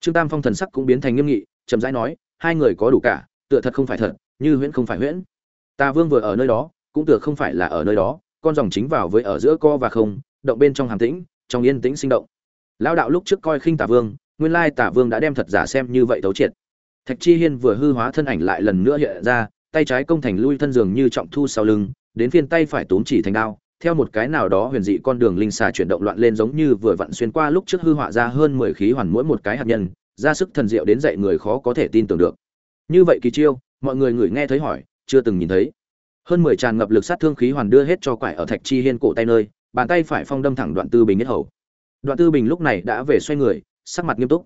trương tam phong thần sắc cũng biến thành nghiêm nghị, chậm rãi nói, hai người có đủ cả, tựa thật không phải thật, như huyễn không phải huyễn. Ta vương vừa ở nơi đó, cũng tựa không phải là ở nơi đó, con dòng chính vào với ở giữa co và không, động bên trong hàm tĩnh, trong yên tĩnh sinh động. Lão đạo lúc trước coi khinh tả vương, nguyên lai tả vương đã đem thật giả xem như vậy thấu triệt. Thạch chi hiên vừa hư hóa thân ảnh lại lần nữa hiện ra, tay trái công thành lui thân giường như trọng thu sau lưng, đến phiên tay phải tốn chỉ thành đao theo một cái nào đó huyền dị con đường linh xà chuyển động loạn lên giống như vừa vặn xuyên qua lúc trước hư họa ra hơn mười khí hoàn mỗi một cái hạt nhân, ra sức thần diệu đến dạy người khó có thể tin tưởng được. Như vậy kỳ chiêu, mọi người ngửi nghe thấy hỏi, chưa từng nhìn thấy. Hơn mười tràn ngập lực sát thương khí hoàn đưa hết cho quải ở thạch chi hiên cổ tay nơi, bàn tay phải phong đâm thẳng đoạn tư bình nhất hầu. Đoạn tư bình lúc này đã về xoay người, sắc mặt nghiêm túc.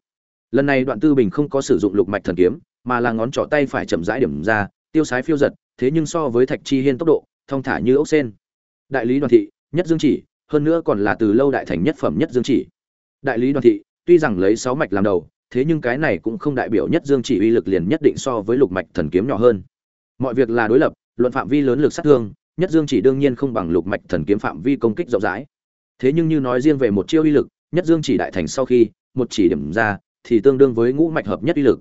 Lần này đoạn tư bình không có sử dụng lục mạch thần kiếm, mà là ngón trỏ tay phải chậm rãi điểm ra, tiêu sái phiêu giật, thế nhưng so với thạch chi hiên tốc độ thông thả như ốc sen đại lý đoàn thị, nhất dương chỉ, hơn nữa còn là từ lâu đại thành nhất phẩm nhất dương chỉ. Đại lý đoàn thị, tuy rằng lấy sáu mạch làm đầu, thế nhưng cái này cũng không đại biểu nhất dương chỉ uy lực liền nhất định so với lục mạch thần kiếm nhỏ hơn. Mọi việc là đối lập, luận phạm vi lớn lực sát thương, nhất dương chỉ đương nhiên không bằng lục mạch thần kiếm phạm vi công kích rộng rãi. Thế nhưng như nói riêng về một chiêu uy lực, nhất dương chỉ đại thành sau khi, một chỉ điểm ra, thì tương đương với ngũ mạch hợp nhất uy lực.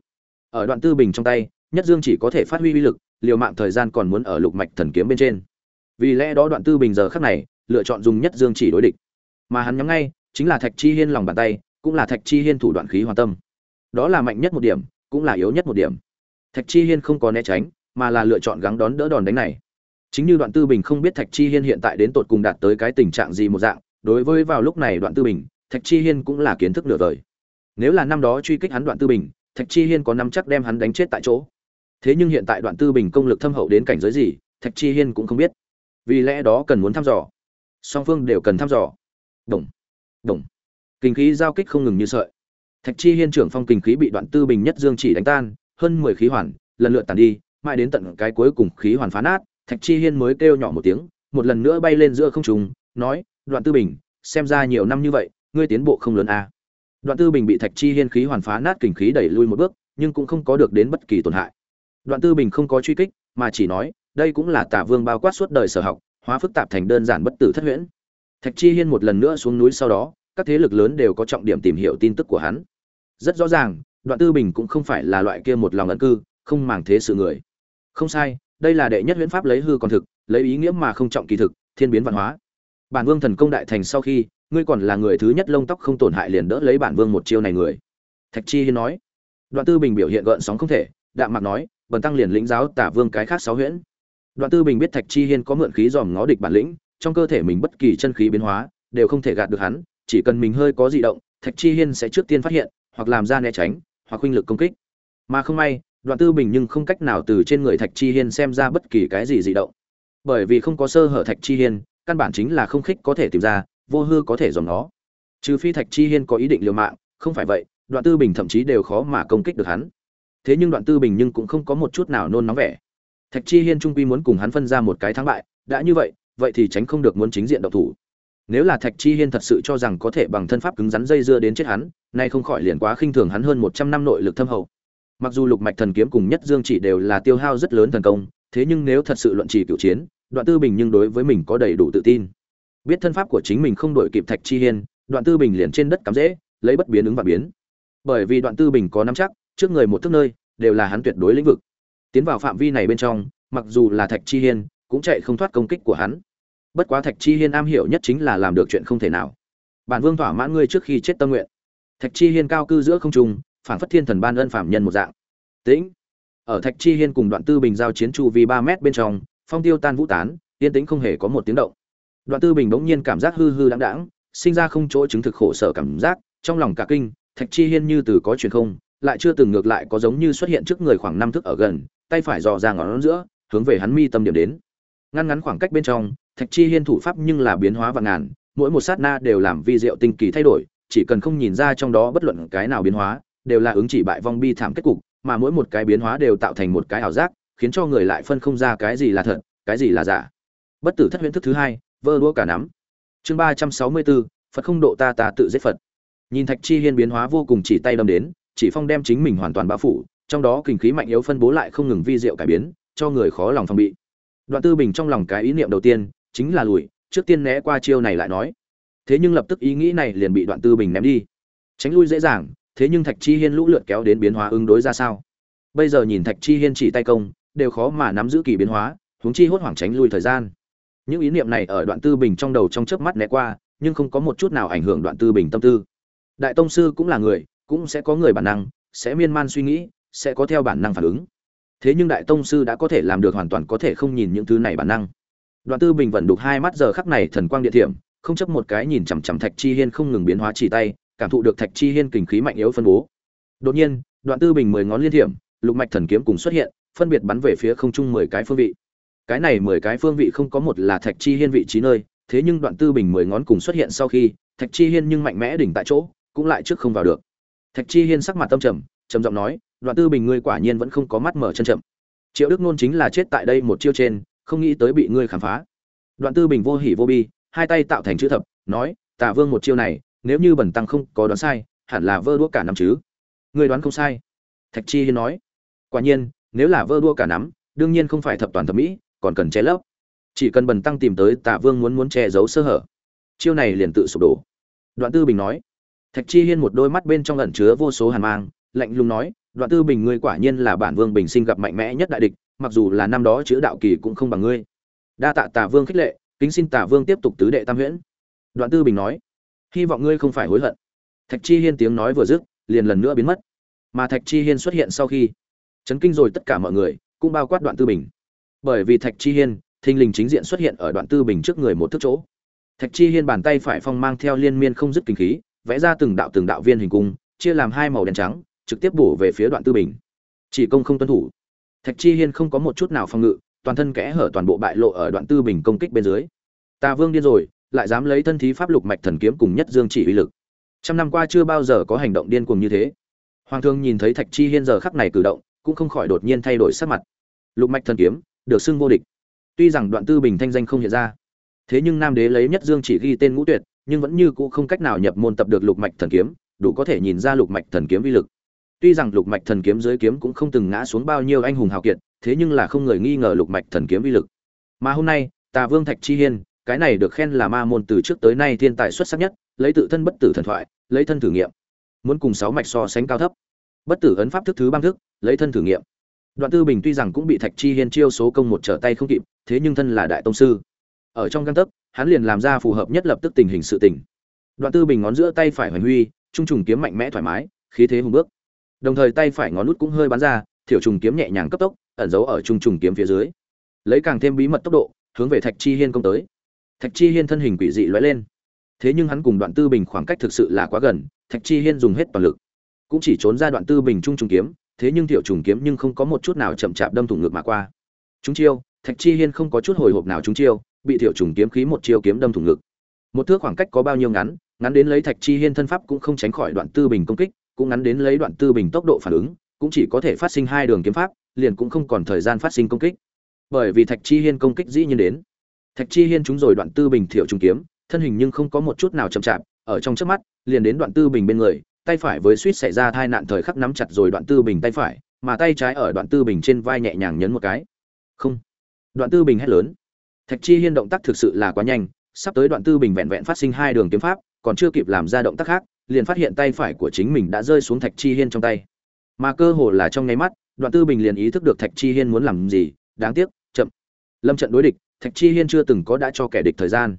Ở đoạn tư bình trong tay, nhất dương chỉ có thể phát huy uy lực, liều mạng thời gian còn muốn ở lục mạch thần kiếm bên trên vì lẽ đó đoạn tư bình giờ khắc này, lựa chọn dùng nhất dương chỉ đối địch. Mà hắn nhắm ngay, chính là thạch chi hiên lòng bàn tay, cũng là thạch chi hiên thủ đoạn khí hoàn tâm. Đó là mạnh nhất một điểm, cũng là yếu nhất một điểm. Thạch chi hiên không có né tránh, mà là lựa chọn gắng đón đỡ đòn đánh này. Chính như đoạn tư bình không biết thạch chi hiên hiện tại đến tột cùng đạt tới cái tình trạng gì một dạng, đối với vào lúc này đoạn tư bình, thạch chi hiên cũng là kiến thức nửa vời. nếu là năm đó truy kích hắn đoạn tư bình, thạch chi hiên có năm chắc đem hắn đánh chết tại chỗ. Thế nhưng hiện tại đoạn tư bình công lực thâm hậu đến cảnh giới gì, thạch chi hiên cũng không biết vì lẽ đó cần muốn thăm dò. Song phương đều cần thăm dò. Đồng. Đồng. Kinh khí giao kích không ngừng như sợi. Thạch chi hiên trưởng phong kinh khí bị đoạn tư bình nhất dương chỉ đánh tan, hơn mười khí hoàn, lần lượt tàn đi, mãi đến tận cái cuối cùng khí hoàn phá nát, thạch chi hiên mới kêu nhỏ một tiếng, một lần nữa bay lên giữa không trung, nói, đoạn tư bình, xem ra nhiều năm như vậy, ngươi tiến bộ không lớn a à. đoạn tư bình bị thạch chi hiên khí hoàn phá nát kinh khí đẩy lui một bước, nhưng cũng không có được đến bất kỳ tổn hại. Đoạn tư bình không có truy kích, mà chỉ nói đây cũng là tả vương bao quát suốt đời sở học, hóa phức tạp thành đơn giản bất tử thất huyễn. Thạch chi hiên một lần nữa xuống núi sau đó, các thế lực lớn đều có trọng điểm tìm hiểu tin tức của hắn. Rất rõ ràng, đoạn tư bình cũng không phải là loại kia một lòng ẩn cư, không màng thế sự người. Không sai, đây là đệ nhất huyễn pháp lấy hư còn thực, lấy ý nghĩa mà không trọng kỳ thực, thiên biến văn hóa. Bản vương thần công đại thành sau khi, ngươi còn là người thứ nhất lông tóc không tổn hại liền đỡ lấy bản vương một chiêu này người. Thạch chi hiên nói. Đoạn tư bình biểu hiện gợn sóng không thể, đạm mạc nói, bần tăng liền lĩnh giáo tả vương cái khác sáu huyễn đoạn tư bình biết thạch chi hiên có mượn khí dòm ngó địch bản lĩnh, trong cơ thể mình bất kỳ chân khí biến hóa đều không thể gạt được hắn, chỉ cần mình hơi có dị động, thạch chi hiên sẽ trước tiên phát hiện, hoặc làm ra né tránh, hoặc huynh lực công kích. Mà không may, đoạn tư bình nhưng không cách nào từ trên người thạch chi hiên xem ra bất kỳ cái gì dị động. Bởi vì không có sơ hở thạch chi hiên, căn bản chính là không khích có thể tìm ra, vô hư có thể dòm nó trừ phi thạch chi hiên có ý định liều mạng, không phải vậy, đoạn tư bình thậm chí đều khó mà công kích được hắn. Thế nhưng đoạn tư bình nhưng cũng không có một chút nào nôn nóng vẻ thạch chi hiên trung quy muốn cùng hắn phân ra một cái thắng bại, đã như vậy vậy thì tránh không được muốn chính diện động thủ. Nếu là thạch chi hiên thật sự cho rằng có thể bằng thân pháp cứng rắn dây dưa đến chết hắn, nay không khỏi liền quá khinh thường hắn hơn một trăm năm nội lực thâm hậu. Mặc dù lục mạch thần kiếm cùng nhất dương chỉ đều là tiêu hao rất lớn thần công, thế nhưng nếu thật sự luận chỉ cựu chiến, đoạn tư bình nhưng đối với mình có đầy đủ tự tin. Biết thân pháp của chính mình không đổi kịp thạch chi hiên, đoạn tư bình liền trên đất cắm dễ lấy bất biến ứng và biến. Bởi vì đoạn tư bình có nắm chắc, trước người một thước nơi, đều là hắn tuyệt đối lĩnh vực tiến vào phạm vi này bên trong, mặc dù là thạch chi hiên, cũng chạy không thoát công kích của hắn. Bất quá thạch chi hiên am hiểu nhất chính là làm được chuyện không thể nào. Bản vương thỏa mãn ngươi trước khi chết tâm nguyện. Thạch chi hiên cao cư giữa không trung, phản phất thiên thần ban ân phạm nhân một dạng. Tĩnh. Ở thạch chi hiên cùng đoạn tư bình giao chiến chu vi ba mét bên trong, phong tiêu tan vũ tán, yên tĩnh không hề có một tiếng động. Đoạn tư bình bỗng nhiên cảm giác hư hư đáng đáng sinh ra không chỗ chứng thực khổ sở cảm giác, trong lòng cả kinh, thạch chi hiên như từ có truyền không, lại chưa từng ngược lại có giống như xuất hiện trước người khoảng năm thước ở gần tay phải dò ra ngón giữa, hướng về hắn mi tâm điểm đến. Ngăn ngắn khoảng cách bên trong, thạch chi hiên thủ pháp nhưng là biến hóa và ngàn, mỗi một sát na đều làm vi diệu tinh kỳ thay đổi, chỉ cần không nhìn ra trong đó bất luận cái nào biến hóa, đều là ứng chỉ bại vong bi thảm kết cục, mà mỗi một cái biến hóa đều tạo thành một cái ảo giác, khiến cho người lại phân không ra cái gì là thật, cái gì là giả. Bất tử thất huyễn thức thứ hai, vơ đũa cả nắm. Chương ba trăm sáu mươi bốn, phật không độ ta ta tự giết phật. Nhìn thạch chi hiên biến hóa vô cùng chỉ tay đâm đến, chỉ phong đem chính mình hoàn toàn bao phủ trong đó kinh khí mạnh yếu phân bố lại không ngừng vi diệu cải biến, cho người khó lòng phòng bị. Đoạn tư bình trong lòng cái ý niệm đầu tiên chính là lùi, trước tiên né qua chiêu này lại nói. Thế nhưng lập tức ý nghĩ này liền bị đoạn tư bình ném đi. Tránh lui dễ dàng, thế nhưng thạch chi hiên lũ lượt kéo đến biến hóa ứng đối ra sao? Bây giờ nhìn thạch chi hiên chỉ tay công, đều khó mà nắm giữ kỳ biến hóa, huống chi hốt hoảng tránh lui thời gian. Những ý niệm này ở đoạn tư bình trong đầu trong chớp mắt né qua, nhưng không có một chút nào ảnh hưởng đoạn tư bình tâm tư. Đại tông sư cũng là người, cũng sẽ có người bản năng, sẽ miên man suy nghĩ sẽ có theo bản năng phản ứng. Thế nhưng đại tông sư đã có thể làm được hoàn toàn có thể không nhìn những thứ này bản năng. Đoạn tư bình vẫn đục hai mắt giờ khắc này thần quang địa thiểm, không chấp một cái nhìn chằm chằm thạch chi hiên không ngừng biến hóa chỉ tay, cảm thụ được thạch chi hiên kình khí mạnh yếu phân bố. Đột nhiên, đoạn tư bình mười ngón liên thiểm, lục mạch thần kiếm cùng xuất hiện, phân biệt bắn về phía không trung mười cái phương vị. Cái này mười cái phương vị không có một là thạch chi hiên vị trí nơi, thế nhưng đoạn tư bình mười ngón cùng xuất hiện sau khi, thạch chi hiên nhưng mạnh mẽ đỉnh tại chỗ, cũng lại trước không vào được. Thạch chi hiên sắc mặt tâm trầm trầm giọng nói đoạn tư bình ngươi quả nhiên vẫn không có mắt mở chân chậm. Triệu đức nôn chính là chết tại đây một chiêu trên, không nghĩ tới bị ngươi khám phá. Đoạn tư bình vô hỉ vô bi, hai tay tạo thành chữ thập, nói tả vương một chiêu này, nếu như bẩn tăng không có đoán sai, hẳn là vơ đua cả năm chứ. Ngươi đoán không sai, thạch chi hiên nói. Quả nhiên, nếu là vơ đua cả nắm đương nhiên không phải thập toàn thập mỹ, còn cần che lấp. Chỉ cần bần tăng tìm tới tạ vương muốn muốn che giấu sơ hở. Chiêu này liền tự sụp đổ. Đoạn tư bình nói. Thạch chi hiên một đôi mắt bên trong ẩn chứa vô số hàn mang, lạnh lùng nói đoạn tư bình ngươi quả nhiên là bản vương bình sinh gặp mạnh mẽ nhất đại địch, mặc dù là năm đó chữ đạo kỳ cũng không bằng ngươi. Đa tạ tả vương khích lệ, kính xin tả vương tiếp tục tứ đệ tam huyễn. Đoạn tư bình nói, hy vọng ngươi không phải hối hận. Thạch chi hiên tiếng nói vừa dứt, liền lần nữa biến mất. Mà thạch chi hiên xuất hiện sau khi, chấn kinh rồi tất cả mọi người, cũng bao quát đoạn tư bình. Bởi vì thạch chi hiên, thình lình chính diện xuất hiện ở đoạn tư bình trước người một thước chỗ. Thạch chi hiên bàn tay phải phong mang theo liên miên không dứt kinh khí, vẽ ra từng đạo từng đạo viên hình cung, chia làm hai màu đen trắng trực tiếp bổ về phía đoạn tư bình. Chỉ công không tuân thủ. Thạch chi hiên không có một chút nào phòng ngự, toàn thân kẽ hở toàn bộ bại lộ ở đoạn tư bình công kích bên dưới. Tà vương điên rồi, lại dám lấy thân thí pháp lục mạch thần kiếm cùng nhất dương chỉ uy lực. Trăm năm qua chưa bao giờ có hành động điên cuồng như thế. Hoàng thương nhìn thấy thạch chi hiên giờ khắc này cử động, cũng không khỏi đột nhiên thay đổi sắc mặt. Lục mạch thần kiếm, được xưng vô địch. Tuy rằng đoạn tư bình thanh danh không hiện ra, thế nhưng nam đế lấy nhất dương chỉ ghi tên ngũ tuyệt, nhưng vẫn như cũ không cách nào nhập môn tập được lục mạch thần kiếm, đủ có thể nhìn ra lục mạch thần kiếm uy lực tuy rằng lục mạch thần kiếm dưới kiếm cũng không từng ngã xuống bao nhiêu anh hùng hào kiệt, thế nhưng là không người nghi ngờ lục mạch thần kiếm uy lực. Mà hôm nay, tà vương thạch chi hiên, cái này được khen là ma môn từ trước tới nay thiên tài xuất sắc nhất, lấy tự thân bất tử thần thoại, lấy thân thử nghiệm. Muốn cùng sáu mạch so sánh cao thấp. Bất tử ấn pháp thức thứ băng thức, lấy thân thử nghiệm. Đoạn tư bình tuy rằng cũng bị thạch chi hiên chiêu số công một trở tay không kịp, thế nhưng thân là đại tông sư. Ở trong găng tấc, hắn liền làm ra phù hợp nhất lập tức tình hình sự tình. Đoạn tư bình ngón giữa tay phải hoành huy, trung trùng kiếm mạnh mẽ thoải mái, khí thế hùng bước đồng thời tay phải ngón nút cũng hơi bắn ra, thiểu trùng kiếm nhẹ nhàng cấp tốc, ẩn giấu ở trung trùng kiếm phía dưới. Lấy càng thêm bí mật tốc độ, hướng về thạch chi hiên công tới. Thạch chi hiên thân hình quỷ dị lóe lên. Thế nhưng hắn cùng đoạn tư bình khoảng cách thực sự là quá gần, thạch chi hiên dùng hết toàn lực. Cũng chỉ trốn ra đoạn tư bình trung trùng kiếm, thế nhưng tiểu trùng kiếm nhưng không có một chút nào chậm chạp đâm thủng ngực mà qua. Chúng chiêu, thạch chi hiên không có chút hồi hộp nào chúng chiêu, bị tiểu trùng kiếm khí một chiêu kiếm đâm thủng ngực. Một thước khoảng cách có bao nhiêu ngắn ngắn đến lấy thạch chi hiên thân pháp cũng không tránh khỏi đoạn tư bình công kích cũng ngắn đến lấy đoạn tư bình tốc độ phản ứng, cũng chỉ có thể phát sinh hai đường kiếm pháp, liền cũng không còn thời gian phát sinh công kích. Bởi vì thạch chi hiên công kích dĩ nhiên đến. Thạch chi hiên trúng rồi đoạn tư bình thiệu trùng kiếm, thân hình nhưng không có một chút nào chậm chạp, ở trong trước mắt, liền đến đoạn tư bình bên người, tay phải với suýt xảy ra tai nạn thời khắc nắm chặt rồi đoạn tư bình tay phải, mà tay trái ở đoạn tư bình trên vai nhẹ nhàng nhấn một cái. Không. Đoạn tư bình hét lớn. Thạch chi hiên động tác thực sự là quá nhanh, sắp tới đoạn tư bình vẹn vẹn phát sinh hai đường kiếm pháp, còn chưa kịp làm ra động tác khác liền phát hiện tay phải của chính mình đã rơi xuống thạch chi hiên trong tay. Mà cơ hồ là trong nháy mắt, đoạn tư bình liền ý thức được thạch chi hiên muốn làm gì, đáng tiếc, chậm. Lâm trận đối địch, thạch chi hiên chưa từng có đã cho kẻ địch thời gian.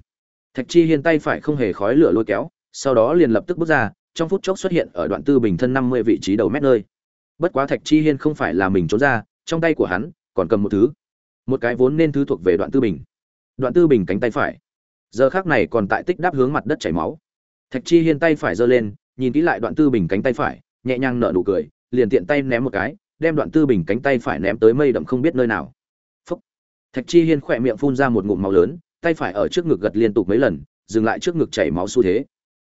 Thạch chi hiên tay phải không hề khói lửa lôi kéo, sau đó liền lập tức bước ra, trong phút chốc xuất hiện ở đoạn tư bình thân năm mươi vị trí đầu mét nơi. Bất quá thạch chi hiên không phải là mình trốn ra, trong tay của hắn còn cầm một thứ. Một cái vốn nên thứ thuộc về đoạn tư bình. Đoạn tư bình cánh tay phải. Giờ khác này còn tại tích đáp hướng mặt đất chảy máu thạch chi hiên tay phải giơ lên, nhìn kỹ lại đoạn tư bình cánh tay phải, nhẹ nhàng nở nụ cười, liền tiện tay ném một cái, đem đoạn tư bình cánh tay phải ném tới mây đậm không biết nơi nào. Phúc. thạch chi hiên khỏe miệng phun ra một ngụm máu lớn, tay phải ở trước ngực gật liên tục mấy lần, dừng lại trước ngực chảy máu xu thế.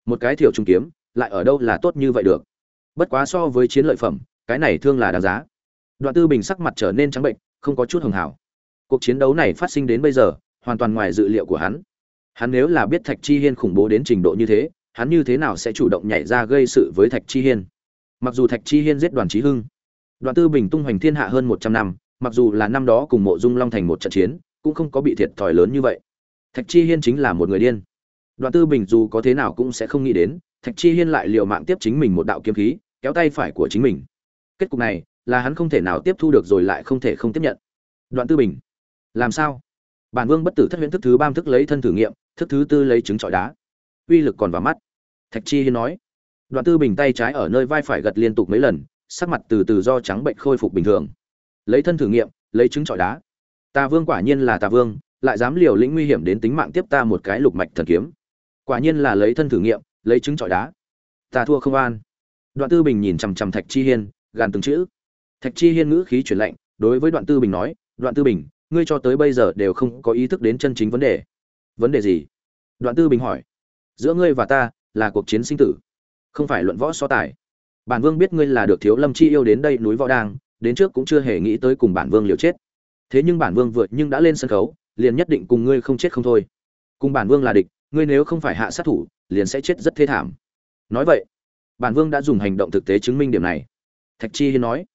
Một cái thiểu trung kiếm, lại ở đâu là tốt như vậy được? Bất quá so với chiến lợi phẩm, cái này thương là đáng giá. Đoạn tư bình sắc mặt trở nên trắng bệnh, không có chút hường hảo. Cuộc chiến đấu này phát sinh đến bây giờ, hoàn toàn ngoài dự liệu của hắn. Hắn nếu là biết thạch chi hiên khủng bố đến trình độ như thế hắn như thế nào sẽ chủ động nhảy ra gây sự với thạch chi hiên? Mặc dù thạch chi hiên giết đoàn trí hưng, đoạn tư bình tung hoành thiên hạ hơn một trăm năm, mặc dù là năm đó cùng mộ dung long thành một trận chiến, cũng không có bị thiệt thòi lớn như vậy. Thạch chi hiên chính là một người điên. Đoạn tư bình dù có thế nào cũng sẽ không nghĩ đến, thạch chi hiên lại liều mạng tiếp chính mình một đạo kiếm khí, kéo tay phải của chính mình. Kết cục này là hắn không thể nào tiếp thu được rồi lại không thể không tiếp nhận. Đoạn tư bình, làm sao? Bản vương bất tử thất huyễn thức thứ ba thức lấy thân thử nghiệm, thức thứ tư lấy trứng trọi đá uy lực còn vào mắt. Thạch chi hiên nói. Đoạn tư bình tay trái ở nơi vai phải gật liên tục mấy lần, sắc mặt từ từ do trắng bệnh khôi phục bình thường. Lấy thân thử nghiệm, lấy trứng trọi đá. Tà vương quả nhiên là tà vương, lại dám liều lĩnh nguy hiểm đến tính mạng tiếp ta một cái lục mạch thần kiếm. Quả nhiên là lấy thân thử nghiệm, lấy trứng trọi đá. Ta thua không an. Đoạn tư bình nhìn chằm chằm thạch chi hiên, gàn từng chữ. Thạch chi hiên ngữ khí chuyển lạnh, đối với đoạn tư bình nói, đoạn tư bình, ngươi cho tới bây giờ đều không có ý thức đến chân chính vấn đề. Vấn đề gì? Đoạn tư bình hỏi giữa ngươi và ta là cuộc chiến sinh tử, không phải luận võ so tài. Bản vương biết ngươi là được thiếu lâm chi yêu đến đây núi võ đang, đến trước cũng chưa hề nghĩ tới cùng bản vương liều chết. Thế nhưng bản vương vượt nhưng đã lên sân khấu, liền nhất định cùng ngươi không chết không thôi. Cùng bản vương là địch, ngươi nếu không phải hạ sát thủ, liền sẽ chết rất thê thảm. Nói vậy, bản vương đã dùng hành động thực tế chứng minh điểm này. Thạch chi hiên nói.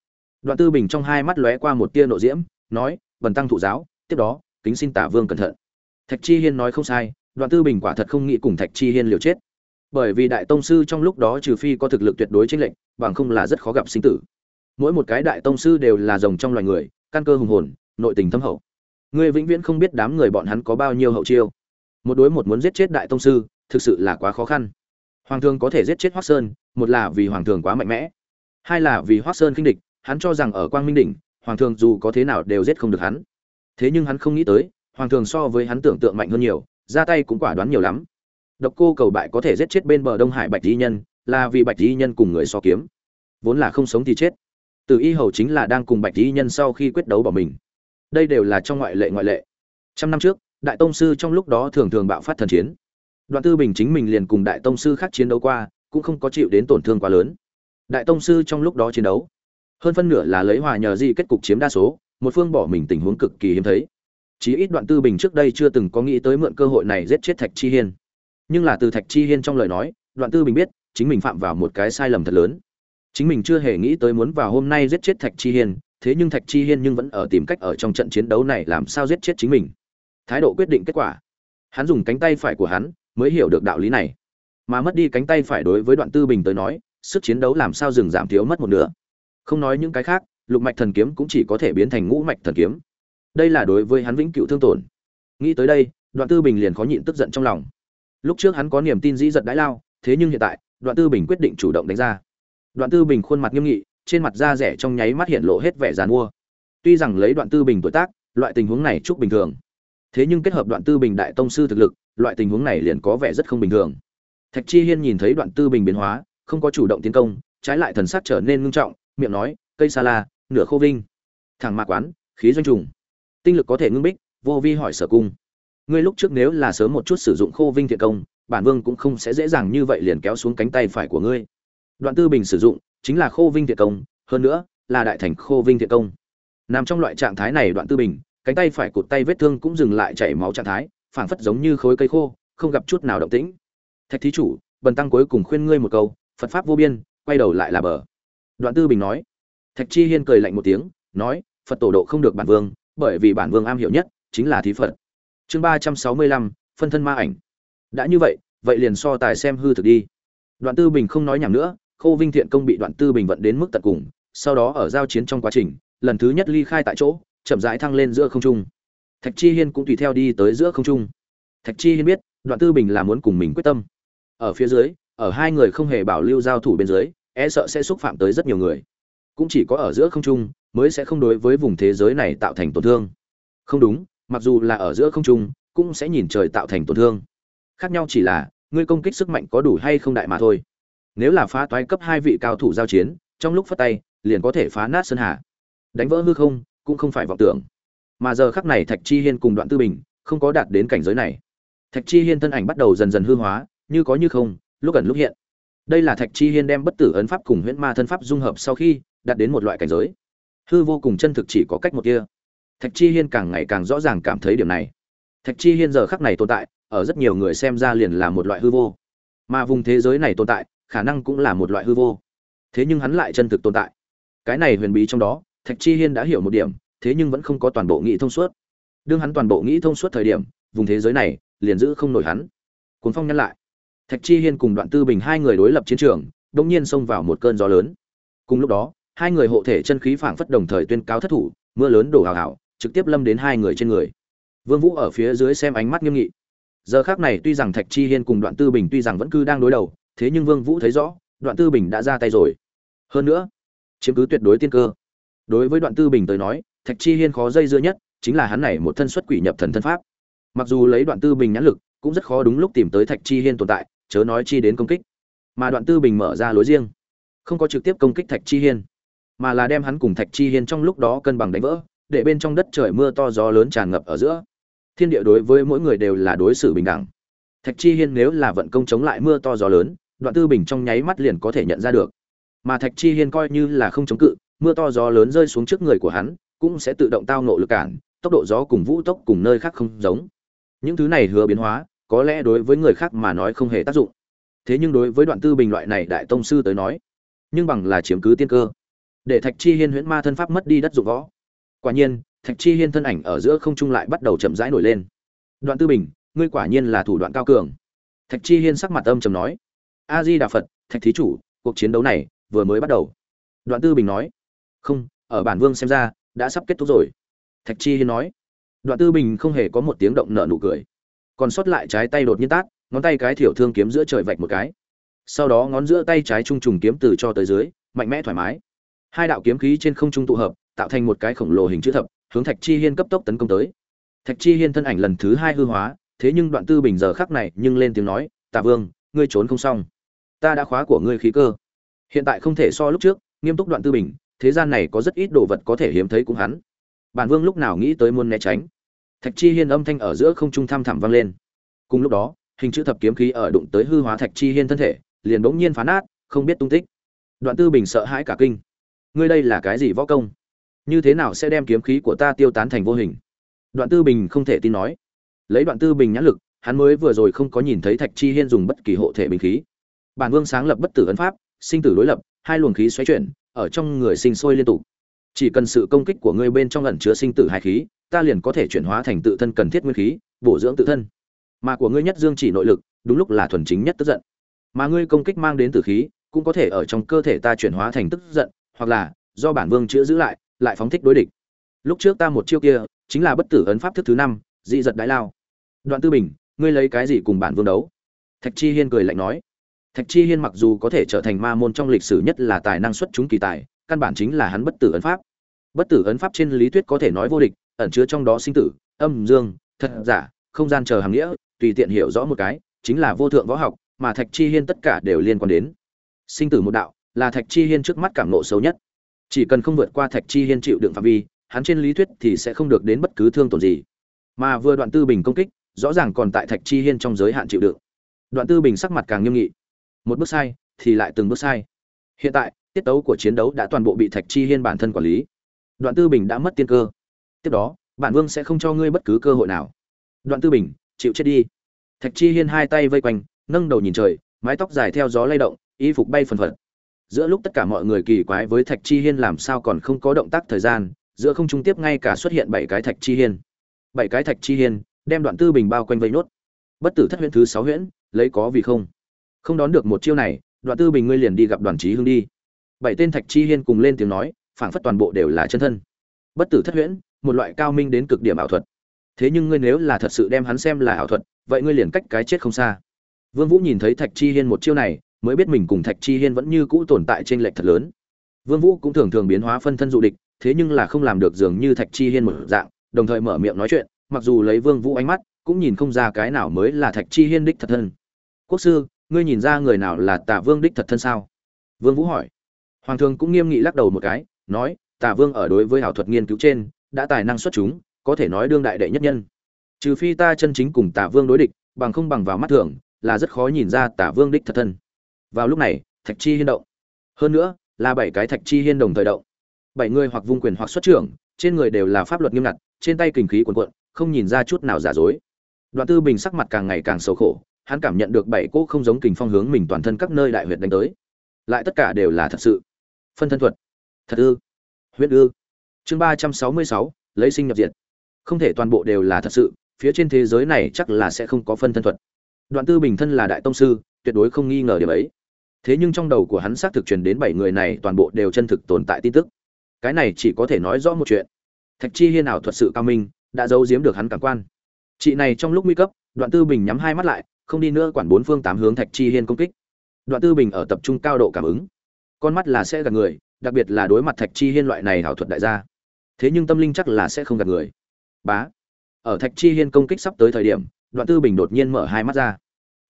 Đoạn tư bình trong hai mắt lóe qua một tia nộ diễm, nói, bần tăng thụ giáo, tiếp đó, kính xin tả vương cẩn thận. Thạch chi hiên nói không sai đoạn tư bình quả thật không nghĩ cùng thạch chi hiên liều chết. Bởi vì đại tông sư trong lúc đó trừ phi có thực lực tuyệt đối chênh lệnh bằng không là rất khó gặp sinh tử. Mỗi một cái đại tông sư đều là rồng trong loài người, căn cơ hùng hồn, nội tình thâm hậu. Ngươi vĩnh viễn không biết đám người bọn hắn có bao nhiêu hậu chiêu. Một đối một muốn giết chết đại tông sư, thực sự là quá khó khăn. Hoàng thường có thể giết chết hoắc sơn, một là vì hoàng thường quá mạnh mẽ, hai là vì hoắc sơn khinh địch, hắn cho rằng ở quang minh đỉnh, hoàng thường dù có thế nào đều giết không được hắn. Thế nhưng hắn không nghĩ tới, hoàng thường so với hắn tưởng tượng mạnh hơn nhiều ra tay cũng quả đoán nhiều lắm. Độc cô cầu bại có thể giết chết bên bờ đông hải bạch di nhân, là vì bạch di nhân cùng người so kiếm. Vốn là không sống thì chết. Từ y hầu chính là đang cùng bạch di nhân sau khi quyết đấu bỏ mình. Đây đều là trong ngoại lệ ngoại lệ. Trăm năm trước, đại tông sư trong lúc đó thường thường bạo phát thần chiến. Đoạn tư bình chính mình liền cùng đại tông sư khác chiến đấu qua, cũng không có chịu đến tổn thương quá lớn. Đại tông sư trong lúc đó chiến đấu, hơn phân nửa là lấy hòa nhờ di kết cục chiếm đa số, một phương bỏ mình tình huống cực kỳ hiếm thấy chí ít đoạn tư bình trước đây chưa từng có nghĩ tới mượn cơ hội này giết chết thạch chi hiên. Nhưng là từ thạch chi hiên trong lời nói, đoạn tư bình biết, chính mình phạm vào một cái sai lầm thật lớn. Chính mình chưa hề nghĩ tới muốn vào hôm nay giết chết thạch chi hiên, thế nhưng thạch chi hiên nhưng vẫn ở tìm cách ở trong trận chiến đấu này làm sao giết chết chính mình. Thái độ quyết định kết quả. Hắn dùng cánh tay phải của hắn mới hiểu được đạo lý này. Mà mất đi cánh tay phải đối với đoạn tư bình tới nói, sức chiến đấu làm sao dừng giảm thiếu mất một nửa. Không nói những cái khác, lục mạch thần kiếm cũng chỉ có thể biến thành ngũ mạch thần kiếm đây là đối với hắn vĩnh cựu thương tổn. Nghĩ tới đây, đoạn tư bình liền khó nhịn tức giận trong lòng. Lúc trước hắn có niềm tin dĩ giật đãi lao, thế nhưng hiện tại, đoạn tư bình quyết định chủ động đánh ra. Đoạn tư bình khuôn mặt nghiêm nghị, trên mặt da rẻ trong nháy mắt hiện lộ hết vẻ dàn mua. Tuy rằng lấy đoạn tư bình tuổi tác, loại tình huống này chúc bình thường. Thế nhưng kết hợp đoạn tư bình đại tông sư thực lực, loại tình huống này liền có vẻ rất không bình thường. Thạch chi hiên nhìn thấy đoạn tư bình biến hóa, không có chủ động tiến công, trái lại thần sắc trở nên ngưng trọng, miệng nói, cây sa la, nửa khô vinh. Thẳng mạc quán, khí doanh trùng tinh lực có thể ngưng bích, vô vi hỏi sở cung. Ngươi lúc trước nếu là sớm một chút sử dụng khô vinh thiện công, bản vương cũng không sẽ dễ dàng như vậy liền kéo xuống cánh tay phải của ngươi. Đoạn tư bình sử dụng, chính là khô vinh thiện công, hơn nữa, là đại thành khô vinh thiện công. Nằm trong loại trạng thái này đoạn tư bình, cánh tay phải cụt tay vết thương cũng dừng lại chảy máu trạng thái, phảng phất giống như khối cây khô, không gặp chút nào động tĩnh. Thạch thí chủ, bần tăng cuối cùng khuyên ngươi một câu, phật pháp vô biên, quay đầu lại là bờ. Đoạn tư bình nói. Thạch chi hiên cười lạnh một tiếng, nói, phật tổ độ không được bản vương bởi vì bản vương am hiểu nhất chính là thí phật. Chương ba trăm sáu mươi lăm, phân thân ma ảnh. Đã như vậy vậy liền so tài xem hư thực đi. Đoạn tư bình không nói nhảm nữa, khâu vinh thiện công bị đoạn tư bình vận đến mức tận cùng, sau đó ở giao chiến trong quá trình, lần thứ nhất ly khai tại chỗ, chậm rãi thăng lên giữa không trung. Thạch chi hiên cũng tùy theo đi tới giữa không trung. Thạch chi hiên biết, đoạn tư bình là muốn cùng mình quyết tâm. Ở phía dưới, ở hai người không hề bảo lưu giao thủ bên dưới e sợ sẽ xúc phạm tới rất nhiều người. Cũng chỉ có ở giữa không trung mới sẽ không đối với vùng thế giới này tạo thành tổn thương. Không đúng, mặc dù là ở giữa không trung, cũng sẽ nhìn trời tạo thành tổn thương. Khác nhau chỉ là, ngươi công kích sức mạnh có đủ hay không đại mà thôi. Nếu là phá toái cấp hai vị cao thủ giao chiến, trong lúc phát tay, liền có thể phá nát sơn hà. Đánh vỡ hư không, cũng không phải vọng tưởng. Mà giờ khắc này thạch chi hiên cùng đoạn tư bình, không có đạt đến cảnh giới này. Thạch chi hiên thân ảnh bắt đầu dần dần hư hóa, như có như không, lúc gần lúc hiện. Đây là thạch chi hiên đem bất tử ấn pháp cùng huyễn ma thân pháp dung hợp sau khi, đạt đến một loại cảnh giới hư vô cùng chân thực chỉ có cách một kia. Thạch chi hiên càng ngày càng rõ ràng cảm thấy điểm này. Thạch chi hiên giờ khắc này tồn tại, ở rất nhiều người xem ra liền là một loại hư vô. Mà vùng thế giới này tồn tại, khả năng cũng là một loại hư vô. Thế nhưng hắn lại chân thực tồn tại. Cái này huyền bí trong đó, thạch chi hiên đã hiểu một điểm, thế nhưng vẫn không có toàn bộ nghĩ thông suốt. Đương hắn toàn bộ nghĩ thông suốt thời điểm, vùng thế giới này liền giữ không nổi hắn. Cuốn phong nhắc lại. Thạch chi hiên cùng đoạn tư bình hai người đối lập chiến trường đông nhiên xông vào một cơn gió lớn. Cùng lúc đó hai người hộ thể chân khí phảng phất đồng thời tuyên cáo thất thủ, mưa lớn đổ hào hào, trực tiếp lâm đến hai người trên người. Vương vũ ở phía dưới xem ánh mắt nghiêm nghị. Giờ khác này tuy rằng thạch chi hiên cùng đoạn tư bình tuy rằng vẫn cứ đang đối đầu, thế nhưng vương vũ thấy rõ, đoạn tư bình đã ra tay rồi. Hơn nữa, chiếm cứ tuyệt đối tiên cơ. Đối với đoạn tư bình tới nói, thạch chi hiên khó dây dưa nhất chính là hắn này một thân xuất quỷ nhập thần thân pháp. Mặc dù lấy đoạn tư bình nhãn lực, cũng rất khó đúng lúc tìm tới thạch chi hiên tồn tại, chớ nói chi đến công kích. Mà đoạn tư bình mở ra lối riêng, không có trực tiếp công kích thạch chi hiên mà là đem hắn cùng thạch chi hiên trong lúc đó cân bằng đánh vỡ, để bên trong đất trời mưa to gió lớn tràn ngập ở giữa. Thiên địa đối với mỗi người đều là đối xử bình đẳng. Thạch chi hiên nếu là vận công chống lại mưa to gió lớn, đoạn tư bình trong nháy mắt liền có thể nhận ra được. Mà thạch chi hiên coi như là không chống cự, mưa to gió lớn rơi xuống trước người của hắn, cũng sẽ tự động tao nộ lực cản, tốc độ gió cùng vũ tốc cùng nơi khác không giống. Những thứ này hứa biến hóa, có lẽ đối với người khác mà nói không hề tác dụng. Thế nhưng đối với đoạn tư bình loại này đại tông sư tới nói, nhưng bằng là chiếm cứ tiên cơ để thạch chi hiên huyễn ma thân pháp mất đi đất dụng võ. Quả nhiên, thạch chi hiên thân ảnh ở giữa không trung lại bắt đầu chậm rãi nổi lên. Đoạn tư bình, ngươi quả nhiên là thủ đoạn cao cường. Thạch chi hiên sắc mặt âm trầm nói, a di đà phật, thạch thí chủ, cuộc chiến đấu này vừa mới bắt đầu. Đoạn tư bình nói, không, ở bản vương xem ra, đã sắp kết thúc rồi. Thạch chi hiên nói, đoạn tư bình không hề có một tiếng động nợ nụ cười. Còn sót lại trái tay đột nhiên tát, ngón tay cái thiểu thương kiếm giữa trời vạch một cái. Sau đó ngón giữa tay trái trung trùng kiếm từ cho tới dưới, mạnh mẽ thoải mái hai đạo kiếm khí trên không trung tụ hợp, tạo thành một cái khổng lồ hình chữ thập, hướng thạch chi hiên cấp tốc tấn công tới. Thạch chi hiên thân ảnh lần thứ hai hư hóa, thế nhưng đoạn tư bình giờ khắc này nhưng lên tiếng nói tạ vương, ngươi trốn không xong. Ta đã khóa của ngươi khí cơ. Hiện tại không thể so lúc trước, nghiêm túc đoạn tư bình, thế gian này có rất ít đồ vật có thể hiếm thấy cũng hắn. Bản vương lúc nào nghĩ tới muôn né tránh? Thạch chi hiên âm thanh ở giữa không trung tham thẳm vang lên. Cùng lúc đó, hình chữ thập kiếm khí ở đụng tới hư hóa thạch chi hiên thân thể, liền bỗng nhiên phá nát, không biết tung tích. Đoạn tư bình sợ hãi cả kinh ngươi đây là cái gì võ công? Như thế nào sẽ đem kiếm khí của ta tiêu tán thành vô hình? Đoạn tư bình không thể tin nói. Lấy đoạn tư bình nhãn lực, hắn mới vừa rồi không có nhìn thấy thạch chi hiên dùng bất kỳ hộ thể bình khí. Bản vương sáng lập bất tử ấn pháp, sinh tử đối lập, hai luồng khí xoáy chuyển, ở trong người sinh sôi liên tục. Chỉ cần sự công kích của ngươi bên trong ẩn chứa sinh tử hai khí, ta liền có thể chuyển hóa thành tự thân cần thiết nguyên khí, bổ dưỡng tự thân. Mà của ngươi nhất dương chỉ nội lực, đúng lúc là thuần chính nhất tức giận. Mà ngươi công kích mang đến tử khí, cũng có thể ở trong cơ thể ta chuyển hóa thành tức giận hoặc là do bản vương chữa giữ lại lại phóng thích đối địch. Lúc trước ta một chiêu kia, chính là bất tử ấn pháp thức thứ năm, dị giật đại lao. Đoạn tư bình, ngươi lấy cái gì cùng bản vương đấu? Thạch chi hiên cười lạnh nói. Thạch chi hiên mặc dù có thể trở thành ma môn trong lịch sử nhất là tài năng xuất chúng kỳ tài, căn bản chính là hắn bất tử ấn pháp. Bất tử ấn pháp trên lý thuyết có thể nói vô địch, ẩn chứa trong đó sinh tử, âm, dương, thật, giả, không gian chờ hàng nghĩa, tùy tiện hiểu rõ một cái, chính là vô thượng võ học, mà thạch chi hiên tất cả đều liên quan đến. Sinh tử một đạo là thạch chi hiên trước mắt cảm nộ xấu nhất. Chỉ cần không vượt qua thạch chi hiên chịu đựng phạm vi, hắn trên lý thuyết thì sẽ không được đến bất cứ thương tổn gì. Mà vừa đoạn tư bình công kích, rõ ràng còn tại thạch chi hiên trong giới hạn chịu đựng. Đoạn tư bình sắc mặt càng nghiêm nghị. Một bước sai, thì lại từng bước sai. Hiện tại, tiết tấu của chiến đấu đã toàn bộ bị thạch chi hiên bản thân quản lý. Đoạn tư bình đã mất tiên cơ. Tiếp đó, bản vương sẽ không cho ngươi bất cứ cơ hội nào. Đoạn tư bình, chịu chết đi. Thạch chi hiên hai tay vây quanh, nâng đầu nhìn trời, mái tóc dài theo gió lay động, y phục bay phần phật giữa lúc tất cả mọi người kỳ quái với thạch chi hiên làm sao còn không có động tác thời gian, giữa không trung tiếp ngay cả xuất hiện bảy cái thạch chi hiên. Bảy cái thạch chi hiên, đem đoạn tư bình bao quanh vây nốt. Bất tử thất huyễn thứ sáu huyễn, lấy có vì không. Không đón được một chiêu này, đoạn tư bình ngươi liền đi gặp đoàn trí hương đi. Bảy tên thạch chi hiên cùng lên tiếng nói, phảng phất toàn bộ đều là chân thân. Bất tử thất huyễn, một loại cao minh đến cực điểm ảo thuật. Thế nhưng ngươi nếu là thật sự đem hắn xem là ảo thuật, vậy ngươi liền cách cái chết không xa. Vương vũ nhìn thấy thạch chi hiên một chiêu này mới biết mình cùng thạch chi hiên vẫn như cũ tồn tại trên lệch thật lớn. Vương vũ cũng thường thường biến hóa phân thân dụ địch, thế nhưng là không làm được dường như thạch chi hiên một dạng, đồng thời mở miệng nói chuyện, mặc dù lấy vương vũ ánh mắt, cũng nhìn không ra cái nào mới là thạch chi hiên đích thật thân. Quốc sư, ngươi nhìn ra người nào là tả vương đích thật thân sao? Vương vũ hỏi. Hoàng thường cũng nghiêm nghị lắc đầu một cái, nói tả vương ở đối với ảo thuật nghiên cứu trên, đã tài năng xuất chúng, có thể nói đương đại đệ nhất nhân. Trừ phi ta chân chính cùng tả vương đối địch, bằng không bằng vào mắt thường, là rất khó nhìn ra tả vương đích thật thân vào lúc này, thạch chi hiên động. Hơn nữa, là bảy cái thạch chi hiên đồng thời động. Bảy người hoặc vung quyền hoặc xuất trưởng, trên người đều là pháp luật nghiêm ngặt, trên tay kình khí quần cuộn, không nhìn ra chút nào giả dối. Đoạn tư bình sắc mặt càng ngày càng xấu khổ, hắn cảm nhận được bảy cỗ không giống kình phong hướng mình toàn thân các nơi đại huyệt đánh tới. Lại tất cả đều là thật sự. Phân thân thuật. Thật ư. Huyết ư. Chương ba trăm sáu mươi sáu, lấy sinh nhập diệt. Không thể toàn bộ đều là thật sự, phía trên thế giới này chắc là sẽ không có phân thân thuật. Đoạn tư bình thân là đại tông sư tuyệt đối không nghi ngờ điểm ấy. Thế nhưng trong đầu của hắn xác thực truyền đến bảy người này toàn bộ đều chân thực tồn tại tin tức. Cái này chỉ có thể nói rõ một chuyện. Thạch chi hiên ảo thuật sự cao minh, đã giấu giếm được hắn cảm quan. Chị này trong lúc nguy cấp, đoạn tư bình nhắm hai mắt lại, không đi nữa quản bốn phương tám hướng thạch chi hiên công kích. Đoạn tư bình ở tập trung cao độ cảm ứng. Con mắt là sẽ gạt người, đặc biệt là đối mặt thạch chi hiên loại này ảo thuật đại gia. Thế nhưng tâm linh chắc là sẽ không gạt người. Bá. Ở thạch chi hiên công kích sắp tới thời điểm, đoạn tư bình đột nhiên mở hai mắt ra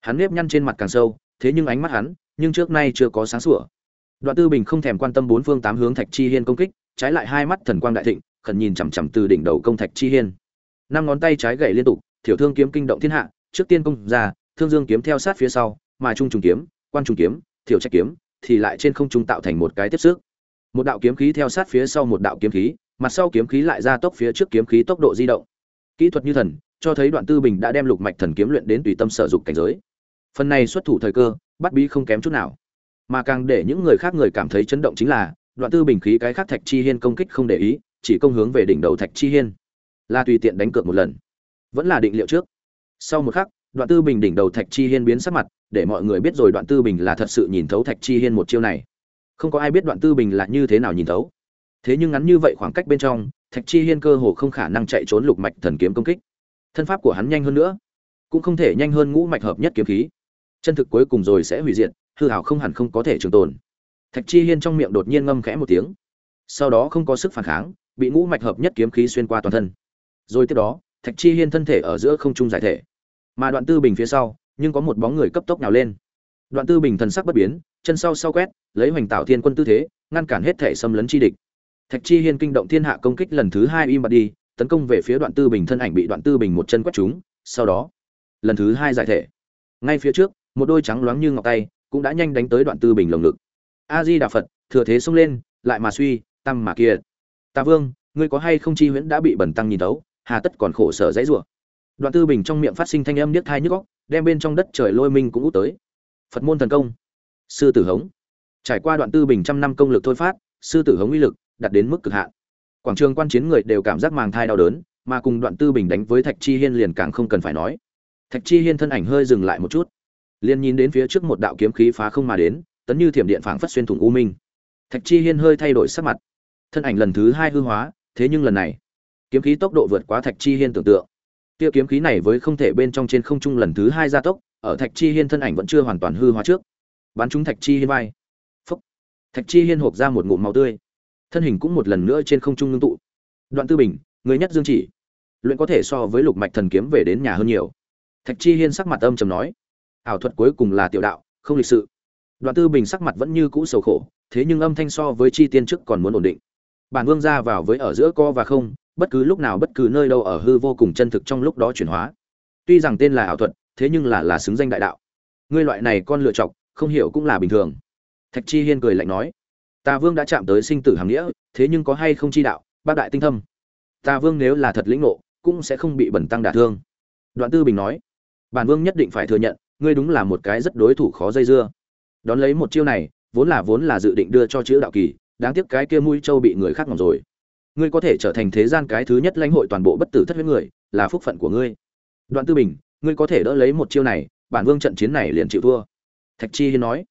hắn nếp nhăn trên mặt càng sâu, thế nhưng ánh mắt hắn, nhưng trước nay chưa có sáng sủa. Đoạn tư bình không thèm quan tâm bốn phương tám hướng thạch chi hiên công kích, trái lại hai mắt thần quang đại thịnh, khẩn nhìn chằm chằm từ đỉnh đầu công thạch chi hiên. Năm ngón tay trái gậy liên tục, thiểu thương kiếm kinh động thiên hạ, trước tiên công ra, thương dương kiếm theo sát phía sau, mà trung trùng kiếm, quan trùng kiếm, thiểu trách kiếm, thì lại trên không trung tạo thành một cái tiếp sức một đạo kiếm khí theo sát phía sau một đạo kiếm khí, mặt sau kiếm khí lại ra tốc phía trước kiếm khí tốc độ di động. Kỹ thuật như thần cho thấy đoạn tư bình đã đem lục mạch thần kiếm luyện đến tùy tâm sở dục cảnh giới. Phần này xuất thủ thời cơ, bắt bí không kém chút nào. Mà càng để những người khác người cảm thấy chấn động chính là, đoạn tư bình khí cái khác thạch chi hiên công kích không để ý, chỉ công hướng về đỉnh đầu thạch chi hiên. Là tùy tiện đánh cược một lần. Vẫn là định liệu trước. Sau một khắc, đoạn tư bình đỉnh đầu thạch chi hiên biến sắc mặt, để mọi người biết rồi đoạn tư bình là thật sự nhìn thấu thạch chi hiên một chiêu này. Không có ai biết đoạn tư bình là như thế nào nhìn thấu. Thế nhưng ngắn như vậy khoảng cách bên trong, thạch chi hiên cơ hồ không khả năng chạy trốn lục mạch thần kiếm công kích thân pháp của hắn nhanh hơn nữa, cũng không thể nhanh hơn ngũ mạch hợp nhất kiếm khí. Chân thực cuối cùng rồi sẽ hủy diệt, hư hảo không hẳn không có thể trường tồn. Thạch chi hiên trong miệng đột nhiên ngâm khẽ một tiếng. Sau đó không có sức phản kháng, bị ngũ mạch hợp nhất kiếm khí xuyên qua toàn thân. Rồi tiếp đó, thạch chi hiên thân thể ở giữa không trung giải thể. Mà đoạn tư bình phía sau, nhưng có một bóng người cấp tốc nào lên. Đoạn tư bình thần sắc bất biến, chân sau sau quét, lấy hoành tạo thiên quân tư thế, ngăn cản hết thể xâm lấn chi địch. Thạch chi hiên kinh động thiên hạ công kích lần thứ hai im bặt đi tấn công về phía đoạn tư bình thân ảnh bị đoạn tư bình một chân quét trúng, sau đó, lần thứ hai giải thể. Ngay phía trước, một đôi trắng loáng như ngọc tay cũng đã nhanh đánh tới đoạn tư bình lồng ngực. A di đà phật thừa thế xông lên, lại mà suy tăng mà kia ta vương, ngươi có hay không chi huyễn đã bị bẩn tăng nhìn tấu hà tất còn khổ sở dãy rủa. Đoạn tư bình trong miệng phát sinh thanh âm niết thai nhức góc đem bên trong đất trời lôi minh cũng út tới. Phật môn thần công. Sư tử hống. Trải qua đoạn tư bình trăm năm công lực thôi phát, sư tử hống uy lực đạt đến mức cực hạn quảng trường quan chiến người đều cảm giác màng thai đau đớn, mà cùng đoạn tư bình đánh với thạch chi hiên liền càng không cần phải nói. Thạch chi hiên thân ảnh hơi dừng lại một chút, liền nhìn đến phía trước một đạo kiếm khí phá không mà đến, tấn như thiểm điện phảng phất xuyên thủng u minh. Thạch chi hiên hơi thay đổi sắc mặt. Thân ảnh lần thứ hai hư hóa, thế nhưng lần này, kiếm khí tốc độ vượt quá thạch chi hiên tưởng tượng. Tiêu kiếm khí này với không thể bên trong trên không trung lần thứ hai gia tốc, ở thạch chi hiên thân ảnh vẫn chưa hoàn toàn hư hóa trước. Bắn trúng thạch chi hiên vai. Phúc. Thạch chi hiên hộp ra một ngụm màu tươi thân hình cũng một lần nữa trên không trung ngưng tụ. Đoạn tư bình, người nhất dương chỉ, luyện có thể so với lục mạch thần kiếm về đến nhà hơn nhiều. Thạch chi hiên sắc mặt âm trầm nói, ảo thuật cuối cùng là tiểu đạo, không lịch sự. Đoạn tư bình sắc mặt vẫn như cũ sầu khổ, thế nhưng âm thanh so với chi tiên trước còn muốn ổn định. Bản vương ra vào với ở giữa co và không, bất cứ lúc nào bất cứ nơi đâu ở hư vô cùng chân thực trong lúc đó chuyển hóa. Tuy rằng tên là ảo thuật, thế nhưng là là xứng danh đại đạo. Ngươi loại này con lựa chọc, không hiểu cũng là bình thường. Thạch chi hiên cười lạnh nói tà vương đã chạm tới sinh tử hàng nghĩa, thế nhưng có hay không chi đạo, bác đại tinh thâm? Tà vương nếu là thật lĩnh ngộ, cũng sẽ không bị bẩn tăng đả thương. Đoạn tư bình nói, bản vương nhất định phải thừa nhận, ngươi đúng là một cái rất đối thủ khó dây dưa. Đón lấy một chiêu này, vốn là vốn là dự định đưa cho chữ đạo kỳ, đáng tiếc cái kia mũi châu bị người khác ngỏm rồi. Ngươi có thể trở thành thế gian cái thứ nhất lãnh hội toàn bộ bất tử thất huyết người, là phúc phận của ngươi. Đoạn tư bình, ngươi có thể đỡ lấy một chiêu này, bản vương trận chiến này liền chịu thua. Thạch chi hiên nói,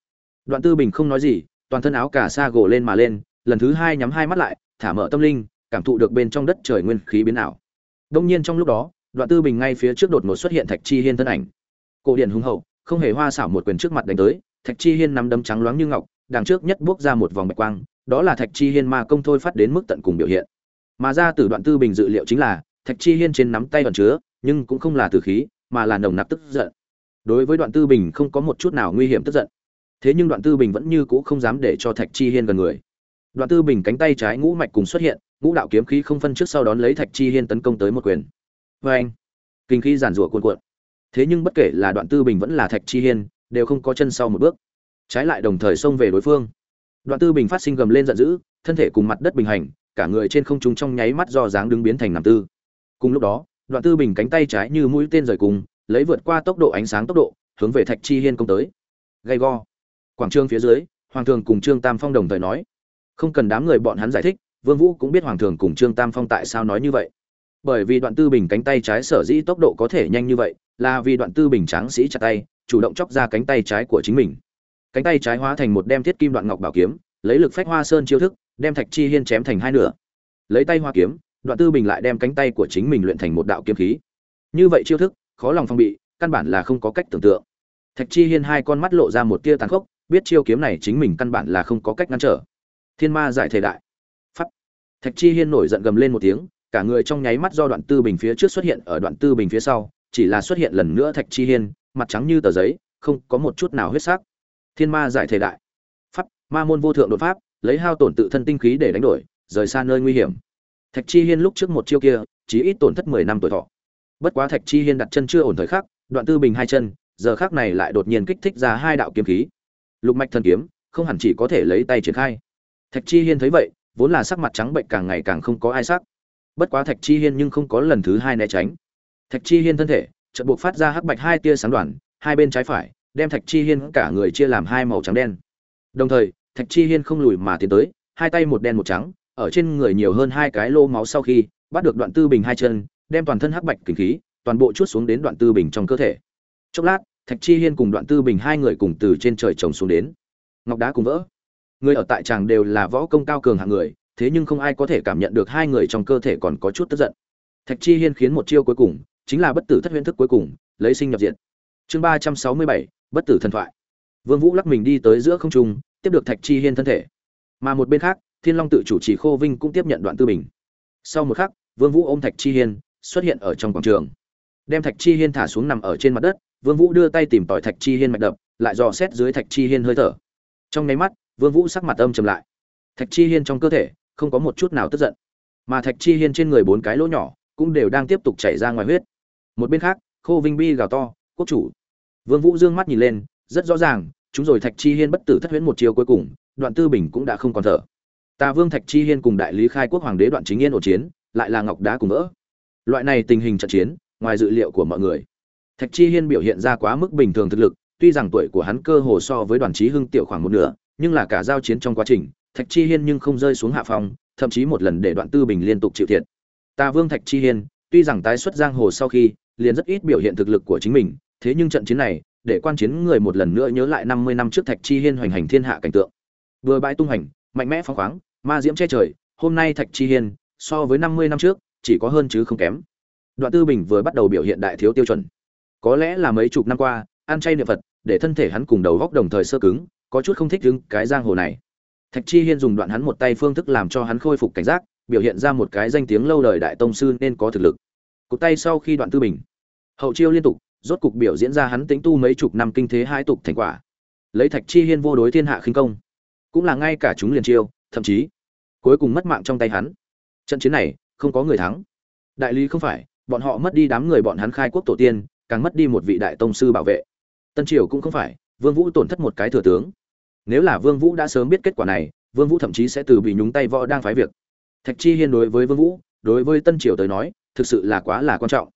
đoạn tư bình không nói gì toàn thân áo cả sa gồ lên mà lên, lần thứ hai nhắm hai mắt lại, thả mở tâm linh, cảm thụ được bên trong đất trời nguyên khí biến ảo. Đông nhiên trong lúc đó, đoạn tư bình ngay phía trước đột ngột xuất hiện thạch chi hiên thân ảnh. Cổ điển hùng hậu, không hề hoa xảo một quyền trước mặt đánh tới, thạch chi hiên nắm đấm trắng loáng như ngọc, đằng trước nhất bước ra một vòng bạch quang, đó là thạch chi hiên ma công thôi phát đến mức tận cùng biểu hiện. Mà ra từ đoạn tư bình dự liệu chính là, thạch chi hiên trên nắm tay còn chứa, nhưng cũng không là tử khí, mà là nồng nặc tức giận. Đối với đoạn tư bình không có một chút nào nguy hiểm tức giận thế nhưng đoạn tư bình vẫn như cũ không dám để cho thạch chi hiên gần người. Đoạn tư bình cánh tay trái ngũ mạch cùng xuất hiện, ngũ đạo kiếm khí không phân trước sau đón lấy thạch chi hiên tấn công tới một quyền. Vê anh. Kinh khí giản rủa cuồn cuộn. Thế nhưng bất kể là đoạn tư bình vẫn là thạch chi hiên, đều không có chân sau một bước. Trái lại đồng thời xông về đối phương. Đoạn tư bình phát sinh gầm lên giận dữ, thân thể cùng mặt đất bình hành, cả người trên không trung trong nháy mắt do dáng đứng biến thành nằm tư. Cùng lúc đó, đoạn tư bình cánh tay trái như mũi tên rời cùng, lấy vượt qua tốc độ ánh sáng tốc độ, hướng về thạch chi hiên công tới. Gay go quảng trường phía dưới, hoàng thường cùng trương tam phong đồng thời nói, không cần đám người bọn hắn giải thích, vương vũ cũng biết hoàng thường cùng trương tam phong tại sao nói như vậy. Bởi vì đoạn tư bình cánh tay trái sở dĩ tốc độ có thể nhanh như vậy, là vì đoạn tư bình tráng sĩ chặt tay, chủ động chọc ra cánh tay trái của chính mình. Cánh tay trái hóa thành một đem thiết kim đoạn ngọc bảo kiếm, lấy lực phách hoa sơn chiêu thức, đem thạch chi hiên chém thành hai nửa. Lấy tay hoa kiếm, đoạn tư bình lại đem cánh tay của chính mình luyện thành một đạo kiếm khí. Như vậy chiêu thức, khó lòng phong bị, căn bản là không có cách tưởng tượng. Thạch chi hiên hai con mắt lộ ra một tia tàn khốc biết chiêu kiếm này chính mình căn bản là không có cách ngăn trở. Thiên ma giải thể đại. Phắt. thạch chi hiên nổi giận gầm lên một tiếng, cả người trong nháy mắt do đoạn tư bình phía trước xuất hiện ở đoạn tư bình phía sau, chỉ là xuất hiện lần nữa thạch chi hiên, mặt trắng như tờ giấy, không có một chút nào huyết sắc. Thiên ma giải thể đại. Pháp ma môn vô thượng đột pháp, lấy hao tổn tự thân tinh khí để đánh đổi, rời xa nơi nguy hiểm. Thạch chi hiên lúc trước một chiêu kia chỉ ít tổn thất mười năm tuổi thọ. Bất quá thạch chi hiên đặt chân chưa ổn thời khắc, đoạn tư bình hai chân, giờ khắc này lại đột nhiên kích thích ra hai đạo kiếm khí lục mạch thần kiếm, không hẳn chỉ có thể lấy tay triển khai. Thạch chi hiên thấy vậy, vốn là sắc mặt trắng bệnh càng ngày càng không có ai sắc. Bất quá thạch chi hiên nhưng không có lần thứ hai né tránh. Thạch chi hiên thân thể chợt buộc phát ra hắc bạch hai tia sáng đoàn, hai bên trái phải, đem thạch chi hiên cả người chia làm hai màu trắng đen. Đồng thời, thạch chi hiên không lùi mà tiến tới, hai tay một đen một trắng, ở trên người nhiều hơn hai cái lô máu sau khi, bắt được đoạn tư bình hai chân, đem toàn thân hắc bạch kinh khí, toàn bộ chút xuống đến đoạn tư bình trong cơ thể. Chốc lát thạch chi hiên cùng đoạn tư bình hai người cùng từ trên trời trồng xuống đến. Ngọc đá cùng vỡ. Người ở tại tràng đều là võ công cao cường hạng người, thế nhưng không ai có thể cảm nhận được hai người trong cơ thể còn có chút tức giận. Thạch chi hiên khiến một chiêu cuối cùng, chính là bất tử thất huyễn thức cuối cùng, lấy sinh nhập diện chương ba trăm sáu mươi bảy, bất tử thần thoại. Vương vũ lắc mình đi tới giữa không trung, tiếp được thạch chi hiên thân thể. Mà một bên khác, thiên long tự chủ trì khô vinh cũng tiếp nhận đoạn tư bình. Sau một khắc, vương vũ ôm thạch chi hiên, xuất hiện ở trong quảng trường. Đem thạch chi hiên thả xuống nằm ở trên mặt đất vương vũ đưa tay tìm tỏi thạch chi hiên mạch đập, lại dò xét dưới thạch chi hiên hơi thở. Trong nháy mắt, vương vũ sắc mặt âm trầm lại. Thạch chi hiên trong cơ thể, không có một chút nào tức giận. Mà thạch chi hiên trên người bốn cái lỗ nhỏ, cũng đều đang tiếp tục chảy ra ngoài huyết. Một bên khác, khô vinh bi gào to, quốc chủ! Vương vũ dương mắt nhìn lên, rất rõ ràng, chúng rồi thạch chi hiên bất tử thất huyễn một chiều cuối cùng, đoạn tư bình cũng đã không còn thở. Tà vương thạch chi hiên cùng đại lý khai quốc hoàng đế đoạn chính yên ổ chiến, lại là ngọc đá cùng vỡ. Loại này tình hình trận chiến, ngoài dự liệu của mọi người thạch chi hiên biểu hiện ra quá mức bình thường thực lực, tuy rằng tuổi của hắn cơ hồ so với đoàn Chí hưng tiểu khoảng một nửa, nhưng là cả giao chiến trong quá trình, thạch chi hiên nhưng không rơi xuống hạ phong, thậm chí một lần để đoạn tư bình liên tục chịu thiệt. Ta vương thạch chi hiên, tuy rằng tái xuất giang hồ sau khi, liền rất ít biểu hiện thực lực của chính mình, thế nhưng trận chiến này, để quan chiến người một lần nữa nhớ lại năm mươi năm trước thạch chi hiên hoành hành thiên hạ cảnh tượng. Vừa bãi tung hành, mạnh mẽ phóng khoáng, ma diễm che trời, hôm nay thạch chi hiên, so với năm mươi năm trước, chỉ có hơn chứ không kém. Đoạn tư bình vừa bắt đầu biểu hiện đại thiếu tiêu chuẩn có lẽ là mấy chục năm qua, ăn chay niệm phật, để thân thể hắn cùng đầu góc đồng thời sơ cứng, có chút không thích đứng cái giang hồ này. Thạch chi hiên dùng đoạn hắn một tay phương thức làm cho hắn khôi phục cảnh giác, biểu hiện ra một cái danh tiếng lâu đời đại tông sư nên có thực lực. Cụt tay sau khi đoạn tư bình, hậu chiêu liên tục, rốt cục biểu diễn ra hắn tính tu mấy chục năm kinh thế hai tục thành quả. Lấy thạch chi hiên vô đối thiên hạ khinh công, cũng là ngay cả chúng liền chiêu, thậm chí cuối cùng mất mạng trong tay hắn. Trận chiến này, không có người thắng. Đại lý không phải, bọn họ mất đi đám người bọn hắn khai quốc tổ tiên càng mất đi một vị đại tông sư bảo vệ. Tân triều cũng không phải, vương vũ tổn thất một cái thừa tướng. Nếu là vương vũ đã sớm biết kết quả này, vương vũ thậm chí sẽ từ bị nhúng tay võ đang phái việc. Thạch chi hiên đối với vương vũ, đối với tân triều tới nói, thực sự là quá là quan trọng.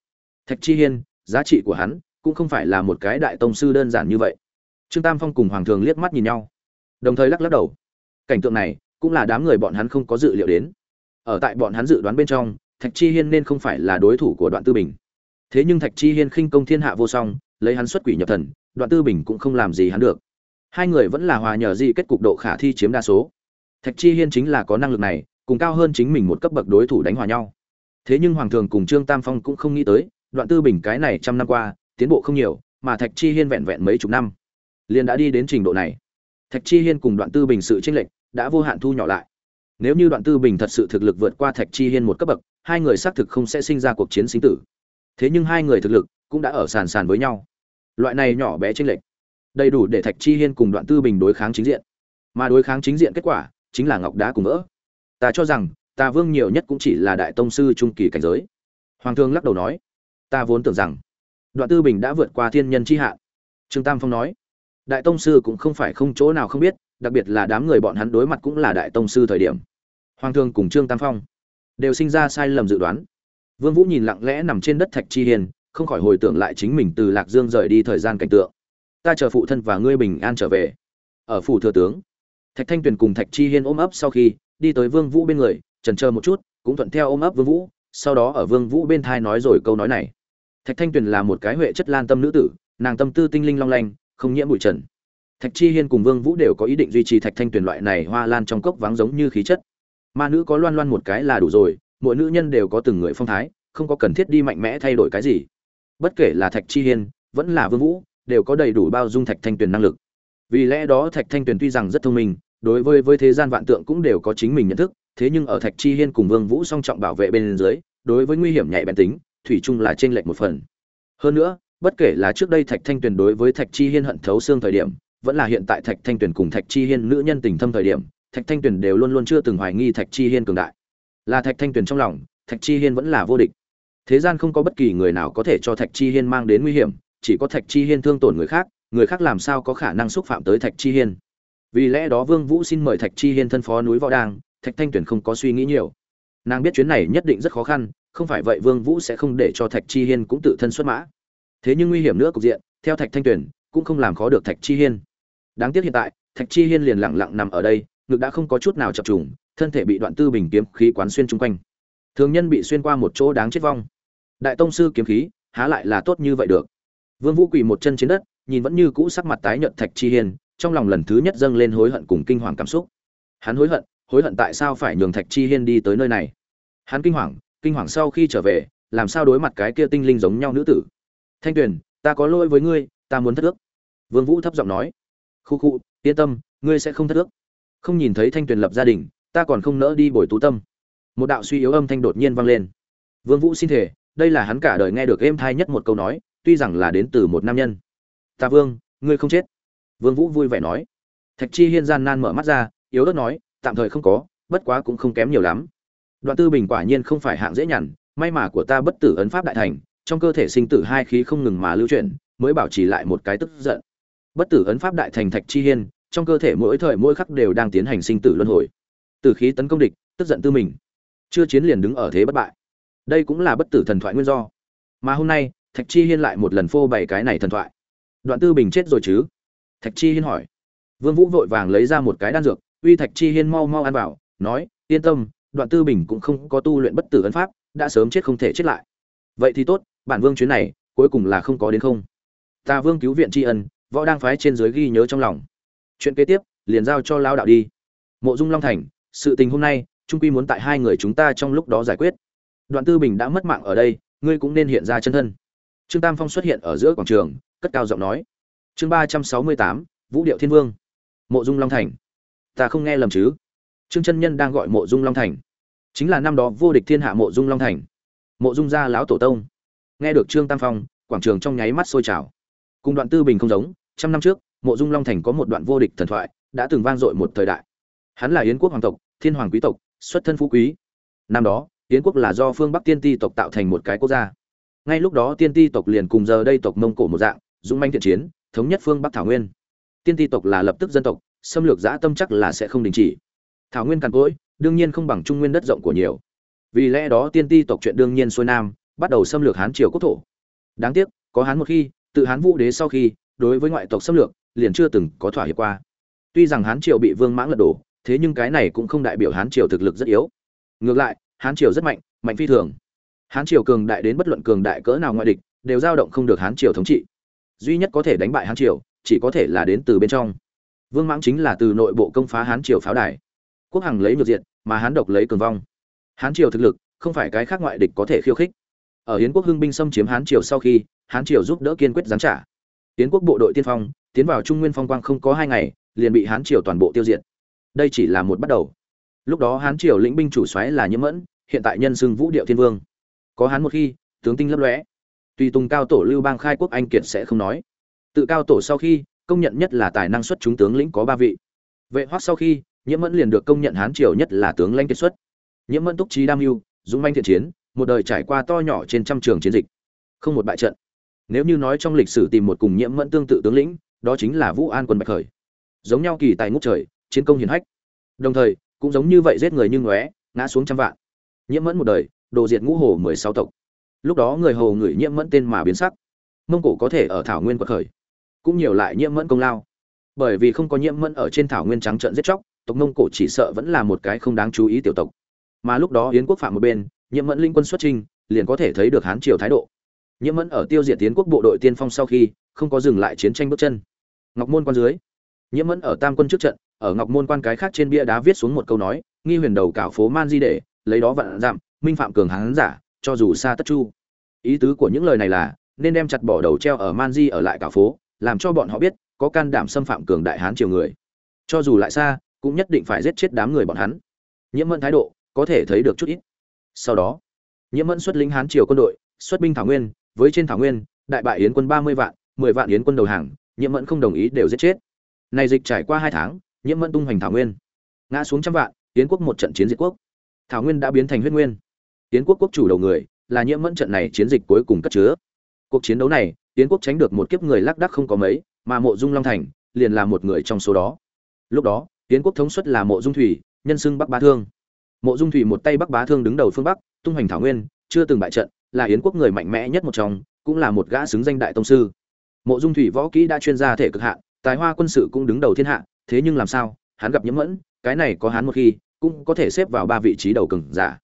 Thạch chi hiên, giá trị của hắn cũng không phải là một cái đại tông sư đơn giản như vậy. Trương tam phong cùng hoàng thường liếc mắt nhìn nhau. Đồng thời lắc lắc đầu. Cảnh tượng này cũng là đám người bọn hắn không có dự liệu đến. Ở tại bọn hắn dự đoán bên trong, thạch chi hiên nên không phải là đối thủ của đoạn tư bình thế nhưng thạch chi hiên khinh công thiên hạ vô song, lấy hắn xuất quỷ nhập thần, đoạn tư bình cũng không làm gì hắn được. Hai người vẫn là hòa nhờ gì kết cục độ khả thi chiếm đa số. Thạch chi hiên chính là có năng lực này, cùng cao hơn chính mình một cấp bậc đối thủ đánh hòa nhau. Thế nhưng hoàng thường cùng trương tam phong cũng không nghĩ tới, đoạn tư bình cái này trăm năm qua, tiến bộ không nhiều, mà thạch chi hiên vẹn vẹn mấy chục năm, liền đã đi đến trình độ này. Thạch chi hiên cùng đoạn tư bình sự tranh lệch đã vô hạn thu nhỏ lại. Nếu như đoạn tư bình thật sự thực lực vượt qua thạch chi hiên một cấp bậc, hai người xác thực không sẽ sinh ra cuộc chiến sinh tử thế nhưng hai người thực lực cũng đã ở sàn sàn với nhau. Loại này nhỏ bé tranh lệch, đầy đủ để thạch chi hiên cùng đoạn tư bình đối kháng chính diện. Mà đối kháng chính diện kết quả chính là ngọc đá cùng vỡ. Ta cho rằng, ta vương nhiều nhất cũng chỉ là đại tông sư trung kỳ cảnh giới. Hoàng thương lắc đầu nói, ta vốn tưởng rằng đoạn tư bình đã vượt qua thiên nhân chi hạ trương tam phong nói, đại tông sư cũng không phải không chỗ nào không biết, đặc biệt là đám người bọn hắn đối mặt cũng là đại tông sư thời điểm. Hoàng thương cùng trương tam phong đều sinh ra sai lầm dự đoán vương vũ nhìn lặng lẽ nằm trên đất thạch chi hiền không khỏi hồi tưởng lại chính mình từ lạc dương rời đi thời gian cảnh tượng. Ta chờ phụ thân và ngươi bình an trở về. Ở phủ thừa tướng, thạch thanh tuyền cùng thạch chi hiên ôm ấp sau khi đi tới vương vũ bên người, chần chờ một chút, cũng thuận theo ôm ấp vương vũ, sau đó ở vương vũ bên thai nói rồi câu nói này. Thạch thanh tuyền là một cái huệ chất lan tâm nữ tử, nàng tâm tư tinh linh long lanh, không nhiễm bụi trần. Thạch chi hiên cùng vương vũ đều có ý định duy trì thạch thanh tuyền loại này hoa lan trong cốc vắng giống như khí chất. Ma nữ có loan loan một cái là đủ rồi mỗi nữ nhân đều có từng người phong thái, không có cần thiết đi mạnh mẽ thay đổi cái gì. Bất kể là thạch chi hiên, vẫn là vương vũ, đều có đầy đủ bao dung thạch thanh tuyền năng lực. Vì lẽ đó thạch thanh tuyền tuy rằng rất thông minh, đối với với thế gian vạn tượng cũng đều có chính mình nhận thức, thế nhưng ở thạch chi hiên cùng vương vũ song trọng bảo vệ bên dưới, đối với nguy hiểm nhạy bén tính, thủy chung là trên lệch một phần. Hơn nữa, bất kể là trước đây thạch thanh tuyền đối với thạch chi hiên hận thấu xương thời điểm, vẫn là hiện tại thạch thanh tuyền cùng thạch chi hiên nữ nhân tình thâm thời điểm, thạch thanh tuyền đều luôn luôn chưa từng hoài nghi thạch chi hiên cường đại là thạch thanh tuyền trong lòng, thạch chi hiên vẫn là vô địch. Thế gian không có bất kỳ người nào có thể cho thạch chi hiên mang đến nguy hiểm, chỉ có thạch chi hiên thương tổn người khác người khác làm sao có khả năng xúc phạm tới thạch chi hiên. Vì lẽ đó vương vũ xin mời thạch chi hiên thân phó núi võ đang thạch thanh tuyền không có suy nghĩ nhiều. Nàng biết chuyến này nhất định rất khó khăn, không phải vậy vương vũ sẽ không để cho thạch chi hiên cũng tự thân xuất mã. Thế nhưng nguy hiểm nữa cục diện, theo thạch thanh tuyền, cũng không làm khó được thạch chi hiên. Đáng tiếc hiện tại, thạch chi hiên liền lặng lặng nằm ở đây, ngực đã không có chút nào chập trùng thân thể bị đoạn tư bình kiếm khí quán xuyên chung quanh. Thường nhân bị xuyên qua một chỗ đáng chết vong. Đại tông sư kiếm khí, há lại là tốt như vậy được. Vương vũ quỳ một chân trên đất, nhìn vẫn như cũ sắc mặt tái nhợt thạch chi hiên, trong lòng lần thứ nhất dâng lên hối hận cùng kinh hoàng cảm xúc. Hắn hối hận hối hận tại sao phải nhường thạch chi hiên đi tới nơi này? Hắn kinh hoàng kinh hoàng sau khi trở về, làm sao đối mặt cái kia tinh linh giống nhau nữ tử? Thanh tuyền, ta có lỗi với ngươi, ta muốn thất ước. Vương vũ thấp giọng nói. Khu khu, yên tâm, ngươi sẽ không thất ước. Không nhìn thấy thanh tuyền lập gia đình ta còn không nỡ đi bồi tú tâm. Một đạo suy yếu âm thanh đột nhiên vang lên. Vương vũ xin thể đây là hắn cả đời nghe được êm thai nhất một câu nói, tuy rằng là đến từ một nam nhân. Ta vương, ngươi không chết. Vương vũ vui vẻ nói. Thạch chi hiên gian nan mở mắt ra, yếu ớt nói, tạm thời không có, bất quá cũng không kém nhiều lắm. Đoạn tư bình quả nhiên không phải hạng dễ nhằn, may mà của ta bất tử ấn pháp đại thành, trong cơ thể sinh tử hai khí không ngừng mà lưu chuyển, mới bảo trì lại một cái tức giận. Bất tử ấn pháp đại thành thạch chi hiên, trong cơ thể mỗi thời mỗi khắc đều đang tiến hành sinh tử luân hồi từ khí tấn công địch, tức giận tư mình. Chưa chiến liền đứng ở thế bất bại. Đây cũng là bất tử thần thoại nguyên do. Mà hôm nay, thạch chi hiên lại một lần phô bày cái này thần thoại. Đoạn tư bình chết rồi chứ? Thạch chi hiên hỏi. Vương vũ vội vàng lấy ra một cái đan dược, uy thạch chi hiên mau mau ăn vào, nói, yên tâm, đoạn tư bình cũng không có tu luyện bất tử ấn pháp, đã sớm chết không thể chết lại. Vậy thì tốt, bản vương chuyến này, cuối cùng là không có đến không. Ta vương cứu viện tri ân, võ đang phái trên dưới ghi nhớ trong lòng. Chuyện kế tiếp, liền giao cho lao đạo đi. Mộ dung long thành sự tình hôm nay, trung quy muốn tại hai người chúng ta trong lúc đó giải quyết. Đoạn tư bình đã mất mạng ở đây, ngươi cũng nên hiện ra chân thân. Trương tam phong xuất hiện ở giữa quảng trường, cất cao giọng nói. Chương ba trăm sáu mươi tám, vũ điệu thiên vương, mộ dung long thành. Ta không nghe lầm chứ? Trương chân nhân đang gọi mộ dung long thành. Chính là năm đó vô địch thiên hạ mộ dung long thành. Mộ dung gia lão tổ tông. Nghe được trương tam phong, quảng trường trong nháy mắt sôi trào. Cùng đoạn tư bình không giống, trăm năm trước, mộ dung long thành có một đoạn vô địch thần thoại, đã từng vang dội một thời đại hắn là yến quốc hoàng tộc, thiên hoàng quý tộc, xuất thân phú quý. Năm đó, yến quốc là do phương bắc tiên ti tộc tạo thành một cái quốc gia. Ngay lúc đó tiên ti tộc liền cùng giờ đây tộc mông cổ một dạng, dũng manh thiện chiến, thống nhất phương bắc thảo nguyên. Tiên ti tộc là lập tức dân tộc, xâm lược giã tâm chắc là sẽ không đình chỉ. Thảo nguyên càn cỗi, đương nhiên không bằng trung nguyên đất rộng của nhiều. Vì lẽ đó tiên ti tộc chuyện đương nhiên xuôi nam, bắt đầu xâm lược hán triều quốc thổ. Đáng tiếc, có hán một khi, tự hán vũ đế sau khi, đối với ngoại tộc xâm lược, liền chưa từng có thỏa hiệp qua. Tuy rằng hán triều bị vương mãng lật đổ thế nhưng cái này cũng không đại biểu hán triều thực lực rất yếu. Ngược lại, hán triều rất mạnh mạnh phi thường. Hán triều cường đại đến bất luận cường đại cỡ nào ngoại địch, đều dao động không được hán triều thống trị. Duy nhất có thể đánh bại hán triều, chỉ có thể là đến từ bên trong. Vương mãng chính là từ nội bộ công phá hán triều pháo đài. Quốc hằng lấy ngược diện, mà hán độc lấy cường vong. Hán triều thực lực, không phải cái khác ngoại địch có thể khiêu khích. Ở hiến quốc hưng binh xâm chiếm hán triều sau khi, hán triều giúp đỡ kiên quyết giáng trả. Hiến quốc bộ đội tiên phong, tiến vào trung nguyên phong quang không có hai ngày, liền bị hán triều toàn bộ tiêu diệt đây chỉ là một bắt đầu. Lúc đó hán triều lĩnh binh chủ xoáy là nhiễm mẫn, hiện tại nhân xưng vũ điệu thiên vương. Có hán một khi, tướng tinh lấp lóe. Tùy tùng cao tổ lưu bang khai quốc anh kiệt sẽ không nói. Tự cao tổ sau khi, công nhận nhất là tài năng xuất chúng tướng lĩnh có ba vị. Vệ hoắc sau khi, nhiễm mẫn liền được công nhận hán triều nhất là tướng lãnh kiệt xuất. Nhiễm mẫn túc trí đam mưu, dũng manh thiện chiến, một đời trải qua to nhỏ trên trăm trường chiến dịch. Không một bại trận. Nếu như nói trong lịch sử tìm một cùng nhiễm mẫn tương tự tướng lĩnh, đó chính là vũ an quân bạch khởi. Giống nhau kỳ tài ngút trời chiến công hiển hách. Đồng thời, cũng giống như vậy giết người như ngóe, ngã xuống trăm vạn. Nhiễm mẫn một đời, đồ diệt ngũ hồ mười sáu tộc. Lúc đó người hồ người nhiễm mẫn tên mà biến sắc. Mông cổ có thể ở thảo nguyên quật khởi, cũng nhiều lại nhiễm mẫn công lao. Bởi vì không có nhiễm mẫn ở trên thảo nguyên trắng trận giết chóc, tộc mông cổ chỉ sợ vẫn là một cái không đáng chú ý tiểu tộc. Mà lúc đó yến quốc phạm một bên, nhiễm mẫn linh quân xuất trinh liền có thể thấy được hán triều thái độ. Nhiễm mẫn ở tiêu diệt tiến quốc bộ đội tiên phong sau khi, không có dừng lại chiến tranh bước chân. Ngọc môn quan dưới, nhiễm mẫn ở tam quân trước trận ở ngọc môn quan cái khác trên bia đá viết xuống một câu nói, nghi huyền đầu cảo phố man di để, lấy đó vạn dặm, minh phạm cường hán giả, cho dù xa tất chu. Ý tứ của những lời này là, nên đem chặt bỏ đầu treo ở man di ở lại cảo phố, làm cho bọn họ biết, có can đảm xâm phạm cường đại hán triều người. Cho dù lại xa, cũng nhất định phải giết chết đám người bọn hắn. Nhiễm mẫn thái độ, có thể thấy được chút ít. Sau đó, nhiễm mẫn xuất lính hán triều quân đội, xuất binh thảo nguyên, với trên thảo nguyên, đại bại yến quân ba mươi vạn, mười vạn yến quân đầu hàng, nhiễm mẫn không đồng ý đều giết chết. Này dịch trải qua hai tháng nhiễm mẫn tung hoành thảo nguyên. Ngã xuống trăm vạn tiến quốc một trận chiến diệt quốc. Thảo nguyên đã biến thành huyết nguyên. Tiến quốc quốc chủ đầu người, là nhiễm mẫn trận này chiến dịch cuối cùng cất chứa. Cuộc chiến đấu này tiến quốc tránh được một kiếp người lác đác không có mấy, mà mộ dung long thành, liền là một người trong số đó. Lúc đó tiến quốc thống suất là mộ dung thủy, nhân xưng bắc bá thương. Mộ dung thủy một tay bắc bá thương đứng đầu phương bắc, tung hoành thảo nguyên, chưa từng bại trận, là yến quốc người mạnh mẽ nhất một trong, cũng là một gã xứng danh đại tông sư. Mộ dung thủy võ kỹ đã chuyên gia thể cực hạn, tài hoa quân sự cũng đứng đầu thiên hạ thế nhưng làm sao, hắn gặp nhiễm mẫn, cái này có hắn một khi, cũng có thể xếp vào ba vị trí đầu cường giả.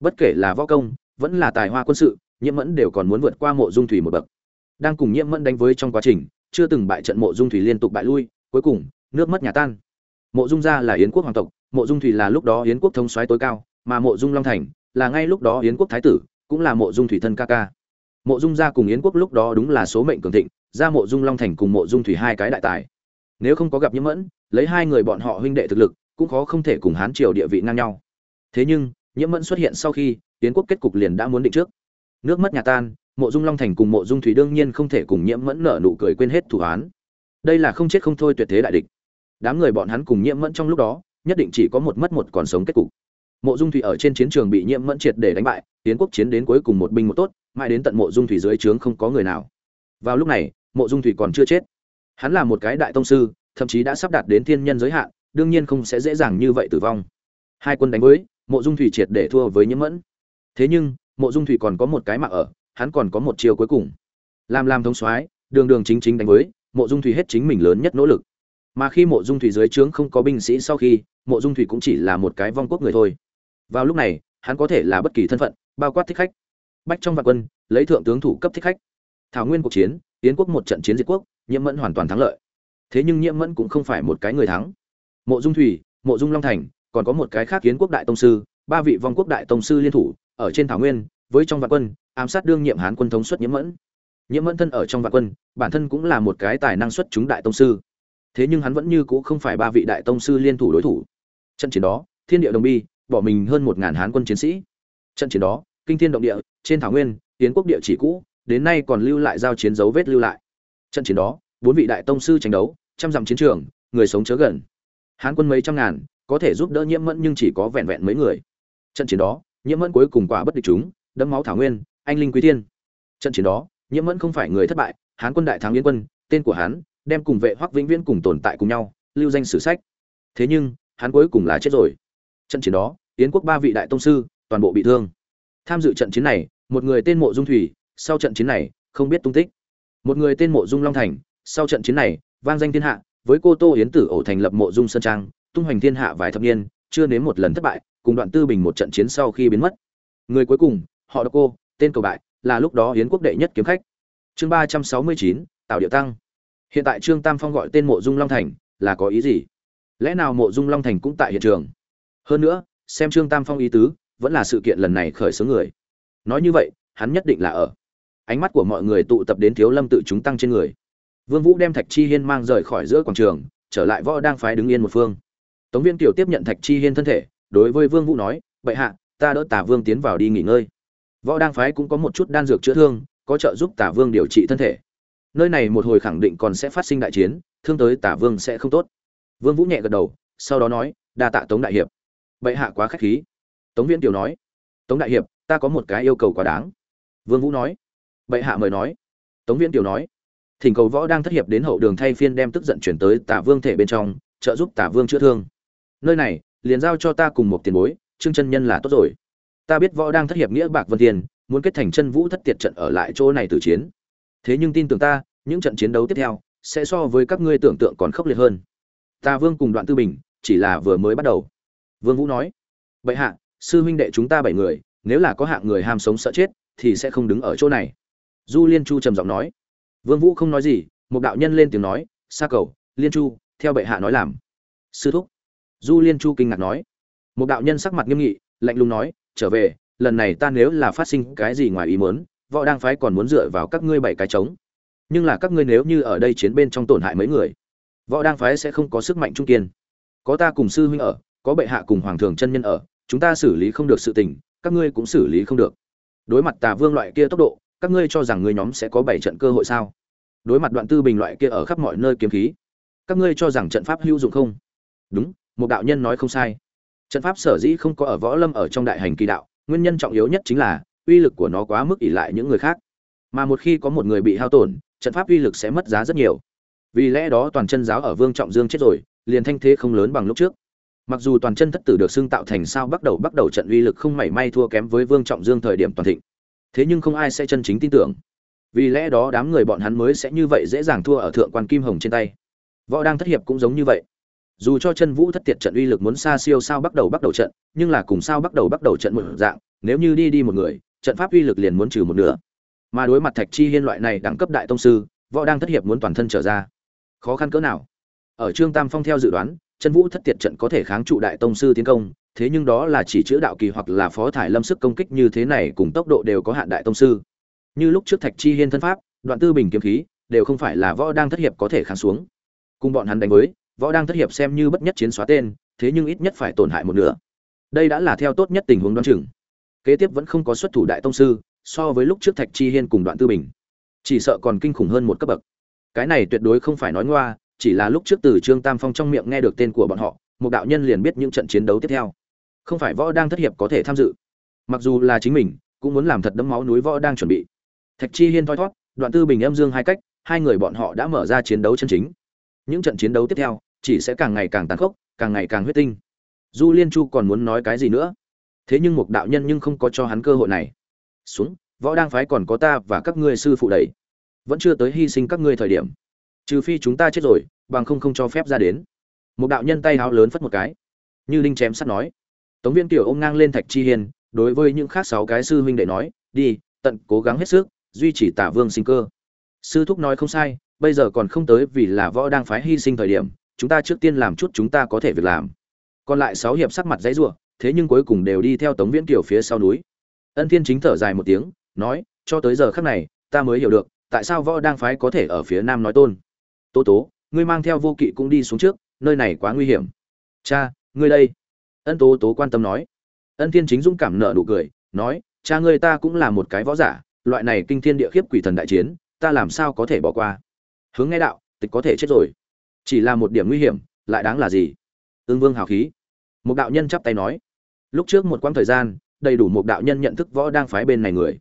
Bất kể là võ công, vẫn là tài hoa quân sự, nhiễm mẫn đều còn muốn vượt qua mộ dung thủy một bậc. Đang cùng nhiễm mẫn đánh với trong quá trình, chưa từng bại trận mộ dung thủy liên tục bại lui, cuối cùng, nước mất nhà tan. Mộ dung gia là yến quốc hoàng tộc, mộ dung thủy là lúc đó yến quốc thống soái tối cao, mà mộ dung long thành là ngay lúc đó yến quốc thái tử, cũng là mộ dung thủy thân ca ca. Mộ dung gia cùng yến quốc lúc đó đúng là số mệnh cường thịnh, ra mộ dung long thành cùng mộ dung thủy hai cái đại tài. Nếu không có gặp nhiễm mẫn lấy hai người bọn họ huynh đệ thực lực, cũng khó không thể cùng hán triều địa vị ngang nhau. Thế nhưng, nhiễm mẫn xuất hiện sau khi, yến quốc kết cục liền đã muốn định trước. Nước mất nhà tan, mộ dung long thành cùng mộ dung thủy đương nhiên không thể cùng nhiễm mẫn nở nụ cười quên hết thủ án. Đây là không chết không thôi tuyệt thế đại địch. Đám người bọn hắn cùng nhiễm mẫn trong lúc đó, nhất định chỉ có một mất một còn sống kết cục. Mộ dung thủy ở trên chiến trường bị nhiễm mẫn triệt để đánh bại tiến quốc chiến đến cuối cùng một binh một tốt, mãi đến tận mộ dung thủy dưới trướng không có người nào. Vào lúc này, mộ dung thủy còn chưa chết. Hắn là một cái đại tông sư thậm chí đã sắp đạt đến thiên nhân giới hạn, đương nhiên không sẽ dễ dàng như vậy tử vong. Hai quân đánh với, mộ dung thủy triệt để thua với nhiễm mẫn. Thế nhưng, mộ dung thủy còn có một cái mạng ở, hắn còn có một chiều cuối cùng. Làm làm thống soái, đường đường chính chính đánh với, mộ dung thủy hết chính mình lớn nhất nỗ lực. Mà khi mộ dung thủy dưới trướng không có binh sĩ sau khi, mộ dung thủy cũng chỉ là một cái vong quốc người thôi. Vào lúc này, hắn có thể là bất kỳ thân phận, bao quát thích khách. Bách trong vạn quân, lấy thượng tướng thủ cấp thích khách. Thảo nguyên cuộc chiến tiến quốc một trận chiến diệt quốc, nhiễm mẫn hoàn toàn thắng lợi thế nhưng nhiễm mẫn cũng không phải một cái người thắng. Mộ dung thủy, mộ dung long thành, còn có một cái khác kiến quốc đại tông sư, ba vị vong quốc đại tông sư liên thủ, ở trên thảo nguyên, với trong vạn quân, ám sát đương nhiệm hán quân thống suất nhiễm mẫn. Nhiễm mẫn thân ở trong vạn quân, bản thân cũng là một cái tài năng xuất chúng đại tông sư. Thế nhưng hắn vẫn như cũ không phải ba vị đại tông sư liên thủ đối thủ. Trận chiến đó, thiên địa đồng bi, bỏ mình hơn một ngàn hán quân chiến sĩ. Trận chiến đó, kinh thiên động địa, trên thảo nguyên tiến quốc địa chỉ cũ, đến nay còn lưu lại giao chiến dấu vết lưu lại. Trận chiến đó bốn vị đại tông sư tranh đấu, trăm dặm chiến trường, người sống chớ gần. Hán quân mấy trăm ngàn, có thể giúp đỡ nhiễm mẫn nhưng chỉ có vẹn vẹn mấy người. Trận chiến đó, nhiễm mẫn cuối cùng quả bất địch chúng, đẫm máu thảo nguyên, anh linh quý thiên. Trận chiến đó, nhiễm mẫn không phải người thất bại, hán quân đại thắng yến quân, tên của hán đem cùng vệ hoắc vĩnh viễn cùng tồn tại cùng nhau, lưu danh sử sách. Thế nhưng, hắn cuối cùng là chết rồi. Trận chiến đó, yến quốc ba vị đại tông sư, toàn bộ bị thương. Tham dự trận chiến này, một người tên mộ dung thủy, sau trận chiến này, không biết tung tích. Một người tên mộ dung long thành sau trận chiến này, vang danh thiên hạ, với cô tô yến tử ổ thành lập mộ dung sơn trang, tung hoành thiên hạ vài thập niên, chưa nếm một lần thất bại, cùng đoạn tư bình một trận chiến sau khi biến mất. Người cuối cùng, họ đ cô, tên cầu bại, là lúc đó yến quốc đệ nhất kiếm khách. Chương ba trăm sáu mươi chín tạo điệu tăng. Hiện tại trương tam phong gọi tên mộ dung long thành, là có ý gì? Lẽ nào mộ dung long thành cũng tại hiện trường? Hơn nữa, xem trương tam phong ý tứ, vẫn là sự kiện lần này khởi xướng người. Nói như vậy, hắn nhất định là ở. Ánh mắt của mọi người tụ tập đến thiếu lâm tự chúng tăng trên người vương vũ đem thạch chi hiên mang rời khỏi giữa quảng trường, trở lại võ đang phái đứng yên một phương. Tống viên tiểu tiếp nhận thạch chi hiên thân thể, đối với vương vũ nói, bệ hạ, ta đỡ tả vương tiến vào đi nghỉ ngơi. Võ đang phái cũng có một chút đan dược chữa thương, có trợ giúp tả vương điều trị thân thể. Nơi này một hồi khẳng định còn sẽ phát sinh đại chiến, thương tới tả vương sẽ không tốt. Vương vũ nhẹ gật đầu, sau đó nói, đa tạ tống đại hiệp. Bệ hạ quá khách khí. Tống viên tiểu nói, tống đại hiệp, ta có một cái yêu cầu quá đáng. Vương vũ nói, bệ hạ mời nói. Tống viên tiểu nói thỉnh cầu võ đang thất hiệp đến hậu đường thay phiên đem tức giận chuyển tới tả vương thể bên trong, trợ giúp tả vương chữa thương. Nơi này, liền giao cho ta cùng một tiền bối, trương chân nhân là tốt rồi. Ta biết võ đang thất hiệp nghĩa bạc vân tiền, muốn kết thành chân vũ thất tiệt trận ở lại chỗ này tử chiến. Thế nhưng tin tưởng ta, những trận chiến đấu tiếp theo, sẽ so với các ngươi tưởng tượng còn khốc liệt hơn. Ta vương cùng đoạn tư bình, chỉ là vừa mới bắt đầu. Vương vũ nói vậy hạ, sư huynh đệ chúng ta bảy người, nếu là có hạng người ham sống sợ chết, thì sẽ không đứng ở chỗ này. Du liên chu trầm giọng nói vương vũ không nói gì, một đạo nhân lên tiếng nói xa cầu, liên chu, theo bệ hạ nói làm. Sư thúc. Du liên chu kinh ngạc nói. Một đạo nhân sắc mặt nghiêm nghị, lạnh lùng nói, trở về, lần này ta nếu là phát sinh cái gì ngoài ý muốn, võ đang phái còn muốn dựa vào các ngươi bảy cái trống. Nhưng là các ngươi nếu như ở đây chiến bên trong tổn hại mấy người, võ đang phái sẽ không có sức mạnh trung kiên. Có ta cùng sư huynh ở, có bệ hạ cùng hoàng thường chân nhân ở, chúng ta xử lý không được sự tình, các ngươi cũng xử lý không được. Đối mặt tà vương loại kia tốc độ, các ngươi cho rằng người nhóm sẽ có bảy trận cơ hội sao? Đối mặt đoạn tư bình loại kia ở khắp mọi nơi kiếm khí. Các ngươi cho rằng trận pháp hữu dụng không? Đúng, một đạo nhân nói không sai. Trận pháp sở dĩ không có ở võ lâm ở trong đại hành kỳ đạo, nguyên nhân trọng yếu nhất chính là uy lực của nó quá mức ỷ lại những người khác. Mà một khi có một người bị hao tổn, trận pháp uy lực sẽ mất giá rất nhiều. Vì lẽ đó toàn chân giáo ở vương trọng dương chết rồi, liền thanh thế không lớn bằng lúc trước. Mặc dù toàn chân thất tử được xưng tạo thành sao bắt đầu bắt đầu trận uy lực không mảy may thua kém với vương trọng dương thời điểm toàn thịnh, thế nhưng không ai sẽ chân chính tin tưởng vì lẽ đó đám người bọn hắn mới sẽ như vậy dễ dàng thua ở thượng quan kim hồng trên tay. Võ đang thất hiệp cũng giống như vậy. Dù cho chân vũ thất tiệt trận uy lực muốn xa siêu sao bắt đầu bắt đầu trận, nhưng là cùng sao bắt đầu bắt đầu trận một dạng, nếu như đi đi một người, trận pháp uy lực liền muốn trừ một nửa. Mà đối mặt thạch chi hiên loại này đẳng cấp đại tông sư, võ đang thất hiệp muốn toàn thân trở ra. Khó khăn cỡ nào? Ở trương tam phong theo dự đoán, chân vũ thất tiệt trận có thể kháng trụ đại tông sư tiến công, thế nhưng đó là chỉ chữa đạo kỳ hoặc là phó thải lâm sức công kích như thế này cùng tốc độ đều có hạn đại tông sư như lúc trước thạch chi hiên thân pháp, đoạn tư bình kiếm khí, đều không phải là võ đang thất hiệp có thể kháng xuống. Cùng bọn hắn đánh với, võ đang thất hiệp xem như bất nhất chiến xóa tên, thế nhưng ít nhất phải tổn hại một nửa. Đây đã là theo tốt nhất tình huống đoán chừng. Kế tiếp vẫn không có xuất thủ đại tông sư, so với lúc trước thạch chi hiên cùng đoạn tư bình. Chỉ sợ còn kinh khủng hơn một cấp bậc. Cái này tuyệt đối không phải nói ngoa, chỉ là lúc trước từ trương tam phong trong miệng nghe được tên của bọn họ, một đạo nhân liền biết những trận chiến đấu tiếp theo. Không phải võ đang thất hiệp có thể tham dự. Mặc dù là chính mình, cũng muốn làm thật đấm máu núi võ đang chuẩn bị thạch chi hiên thoi thót, đoạn tư bình âm dương hai cách, hai người bọn họ đã mở ra chiến đấu chân chính. Những trận chiến đấu tiếp theo, chỉ sẽ càng ngày càng tàn khốc, càng ngày càng huyết tinh. Du liên chu còn muốn nói cái gì nữa? Thế nhưng một đạo nhân nhưng không có cho hắn cơ hội này. Xuống, võ đang phái còn có ta và các ngươi sư phụ đầy vẫn chưa tới hy sinh các ngươi thời điểm. Trừ phi chúng ta chết rồi, bằng không không cho phép ra đến. Một đạo nhân tay háo lớn phất một cái. Như linh chém sắt nói. Tống viên tiểu ôm ngang lên thạch chi hiên, đối với những khác sáu cái sư huynh đệ nói, đi, tận cố gắng hết sức duy trì tả vương sinh cơ. Sư thúc nói không sai, bây giờ còn không tới vì là võ đang phái hy sinh thời điểm, chúng ta trước tiên làm chút chúng ta có thể việc làm. Còn lại sáu hiệp sắc mặt dãy rủa, thế nhưng cuối cùng đều đi theo tống viễn kiều phía sau núi. Ân thiên chính thở dài một tiếng, nói, cho tới giờ khắc này, ta mới hiểu được, tại sao võ đang phái có thể ở phía nam nói tôn. Tố tố, ngươi mang theo vô kỵ cũng đi xuống trước, nơi này quá nguy hiểm. Cha, ngươi đây. Ân tố tố quan tâm nói. Ân thiên chính dũng cảm nợ nụ cười, nói, cha ngươi ta cũng là một cái võ giả loại này kinh thiên địa khiếp quỷ thần đại chiến, ta làm sao có thể bỏ qua? Hướng nghe đạo, tịch có thể chết rồi. Chỉ là một điểm nguy hiểm, lại đáng là gì? Ương vương hào khí. Một đạo nhân chắp tay nói. Lúc trước một quãng thời gian, đầy đủ một đạo nhân nhận thức võ đang phái bên này người.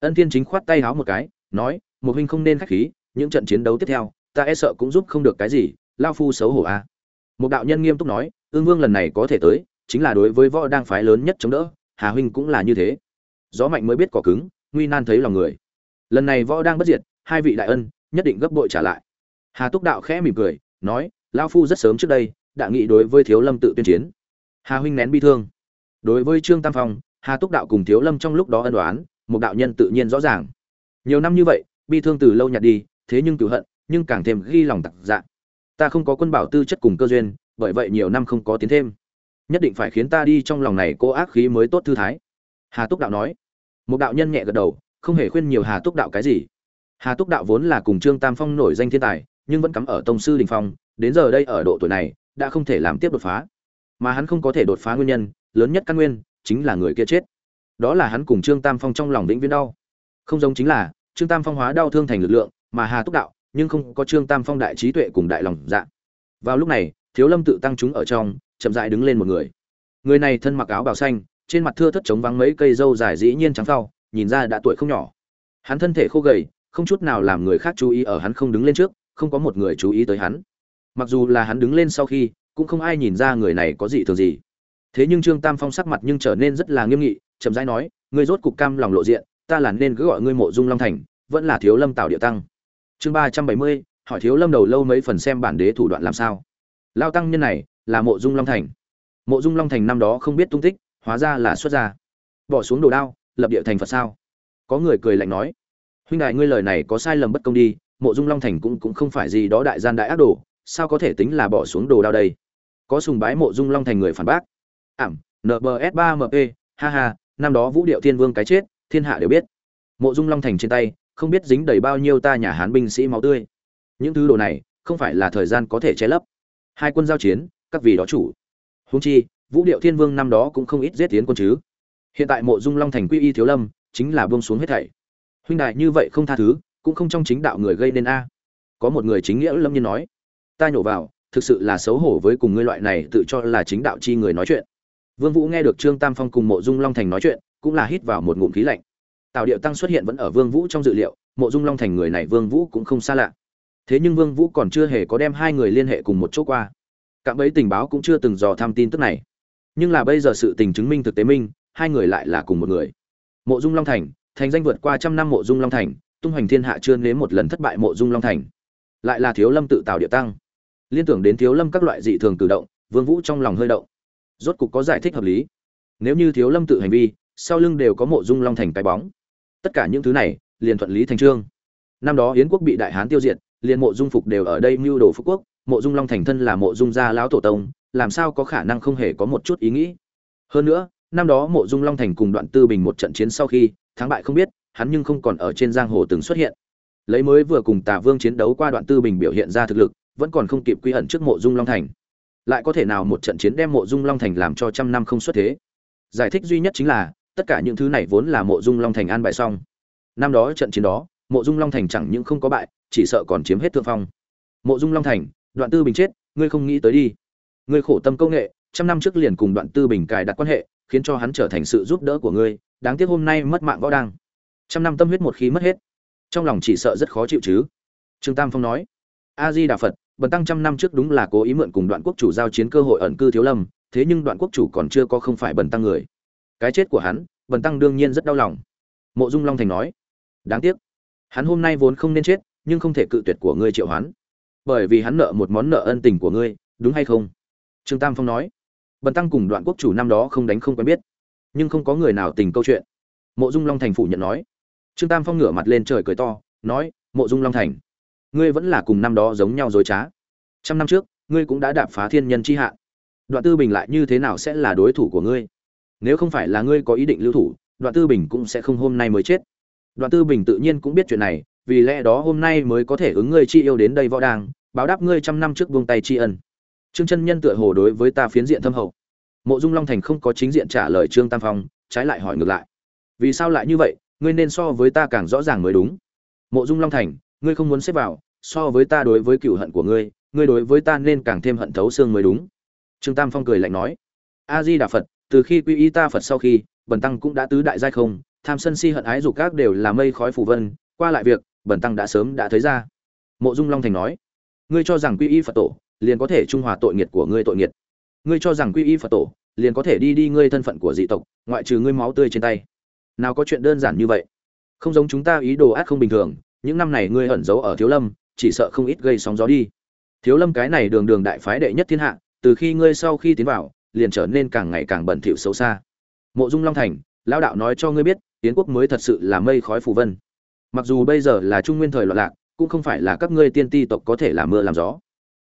Ân thiên chính khoát tay háo một cái, nói, một huynh không nên khách khí, những trận chiến đấu tiếp theo, ta e sợ cũng giúp không được cái gì, lao phu xấu hổ a. À. một đạo nhân nghiêm túc nói ương vương lần này có thể tới, chính là đối với võ đang phái lớn nhất chống đỡ, hà huynh cũng là như thế. Gió mạnh mới biết cỏ cứng nguy nan thấy lòng người. Lần này võ đang bất diệt, hai vị đại ân, nhất định gấp bội trả lại. Hà túc đạo khẽ mỉm cười, nói lao phu rất sớm trước đây, đã nghĩ đối với thiếu lâm tự tuyên chiến. Hà huynh nén bi thương. Đối với trương tam phong, hà túc đạo cùng thiếu lâm trong lúc đó ân đoán một đạo nhân tự nhiên rõ ràng. Nhiều năm như vậy, bi thương từ lâu nhạt đi, thế nhưng cựu hận, nhưng càng thêm ghi lòng tặc dạng. ta không có quân bảo tư chất cùng cơ duyên, bởi vậy nhiều năm không có tiến thêm. Nhất định phải khiến ta đi trong lòng này cô ác khí mới tốt thư thái. Hà túc đạo nói một đạo nhân nhẹ gật đầu, không hề khuyên nhiều hà túc đạo cái gì. Hà túc đạo vốn là cùng trương tam phong nổi danh thiên tài, nhưng vẫn cắm ở tông sư đình phong, đến giờ đây ở độ tuổi này, đã không thể làm tiếp đột phá. Mà hắn không có thể đột phá nguyên nhân, lớn nhất căn nguyên, chính là người kia chết. Đó là hắn cùng trương tam phong trong lòng vĩnh viễn đau. Không giống chính là, trương tam phong hóa đau thương thành lực lượng, mà hà túc đạo, nhưng không có trương tam phong đại trí tuệ cùng đại lòng dạ. Vào lúc này, thiếu lâm tự tăng chúng ở trong, chậm rãi đứng lên một người. Người này thân mặc áo bào xanh trên mặt thưa thất chống vắng mấy cây râu dài dĩ nhiên trắng phao nhìn ra đã tuổi không nhỏ. Hắn thân thể khô gầy, không chút nào làm người khác chú ý ở hắn không đứng lên trước, không có một người chú ý tới hắn. Mặc dù là hắn đứng lên sau khi, cũng không ai nhìn ra người này có gì thường gì. Thế nhưng trương tam phong sắc mặt nhưng trở nên rất là nghiêm nghị, chậm rãi nói, ngươi rốt cục cam lòng lộ diện, ta là nên cứ gọi ngươi mộ dung long thành, vẫn là thiếu lâm tạo địa tăng. Chương ba trăm bảy mươi, hỏi thiếu lâm đầu lâu mấy phần xem bản đế thủ đoạn làm sao. Lao tăng nhân này là mộ dung long thành. Mộ dung long thành năm đó không biết tung tích hóa ra là xuất gia. Bỏ xuống đồ đao, lập địa thành phật sao? Có người cười lạnh nói, huynh đại, ngươi lời này có sai lầm bất công đi, mộ dung long thành cũng cũng không phải gì đó đại gian đại ác đồ, sao có thể tính là bỏ xuống đồ đao đây? Có sùng bái mộ dung long thành người phản bác, ảm nbs 3 mp ha ha, năm đó vũ điệu thiên vương cái chết, thiên hạ đều biết. Mộ dung long thành trên tay, không biết dính đầy bao nhiêu ta nhà hán binh sĩ máu tươi. Những thứ đồ này, không phải là thời gian có thể che lấp. Hai quân giao chiến, các vị đó chủ. Húng chi vũ điệu thiên vương năm đó cũng không ít giết tiến quân chứ. Hiện tại mộ dung long thành quy y thiếu lâm, chính là buông xuống hết thảy. Huynh đại như vậy không tha thứ, cũng không trong chính đạo người gây nên a. Có một người chính nghĩa lâm nhiên nói, ta nhổ vào, thực sự là xấu hổ với cùng ngươi loại này tự cho là chính đạo chi người nói chuyện. Vương vũ nghe được trương tam phong cùng mộ dung long thành nói chuyện, cũng là hít vào một ngụm khí lạnh. Tào điệu tăng xuất hiện vẫn ở vương vũ trong dự liệu, mộ dung long thành người này vương vũ cũng không xa lạ. Thế nhưng vương vũ còn chưa hề có đem hai người liên hệ cùng một chỗ qua. Cạm ấy tình báo cũng chưa từng dò thăm tin tức này nhưng là bây giờ sự tình chứng minh thực tế minh, hai người lại là cùng một người. Mộ dung long thành thành danh vượt qua trăm năm mộ dung long thành, tung hoành thiên hạ chưa nếm một lần thất bại mộ dung long thành. Lại là thiếu lâm tự tạo địa tăng. Liên tưởng đến thiếu lâm các loại dị thường tự động, vương vũ trong lòng hơi động. Rốt cục có giải thích hợp lý. Nếu như thiếu lâm tự hành vi, sau lưng đều có mộ dung long thành cái bóng. Tất cả những thứ này, liền thuận lý thành trương. Năm đó yến quốc bị đại hán tiêu diệt, liền mộ dung phục đều ở đây mưu đồ phú quốc. Mộ dung long thành thân là mộ dung gia lão tổ tông làm sao có khả năng không hề có một chút ý nghĩ. Hơn nữa, năm đó mộ dung long thành cùng đoạn tư bình một trận chiến sau khi, thắng bại không biết, hắn nhưng không còn ở trên giang hồ từng xuất hiện. Lấy mới vừa cùng tà vương chiến đấu qua đoạn tư bình biểu hiện ra thực lực, vẫn còn không kịp quy ẩn trước mộ dung long thành. Lại có thể nào một trận chiến đem mộ dung long thành làm cho trăm năm không xuất thế? Giải thích duy nhất chính là, tất cả những thứ này vốn là mộ dung long thành an bại xong. Năm đó trận chiến đó, mộ dung long thành chẳng những không có bại, chỉ sợ còn chiếm hết thượng phong. Mộ dung long thành, đoạn tư bình chết, ngươi không nghĩ tới đi ngươi khổ tâm công nghệ, trăm năm trước liền cùng đoạn tư bình cài đặt quan hệ, khiến cho hắn trở thành sự giúp đỡ của ngươi, đáng tiếc hôm nay mất mạng võ đang. trăm năm tâm huyết một khi mất hết, trong lòng chỉ sợ rất khó chịu chứ. Trương tam phong nói, a di đà phật, bần tăng trăm năm trước đúng là cố ý mượn cùng đoạn quốc chủ giao chiến cơ hội ẩn cư thiếu lâm, thế nhưng đoạn quốc chủ còn chưa có không phải bần tăng người. Cái chết của hắn, bần tăng đương nhiên rất đau lòng. Mộ dung long thành nói, đáng tiếc, hắn hôm nay vốn không nên chết, nhưng không thể cự tuyệt của ngươi triệu hoán. Bởi vì hắn nợ một món nợ ân tình của ngươi, đúng hay không? Trương tam phong nói, bần tăng cùng đoạn quốc chủ năm đó không đánh không quen biết, nhưng không có người nào tình câu chuyện. Mộ dung long thành phủ nhận nói. Trương tam phong ngửa mặt lên trời cười to, nói, mộ dung long thành, ngươi vẫn là cùng năm đó giống nhau dối trá. Trăm năm trước, ngươi cũng đã đạp phá thiên nhân chi hạ đoạn tư bình lại như thế nào sẽ là đối thủ của ngươi? Nếu không phải là ngươi có ý định lưu thủ, đoạn tư bình cũng sẽ không hôm nay mới chết. Đoạn tư bình tự nhiên cũng biết chuyện này, vì lẽ đó hôm nay mới có thể ứng ngươi chi yêu đến đây võ đàng, báo đáp ngươi trăm năm trước buông tay tri ân trương chân nhân tựa hồ đối với ta phiến diện thâm hậu. Mộ dung long thành không có chính diện trả lời trương tam phong, trái lại hỏi ngược lại. Vì sao lại như vậy, ngươi nên so với ta càng rõ ràng mới đúng. Mộ dung long thành, ngươi không muốn xếp vào, so với ta đối với cựu hận của ngươi ngươi đối với ta nên càng thêm hận thấu xương mới đúng. Trương tam phong cười lạnh nói. A di đà phật, từ khi quy y ta phật sau khi, bần tăng cũng đã tứ đại giai không, tham sân si hận ái dục các đều là mây khói phù vân, qua lại việc, bần tăng đã sớm đã thấy ra. Mộ dung long thành nói ngươi cho rằng quy y phật tổ liền có thể trung hòa tội nghiệt của ngươi tội nghiệt. Ngươi cho rằng quy y phật tổ liền có thể đi đi ngươi thân phận của dị tộc, ngoại trừ ngươi máu tươi trên tay. Nào có chuyện đơn giản như vậy? Không giống chúng ta ý đồ ác không bình thường, những năm này ngươi ẩn giấu ở thiếu lâm, chỉ sợ không ít gây sóng gió đi. Thiếu lâm cái này đường đường đại phái đệ nhất thiên hạ, từ khi ngươi sau khi tiến vào, liền trở nên càng ngày càng bẩn thỉu xấu xa. Mộ dung long thành, lão đạo nói cho ngươi biết tiến quốc mới thật sự là mây khói phù vân. Mặc dù bây giờ là trung nguyên thời loạn lạc cũng không phải là các ngươi tiên ti tộc có thể làm mưa làm gió.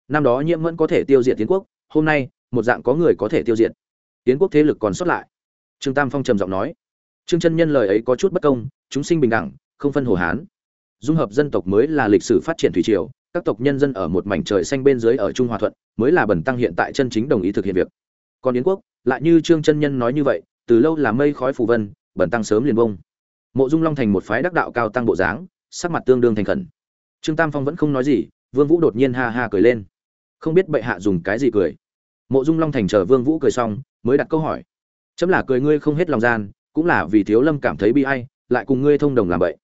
Năm đó nhiễm mẫn có thể tiêu diệt tiến quốc, hôm nay, một dạng có người có thể tiêu diệt. Tiến quốc thế lực còn sót lại. Trương tam phong trầm giọng nói. Trương chân nhân lời ấy có chút bất công, chúng sinh bình đẳng, không phân hồ hán. Dung hợp dân tộc mới là lịch sử phát triển thủy triều, các tộc nhân dân ở một mảnh trời xanh bên dưới ở trung hòa thuận, mới là bẩn tăng hiện tại chân chính đồng ý thực hiện việc. Còn yến quốc, lại như trương chân nhân nói như vậy, từ lâu là mây khói phù vân bẩn tăng sớm liền bông. Mộ dung long thành một phái đắc đạo cao tăng bộ dáng, sắc mặt tương đương thành khẩn trương tam phong vẫn không nói gì, vương vũ đột nhiên ha ha cười lên. Không biết bệ hạ dùng cái gì cười. Mộ dung long thành chờ vương vũ cười xong, mới đặt câu hỏi. Chấm là cười ngươi không hết lòng gian, cũng là vì thiếu lâm cảm thấy bi ai, lại cùng ngươi thông đồng làm vậy.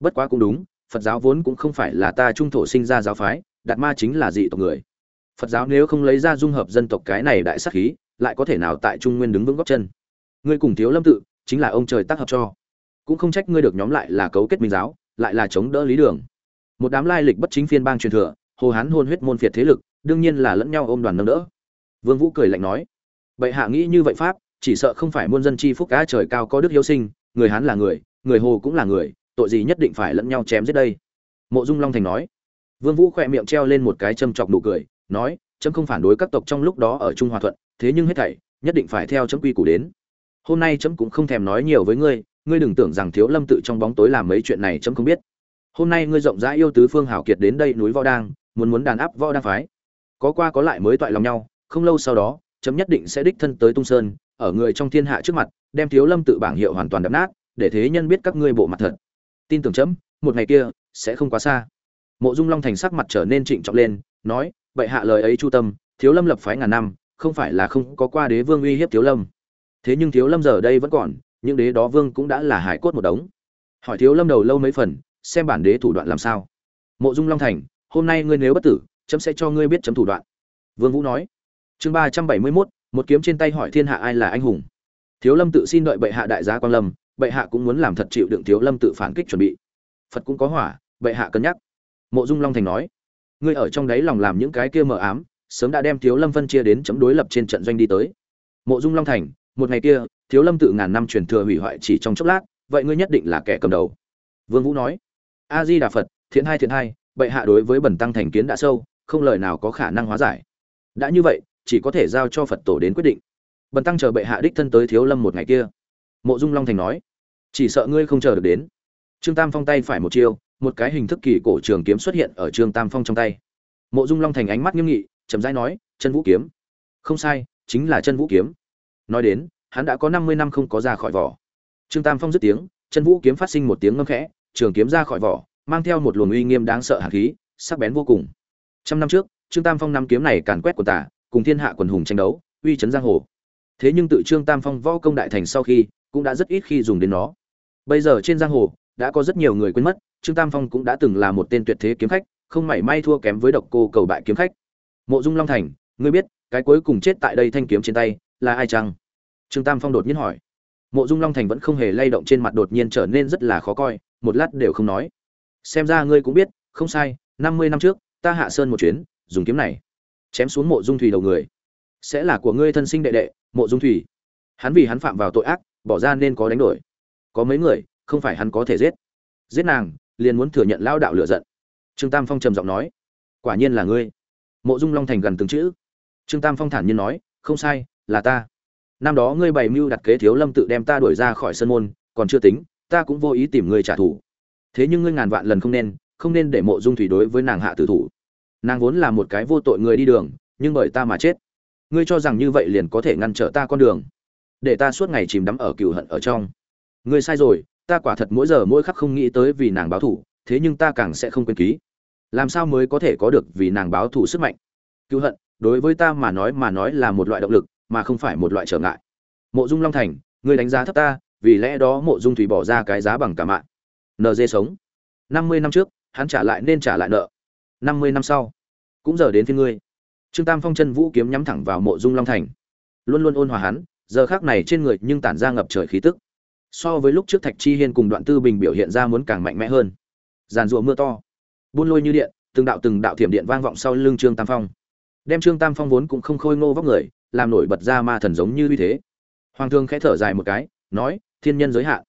Bất quá cũng đúng, phật giáo vốn cũng không phải là ta trung thổ sinh ra giáo phái, đạt ma chính là dị tộc người. Phật giáo nếu không lấy ra dung hợp dân tộc cái này đại sắc khí, lại có thể nào tại trung nguyên đứng vững góc chân? Ngươi cùng thiếu lâm tự, chính là ông trời tác hợp cho. Cũng không trách ngươi được nhóm lại là cấu kết minh giáo, lại là chống đỡ lý đường một đám lai lịch bất chính phiên bang truyền thừa hồ hán hôn huyết môn phiệt thế lực, đương nhiên là lẫn nhau ôm đoàn nâng đỡ. Vương vũ cười lạnh nói, bệ hạ nghĩ như vậy pháp, chỉ sợ không phải muôn dân chi phúc cá trời cao có đức hiếu sinh, người hán là người người hồ cũng là người, tội gì nhất định phải lẫn nhau chém giết đây? Mộ dung long thành nói. Vương vũ khỏe miệng treo lên một cái châm chọc nụ cười, nói, chấm không phản đối các tộc trong lúc đó ở trung hòa thuận, thế nhưng hết thảy, nhất định phải theo chấm quy củ đến. Hôm nay chấm cũng không thèm nói nhiều với ngươi ngươi đừng tưởng rằng thiếu lâm tự trong bóng tối làm mấy chuyện này chấm không biết hôm nay ngươi rộng rãi yêu tứ phương hảo kiệt đến đây núi võ đang, muốn muốn đàn áp võ đang phái. Có qua có lại mới toại lòng nhau, không lâu sau đó, chấm nhất định sẽ đích thân tới tung sơn, ở người trong thiên hạ trước mặt, đem thiếu lâm tự bảng hiệu hoàn toàn đập nát, để thế nhân biết các ngươi bộ mặt thật. Tin tưởng chấm, một ngày kia, sẽ không quá xa. Mộ dung long thành sắc mặt trở nên trịnh trọng lên, nói vậy hạ lời ấy chu tâm, thiếu lâm lập phái ngàn năm, không phải là không có qua đế vương uy hiếp thiếu lâm. Thế nhưng thiếu lâm giờ đây vẫn còn, những đế đó vương cũng đã là hải cốt một đống. Hỏi thiếu lâm đầu lâu mấy phần xem bản đế thủ đoạn làm sao. Mộ dung long thành hôm nay ngươi nếu bất tử chấm sẽ cho ngươi biết chấm thủ đoạn. Vương vũ nói. Chương ba trăm bảy mươi 371, một kiếm trên tay hỏi thiên hạ ai là anh hùng. Thiếu lâm tự xin đợi bệ hạ đại gia quan lâm bệ hạ cũng muốn làm thật chịu đựng thiếu lâm tự phản kích chuẩn bị. Phật cũng có hỏa bệ hạ cân nhắc. Mộ dung long thành nói. Ngươi ở trong đấy lòng làm những cái kia mờ ám sớm đã đem thiếu lâm phân chia đến chấm đối lập trên trận doanh đi tới. Mộ dung long thành một ngày kia thiếu lâm tự ngàn năm truyền thừa hủy hoại chỉ trong chốc lát vậy ngươi nhất định là kẻ cầm đầu. Vương vũ nói a di đà phật, thiện hai thiện hai, bệ hạ đối với bẩn tăng thành kiến đã sâu, không lời nào có khả năng hóa giải. Đã như vậy, chỉ có thể giao cho phật tổ đến quyết định. Bần tăng chờ bệ hạ đích thân tới thiếu lâm một ngày kia. Mộ dung long thành nói, chỉ sợ ngươi không chờ được đến. Trương tam phong tay phải một chiêu, một cái hình thức kỳ cổ trường kiếm xuất hiện ở trương tam phong trong tay. Mộ dung long thành ánh mắt nghiêm nghị, chậm rãi nói, chân vũ kiếm. Không sai, chính là chân vũ kiếm. Nói đến, hắn đã có năm mươi năm không có ra khỏi vỏ. Trương tam phong dứt tiếng, chân vũ kiếm phát sinh một tiếng ngâm khẽ trường kiếm ra khỏi vỏ, mang theo một luồng uy nghiêm đáng sợ hàn khí, sắc bén vô cùng. Trăm năm trước, trương tam phong năm kiếm này càn quét quần tả cùng thiên hạ quần hùng tranh đấu, uy chấn giang hồ. Thế nhưng tự trương tam phong võ công đại thành sau khi, cũng đã rất ít khi dùng đến nó. Bây giờ trên giang hồ, đã có rất nhiều người quên mất, trương tam phong cũng đã từng là một tên tuyệt thế kiếm khách, không mảy may thua kém với độc cô cầu bại kiếm khách. Mộ dung long thành, ngươi biết, cái cuối cùng chết tại đây thanh kiếm trên tay, là ai chăng? Trương tam phong đột nhiên hỏi. Mộ dung long thành vẫn không hề lay động trên mặt đột nhiên trở nên rất là khó coi một lát đều không nói. Xem ra ngươi cũng biết, không sai, năm mươi năm trước, ta hạ sơn một chuyến, dùng kiếm này, chém xuống mộ dung thủy đầu người. Sẽ là của ngươi thân sinh đệ đệ, mộ dung thủy. Hắn vì hắn phạm vào tội ác, bỏ ra nên có đánh đổi. Có mấy người, không phải hắn có thể giết. Giết nàng, liền muốn thừa nhận lao đạo lựa giận. Trương tam phong trầm giọng nói, quả nhiên là ngươi. Mộ dung long thành gần từng chữ. Trương tam phong thản nhiên nói, không sai, là ta. Năm đó ngươi bày mưu đặt kế thiếu lâm tự đem ta đuổi ra khỏi sân môn, còn chưa tính ta cũng vô ý tìm ngươi trả thù. Thế nhưng ngươi ngàn vạn lần không nên không nên để mộ dung thủy đối với nàng hạ tử thủ. Nàng vốn là một cái vô tội người đi đường, nhưng bởi ta mà chết. Ngươi cho rằng như vậy liền có thể ngăn trở ta con đường. Để ta suốt ngày chìm đắm ở cựu hận ở trong. Ngươi sai rồi, ta quả thật mỗi giờ mỗi khắc không nghĩ tới vì nàng báo thủ thế nhưng ta càng sẽ không quên ký. Làm sao mới có thể có được vì nàng báo thủ sức mạnh? Cựu hận, đối với ta mà nói mà nói là một loại động lực, mà không phải một loại trở ngại. Mộ dung long thành, ngươi đánh giá thấp ta vì lẽ đó mộ dung thủy bỏ ra cái giá bằng cả mạng. Nd sống. Năm mươi năm trước, hắn trả lại nên trả lại nợ. Năm mươi năm sau, cũng giờ đến phía ngươi. Trương tam phong chân vũ kiếm nhắm thẳng vào mộ dung long thành. Luôn luôn ôn hòa hắn, giờ khác này trên người nhưng tản ra ngập trời khí tức. So với lúc trước thạch chi hiên cùng đoạn tư bình biểu hiện ra muốn càng mạnh mẽ hơn. Giàn rụa mưa to. Buôn lôi như điện, từng đạo từng đạo thiểm điện vang vọng sau lưng trương tam phong. Đem trương tam phong vốn cũng không khôi ngô vóc người, làm nổi bật ra ma thần giống như uy thế. Hoàng thương khẽ thở dài một cái, nói thiên nhân giới hạn.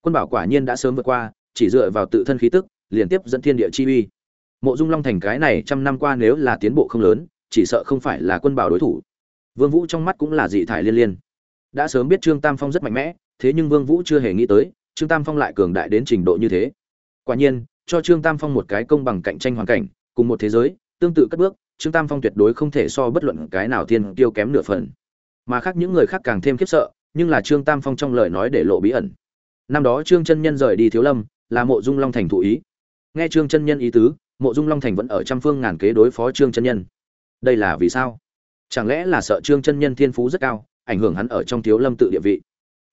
Quân bảo quả nhiên đã sớm vượt qua, chỉ dựa vào tự thân khí tức liền tiếp dẫn thiên địa chi uy. Mộ dung long thành cái này trăm năm qua nếu là tiến bộ không lớn, chỉ sợ không phải là quân bảo đối thủ. Vương vũ trong mắt cũng là dị thải liên liên. Đã sớm biết trương tam phong rất mạnh mẽ, thế nhưng vương vũ chưa hề nghĩ tới, trương tam phong lại cường đại đến trình độ như thế. Quả nhiên, cho trương tam phong một cái công bằng cạnh tranh hoàn cảnh, cùng một thế giới, tương tự cất bước, trương tam phong tuyệt đối không thể so bất luận cái nào thiên tiêu kém nửa phần. Mà khác những người khác càng thêm khiếp sợ nhưng là trương tam phong trong lời nói để lộ bí ẩn. Năm đó trương chân nhân rời đi thiếu lâm, là mộ dung long thành thụ ý. Nghe trương chân nhân ý tứ, mộ dung long thành vẫn ở trăm phương ngàn kế đối phó trương chân nhân. Đây là vì sao? Chẳng lẽ là sợ trương chân nhân thiên phú rất cao, ảnh hưởng hắn ở trong thiếu lâm tự địa vị?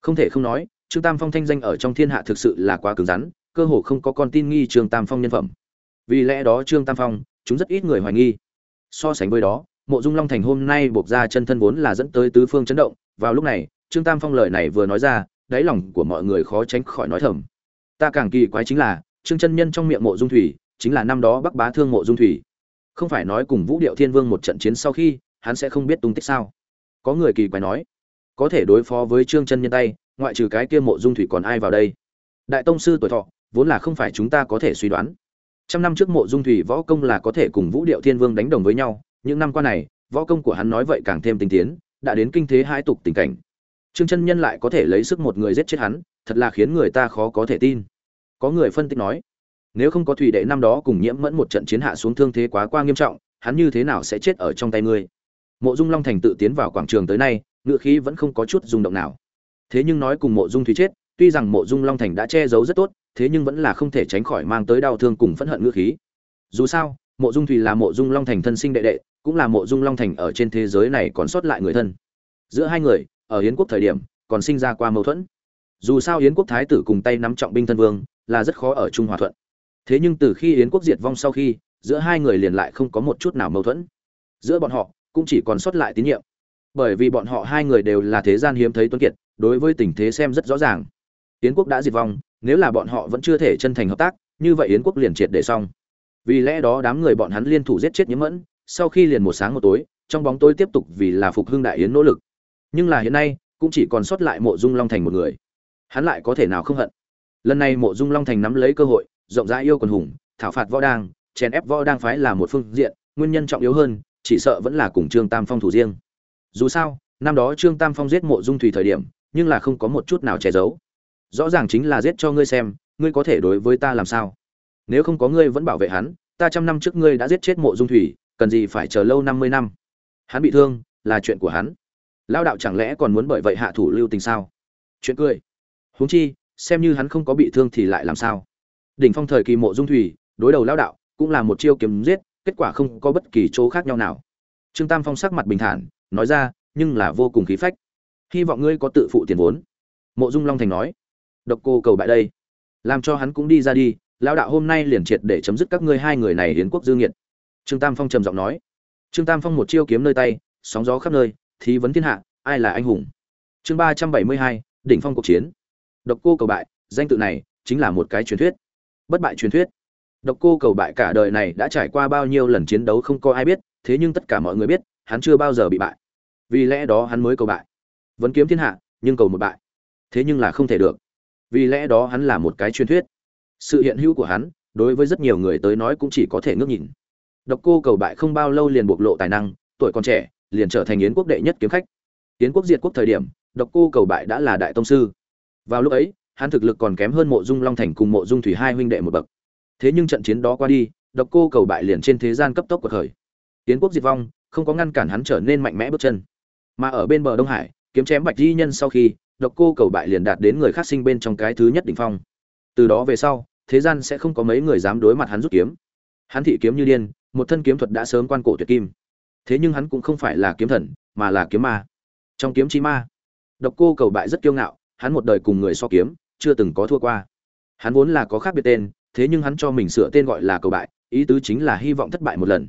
Không thể không nói, trương tam phong thanh danh ở trong thiên hạ thực sự là quá cứng rắn, cơ hồ không có con tin nghi trương tam phong nhân phẩm. Vì lẽ đó trương tam phong, chúng rất ít người hoài nghi. So sánh với đó, mộ dung long thành hôm nay buộc ra chân thân vốn là dẫn tới tứ phương chấn động, vào lúc này trương tam phong lời này vừa nói ra, đáy lòng của mọi người khó tránh khỏi nói thầm. Ta càng kỳ quái chính là, trương chân nhân trong miệng mộ dung thủy, chính là năm đó bắc bá thương mộ dung thủy. Không phải nói cùng vũ điệu thiên vương một trận chiến sau khi, hắn sẽ không biết tung tích sao? Có người kỳ quái nói, có thể đối phó với trương chân nhân tay, ngoại trừ cái kia mộ dung thủy còn ai vào đây? Đại tông sư tuổi thọ, vốn là không phải chúng ta có thể suy đoán. Trăm năm trước mộ dung thủy võ công là có thể cùng vũ điệu thiên vương đánh đồng với nhau, những năm qua này, võ công của hắn nói vậy càng thêm tinh tiến, đã đến kinh thế hai tục tình cảnh trương chân nhân lại có thể lấy sức một người giết chết hắn, thật là khiến người ta khó có thể tin. Có người phân tích nói, nếu không có thủy đệ năm đó cùng nhiễm mẫn một trận chiến hạ xuống thương thế quá qua nghiêm trọng, hắn như thế nào sẽ chết ở trong tay ngươi? Mộ dung long thành tự tiến vào quảng trường tới nay ngựa khí vẫn không có chút rung động nào. Thế nhưng nói cùng mộ dung thủy chết, tuy rằng mộ dung long thành đã che giấu rất tốt, thế nhưng vẫn là không thể tránh khỏi mang tới đau thương cùng phẫn hận ngựa khí. Dù sao, mộ dung thủy là mộ dung long thành thân sinh đệ đệ, cũng là mộ dung long thành ở trên thế giới này còn sót lại người thân. Giữa hai người ở hiến quốc thời điểm, còn sinh ra qua mâu thuẫn. Dù sao yến quốc thái tử cùng tay nắm trọng binh thân vương, là rất khó ở trung hòa thuận. Thế nhưng từ khi yến quốc diệt vong sau khi, giữa hai người liền lại không có một chút nào mâu thuẫn. Giữa bọn họ, cũng chỉ còn sót lại tín nhiệm. Bởi vì bọn họ hai người đều là thế gian hiếm thấy tuấn kiệt, đối với tình thế xem rất rõ ràng. Yến quốc đã diệt vong, nếu là bọn họ vẫn chưa thể chân thành hợp tác, như vậy yến quốc liền triệt để xong. Vì lẽ đó đám người bọn hắn liên thủ giết chết nhiễm mẫn, sau khi liền một sáng một tối, trong bóng tối tiếp tục vì là phục hưng đại yến nỗ lực nhưng là hiện nay, cũng chỉ còn sót lại mộ dung long thành một người. Hắn lại có thể nào không hận? Lần này mộ dung long thành nắm lấy cơ hội, rộng rãi yêu quần hùng, thảo phạt võ đang, chèn ép võ đang phái là một phương diện, nguyên nhân trọng yếu hơn, chỉ sợ vẫn là cùng trương tam phong thủ riêng. Dù sao, năm đó trương tam phong giết mộ dung thủy thời điểm, nhưng là không có một chút nào che giấu. Rõ ràng chính là giết cho ngươi xem, ngươi có thể đối với ta làm sao? Nếu không có ngươi vẫn bảo vệ hắn, ta trăm năm trước ngươi đã giết chết mộ dung thủy, cần gì phải chờ lâu năm mươi năm? Hắn bị thương, là chuyện của hắn lao đạo chẳng lẽ còn muốn bởi vậy hạ thủ lưu tình sao? Chuyện cười. Huống chi, xem như hắn không có bị thương thì lại làm sao? Đỉnh phong thời kỳ mộ dung thủy, đối đầu lao đạo, cũng là một chiêu kiếm giết, kết quả không có bất kỳ chỗ khác nhau nào. Trương tam phong sắc mặt bình thản, nói ra, nhưng là vô cùng khí phách. Hy vọng ngươi có tự phụ tiền vốn. Mộ dung long thành nói. Độc cô cầu bại đây. Làm cho hắn cũng đi ra đi lao đạo hôm nay liền triệt để chấm dứt các ngươi hai người này hiến quốc dư nghiệt. Trương tam phong trầm giọng nói. Trương tam phong một chiêu kiếm nơi tay, sóng gió khắp nơi thí vấn thiên hạ, ai là anh hùng? Chương ba trăm bảy mươi hai, đỉnh phong cuộc chiến. Độc cô cầu bại, danh tự này chính là một cái truyền thuyết. Bất bại truyền thuyết. Độc cô cầu bại cả đời này đã trải qua bao nhiêu lần chiến đấu không có ai biết, thế nhưng tất cả mọi người biết, hắn chưa bao giờ bị bại. Vì lẽ đó hắn mới cầu bại. Vẫn kiếm thiên hạ, nhưng cầu một bại. Thế nhưng là không thể được. Vì lẽ đó hắn là một cái truyền thuyết. Sự hiện hữu của hắn, đối với rất nhiều người tới nói cũng chỉ có thể ngước nhìn. Độc cô cầu bại không bao lâu liền bộc lộ tài năng, tuổi còn trẻ liền trở thành yến quốc đệ nhất kiếm khách. Yến quốc diệt quốc thời điểm, độc cô cầu bại đã là đại tông sư. Vào lúc ấy, hắn thực lực còn kém hơn mộ dung long thành cùng mộ dung thủy hai huynh đệ một bậc. Thế nhưng trận chiến đó qua đi, độc cô cầu bại liền trên thế gian cấp tốc của khởi. Yến quốc diệt vong, không có ngăn cản hắn trở nên mạnh mẽ bước chân. Mà ở bên bờ đông hải, kiếm chém bạch di nhân sau khi, độc cô cầu bại liền đạt đến người khác sinh bên trong cái thứ nhất đỉnh phong. Từ đó về sau, thế gian sẽ không có mấy người dám đối mặt hắn rút kiếm. Hắn thị kiếm như điên, một thân kiếm thuật đã sớm quan cổ tuyệt kim thế nhưng hắn cũng không phải là kiếm thần, mà là kiếm ma. Trong kiếm chi ma, độc cô cầu bại rất kiêu ngạo, hắn một đời cùng người so kiếm, chưa từng có thua qua. Hắn vốn là có khác biệt tên, thế nhưng hắn cho mình sửa tên gọi là cầu bại, ý tứ chính là hy vọng thất bại một lần.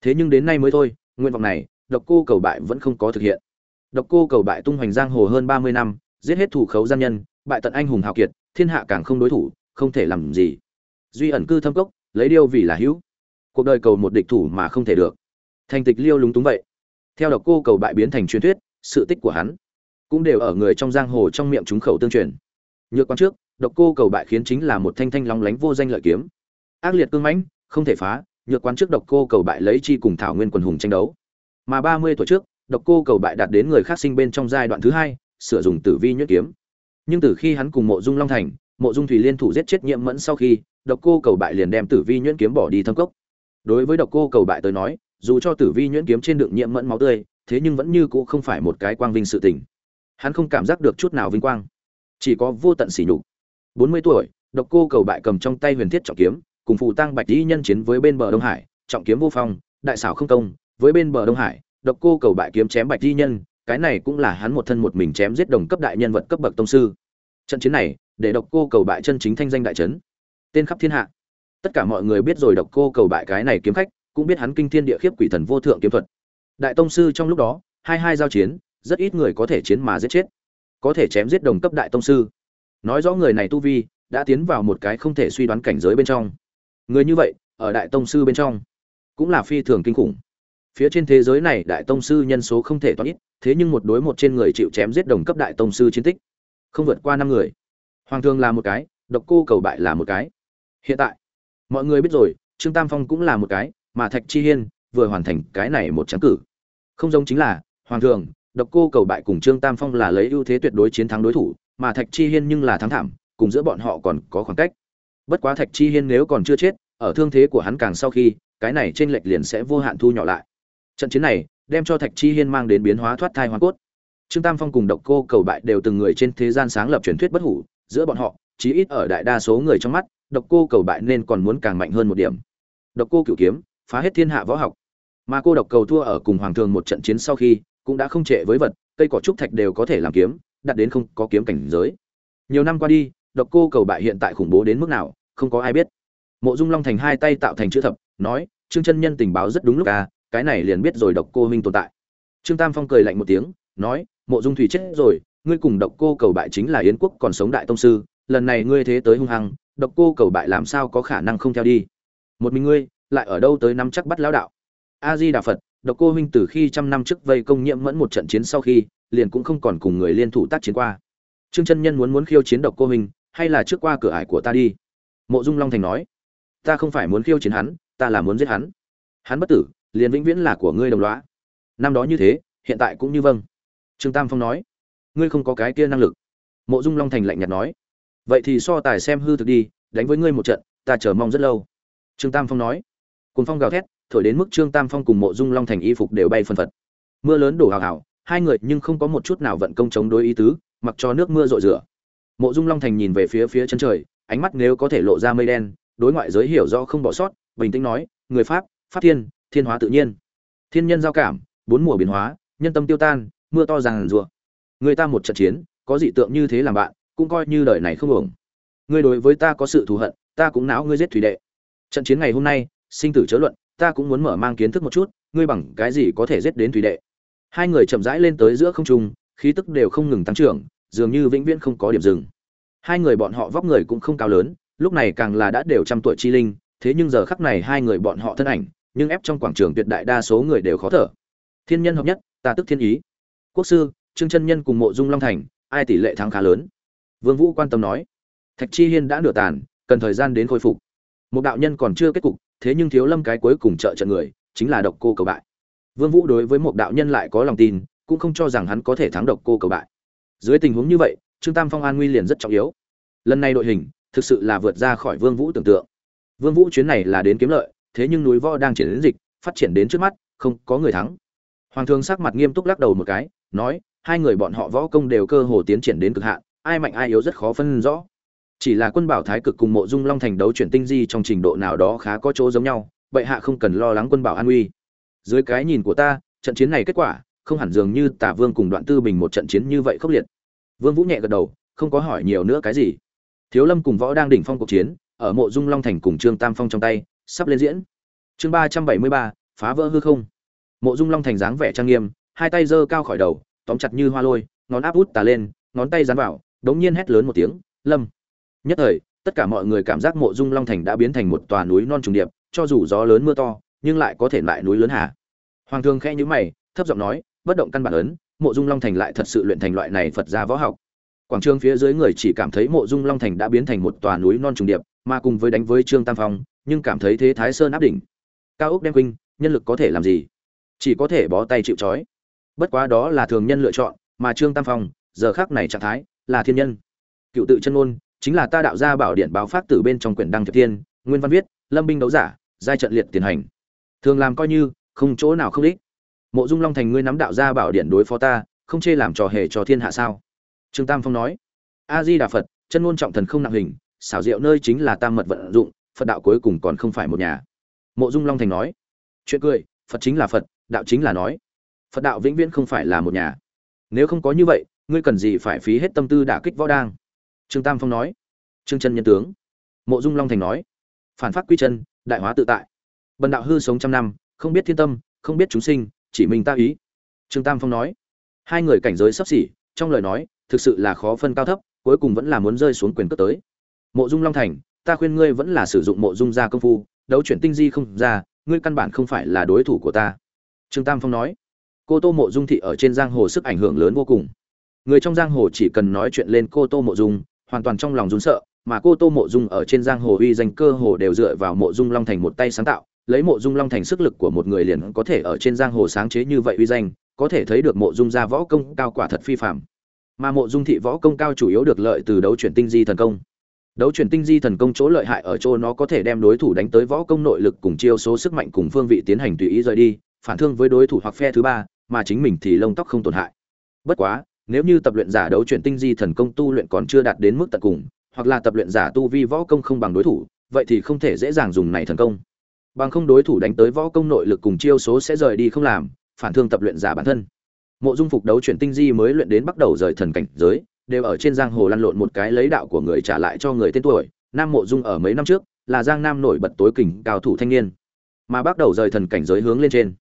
Thế nhưng đến nay mới thôi, nguyện vọng này, độc cô cầu bại vẫn không có thực hiện. Độc cô cầu bại tung hoành giang hồ hơn ba mươi năm, giết hết thủ khấu gian nhân, bại tận anh hùng hào kiệt, thiên hạ càng không đối thủ, không thể làm gì. Duy ẩn cư thâm cốc, lấy điêu vì là hữu. Cuộc đời cầu một địch thủ mà không thể được thành tịch liêu lúng túng vậy. Theo độc cô cầu bại biến thành truyền thuyết, sự tích của hắn cũng đều ở người trong giang hồ trong miệng chúng khẩu tương truyền. Nhược quan trước, độc cô cầu bại khiến chính là một thanh thanh long lánh vô danh lợi kiếm. Ác liệt cương mãnh, không thể phá, nhược quan trước độc cô cầu bại lấy chi cùng thảo nguyên quần hùng tranh đấu. Mà ba mươi tuổi trước, độc cô cầu bại đạt đến người khác sinh bên trong giai đoạn thứ hai sử dụng tử vi nhuyễn kiếm. Nhưng từ khi hắn cùng mộ dung long thành, mộ dung thủy liên thủ giết chết nhiệm mẫn sau khi, độc cô cầu bại liền đem tử vi nhuyễn kiếm bỏ đi thâm cốc. Đối với độc cô cầu bại tới nói dù cho tử vi nhuyễn kiếm trên đựng nhiễm mẫn máu tươi, thế nhưng vẫn như cũ không phải một cái quang vinh sự tình. Hắn không cảm giác được chút nào vinh quang. Chỉ có vô tận sỉ nhục. Bốn mươi tuổi, độc cô cầu bại cầm trong tay huyền thiết trọng kiếm, cùng phụ tăng bạch dĩ nhân chiến với bên bờ đông hải, trọng kiếm vô phong, đại xảo không công, với bên bờ đông hải, độc cô cầu bại kiếm chém bạch dĩ nhân, cái này cũng là hắn một thân một mình chém giết đồng cấp đại nhân vật cấp bậc tông sư. Trận chiến này, để độc cô cầu bại chân chính thanh danh đại trấn tên khắp thiên hạ. Tất cả mọi người biết rồi độc cô cầu bại cái này kiếm khách cũng biết hắn kinh thiên địa khiếp quỷ thần vô thượng kiếm thuật. Đại tông sư trong lúc đó, hai hai giao chiến, rất ít người có thể chiến mà giết chết, có thể chém giết đồng cấp đại tông sư. Nói rõ người này tu vi, đã tiến vào một cái không thể suy đoán cảnh giới bên trong. Người như vậy, ở đại tông sư bên trong, cũng là phi thường kinh khủng. Phía trên thế giới này đại tông sư nhân số không thể toán ít, thế nhưng một đối một trên người chịu chém giết đồng cấp đại tông sư chiến tích, không vượt qua năm người. Hoàng thương là một cái, độc cô cầu bại là một cái. Hiện tại, mọi người biết rồi, trương tam phong cũng là một cái mà thạch chi hiên vừa hoàn thành cái này một trắng cử. Không giống chính là, hoàng thường, độc cô cầu bại cùng trương tam phong là lấy ưu thế tuyệt đối chiến thắng đối thủ, mà thạch chi hiên nhưng là thắng thảm, cùng giữa bọn họ còn có khoảng cách. Bất quá thạch chi hiên nếu còn chưa chết, ở thương thế của hắn càng sau khi, cái này trên lệch liền sẽ vô hạn thu nhỏ lại. Trận chiến này đem cho thạch chi hiên mang đến biến hóa thoát thai hoa cốt. Trương tam phong cùng độc cô cầu bại đều từng người trên thế gian sáng lập truyền thuyết bất hủ, giữa bọn họ, chí ít ở đại đa số người trong mắt, độc cô cầu bại nên còn muốn càng mạnh hơn một điểm. Độc cô cửu kiếm phá hết thiên hạ võ học. Mà cô độc cầu thua ở cùng hoàng thường một trận chiến sau khi, cũng đã không trệ với vật, cây cỏ trúc thạch đều có thể làm kiếm đặt đến không có kiếm cảnh giới. Nhiều năm qua đi, độc cô cầu bại hiện tại khủng bố đến mức nào, không có ai biết. Mộ dung long thành hai tay tạo thành chữ thập, nói, trương chân nhân tình báo rất đúng lúc à cái này liền biết rồi độc cô huynh tồn tại. Trương tam phong cười lạnh một tiếng, nói, mộ dung thủy chết rồi, ngươi cùng độc cô cầu bại chính là yến quốc còn sống đại tông sư, lần này ngươi thế tới hung hăng, độc cô cầu bại làm sao có khả năng không theo đi? Một mình ngươi lại ở đâu tới năm chắc bắt lão đạo. A di đà phật độc cô huynh từ khi trăm năm trước vây công nhiễm mẫn một trận chiến sau khi, liền cũng không còn cùng người liên thủ tác chiến qua. Trương chân nhân muốn muốn khiêu chiến độc cô huynh, hay là trước qua cửa ải của ta đi? Mộ dung long thành nói. Ta không phải muốn khiêu chiến hắn, ta là muốn giết hắn. Hắn bất tử, liền vĩnh viễn là của ngươi đồng loá năm đó như thế, hiện tại cũng như vâng. Trương tam phong nói. Ngươi không có cái kia năng lực. Mộ dung long thành lạnh nhạt nói. Vậy thì so tài xem hư thực đi, đánh với ngươi một trận, ta chờ mong rất lâu. Trương tam phong nói cùng phong gào thét, thổi đến mức trương tam phong cùng mộ dung long thành y phục đều bay phân phật. Mưa lớn đổ hào hào, hai người nhưng không có một chút nào vận công chống đối ý tứ, mặc cho nước mưa rội rửa. Mộ dung long thành nhìn về phía phía chân trời, ánh mắt nếu có thể lộ ra mây đen, đối ngoại giới hiểu rõ không bỏ sót, bình tĩnh nói, người pháp pháp thiên thiên hóa tự nhiên. Thiên nhân giao cảm, bốn mùa biến hóa, nhân tâm tiêu tan, mưa to ràng rùa người ta một trận chiến, có dị tượng như thế làm bạn, cũng coi như đời này không ổng ngươi đối với ta có sự thù hận, ta cũng não ngươi giết thủy đệ. Trận chiến ngày hôm nay sinh tử chớ luận, ta cũng muốn mở mang kiến thức một chút, ngươi bằng cái gì có thể giết đến thủy đệ? Hai người chậm rãi lên tới giữa không trung, khí tức đều không ngừng tăng trưởng, dường như vĩnh viễn không có điểm dừng. Hai người bọn họ vóc người cũng không cao lớn, lúc này càng là đã đều trăm tuổi chi linh, thế nhưng giờ khắc này hai người bọn họ thân ảnh, nhưng ép trong quảng trường tuyệt đại đa số người đều khó thở. Thiên nhân hợp nhất, ta tức thiên ý. Quốc sư, trương chân nhân cùng mộ dung long thành, ai tỷ lệ thắng khá lớn? Vương vũ quan tâm nói. Thạch chi hiên đã nửa tàn, cần thời gian đến khôi phục. Một đạo nhân còn chưa kết cục thế nhưng thiếu lâm cái cuối cùng trợ trận người, chính là độc cô cầu bại. Vương vũ đối với một đạo nhân lại có lòng tin, cũng không cho rằng hắn có thể thắng độc cô cầu bại. Dưới tình huống như vậy, trương tam phong an nguy liền rất trọng yếu. Lần này đội hình, thực sự là vượt ra khỏi vương vũ tưởng tượng. Vương vũ chuyến này là đến kiếm lợi, thế nhưng núi võ đang triển đến dịch, phát triển đến trước mắt, không có người thắng. Hoàng thương sắc mặt nghiêm túc lắc đầu một cái, nói, hai người bọn họ võ công đều cơ hồ tiến triển đến cực hạn, ai mạnh ai yếu rất khó phân rõ chỉ là quân bảo thái cực cùng mộ dung long thành đấu chuyển tinh di trong trình độ nào đó khá có chỗ giống nhau, vậy hạ không cần lo lắng quân bảo an uy dưới cái nhìn của ta, trận chiến này kết quả, không hẳn dường như tả vương cùng đoạn tư bình một trận chiến như vậy khốc liệt. Vương vũ nhẹ gật đầu, không có hỏi nhiều nữa cái gì. Thiếu lâm cùng võ đang đỉnh phong cuộc chiến, ở mộ dung long thành cùng trương tam phong trong tay, sắp lên diễn. Chương ba trăm bảy mươi ba, phá vỡ hư không. Mộ dung long thành dáng vẻ trang nghiêm, hai tay giơ cao khỏi đầu, tóm chặt như hoa lôi, ngón áp út tà lên, ngón tay dán vào, đống nhiên hét lớn một tiếng, lâm! Nhất thời, tất cả mọi người cảm giác mộ dung long thành đã biến thành một tòa núi non trùng điệp, cho dù gió lớn mưa to, nhưng lại có thể lại núi lớn hà. Hoàng thương khẽ nhíu mày, thấp giọng nói, bất động căn bản ấn, mộ dung long thành lại thật sự luyện thành loại này phật gia võ học. Quảng trường phía dưới người chỉ cảm thấy mộ dung long thành đã biến thành một tòa núi non trùng điệp, mà cùng với đánh với trương tam phong, nhưng cảm thấy thế thái sơn áp đỉnh. Cao ốc đem huynh nhân lực có thể làm gì? Chỉ có thể bó tay chịu trói. Bất quá đó là thường nhân lựa chọn, mà trương tam phong, giờ khác này trạng thái là thiên nhân. Cựu tự chân ngôn chính là ta đạo ra bảo điện báo phát từ bên trong quyển đăng thiệp thiên, nguyên văn viết, lâm binh đấu giả, giai trận liệt tiền hành. Thường làm coi như, không chỗ nào không đích. Mộ dung long thành ngươi nắm đạo ra bảo điện đối phó ta, không chê làm trò hề cho thiên hạ sao? Trương tam phong nói. A di đà phật, chân ngôn trọng thần không nặng hình, xảo diệu nơi chính là tam mật vận dụng, phật đạo cuối cùng còn không phải một nhà. Mộ dung long thành nói. Chuyện cười, phật chính là phật, đạo chính là nói. Phật đạo vĩnh viễn không phải là một nhà. Nếu không có như vậy, ngươi cần gì phải phí hết tâm tư đả kích võ đang? Trương tam phong nói. Trương chân nhân tướng. Mộ dung long thành nói. Phản phát quy chân, đại hóa tự tại. Bần đạo hư sống trăm năm, không biết thiên tâm, không biết chúng sinh, chỉ mình ta ý. Trương tam phong nói. Hai người cảnh giới sắp xỉ, trong lời nói, thực sự là khó phân cao thấp, cuối cùng vẫn là muốn rơi xuống quyền cất tới. Mộ dung long thành, ta khuyên ngươi vẫn là sử dụng mộ dung gia công phu, đấu chuyển tinh di không ra, ngươi căn bản không phải là đối thủ của ta. Trương tam phong nói. Cô tô mộ dung thị ở trên giang hồ sức ảnh hưởng lớn vô cùng. Người trong giang hồ chỉ cần nói chuyện lên cô tô mộ dung hoàn toàn trong lòng run sợ, mà cô tô mộ dung ở trên giang hồ uy danh cơ hồ đều dựa vào mộ dung long thành một tay sáng tạo. Lấy mộ dung long thành sức lực của một người liền có thể ở trên giang hồ sáng chế như vậy uy danh, có thể thấy được mộ dung gia võ công cao quả thật phi phạm mà mộ dung thị võ công cao chủ yếu được lợi từ đấu chuyển tinh di thần công. Đấu chuyển tinh di thần công chỗ lợi hại ở chỗ nó có thể đem đối thủ đánh tới võ công nội lực cùng chiêu số sức mạnh cùng phương vị tiến hành tùy ý rời đi, phản thương với đối thủ hoặc phe thứ ba, mà chính mình thì lông tóc không tổn hại. Bất quá nếu như tập luyện giả đấu chuyển tinh di thần công tu luyện còn chưa đạt đến mức tận cùng, hoặc là tập luyện giả tu vi võ công không bằng đối thủ, vậy thì không thể dễ dàng dùng này thần công. Bằng không đối thủ đánh tới võ công nội lực cùng chiêu số sẽ rời đi không làm, phản thương tập luyện giả bản thân. Mộ dung phục đấu chuyển tinh di mới luyện đến bắt đầu rời thần cảnh giới, đều ở trên giang hồ lăn lộn một cái lấy đạo của người trả lại cho người tên tuổi, nam mộ dung ở mấy năm trước, là giang nam nổi bật tối kình, cao thủ thanh niên. Mà bắt đầu rời thần cảnh giới hướng lên trên.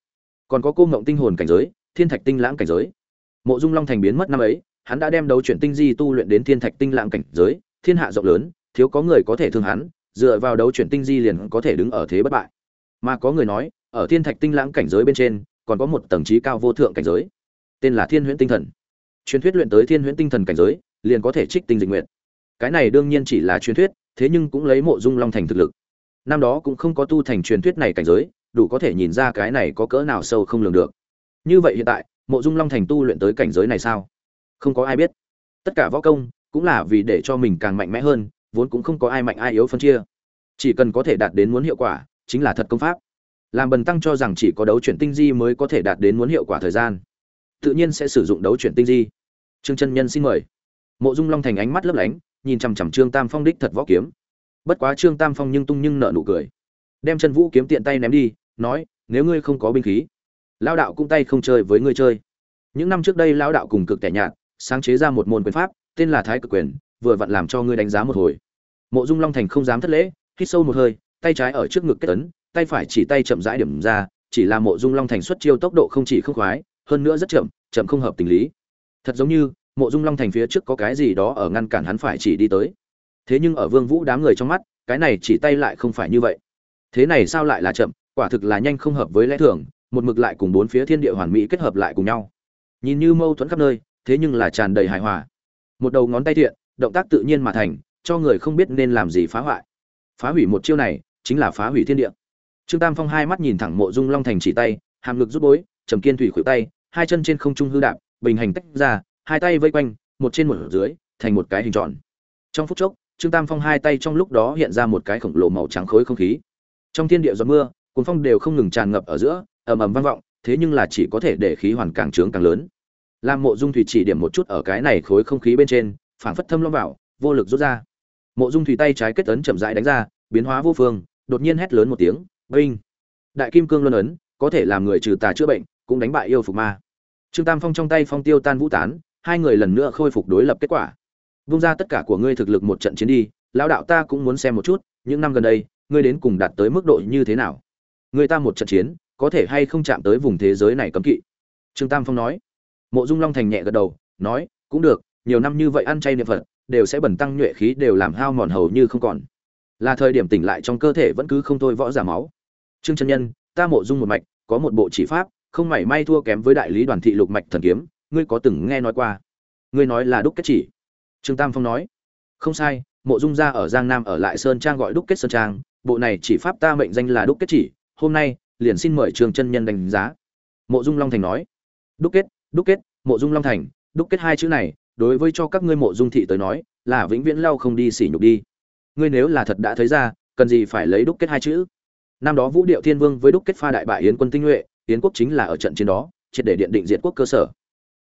Còn có cô ngộng tinh hồn cảnh giới, thiên thạch tinh lãng cảnh giới mộ dung long thành biến mất năm ấy, hắn đã đem đấu chuyển tinh di tu luyện đến thiên thạch tinh lãng cảnh giới, thiên hạ rộng lớn, thiếu có người có thể thương hắn, dựa vào đấu chuyển tinh di liền có thể đứng ở thế bất bại. Mà có người nói, ở thiên thạch tinh lãng cảnh giới bên trên, còn có một tầng trí cao vô thượng cảnh giới. Tên là thiên huyễn tinh thần. Truyền thuyết luyện tới thiên huyễn tinh thần cảnh giới, liền có thể trích tinh dịch nguyện cái này đương nhiên chỉ là truyền thuyết, thế nhưng cũng lấy mộ dung long thành thực lực. Năm đó cũng không có tu thành truyền thuyết này cảnh giới, đủ có thể nhìn ra cái này có cỡ nào sâu không lường được. Như vậy hiện tại mộ dung long thành tu luyện tới cảnh giới này sao? Không có ai biết. Tất cả võ công cũng là vì để cho mình càng mạnh mẽ hơn, vốn cũng không có ai mạnh ai yếu phân chia. Chỉ cần có thể đạt đến muốn hiệu quả, chính là thật công pháp. Làm bần tăng cho rằng chỉ có đấu chuyển tinh di mới có thể đạt đến muốn hiệu quả thời gian. Tự nhiên sẽ sử dụng đấu chuyển tinh di. Trương chân nhân xin mời. Mộ dung long thành ánh mắt lấp lánh, nhìn chằm chằm trương tam phong đích thật võ kiếm. Bất quá trương tam phong nhưng tung nhưng nợ nụ cười. Đem chân vũ kiếm tiện tay ném đi, nói, nếu ngươi không có binh khí lao đạo cũng tay không chơi với ngươi chơi. Những năm trước đây lao đạo cùng cực tẻ nhạt, sáng chế ra một môn quyền pháp, tên là thái cực quyền, vừa vặn làm cho ngươi đánh giá một hồi. Mộ dung long thành không dám thất lễ, hít sâu một hơi, tay trái ở trước ngực kết tấn tay phải chỉ tay chậm rãi điểm ra, chỉ là mộ dung long thành xuất chiêu tốc độ không chỉ không khoái, hơn nữa rất chậm chậm không hợp tình lý. Thật giống như, mộ dung long thành phía trước có cái gì đó ở ngăn cản hắn phải chỉ đi tới. Thế nhưng ở vương vũ đám người trong mắt, cái này chỉ tay lại không phải như vậy. Thế này sao lại là chậm, quả thực là nhanh không hợp với lẽ thường một mực lại cùng bốn phía thiên địa hoàn mỹ kết hợp lại cùng nhau. Nhìn như mâu thuẫn khắp nơi, thế nhưng là tràn đầy hài hòa. Một đầu ngón tay thiện, động tác tự nhiên mà thành, cho người không biết nên làm gì phá hoại. Phá hủy một chiêu này, chính là phá hủy thiên địa. Trương tam phong hai mắt nhìn thẳng mộ dung long thành chỉ tay, hàm ngực rút bối, trầm kiên thủy khuỷu tay, hai chân trên không trung hư đạp, bình hành tách ra, hai tay vây quanh, một trên một dưới, thành một cái hình tròn. Trong phút chốc, trương tam phong hai tay trong lúc đó hiện ra một cái khổng lồ màu trắng khối không khí. Trong thiên địa gió mưa cuốn phong đều không ngừng tràn ngập ở giữa ầm ầm vang vọng, thế nhưng là chỉ có thể để khí hoàn càng trướng càng lớn. Lam mộ dung thủy chỉ điểm một chút ở cái này khối không khí bên trên, phảng phất thâm lõm vào, vô lực rút ra. Mộ dung thủy tay trái kết ấn chậm rãi đánh ra, biến hóa vô phương, đột nhiên hét lớn một tiếng, binh! Đại kim cương luân ấn, có thể làm người trừ tà chữa bệnh, cũng đánh bại yêu phục ma. Trương tam phong trong tay phong tiêu tan vũ tán, hai người lần nữa khôi phục đối lập kết quả. Vung ra tất cả của ngươi thực lực một trận chiến đi, lão đạo ta cũng muốn xem một chút, những năm gần đây, ngươi đến cùng đạt tới mức độ như thế nào? Người ta một trận chiến có thể hay không chạm tới vùng thế giới này cấm kỵ. Trương tam phong nói. Mộ dung long thành nhẹ gật đầu, nói, cũng được, nhiều năm như vậy ăn chay niệm phật, đều sẽ bẩn tăng nhuệ khí, đều làm hao mòn hầu như không còn. Là thời điểm tỉnh lại trong cơ thể vẫn cứ không thôi võ giả máu. Trương chân nhân, ta mộ dung một mạch, có một bộ chỉ pháp, không mảy may thua kém với đại lý đoàn thị lục mạch thần kiếm, ngươi có từng nghe nói qua? Ngươi nói là đúc kết chỉ. Trương tam phong nói. Không sai, mộ dung gia ở giang nam ở lại sơn trang gọi đúc kết sơn trang, bộ này chỉ pháp ta mệnh danh là đúc kết chỉ, hôm nay liền xin mời trường chân nhân đánh giá. Mộ dung long thành nói. Đúc kết đúc kết, mộ dung long thành, đúc kết hai chữ này, đối với cho các ngươi mộ dung thị tới nói, là vĩnh viễn lau không đi xỉ nhục đi. Ngươi nếu là thật đã thấy ra, cần gì phải lấy đúc kết hai chữ? Năm đó vũ điệu thiên vương với đúc kết pha đại bại yến quân tinh nhuệ, yến quốc chính là ở trận chiến đó, triệt để điện định diệt quốc cơ sở.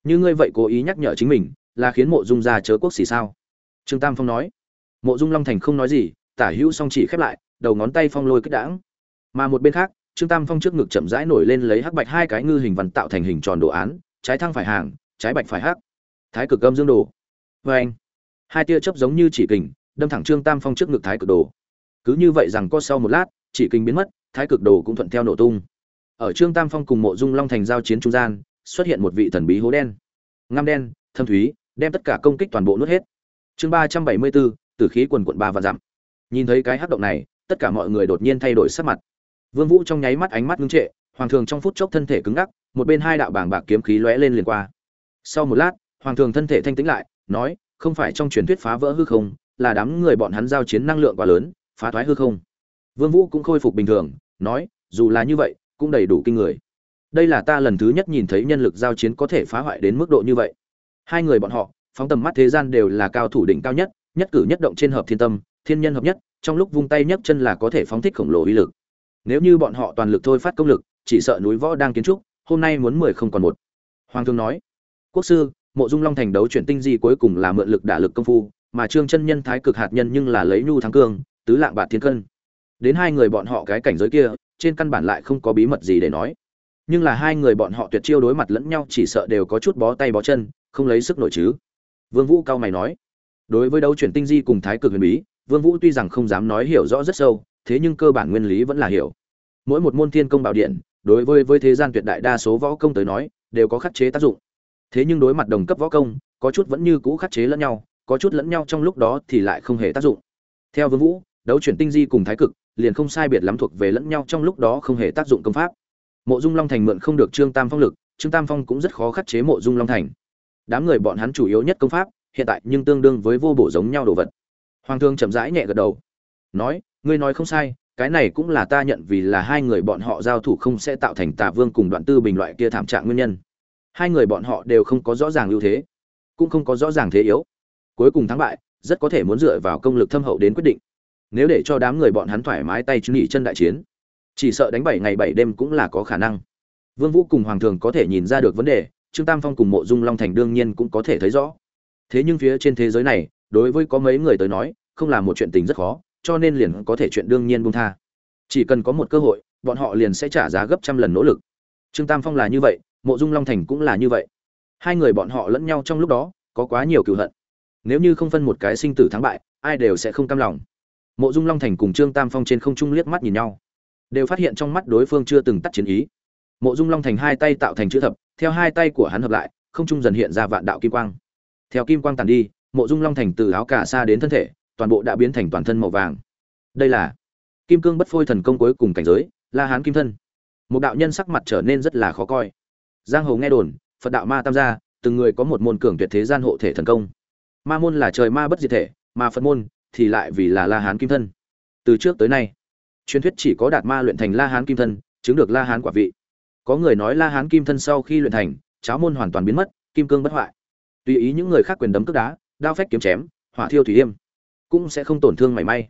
Như ngươi vậy cố ý nhắc nhở chính mình, là khiến mộ dung ra chớ quốc xỉ sao? Trương tam phong nói. Mộ dung long thành không nói gì, tả hữu song chỉ khép lại, đầu ngón tay phong lôi kích đãng. Mà một bên khác trương tam phong trước ngực chậm rãi nổi lên lấy hắc bạch hai cái ngư hình văn tạo thành hình tròn đồ án, trái thăng phải hàng, trái bạch phải hắc. Thái cực âm dương đồ. Vê anh, hai tia chớp giống như chỉ kình, đâm thẳng trương tam phong trước ngực thái cực đồ. Cứ như vậy rằng có sau một lát, chỉ kình biến mất, thái cực đồ cũng thuận theo nổ tung. Ở trương tam phong cùng mộ dung long thành giao chiến trung gian, xuất hiện một vị thần bí hố đen. Ngăm đen, thâm thúy, đem tất cả công kích toàn bộ nuốt hết. Chương ba trăm bảy mươi bốn, tử khí quần quận ba và dặm. Nhìn thấy cái hắc động này, tất cả mọi người đột nhiên thay đổi sắc mặt vương vũ trong nháy mắt ánh mắt ngưng trệ, hoàng thường trong phút chốc thân thể cứng ngắc, một bên hai đạo bảng bạc kiếm khí lóe lên liền qua. Sau một lát, hoàng thường thân thể thanh tĩnh lại, nói, không phải trong truyền thuyết phá vỡ hư không, là đám người bọn hắn giao chiến năng lượng quá lớn, phá thoái hư không. Vương vũ cũng khôi phục bình thường, nói, dù là như vậy, cũng đầy đủ kinh người. Đây là ta lần thứ nhất nhìn thấy nhân lực giao chiến có thể phá hoại đến mức độ như vậy. Hai người bọn họ, phóng tầm mắt thế gian đều là cao thủ đỉnh cao nhất nhất cử nhất động trên hợp thiên tâm, thiên nhân hợp nhất, trong lúc vung tay nhấc chân là có thể phóng thích khổng lồ uy lực nếu như bọn họ toàn lực thôi phát công lực, chỉ sợ núi võ đang kiến trúc, hôm nay muốn mười không còn một. Hoàng thương nói, quốc sư, mộ dung long thành đấu chuyển tinh di cuối cùng là mượn lực đả lực công phu, mà trương chân nhân thái cực hạt nhân nhưng là lấy nhu thắng cương, tứ lạng bạc thiên cân. Đến hai người bọn họ cái cảnh giới kia, trên căn bản lại không có bí mật gì để nói. Nhưng là hai người bọn họ tuyệt chiêu đối mặt lẫn nhau chỉ sợ đều có chút bó tay bó chân, không lấy sức nổi chứ. Vương vũ cao mày nói, đối với đấu chuyển tinh di cùng thái cực huyền bí, vương vũ tuy rằng không dám nói hiểu rõ rất sâu thế nhưng cơ bản nguyên lý vẫn là hiểu. Mỗi một môn thiên công bảo điện, đối với với thế gian tuyệt đại đa số võ công tới nói, đều có khắc chế tác dụng. Thế nhưng đối mặt đồng cấp võ công, có chút vẫn như cũ khắc chế lẫn nhau, có chút lẫn nhau trong lúc đó thì lại không hề tác dụng. Theo vương vũ, đấu chuyển tinh di cùng thái cực, liền không sai biệt lắm thuộc về lẫn nhau trong lúc đó không hề tác dụng công pháp. Mộ dung long thành mượn không được trương tam phong lực, trương tam phong cũng rất khó khắc chế mộ dung long thành. Đám người bọn hắn chủ yếu nhất công pháp, hiện tại nhưng tương đương với vô bổ giống nhau đồ vật. Hoàng thương chậm rãi nhẹ gật đầu, nói ngươi nói không sai, cái này cũng là ta nhận vì là hai người bọn họ giao thủ không sẽ tạo thành tà vương cùng đoạn tư bình loại kia thảm trạng nguyên nhân. Hai người bọn họ đều không có rõ ràng ưu thế, cũng không có rõ ràng thế yếu. Cuối cùng thắng bại, rất có thể muốn dựa vào công lực thâm hậu đến quyết định. Nếu để cho đám người bọn hắn thoải mái tay chân nghỉ chân đại chiến, chỉ sợ đánh bảy ngày bảy đêm cũng là có khả năng. Vương vũ cùng hoàng thường có thể nhìn ra được vấn đề, trương tam phong cùng mộ dung long thành đương nhiên cũng có thể thấy rõ. Thế nhưng phía trên thế giới này, đối với có mấy người tới nói, không là một chuyện tình rất khó cho nên liền có thể chuyện đương nhiên buông tha. Chỉ cần có một cơ hội, bọn họ liền sẽ trả giá gấp trăm lần nỗ lực. Trương tam phong là như vậy, mộ dung long thành cũng là như vậy. Hai người bọn họ lẫn nhau trong lúc đó, có quá nhiều cừu hận. Nếu như không phân một cái sinh tử thắng bại, ai đều sẽ không cam lòng. Mộ dung long thành cùng trương tam phong trên không trung liếc mắt nhìn nhau, đều phát hiện trong mắt đối phương chưa từng tắt chiến ý. Mộ dung long thành hai tay tạo thành chữ thập, theo hai tay của hắn hợp lại, không trung dần hiện ra vạn đạo kim quang. Theo kim quang tàn đi, mộ dung long thành từ áo cả xa đến thân thể toàn bộ đã biến thành toàn thân màu vàng. Đây là kim cương bất phôi thần công cuối cùng cảnh giới, la hán kim thân. Một đạo nhân sắc mặt trở nên rất là khó coi. Giang hồ nghe đồn, phật đạo ma tam gia, từng người có một môn cường tuyệt thế gian hộ thể thần công. Ma môn là trời ma bất diệt thể, mà phật môn thì lại vì là la hán kim thân. Từ trước tới nay, truyền thuyết chỉ có đạt ma luyện thành la hán kim thân, chứng được la hán quả vị. Có người nói la hán kim thân sau khi luyện thành, cháo môn hoàn toàn biến mất, kim cương bất hoại. Tùy ý những người khác quyền đấm cước đá, đao phách kiếm chém, hỏa thiêu thủy yêm cũng sẽ không tổn thương mảy may.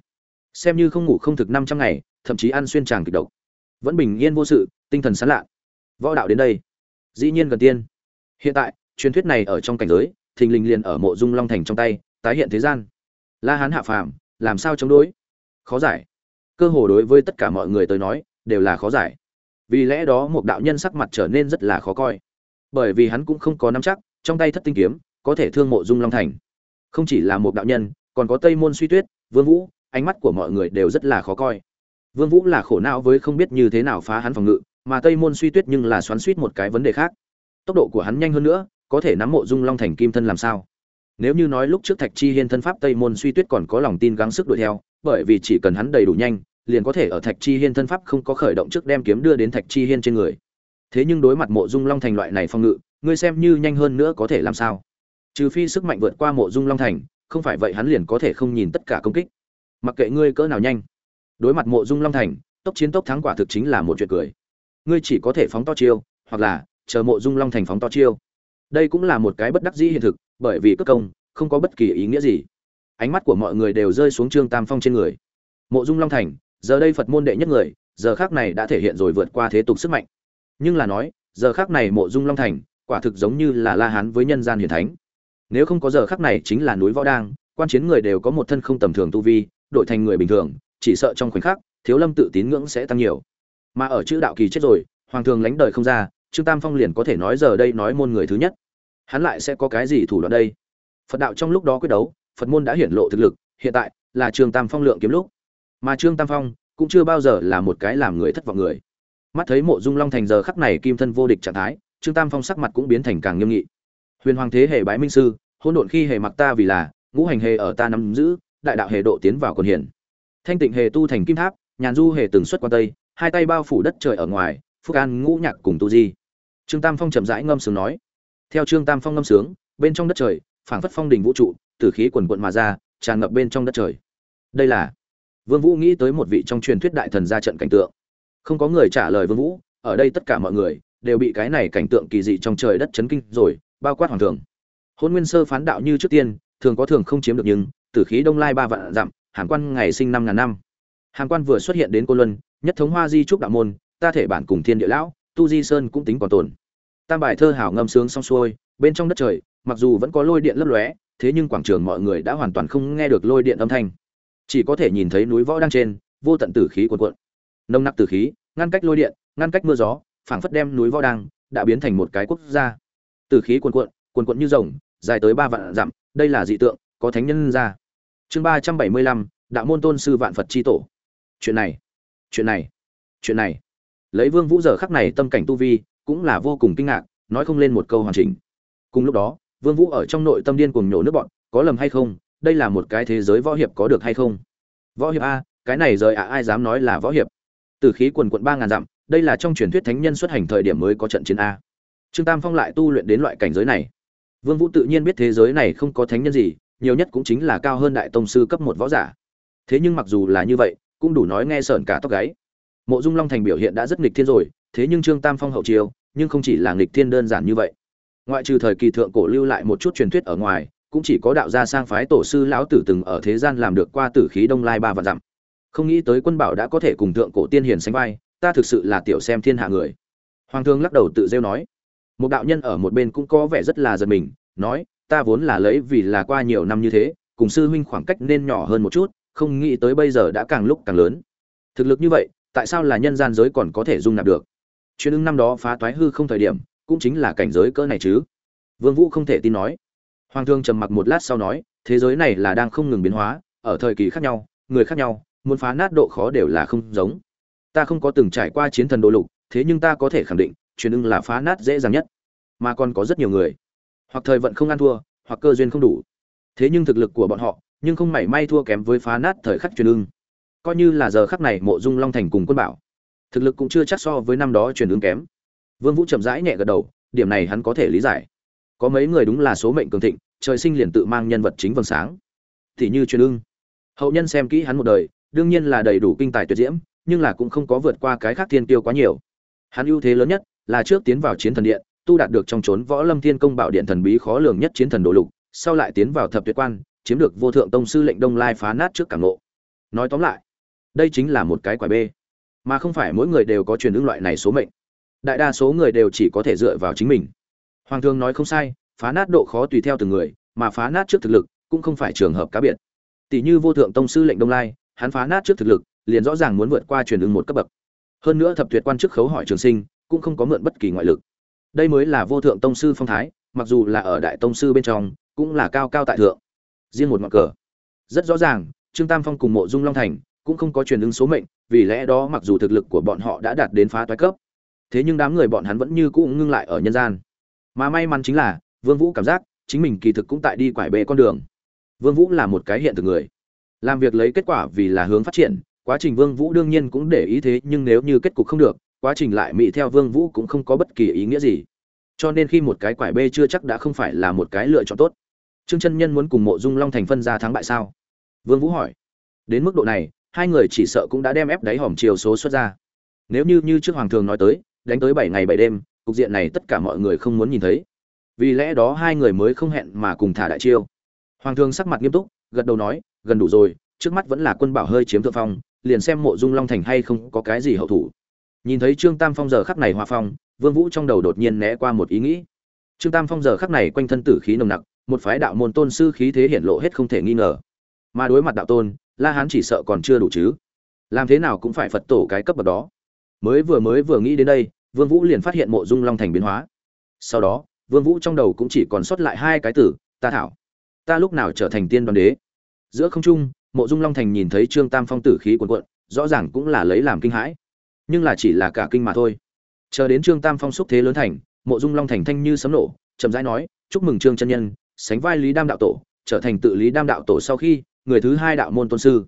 Xem như không ngủ không thực năm trăm ngày, thậm chí ăn xuyên tràng kịch độc. Vẫn bình yên vô sự, tinh thần sán lạ. Võ đạo đến đây. Dĩ nhiên gần tiên. Hiện tại, truyền thuyết này ở trong cảnh giới, thình lình liền ở mộ dung long thành trong tay, tái hiện thế gian. La hán hạ phàm, làm sao chống đối? Khó giải. Cơ hồ đối với tất cả mọi người tới nói, đều là khó giải. Vì lẽ đó một đạo nhân sắc mặt trở nên rất là khó coi. Bởi vì hắn cũng không có nắm chắc, trong tay thất tinh kiếm, có thể thương mộ dung long thành. Không chỉ là một đạo nhân còn có tây môn suy tuyết, vương vũ, ánh mắt của mọi người đều rất là khó coi. Vương vũ là khổ não với không biết như thế nào phá hắn phòng ngự, mà tây môn suy tuyết nhưng là xoắn suýt một cái vấn đề khác. Tốc độ của hắn nhanh hơn nữa, có thể nắm mộ dung long thành kim thân làm sao? Nếu như nói lúc trước thạch chi hiên thân pháp tây môn suy tuyết còn có lòng tin gắng sức đuổi theo, bởi vì chỉ cần hắn đầy đủ nhanh, liền có thể ở thạch chi hiên thân pháp không có khởi động trước đem kiếm đưa đến thạch chi hiên trên người. Thế nhưng đối mặt mộ dung long thành loại này phòng ngự, ngươi xem như nhanh hơn nữa có thể làm sao? Trừ phi sức mạnh vượt qua mộ dung long thành không phải vậy hắn liền có thể không nhìn tất cả công kích. Mặc kệ ngươi cỡ nào nhanh. Đối mặt mộ dung long thành, tốc chiến tốc thắng quả thực chính là một chuyện cười. Ngươi chỉ có thể phóng to chiêu, hoặc là chờ mộ dung long thành phóng to chiêu. Đây cũng là một cái bất đắc dĩ hiện thực, bởi vì cất công không có bất kỳ ý nghĩa gì. Ánh mắt của mọi người đều rơi xuống trương tam phong trên người. Mộ dung long thành, giờ đây phật môn đệ nhất người, giờ khác này đã thể hiện rồi vượt qua thế tục sức mạnh. Nhưng là nói, giờ khác này mộ dung long thành, quả thực giống như là la hán với nhân gian hiển thánh nếu không có giờ khắc này chính là núi võ đang, quan chiến người đều có một thân không tầm thường tu vi đổi thành người bình thường, chỉ sợ trong khoảnh khắc, thiếu lâm tự tín ngưỡng sẽ tăng nhiều. Mà ở chữ đạo kỳ chết rồi, hoàng thường lánh đời không ra, trương tam phong liền có thể nói giờ đây nói môn người thứ nhất. Hắn lại sẽ có cái gì thủ đoạn đây? Phật đạo trong lúc đó quyết đấu, phật môn đã hiển lộ thực lực, hiện tại là trương tam phong lượng kiếm lúc. Mà trương tam phong cũng chưa bao giờ là một cái làm người thất vọng người. Mắt thấy mộ dung long thành giờ khắc này kim thân vô địch trạng thái, trương tam phong sắc mặt cũng biến thành càng nghiêm nghị. Huyền hoàng thế hệ bái minh sư hỗn độn khi hề mặc ta vì là, ngũ hành hề ở ta nắm giữ, đại đạo hề độ tiến vào còn hiển. Thanh tịnh hề tu thành kim tháp, nhàn du hề từng xuất quan tây, hai tay bao phủ đất trời ở ngoài, phúc an ngũ nhạc cùng tu di. Trương tam phong chậm rãi ngâm sướng nói. Theo trương tam phong ngâm sướng, bên trong đất trời, phảng phất phong đình vũ trụ tử khí quần quận mà ra, tràn ngập bên trong đất trời. Đây là vương vũ nghĩ tới một vị trong truyền thuyết đại thần ra trận cảnh tượng. Không có người trả lời vương vũ, ở đây tất cả mọi người đều bị cái này cảnh tượng kỳ dị trong trời đất chấn kinh rồi, bao quát hoàng thường hôn nguyên sơ phán đạo như trước tiên, thường có thường không chiếm được nhưng, tử khí đông lai ba vạn dặm hàm quan ngày sinh năm ngàn năm. Hàm quan vừa xuất hiện đến cô luân, nhất thống hoa di trúc đạo môn, ta thể bản cùng thiên địa lão, tu di sơn cũng tính còn tồn. Tam bài thơ hảo ngâm sướng xong xuôi, bên trong đất trời, mặc dù vẫn có lôi điện lấp lóe, thế nhưng quảng trường mọi người đã hoàn toàn không nghe được lôi điện âm thanh. Chỉ có thể nhìn thấy núi võ đang trên, vô tận tử khí cuồn cuộn. Nông nặc tử khí, ngăn cách lôi điện, ngăn cách mưa gió, phảng phất đem núi võ đang, đã biến thành một cái quốc gia. Tử khí cuồn cuộn cuồn cuộn như rồng dài tới ba vạn dặm, đây là dị tượng, có thánh nhân ra. Chương ba trăm bảy mươi lăm, đạo môn tôn sư vạn phật chi tổ. Chuyện này chuyện này chuyện này. Lấy vương vũ giờ khắc này tâm cảnh tu vi, cũng là vô cùng kinh ngạc, nói không lên một câu hoàn chỉnh. Cùng lúc đó, vương vũ ở trong nội tâm điên cuồng nhổ nước bọn, có lầm hay không, đây là một cái thế giới võ hiệp có được hay không? Võ hiệp a, cái này rời ạ, ai dám nói là võ hiệp? Từ khí quần quận ba ngàn dặm, đây là trong truyền thuyết thánh nhân xuất hành thời điểm mới có trận chiến a. Trương tam phong lại tu luyện đến loại cảnh giới này vương vũ tự nhiên biết thế giới này không có thánh nhân gì, nhiều nhất cũng chính là cao hơn đại tông sư cấp một võ giả. Thế nhưng mặc dù là như vậy, cũng đủ nói nghe sởn cả tóc gáy. Mộ dung long thành biểu hiện đã rất nghịch thiên rồi, thế nhưng trương tam phong hậu chiêu, nhưng không chỉ là nghịch thiên đơn giản như vậy. Ngoại trừ thời kỳ thượng cổ lưu lại một chút truyền thuyết ở ngoài, cũng chỉ có đạo gia sang phái tổ sư lão tử từng ở thế gian làm được qua tử khí đông lai ba vạn dặm. Không nghĩ tới quân bảo đã có thể cùng thượng cổ tiên hiền sánh vai, ta thực sự là tiểu xem thiên hạ người. Hoàng thương lắc đầu tự rêu nói một đạo nhân ở một bên cũng có vẻ rất là giật mình, nói, ta vốn là lấy vì là qua nhiều năm như thế, cùng sư huynh khoảng cách nên nhỏ hơn một chút, không nghĩ tới bây giờ đã càng lúc càng lớn. Thực lực như vậy, tại sao là nhân gian giới còn có thể dung nạp được? Chuyện ứng năm đó phá toái hư không thời điểm, cũng chính là cảnh giới cỡ này chứ. Vương vũ không thể tin nói. Hoàng thương trầm mặc một lát sau nói, thế giới này là đang không ngừng biến hóa, ở thời kỳ khác nhau, người khác nhau, muốn phá nát độ khó đều là không giống. Ta không có từng trải qua chiến thần đô lục, thế nhưng ta có thể khẳng định truyền ưng là phá nát dễ dàng nhất, mà còn có rất nhiều người. Hoặc thời vận không ăn thua, hoặc cơ duyên không đủ. Thế nhưng thực lực của bọn họ, nhưng không mảy may thua kém với phá nát thời khắc truyền ưng. Coi như là giờ khắc này mộ dung long thành cùng quân bảo, thực lực cũng chưa chắc so với năm đó truyền ưng kém. Vương vũ chậm rãi nhẹ gật đầu, điểm này hắn có thể lý giải. Có mấy người đúng là số mệnh cường thịnh, trời sinh liền tự mang nhân vật chính vầng sáng. Thì như truyền ưng, hậu nhân xem kỹ hắn một đời, đương nhiên là đầy đủ kinh tài tuyệt diễm, nhưng là cũng không có vượt qua cái khác thiên tiêu quá nhiều. Hắn ưu thế lớn nhất là trước tiến vào chiến thần điện, tu đạt được trong trốn võ lâm thiên công bảo điện thần bí khó lường nhất chiến thần đồ lục, sau lại tiến vào thập tuyệt quan, chiếm được vô thượng tông sư lệnh đông lai phá nát trước cảng ngộ. Nói tóm lại, đây chính là một cái quả bê. Mà không phải mỗi người đều có truyền ứng loại này số mệnh. Đại đa số người đều chỉ có thể dựa vào chính mình. Hoàng thương nói không sai, phá nát độ khó tùy theo từng người, mà phá nát trước thực lực cũng không phải trường hợp cá biệt. Tỷ như vô thượng tông sư lệnh đông lai, hắn phá nát trước thực lực, liền rõ ràng muốn vượt qua truyền ứng một cấp bậc. Hơn nữa thập tuyệt quan chức khấu hỏi trường sinh cũng không có mượn bất kỳ ngoại lực. Đây mới là vô thượng tông sư phong thái, mặc dù là ở đại tông sư bên trong, cũng là cao cao tại thượng. Riêng một ngọn cờ. Rất rõ ràng, trương tam phong cùng mộ dung long thành cũng không có truyền ứng số mệnh, vì lẽ đó mặc dù thực lực của bọn họ đã đạt đến phá toái cấp, thế nhưng đám người bọn hắn vẫn như cũ ngưng lại ở nhân gian. Mà may mắn chính là, vương vũ cảm giác chính mình kỳ thực cũng tại đi quải bệ con đường. Vương vũ là một cái hiện thực người. Làm việc lấy kết quả vì là hướng phát triển, quá trình vương vũ đương nhiên cũng để ý thế, nhưng nếu như kết cục không được quá trình lại mỹ theo vương vũ cũng không có bất kỳ ý nghĩa gì. Cho nên khi một cái quải bê chưa chắc đã không phải là một cái lựa chọn tốt. Trương chân nhân muốn cùng mộ dung long thành phân ra thắng bại sao? Vương vũ hỏi. Đến mức độ này, hai người chỉ sợ cũng đã đem ép đáy hòm chiều số xuất ra. Nếu như như trước hoàng thường nói tới, đánh tới bảy ngày bảy đêm, cục diện này tất cả mọi người không muốn nhìn thấy. Vì lẽ đó hai người mới không hẹn mà cùng thả đại chiêu. Hoàng thường sắc mặt nghiêm túc, gật đầu nói, gần đủ rồi, trước mắt vẫn là quân bảo hơi chiếm thượng phong, liền xem mộ dung long thành hay không có cái gì hậu thủ nhìn thấy trương tam phong giờ khắc này hòa phong, vương vũ trong đầu đột nhiên né qua một ý nghĩ. Trương tam phong giờ khắc này quanh thân tử khí nồng nặc, một phái đạo môn tôn sư khí thế hiện lộ hết không thể nghi ngờ. Mà đối mặt đạo tôn, la hán chỉ sợ còn chưa đủ chứ. Làm thế nào cũng phải phật tổ cái cấp bậc đó. Mới vừa mới vừa nghĩ đến đây, vương vũ liền phát hiện mộ dung long thành biến hóa. Sau đó, vương vũ trong đầu cũng chỉ còn sót lại hai cái tử, ta thảo. Ta lúc nào trở thành tiên đoàn đế? Giữa không trung, mộ dung long thành nhìn thấy trương tam phong tử khí cuồn cuộn, rõ ràng cũng là lấy làm kinh hãi nhưng là chỉ là cả kinh mà thôi. Chờ đến trương tam phong xúc thế lớn thành, mộ dung long thành thanh như sấm nổ, chậm rãi nói, chúc mừng trương chân nhân, sánh vai lý đam đạo tổ, trở thành tự lý đam đạo tổ sau khi, người thứ hai đạo môn tôn sư.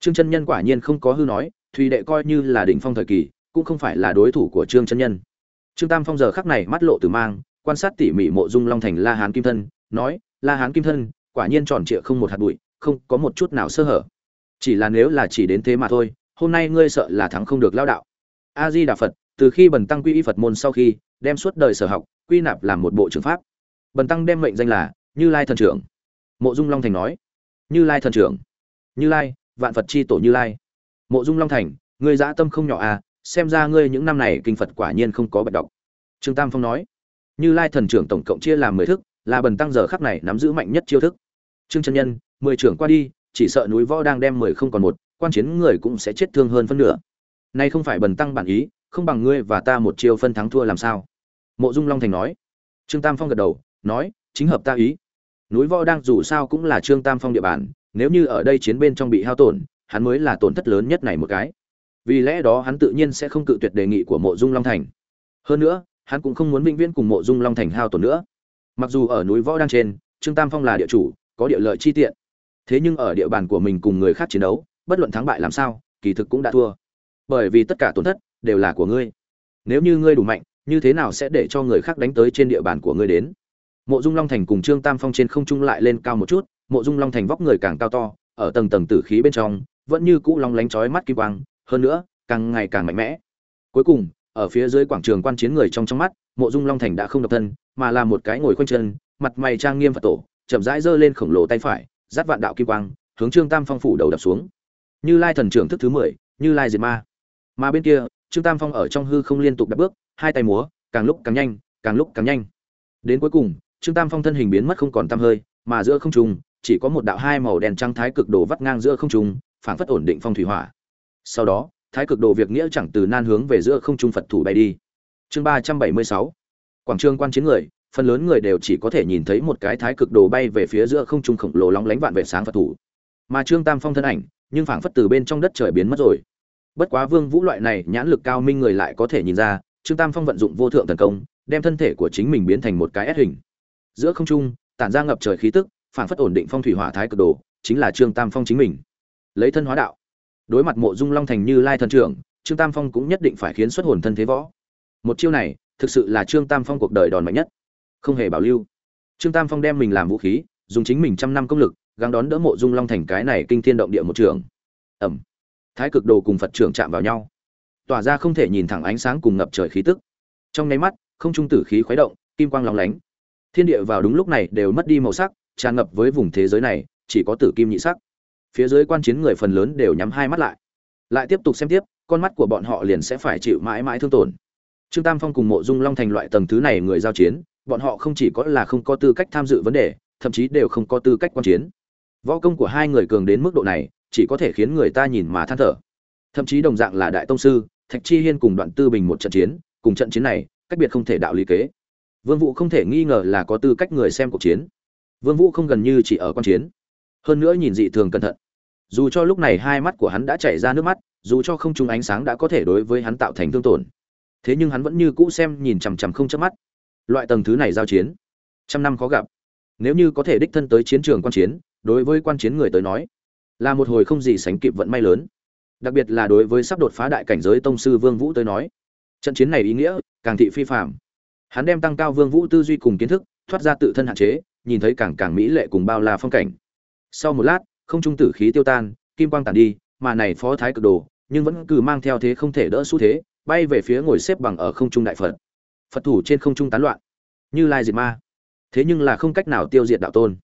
Trương chân nhân quả nhiên không có hư nói, thùy đệ coi như là đỉnh phong thời kỳ, cũng không phải là đối thủ của trương chân nhân. Trương tam phong giờ khắc này mắt lộ từ mang, quan sát tỉ mỉ mộ dung long thành la hán kim thân, nói, la hán kim thân, quả nhiên tròn trịa không một hạt bụi, không có một chút nào sơ hở. Chỉ là nếu là chỉ đến thế mà thôi, hôm nay ngươi sợ là thắng không được lao đạo a di đà phật, từ khi bần tăng quy y phật môn sau khi đem suốt đời sở học, quy nạp làm một bộ trường pháp. Bần tăng đem mệnh danh là như lai thần trưởng. Mộ dung long thành nói, như lai thần trưởng, như lai, vạn phật chi tổ như lai. Mộ dung long thành, ngươi dã tâm không nhỏ à xem ra ngươi những năm này kinh phật quả nhiên không có bạch đọc trương tam phong nói, như lai thần trưởng tổng cộng chia làm mười thức, là bần tăng giờ khắc này nắm giữ mạnh nhất chiêu thức. Trương Trân nhân, mười trưởng qua đi, chỉ sợ núi võ đang đem mười không còn một, quan chiến người cũng sẽ chết thương hơn phân nửa nay không phải bần tăng bản ý, không bằng ngươi và ta một chiêu phân thắng thua làm sao? Mộ dung long thành nói. Trương tam phong gật đầu, nói, chính hợp ta ý. Núi võ đang dù sao cũng là trương tam phong địa bàn, nếu như ở đây chiến bên trong bị hao tổn, hắn mới là tổn thất lớn nhất này một cái. Vì lẽ đó hắn tự nhiên sẽ không cự tuyệt đề nghị của mộ dung long thành. Hơn nữa, hắn cũng không muốn vĩnh viễn cùng mộ dung long thành hao tổn nữa. Mặc dù ở núi võ đang trên, trương tam phong là địa chủ, có địa lợi chi tiện. Thế nhưng ở địa bàn của mình cùng người khác chiến đấu, bất luận thắng bại làm sao, kỳ thực cũng đã thua bởi vì tất cả tổn thất đều là của ngươi. Nếu như ngươi đủ mạnh, như thế nào sẽ để cho người khác đánh tới trên địa bàn của ngươi đến? Mộ dung long thành cùng trương tam phong trên không trung lại lên cao một chút, mộ dung long thành vóc người càng cao to, ở tầng tầng tử khí bên trong, vẫn như cũ long lánh chói mắt kim quang, hơn nữa, càng ngày càng mạnh mẽ. Cuối cùng, ở phía dưới quảng trường quan chiến người trong trong mắt, mộ dung long thành đã không độc thân, mà là một cái ngồi khoanh chân, mặt mày trang nghiêm và tổ, chậm rãi giơ lên khổng lồ tay phải, giáp vạn đạo kim quang, hướng trương tam phong phủ đầu đập xuống. Như lai thần trưởng thức thứ mười, như lai diệt ma mà bên kia, trương tam phong ở trong hư không liên tục đập bước, hai tay múa, càng lúc càng nhanh, càng lúc càng nhanh. Đến cuối cùng, trương tam phong thân hình biến mất không còn tăm hơi, mà giữa không trung, chỉ có một đạo hai màu đen trắng thái cực đồ vắt ngang giữa không trung, phảng phất ổn định phong thủy hỏa. Sau đó, thái cực đồ việc nghĩa chẳng từ nan hướng về giữa không trung phật thủ bay đi. Chương ba trăm bảy mươi sáu. Quảng trường quan chiến người, phần lớn người đều chỉ có thể nhìn thấy một cái thái cực đồ bay về phía giữa không trung khổng lồ lóng lánh vạn vệ sáng phật thủ. Mà trương tam phong thân ảnh, nhưng phảng phất từ bên trong đất trời biến mất rồi bất quá vương vũ loại này nhãn lực cao minh người lại có thể nhìn ra, trương tam phong vận dụng vô thượng thần công, đem thân thể của chính mình biến thành một cái ép hình. Giữa không trung, tản ra ngập trời khí tức, phản phất ổn định phong thủy hỏa thái cực đồ, chính là trương tam phong chính mình. Lấy thân hóa đạo. Đối mặt mộ dung long thành như lai thần trưởng, trương tam phong cũng nhất định phải khiến xuất hồn thân thế võ. Một chiêu này, thực sự là trương tam phong cuộc đời đòn mạnh nhất. Không hề bảo lưu. Trương tam phong đem mình làm vũ khí, dùng chính mình trăm năm công lực, gắng đón đỡ mộ dung long thành cái này kinh thiên động địa một trường. Ẩm thái cực đồ cùng phật trưởng chạm vào nhau. Tỏa ra không thể nhìn thẳng ánh sáng cùng ngập trời khí tức. Trong nháy mắt, không trung tử khí khuấy động, kim quang lóng lánh. Thiên địa vào đúng lúc này đều mất đi màu sắc, tràn ngập với vùng thế giới này, chỉ có tử kim nhị sắc. Phía dưới quan chiến người phần lớn đều nhắm hai mắt lại. Lại tiếp tục xem tiếp, con mắt của bọn họ liền sẽ phải chịu mãi mãi thương tổn. Trương tam phong cùng mộ dung long thành loại tầng thứ này người giao chiến, bọn họ không chỉ có là không có tư cách tham dự vấn đề, thậm chí đều không có tư cách quan chiến. Võ công của hai người cường đến mức độ này chỉ có thể khiến người ta nhìn mà than thở. Thậm chí đồng dạng là đại tông sư, thạch chi hiên cùng đoạn tư bình một trận chiến, cùng trận chiến này, cách biệt không thể đạo lý kế. Vương vũ không thể nghi ngờ là có tư cách người xem cuộc chiến. Vương vũ không gần như chỉ ở quan chiến. Hơn nữa nhìn dị thường cẩn thận. Dù cho lúc này hai mắt của hắn đã chảy ra nước mắt, dù cho không trúng ánh sáng đã có thể đối với hắn tạo thành thương tổn. Thế nhưng hắn vẫn như cũ xem nhìn chằm chằm không chớp mắt. Loại tầng thứ này giao chiến, trăm năm khó gặp. Nếu như có thể đích thân tới chiến trường quan chiến, đối với quan chiến người tới nói là một hồi không gì sánh kịp vận may lớn. Đặc biệt là đối với sắp đột phá đại cảnh giới tông sư vương vũ tới nói, trận chiến này ý nghĩa càng thị phi phạm hắn đem tăng cao vương vũ tư duy cùng kiến thức, thoát ra tự thân hạn chế, nhìn thấy càng càng mỹ lệ cùng bao la phong cảnh. Sau một lát, không trung tử khí tiêu tan, kim quang tàn đi, mà này phó thái cực đồ, nhưng vẫn cứ mang theo thế không thể đỡ xu thế, bay về phía ngồi xếp bằng ở không trung đại phật. Phật thủ trên không trung tán loạn. Như lai diệt ma. Thế nhưng là không cách nào tiêu diệt đạo tôn.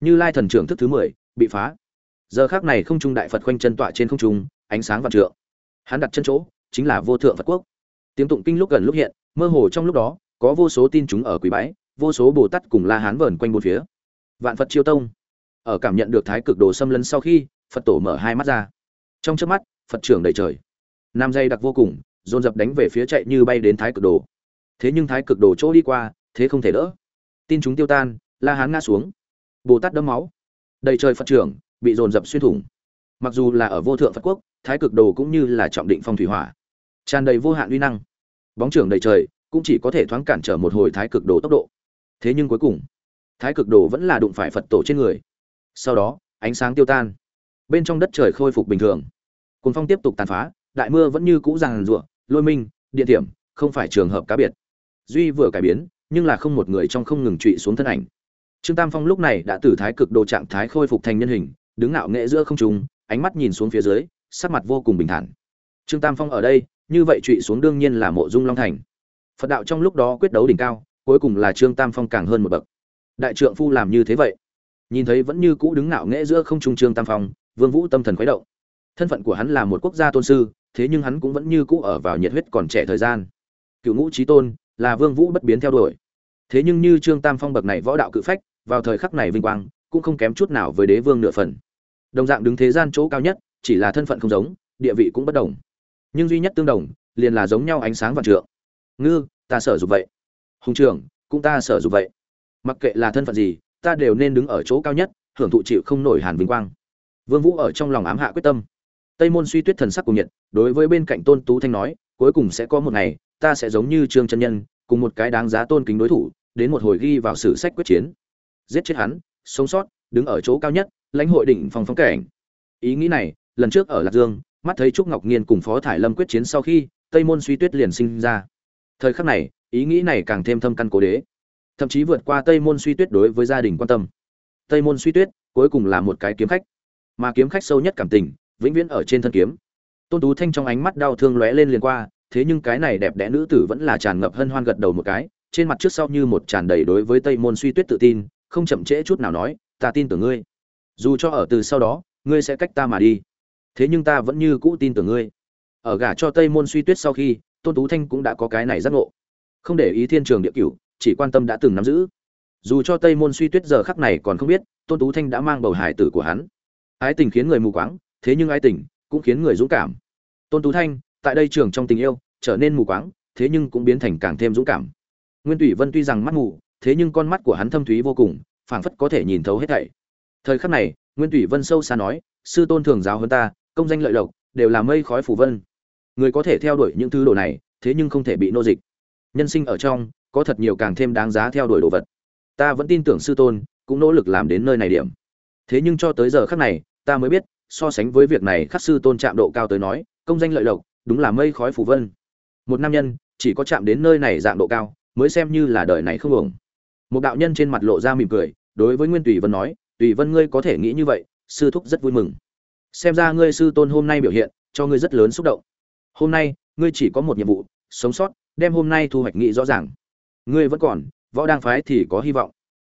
Như lai thần trưởng thức thứ mười, bị phá giờ khác này không trung đại phật khoanh chân tọa trên không trung, ánh sáng vạn trượng. Hắn đặt chân chỗ, chính là vô thượng phật quốc. Tiếng tụng kinh lúc gần lúc hiện, mơ hồ trong lúc đó, có vô số tin chúng ở quỷ bái, vô số bồ tát cùng la hán vờn quanh bốn phía. Vạn phật chiêu tông. Ở cảm nhận được thái cực đồ xâm lấn sau khi, phật tổ mở hai mắt ra. Trong trước mắt, phật trưởng đầy trời. Nam dây đặc vô cùng, dồn dập đánh về phía chạy như bay đến thái cực đồ. Thế nhưng thái cực đồ chỗ đi qua, thế không thể đỡ. Tin chúng tiêu tan, la hán ngã xuống. Bồ tát đấm máu. Đầy trời phật trưởng bị dồn dập xuyên thủng. Mặc dù là ở vô thượng phật quốc, thái cực đồ cũng như là trọng định phong thủy hỏa, tràn đầy vô hạn uy năng. Bóng trưởng đầy trời cũng chỉ có thể thoáng cản trở một hồi thái cực đồ tốc độ. Thế nhưng cuối cùng, thái cực đồ vẫn là đụng phải phật tổ trên người. Sau đó, ánh sáng tiêu tan. Bên trong đất trời khôi phục bình thường. Cùng phong tiếp tục tàn phá, đại mưa vẫn như cũ ràng rụa lôi minh, điện điểm không phải trường hợp cá biệt. Duy vừa cải biến, nhưng là không một người trong không ngừng trụy xuống thân ảnh. Trương tam phong lúc này đã từ thái cực đồ trạng thái khôi phục thành nhân hình đứng ngạo nghệ giữa không trung, ánh mắt nhìn xuống phía dưới, sắc mặt vô cùng bình thản. Trương tam phong ở đây, như vậy trụy xuống đương nhiên là mộ dung long thành. Phật đạo trong lúc đó quyết đấu đỉnh cao, cuối cùng là trương tam phong càng hơn một bậc. Đại trượng phu làm như thế vậy. Nhìn thấy vẫn như cũ đứng ngạo nghễ giữa không trung trương tam phong, vương vũ tâm thần khuấy động. Thân phận của hắn là một quốc gia tôn sư, thế nhưng hắn cũng vẫn như cũ ở vào nhiệt huyết còn trẻ thời gian. Cựu ngũ trí tôn là vương vũ bất biến theo đuổi. Thế nhưng như trương tam phong bậc này võ đạo cự phách, vào thời khắc này vinh quang, cũng không kém chút nào với đế vương nửa phần đồng dạng đứng thế gian chỗ cao nhất, chỉ là thân phận không giống, địa vị cũng bất đồng. Nhưng duy nhất tương đồng, liền là giống nhau ánh sáng và trượng. Ngư, ta sở dục vậy. Hùng trưởng, cũng ta sở dục vậy. Mặc kệ là thân phận gì, ta đều nên đứng ở chỗ cao nhất, hưởng thụ chịu không nổi hàn vinh quang. Vương vũ ở trong lòng ám hạ quyết tâm. Tây môn suy tuyết thần sắc cùng nhiệt, đối với bên cạnh tôn tú thanh nói, cuối cùng sẽ có một ngày, ta sẽ giống như trương chân nhân, cùng một cái đáng giá tôn kính đối thủ, đến một hồi ghi vào sử sách quyết chiến. Giết chết hắn, sống sót, đứng ở chỗ cao nhất lãnh hội đỉnh phong phong cảnh. Ý nghĩ này, lần trước ở lạc dương, mắt thấy trúc ngọc nghiên cùng phó thải lâm quyết chiến sau khi tây môn suy tuyết liền sinh ra. Thời khắc này, ý nghĩ này càng thêm thâm căn cố đế. Thậm chí vượt qua tây môn suy tuyết đối với gia đình quan tâm. Tây môn suy tuyết, cuối cùng là một cái kiếm khách. Mà kiếm khách sâu nhất cảm tình, vĩnh viễn ở trên thân kiếm. Tôn tú thanh trong ánh mắt đau thương lóe lên liền qua, thế nhưng cái này đẹp đẽ nữ tử vẫn là tràn ngập hân hoan gật đầu một cái, trên mặt trước sau như một tràn đầy đối với tây môn suy tuyết tự tin, không chậm trễ chút nào nói, ta tin tưởng ngươi dù cho ở từ sau đó, ngươi sẽ cách ta mà đi. Thế nhưng ta vẫn như cũ tin tưởng ngươi. Ở gả cho tây môn suy tuyết sau khi, tôn tú thanh cũng đã có cái này giác ngộ. Không để ý thiên trường địa cửu, chỉ quan tâm đã từng nắm giữ. Dù cho tây môn suy tuyết giờ khắc này còn không biết, tôn tú thanh đã mang bầu hải tử của hắn. Ái tình khiến người mù quáng, thế nhưng ái tình cũng khiến người dũng cảm. Tôn tú thanh, tại đây trường trong tình yêu, trở nên mù quáng, thế nhưng cũng biến thành càng thêm dũng cảm. Nguyên tùy vân tuy rằng mắt mù, thế nhưng con mắt của hắn thâm thúy vô cùng, phảng phất có thể nhìn thấu hết thảy thời khắc này, nguyên thủy vân sâu xa nói, sư tôn thường giáo hơn ta, công danh lợi lộc, đều là mây khói phủ vân. Người có thể theo đuổi những thứ đồ này, thế nhưng không thể bị nô dịch. Nhân sinh ở trong, có thật nhiều càng thêm đáng giá theo đuổi đồ vật. Ta vẫn tin tưởng sư tôn, cũng nỗ lực làm đến nơi này điểm. Thế nhưng cho tới giờ khắc này, ta mới biết, so sánh với việc này khắc sư tôn chạm độ cao tới nói, công danh lợi lộc, đúng là mây khói phủ vân. Một nam nhân, chỉ có chạm đến nơi này dạng độ cao, mới xem như là đời này không ổng một đạo nhân trên mặt lộ ra mỉm cười, đối với nguyên tùy vân nói tùy vân ngươi có thể nghĩ như vậy, sư thúc rất vui mừng. Xem ra ngươi sư tôn hôm nay biểu hiện, cho ngươi rất lớn xúc động. Hôm nay, ngươi chỉ có một nhiệm vụ, sống sót, đem hôm nay thu hoạch nghị rõ ràng. Ngươi vẫn còn, võ đang phái thì có hy vọng.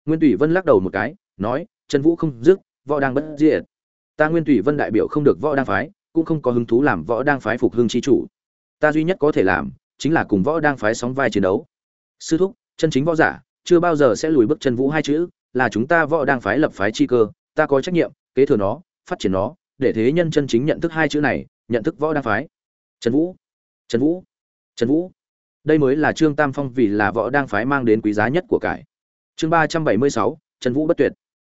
Nguyên tùy vân lắc đầu một cái, nói chân vũ không dứt, võ đang bất diệt. Ta nguyên tùy vân đại biểu không được võ đang phái, cũng không có hứng thú làm võ đang phái phục hưng chi chủ. Ta duy nhất có thể làm, chính là cùng võ đang phái sóng vai chiến đấu. Sư thúc, chân chính võ giả, chưa bao giờ sẽ lùi bước chân vũ hai chữ là chúng ta võ đang phái lập phái chi cơ, ta có trách nhiệm, kế thừa nó, phát triển nó, để thế nhân chân chính nhận thức hai chữ này, nhận thức võ đang phái. Trần vũ trần vũ trần vũ. Đây mới là trương tam phong vì là võ đang phái mang đến quý giá nhất của cải. Chương ba trăm bảy mươi sáu, trần vũ bất tuyệt.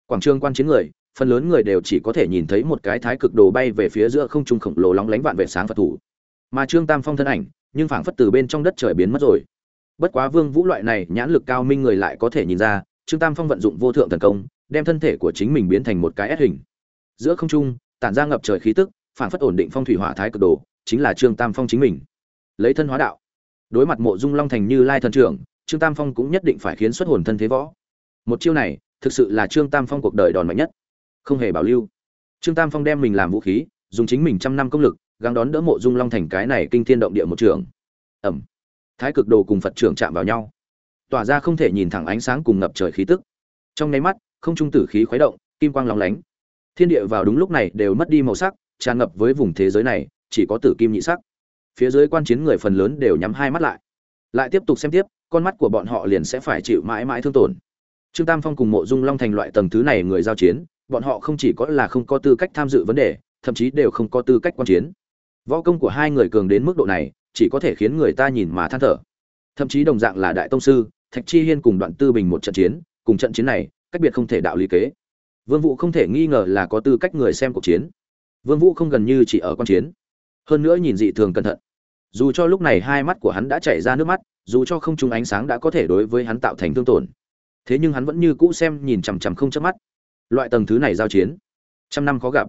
Quảng trường quan chiến người, phần lớn người đều chỉ có thể nhìn thấy một cái thái cực đồ bay về phía giữa không trung khổng lồ lóng lánh vạn vệ sáng phật thủ. Mà trương tam phong thân ảnh, nhưng phảng phất từ bên trong đất trời biến mất rồi. Bất quá vương vũ loại này nhãn lực cao minh người lại có thể nhìn ra trương tam phong vận dụng vô thượng thần công, đem thân thể của chính mình biến thành một cái ép hình. Giữa không trung, tản ra ngập trời khí tức, phảng phất ổn định phong thủy hỏa thái cực đồ, chính là trương tam phong chính mình. Lấy thân hóa đạo. Đối mặt mộ dung long thành như lai thần trưởng, trương tam phong cũng nhất định phải khiến xuất hồn thân thế võ. Một chiêu này, thực sự là trương tam phong cuộc đời đòn mạnh nhất. Không hề bảo lưu. Trương tam phong đem mình làm vũ khí, dùng chính mình trăm năm công lực, gắng đón đỡ mộ dung long thành cái này kinh thiên động địa một trường. Ẩm. Thái cực đồ cùng phật trưởng chạm vào nhau tỏa ra không thể nhìn thẳng ánh sáng cùng ngập trời khí tức. Trong nháy mắt, không trung tử khí khuấy động, kim quang lóng lánh. Thiên địa vào đúng lúc này đều mất đi màu sắc, tràn ngập với vùng thế giới này, chỉ có tử kim nhị sắc. Phía dưới quan chiến người phần lớn đều nhắm hai mắt lại. Lại tiếp tục xem tiếp, con mắt của bọn họ liền sẽ phải chịu mãi mãi thương tổn. Trương tam phong cùng mộ dung long thành loại tầng thứ này người giao chiến, bọn họ không chỉ có là không có tư cách tham dự vấn đề, thậm chí đều không có tư cách quan chiến. Võ công của hai người cường đến mức độ này, chỉ có thể khiến người ta nhìn mà than thở. Thậm chí đồng dạng là đại tông sư thạch chi hiên cùng đoạn tư bình một trận chiến, cùng trận chiến này, cách biệt không thể đạo lý kế. Vương vũ không thể nghi ngờ là có tư cách người xem cuộc chiến. Vương vũ không gần như chỉ ở quan chiến. Hơn nữa nhìn dị thường cẩn thận. Dù cho lúc này hai mắt của hắn đã chảy ra nước mắt, dù cho không trúng ánh sáng đã có thể đối với hắn tạo thành thương tổn. Thế nhưng hắn vẫn như cũ xem nhìn chằm chằm không chớp mắt. Loại tầng thứ này giao chiến, trăm năm khó gặp.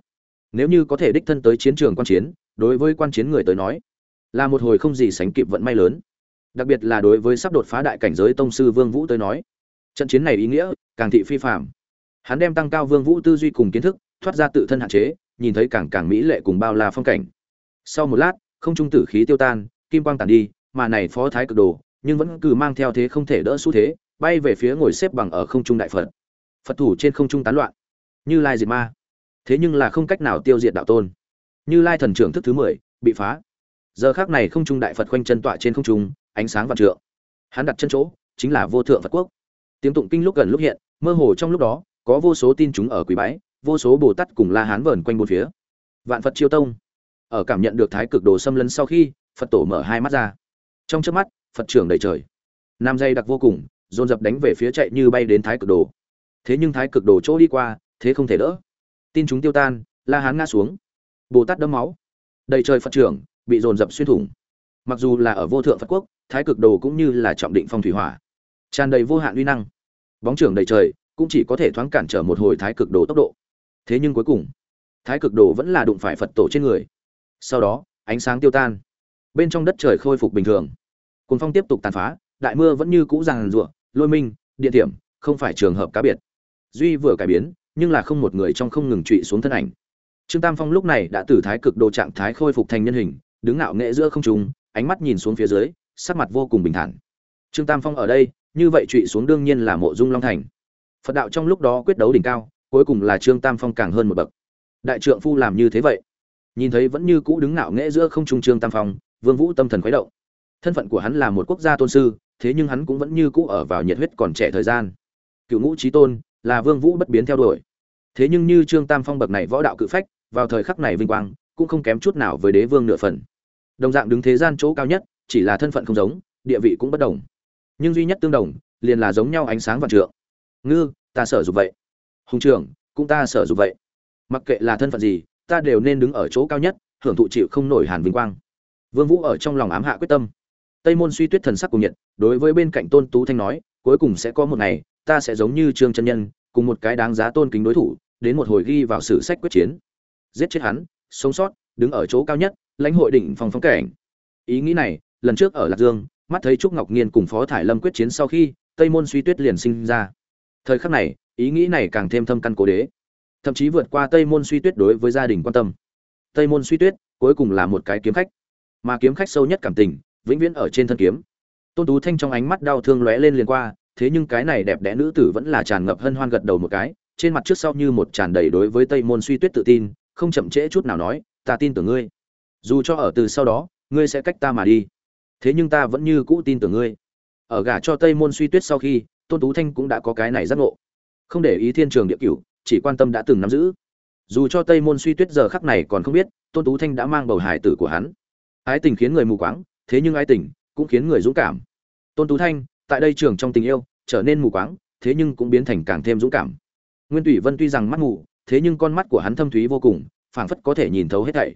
Nếu như có thể đích thân tới chiến trường quan chiến, đối với quan chiến người tới nói, là một hồi không gì sánh kịp vận may lớn đặc biệt là đối với sắp đột phá đại cảnh giới tông sư vương vũ tới nói, trận chiến này ý nghĩa càng thị phi phạm hắn đem tăng cao vương vũ tư duy cùng kiến thức, thoát ra tự thân hạn chế, nhìn thấy càng càng mỹ lệ cùng bao la phong cảnh. Sau một lát, không trung tử khí tiêu tan, kim quang tàn đi, mà này phó thái cực đồ, nhưng vẫn cứ mang theo thế không thể đỡ xu thế, bay về phía ngồi xếp bằng ở không trung đại phật. Phật thủ trên không trung tán loạn. Như lai diệt ma. Thế nhưng là không cách nào tiêu diệt đạo tôn. Như lai thần trưởng thức thứ mười, bị phá. Giờ khác này không trung đại phật khoanh chân tọa trên không trung ánh sáng vạn trượng. Hắn đặt chân chỗ, chính là vô thượng phật quốc. Tiếng tụng kinh lúc gần lúc hiện, mơ hồ trong lúc đó, có vô số tin chúng ở quý bái, vô số bồ tát cùng la hán vờn quanh bốn phía. Vạn phật chiêu tông. Ở cảm nhận được thái cực đồ xâm lấn sau khi, phật tổ mở hai mắt ra. Trong trước mắt, phật trưởng đầy trời. Nam dây đặc vô cùng, dồn dập đánh về phía chạy như bay đến thái cực đồ. Thế nhưng thái cực đồ chỗ đi qua, thế không thể đỡ. Tin chúng tiêu tan, la hán ngã xuống. Bồ tát đấm máu. Đầy trời phật trưởng, bị dồn dập xuyên thủng mặc dù là ở vô thượng phật quốc, thái cực đồ cũng như là trọng định phong thủy hỏa. Tràn đầy vô hạn uy năng. Bóng trưởng đầy trời, cũng chỉ có thể thoáng cản trở một hồi thái cực đồ tốc độ. Thế nhưng cuối cùng, thái cực đồ vẫn là đụng phải phật tổ trên người. Sau đó, ánh sáng tiêu tan. Bên trong đất trời khôi phục bình thường. Cùng phong tiếp tục tàn phá, đại mưa vẫn như cũ ràng rụa lôi minh địa điểm không phải trường hợp cá biệt. Duy vừa cải biến, nhưng là không một người trong không ngừng trụy xuống thân ảnh. Trương tam phong lúc này đã từ thái cực đồ trạng thái khôi phục thành nhân hình, đứng ngạo nghệ giữa không trung ánh mắt nhìn xuống phía dưới, sắc mặt vô cùng bình thản. Trương tam phong ở đây, như vậy trụy xuống đương nhiên là mộ dung long thành. Phật đạo trong lúc đó quyết đấu đỉnh cao, cuối cùng là trương tam phong càng hơn một bậc. Đại trượng phu làm như thế vậy. Nhìn thấy vẫn như cũ đứng ngạo nghễ giữa không trung trương tam phong, vương vũ tâm thần khuấy động. Thân phận của hắn là một quốc gia tôn sư, thế nhưng hắn cũng vẫn như cũ ở vào nhiệt huyết còn trẻ thời gian. Cựu ngũ trí tôn, là vương vũ bất biến theo đuổi. Thế nhưng như trương tam phong bậc này võ đạo cự phách, vào thời khắc này vinh quang, cũng không kém chút nào với đế vương nửa phần đồng dạng đứng thế gian chỗ cao nhất, chỉ là thân phận không giống, địa vị cũng bất đồng. Nhưng duy nhất tương đồng, liền là giống nhau ánh sáng và trượng. Ngư, ta sở dục vậy. Hùng trưởng, cũng ta sở dục vậy. Mặc kệ là thân phận gì, ta đều nên đứng ở chỗ cao nhất, hưởng thụ chịu không nổi hàn vinh quang. Vương vũ ở trong lòng ám hạ quyết tâm. Tây môn suy tuyết thần sắc cùng nhiệt, đối với bên cạnh tôn tú thanh nói, cuối cùng sẽ có một ngày, ta sẽ giống như trương chân nhân, cùng một cái đáng giá tôn kính đối thủ, đến một hồi ghi vào sử sách quyết chiến. Giết chết hắn, sống sót, đứng ở chỗ cao nhất lãnh hội đỉnh phòng phong cảnh. Ý nghĩ này, lần trước ở lạc dương, mắt thấy trúc ngọc nghiên cùng phó thải lâm quyết chiến sau khi, tây môn suy tuyết liền sinh ra. Thời khắc này, ý nghĩ này càng thêm thâm căn cố đế. Thậm chí vượt qua tây môn suy tuyết đối với gia đình quan tâm. Tây môn suy tuyết, cuối cùng là một cái kiếm khách. Mà kiếm khách sâu nhất cảm tình, vĩnh viễn ở trên thân kiếm. Tôn tú thanh trong ánh mắt đau thương lóe lên liền qua, thế nhưng cái này đẹp đẽ nữ tử vẫn là tràn ngập hân hoan gật đầu một cái, trên mặt trước sau như một tràn đầy đối với tây môn suy tuyết tự tin, không chậm trễ chút nào nói, ta tin tưởng ngươi dù cho ở từ sau đó, ngươi sẽ cách ta mà đi. Thế nhưng ta vẫn như cũ tin tưởng ngươi. Ở gả cho tây môn suy tuyết sau khi, tôn tú thanh cũng đã có cái này giác ngộ. Không để ý thiên trường địa cửu, chỉ quan tâm đã từng nắm giữ. Dù cho tây môn suy tuyết giờ khắc này còn không biết, tôn tú thanh đã mang bầu hải tử của hắn. Ái tình khiến người mù quáng, thế nhưng ái tình cũng khiến người dũng cảm. Tôn tú thanh, tại đây trường trong tình yêu, trở nên mù quáng, thế nhưng cũng biến thành càng thêm dũng cảm. Nguyên tủy vân tuy rằng mắt mù, thế nhưng con mắt của hắn thâm thúy vô cùng, phảng phất có thể nhìn thấu hết thảy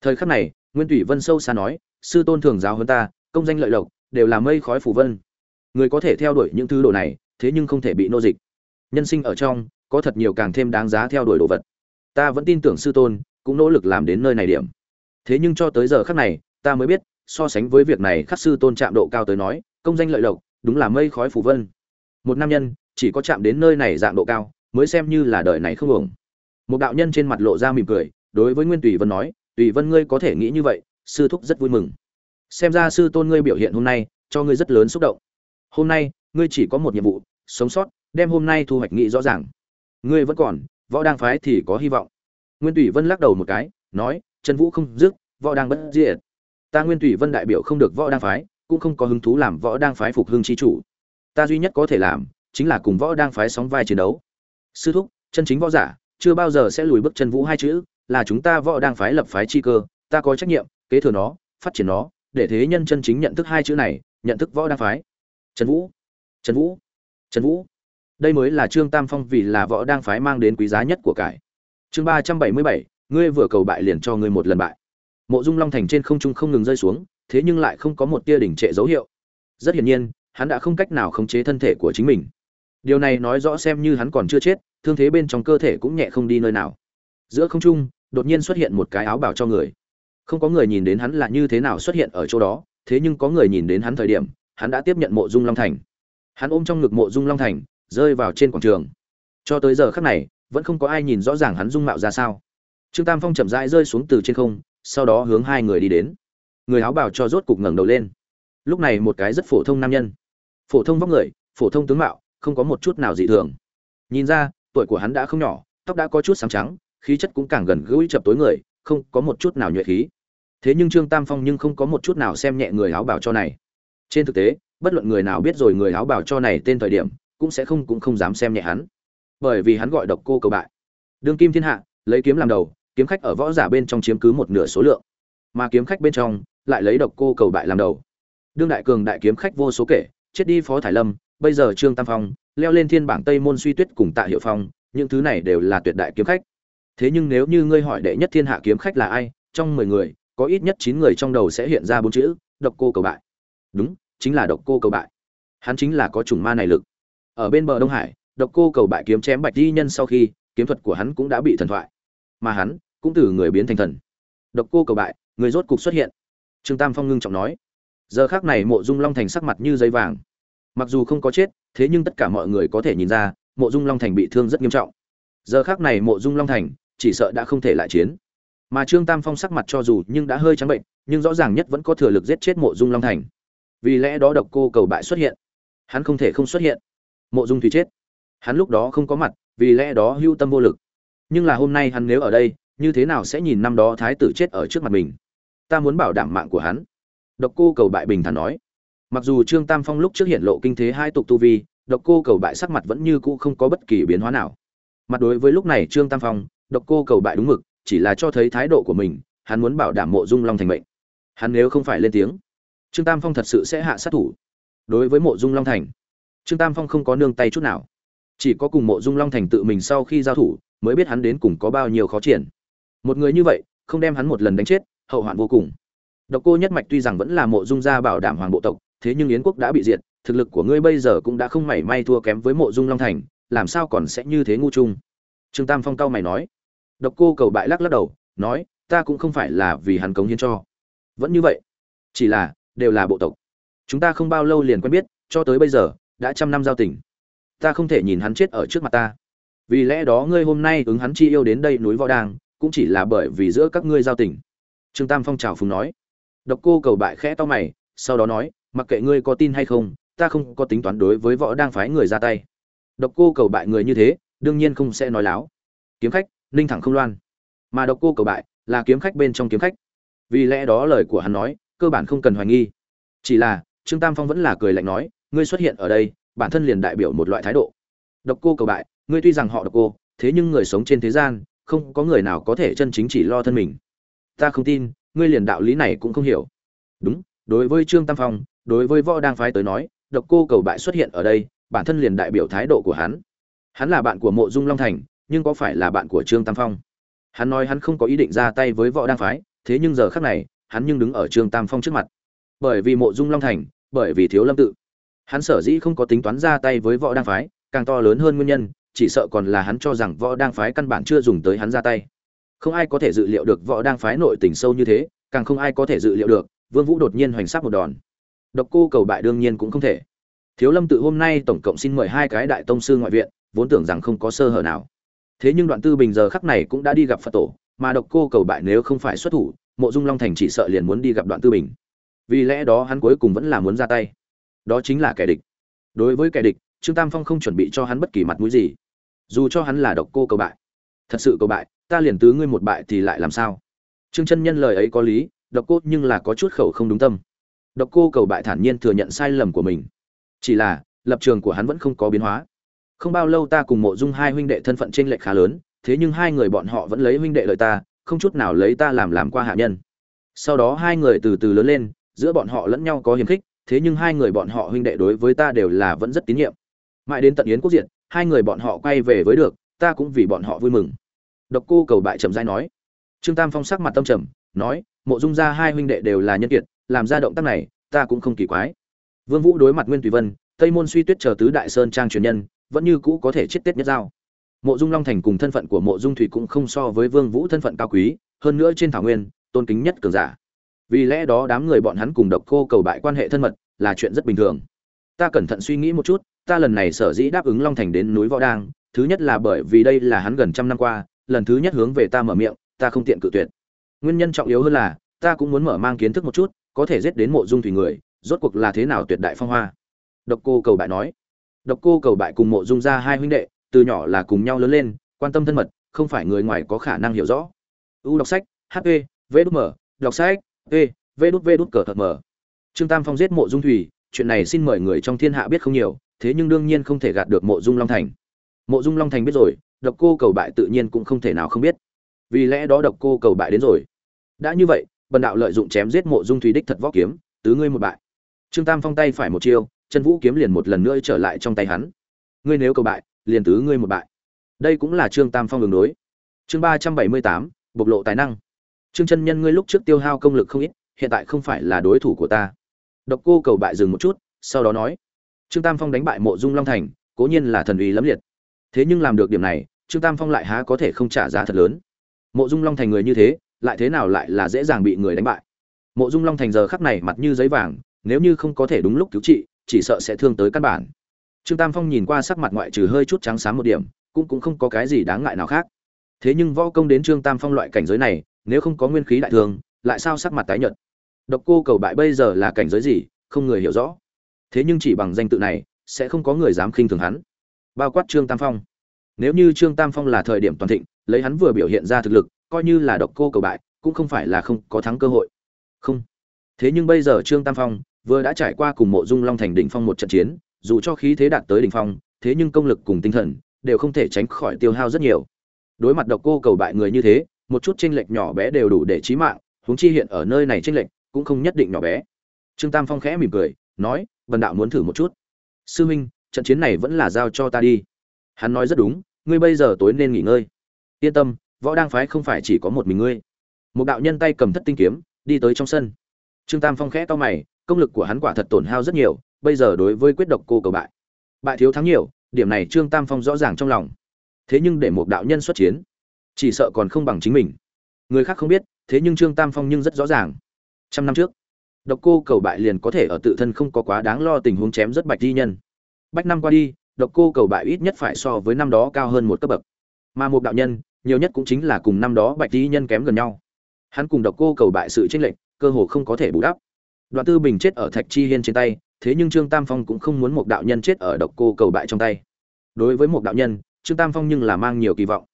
thời khắc này, nguyên thủy vân sâu xa nói, sư tôn thường giáo hơn ta, công danh lợi lộc, đều là mây khói phủ vân. Người có thể theo đuổi những thứ đồ này, thế nhưng không thể bị nô dịch. Nhân sinh ở trong, có thật nhiều càng thêm đáng giá theo đuổi đồ vật. Ta vẫn tin tưởng sư tôn, cũng nỗ lực làm đến nơi này điểm. Thế nhưng cho tới giờ khắc này, ta mới biết, so sánh với việc này khắc sư tôn chạm độ cao tới nói, công danh lợi lộc, đúng là mây khói phủ vân. Một nam nhân, chỉ có chạm đến nơi này dạng độ cao, mới xem như là đời này không ổng một đạo nhân trên mặt lộ ra mỉm cười, đối với nguyên tùy vân nói tùy vân ngươi có thể nghĩ như vậy, sư thúc rất vui mừng. Xem ra sư tôn ngươi biểu hiện hôm nay, cho ngươi rất lớn xúc động. Hôm nay, ngươi chỉ có một nhiệm vụ, sống sót, đem hôm nay thu hoạch nghị rõ ràng. Ngươi vẫn còn, võ đang phái thì có hy vọng. Nguyên tùy vân lắc đầu một cái, nói, trần vũ không dứt, võ đang bất diệt. Ta nguyên tùy vân đại biểu không được võ đang phái, cũng không có hứng thú làm võ đang phái phục hưng chi chủ. Ta duy nhất có thể làm, chính là cùng võ đang phái sóng vai chiến đấu. Sư thúc, chân chính võ giả, chưa bao giờ sẽ lùi bước chân vũ hai chữ là chúng ta võ đang phái lập phái chi cơ, ta có trách nhiệm, kế thừa nó, phát triển nó, để thế nhân chân chính nhận thức hai chữ này, nhận thức võ đang phái. Trần vũ trần vũ trần vũ. Đây mới là trương tam phong vì là võ đang phái mang đến quý giá nhất của cải. Chương ba trăm bảy mươi bảy, ngươi vừa cầu bại liền cho ngươi một lần bại. Mộ dung long thành trên không trung không ngừng rơi xuống, thế nhưng lại không có một tia đỉnh trệ dấu hiệu. Rất hiển nhiên, hắn đã không cách nào khống chế thân thể của chính mình. Điều này nói rõ xem như hắn còn chưa chết, thương thế bên trong cơ thể cũng nhẹ không đi nơi nào. Giữa không trung đột nhiên xuất hiện một cái áo bảo cho người. Không có người nhìn đến hắn là như thế nào xuất hiện ở chỗ đó, thế nhưng có người nhìn đến hắn thời điểm, hắn đã tiếp nhận mộ dung long thành. Hắn ôm trong ngực mộ dung long thành, rơi vào trên quảng trường. Cho tới giờ khắc này, vẫn không có ai nhìn rõ ràng hắn dung mạo ra sao. Trương tam phong chậm rãi rơi xuống từ trên không, sau đó hướng hai người đi đến. Người áo bào cho rốt cục ngẩng đầu lên. Lúc này một cái rất phổ thông nam nhân. Phổ thông vóc người, phổ thông tướng mạo, không có một chút nào dị thường. Nhìn ra, tuổi của hắn đã không nhỏ, tóc đã có chút sáng trắng khí chất cũng càng gần gũi chập tối người, không có một chút nào nhuệ khí. Thế nhưng trương tam phong nhưng không có một chút nào xem nhẹ người áo bào cho này. Trên thực tế, bất luận người nào biết rồi người áo bào cho này tên thời điểm, cũng sẽ không cũng không dám xem nhẹ hắn. Bởi vì hắn gọi độc cô cầu bại. Đương kim thiên hạ, lấy kiếm làm đầu, kiếm khách ở võ giả bên trong chiếm cứ một nửa số lượng. Mà kiếm khách bên trong, lại lấy độc cô cầu bại làm đầu. Đương đại cường đại kiếm khách vô số kể, chết đi phó thải lâm, bây giờ trương tam phong, leo lên thiên bảng tây môn suy tuyết cùng tạ hiệu phong, những thứ này đều là tuyệt đại kiếm khách thế nhưng nếu như ngươi hỏi đệ nhất thiên hạ kiếm khách là ai, trong mười người, có ít nhất chín người trong đầu sẽ hiện ra bốn chữ, độc cô cầu bại. Đúng, chính là độc cô cầu bại. Hắn chính là có chủng ma này lực. Ở bên bờ đông hải, độc cô cầu bại kiếm chém bạch di nhân sau khi, kiếm thuật của hắn cũng đã bị thần thoại. Mà hắn, cũng từ người biến thành thần. Độc cô cầu bại, người rốt cục xuất hiện. Trương tam phong ngưng trọng nói. Giờ khác này mộ dung long thành sắc mặt như dây vàng. Mặc dù không có chết, thế nhưng tất cả mọi người có thể nhìn ra, mộ dung long thành bị thương rất nghiêm trọng. Giờ khác này mộ dung long thành chỉ sợ đã không thể lại chiến. Mà trương tam phong sắc mặt cho dù nhưng đã hơi trắng bệnh, nhưng rõ ràng nhất vẫn có thừa lực giết chết mộ dung long thành. Vì lẽ đó độc cô cầu bại xuất hiện. Hắn không thể không xuất hiện. Mộ dung thủy chết. Hắn lúc đó không có mặt, vì lẽ đó hưu tâm vô lực. Nhưng là hôm nay hắn nếu ở đây, như thế nào sẽ nhìn năm đó thái tử chết ở trước mặt mình? Ta muốn bảo đảm mạng của hắn. Độc cô cầu bại bình thản nói. Mặc dù trương tam phong lúc trước hiện lộ kinh thế hai tục tu vi, độc cô cầu bại sắc mặt vẫn như cũ không có bất kỳ biến hóa nào. Mặt đối với lúc này trương tam phong độc cô cầu bại đúng mực, chỉ là cho thấy thái độ của mình, hắn muốn bảo đảm mộ dung long thành mệnh. Hắn nếu không phải lên tiếng, trương tam phong thật sự sẽ hạ sát thủ. Đối với mộ dung long thành, trương tam phong không có nương tay chút nào. Chỉ có cùng mộ dung long thành tự mình sau khi giao thủ, mới biết hắn đến cùng có bao nhiêu khó triển. Một người như vậy, không đem hắn một lần đánh chết, hậu hoạn vô cùng. Độc cô nhất mạch tuy rằng vẫn là mộ dung gia bảo đảm hoàng bộ tộc, thế nhưng yến quốc đã bị diệt, thực lực của ngươi bây giờ cũng đã không mảy may thua kém với mộ dung long thành, làm sao còn sẽ như thế ngu chung? Trương tam phong cao mày nói độc cô cầu bại lắc lắc đầu, nói, ta cũng không phải là vì hắn cống hiến cho. Vẫn như vậy, chỉ là, đều là bộ tộc. Chúng ta không bao lâu liền quen biết, cho tới bây giờ, đã trăm năm giao tình. Ta không thể nhìn hắn chết ở trước mặt ta. Vì lẽ đó ngươi hôm nay ứng hắn chi yêu đến đây núi võ đang cũng chỉ là bởi vì giữa các ngươi giao tình. Trương tam phong chào phùng nói. Độc cô cầu bại khẽ to mày, sau đó nói, mặc kệ ngươi có tin hay không, ta không có tính toán đối với võ đang phái người ra tay. Độc cô cầu bại người như thế, đương nhiên không sẽ nói láo. Kiếm khách ninh thẳng không loan. Mà độc cô cầu bại là kiếm khách bên trong kiếm khách. Vì lẽ đó lời của hắn nói, cơ bản không cần hoài nghi. Chỉ là, trương tam phong vẫn là cười lạnh nói, ngươi xuất hiện ở đây, bản thân liền đại biểu một loại thái độ. Độc cô cầu bại, ngươi tuy rằng họ độc cô, thế nhưng người sống trên thế gian, không có người nào có thể chân chính chỉ lo thân mình. Ta không tin, ngươi liền đạo lý này cũng không hiểu. Đúng, đối với trương tam phong, đối với võ đang phái tới nói, độc cô cầu bại xuất hiện ở đây, bản thân liền đại biểu thái độ của hắn. Hắn là bạn của mộ dung long thành nhưng có phải là bạn của trương tam phong? Hắn nói hắn không có ý định ra tay với võ đăng phái, thế nhưng giờ khác này, hắn nhưng đứng ở trương tam phong trước mặt. Bởi vì mộ dung long thành, bởi vì thiếu lâm tự. Hắn sở dĩ không có tính toán ra tay với võ đăng phái, càng to lớn hơn nguyên nhân, chỉ sợ còn là hắn cho rằng võ đăng phái căn bản chưa dùng tới hắn ra tay. Không ai có thể dự liệu được võ đăng phái nội tình sâu như thế, càng không ai có thể dự liệu được, vương vũ đột nhiên hoành sát một đòn. Độc cô cầu bại đương nhiên cũng không thể. Thiếu lâm tự hôm nay tổng cộng xin mời hai cái đại tông sư ngoại viện, vốn tưởng rằng không có sơ hở nào thế nhưng đoạn tư bình giờ khắc này cũng đã đi gặp phật tổ, mà độc cô cầu bại nếu không phải xuất thủ, mộ dung long thành chỉ sợ liền muốn đi gặp đoạn tư bình. Vì lẽ đó hắn cuối cùng vẫn là muốn ra tay. Đó chính là kẻ địch. Đối với kẻ địch, trương tam phong không chuẩn bị cho hắn bất kỳ mặt mũi gì. Dù cho hắn là độc cô cầu bại, thật sự cầu bại, ta liền tứ ngươi một bại thì lại làm sao? Trương chân nhân lời ấy có lý, độc cô nhưng là có chút khẩu không đúng tâm. Độc cô cầu bại thản nhiên thừa nhận sai lầm của mình. Chỉ là, lập trường của hắn vẫn không có biến hóa không bao lâu ta cùng mộ dung hai huynh đệ thân phận t r ê n lệch khá lớn, thế nhưng hai người bọn họ vẫn lấy huynh đệ lời ta, không chút nào lấy ta làm làm qua hạ nhân. Sau đó hai người từ từ lớn lên, giữa bọn họ lẫn nhau có hiềm khích, thế nhưng hai người bọn họ huynh đệ đối với ta đều là vẫn rất tín nhiệm. Mãi đến tận yến quốc diện hai người bọn họ quay về với được, ta cũng vì bọn họ vui mừng. Độc cô cầu bại trầm dai nói. Trương tam phong sắc mặt tâm trầm, nói, mộ dung ra hai huynh đệ đều là nhân kiệt, làm ra động tác này, ta cũng không kỳ quái. Vương vũ đối mặt nguyên tùy vân, tây môn suy tuyết chờ tứ đại sơn trang truyền nhân vẫn như cũ có thể chết tết nhất giao. Mộ dung long thành cùng thân phận của mộ dung thủy cũng không so với vương vũ thân phận cao quý, hơn nữa trên thảo nguyên, tôn kính nhất cường giả. Vì lẽ đó đám người bọn hắn cùng độc cô cầu bại quan hệ thân mật là chuyện rất bình thường. Ta cẩn thận suy nghĩ một chút, ta lần này sở dĩ đáp ứng long thành đến núi võ đang, thứ nhất là bởi vì đây là hắn gần trăm năm qua, lần thứ nhất hướng về ta mở miệng, ta không tiện cự tuyệt. Nguyên nhân trọng yếu hơn là, ta cũng muốn mở mang kiến thức một chút, có thể giết đến mộ dung thủy người, rốt cuộc là thế nào tuyệt đại phong hoa. Độc cô cầu bại nói độc cô cầu bại cùng mộ dung ra hai huynh đệ, từ nhỏ là cùng nhau lớn lên, quan tâm thân mật, không phải người ngoài có khả năng hiểu rõ. U đọc sách hp v đút mở đọc sách, p, v đút v đút cờ thật mở trương tam phong giết mộ dung thủy, chuyện này xin mời người trong thiên hạ biết không nhiều, thế nhưng đương nhiên không thể gạt được mộ dung long thành. Mộ dung long thành biết rồi, độc cô cầu bại tự nhiên cũng không thể nào không biết. Vì lẽ đó độc cô cầu bại đến rồi. Đã như vậy, bần đạo lợi dụng chém giết mộ dung thủy đích thật võ kiếm, tứ ngươi một bại. Trương tam phong tay phải một chiêu chân vũ kiếm liền một lần nữa trở lại trong tay hắn. Ngươi nếu cầu bại, liền tứ ngươi một bại. Đây cũng là trương tam phong đường đối. Chương ba trăm bảy mươi tám, bộc lộ tài năng. Trương chân nhân ngươi lúc trước tiêu hao công lực không ít, hiện tại không phải là đối thủ của ta. Độc cô cầu bại dừng một chút, sau đó nói. Trương tam phong đánh bại mộ dung long thành, cố nhiên là thần uy lẫm liệt. Thế nhưng làm được điểm này, trương tam phong lại há có thể không trả giá thật lớn. Mộ dung long thành người như thế, lại thế nào lại là dễ dàng bị người đánh bại? Mộ dung long thành giờ khắc này mặt như giấy vàng, nếu như không có thể đúng lúc cứu trị chỉ sợ sẽ thương tới căn bản. Trương tam phong nhìn qua sắc mặt ngoại trừ hơi chút trắng sáng một điểm, cũng cũng không có cái gì đáng ngại nào khác. Thế nhưng võ công đến trương tam phong loại cảnh giới này, nếu không có nguyên khí đại thương lại sao sắc mặt tái nhợt? Độc cô cầu bại bây giờ là cảnh giới gì, không người hiểu rõ. Thế nhưng chỉ bằng danh tự này, sẽ không có người dám khinh thường hắn. Bao quát trương tam phong. Nếu như trương tam phong là thời điểm toàn thịnh, lấy hắn vừa biểu hiện ra thực lực, coi như là độc cô cầu bại, cũng không phải là không có thắng cơ hội. Không. Thế nhưng bây giờ trương tam phong vừa đã trải qua cùng mộ dung long thành đỉnh phong một trận chiến, dù cho khí thế đạt tới đỉnh phong, thế nhưng công lực cùng tinh thần đều không thể tránh khỏi tiêu hao rất nhiều. Đối mặt độc cô cầu bại người như thế, một chút tranh lệch nhỏ bé đều đủ để chí mạng, huống chi hiện ở nơi này tranh lệch cũng không nhất định nhỏ bé. Trương tam phong khẽ mỉm cười, nói vần đạo muốn thử một chút. Sư huynh, trận chiến này vẫn là giao cho ta đi. Hắn nói rất đúng, ngươi bây giờ tối nên nghỉ ngơi. Yên tâm, võ đang phái không phải chỉ có một mình ngươi. Một đạo nhân tay cầm thất tinh kiếm, đi tới trong sân. Trương tam phong khẽ to mày công lực của hắn quả thật tổn hao rất nhiều, bây giờ đối với quyết độc cô cầu bại. Bại thiếu thắng nhiều, điểm này trương tam phong rõ ràng trong lòng. Thế nhưng để một đạo nhân xuất chiến, chỉ sợ còn không bằng chính mình. Người khác không biết, thế nhưng trương tam phong nhưng rất rõ ràng. Trăm năm trước, độc cô cầu bại liền có thể ở tự thân không có quá đáng lo tình huống chém rất bạch di nhân. Bách năm qua đi, độc cô cầu bại ít nhất phải so với năm đó cao hơn một cấp bậc. Mà một đạo nhân, nhiều nhất cũng chính là cùng năm đó bạch di nhân kém gần nhau. Hắn cùng độc cô cầu bại sự tranh lệch, cơ hồ không có thể bù đắp đoạn tư bình chết ở thạch chi hiên trên tay, thế nhưng trương tam phong cũng không muốn một đạo nhân chết ở độc cô cầu bại trong tay. Đối với một đạo nhân, trương tam phong nhưng là mang nhiều kỳ vọng.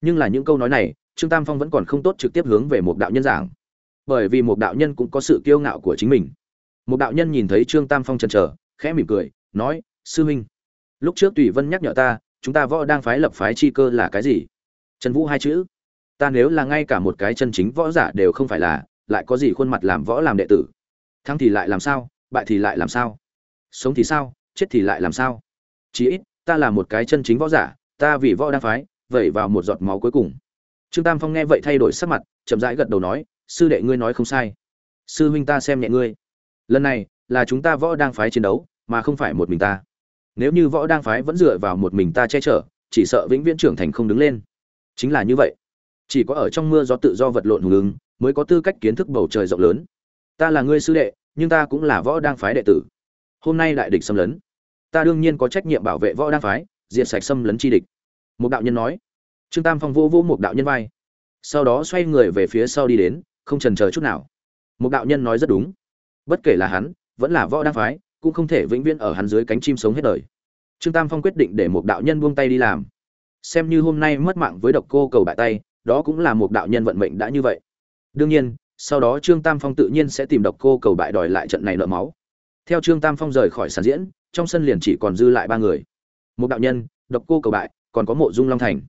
Nhưng là những câu nói này, trương tam phong vẫn còn không tốt trực tiếp hướng về một đạo nhân giảng. Bởi vì một đạo nhân cũng có sự kiêu ngạo của chính mình. Một đạo nhân nhìn thấy trương tam phong chần chờ, khẽ mỉm cười, nói, sư huynh lúc trước tùy vân nhắc nhở ta, chúng ta võ đang phái lập phái chi cơ là cái gì? Trần vũ hai chữ. Ta nếu là ngay cả một cái chân chính võ giả đều không phải là, lại có gì khuôn mặt làm võ làm đệ tử? Thắng thì lại làm sao, bại thì lại làm sao? Sống thì sao, chết thì lại làm sao? Chí ít, ta là một cái chân chính võ giả, ta vì võ đang phái, vẩy vào một giọt máu cuối cùng. Trương tam phong nghe vậy thay đổi sắc mặt, chậm rãi gật đầu nói, sư đệ ngươi nói không sai. Sư huynh ta xem nhẹ ngươi. Lần này là chúng ta võ đang phái chiến đấu, mà không phải một mình ta. Nếu như võ đang phái vẫn dựa vào một mình ta che chở, chỉ sợ vĩnh viễn trưởng thành không đứng lên. Chính là như vậy. Chỉ có ở trong mưa gió tự do vật lộn hùng ứng, mới có tư cách kiến thức bầu trời rộng lớn ta là ngươi sư đệ, nhưng ta cũng là võ đang phái đệ tử. Hôm nay đại địch xâm lấn. Ta đương nhiên có trách nhiệm bảo vệ võ đang phái, diệt sạch xâm lấn chi địch. Một đạo nhân nói. Trương tam phong vô vô một đạo nhân vai. Sau đó xoay người về phía sau đi đến, không trần chờ chút nào. Một đạo nhân nói rất đúng. Bất kể là hắn, vẫn là võ đang phái, cũng không thể vĩnh viễn ở hắn dưới cánh chim sống hết đời. Trương tam phong quyết định để một đạo nhân buông tay đi làm. Xem như hôm nay mất mạng với độc cô cầu bại tay, đó cũng là một đạo nhân vận mệnh đã như vậy. Đương nhiên sau đó trương tam phong tự nhiên sẽ tìm độc cô cầu bại đòi lại trận này nợ máu. Theo trương tam phong rời khỏi sàn diễn, trong sân liền chỉ còn dư lại ba người. Một đạo nhân, độc cô cầu bại, còn có mộ dung long thành.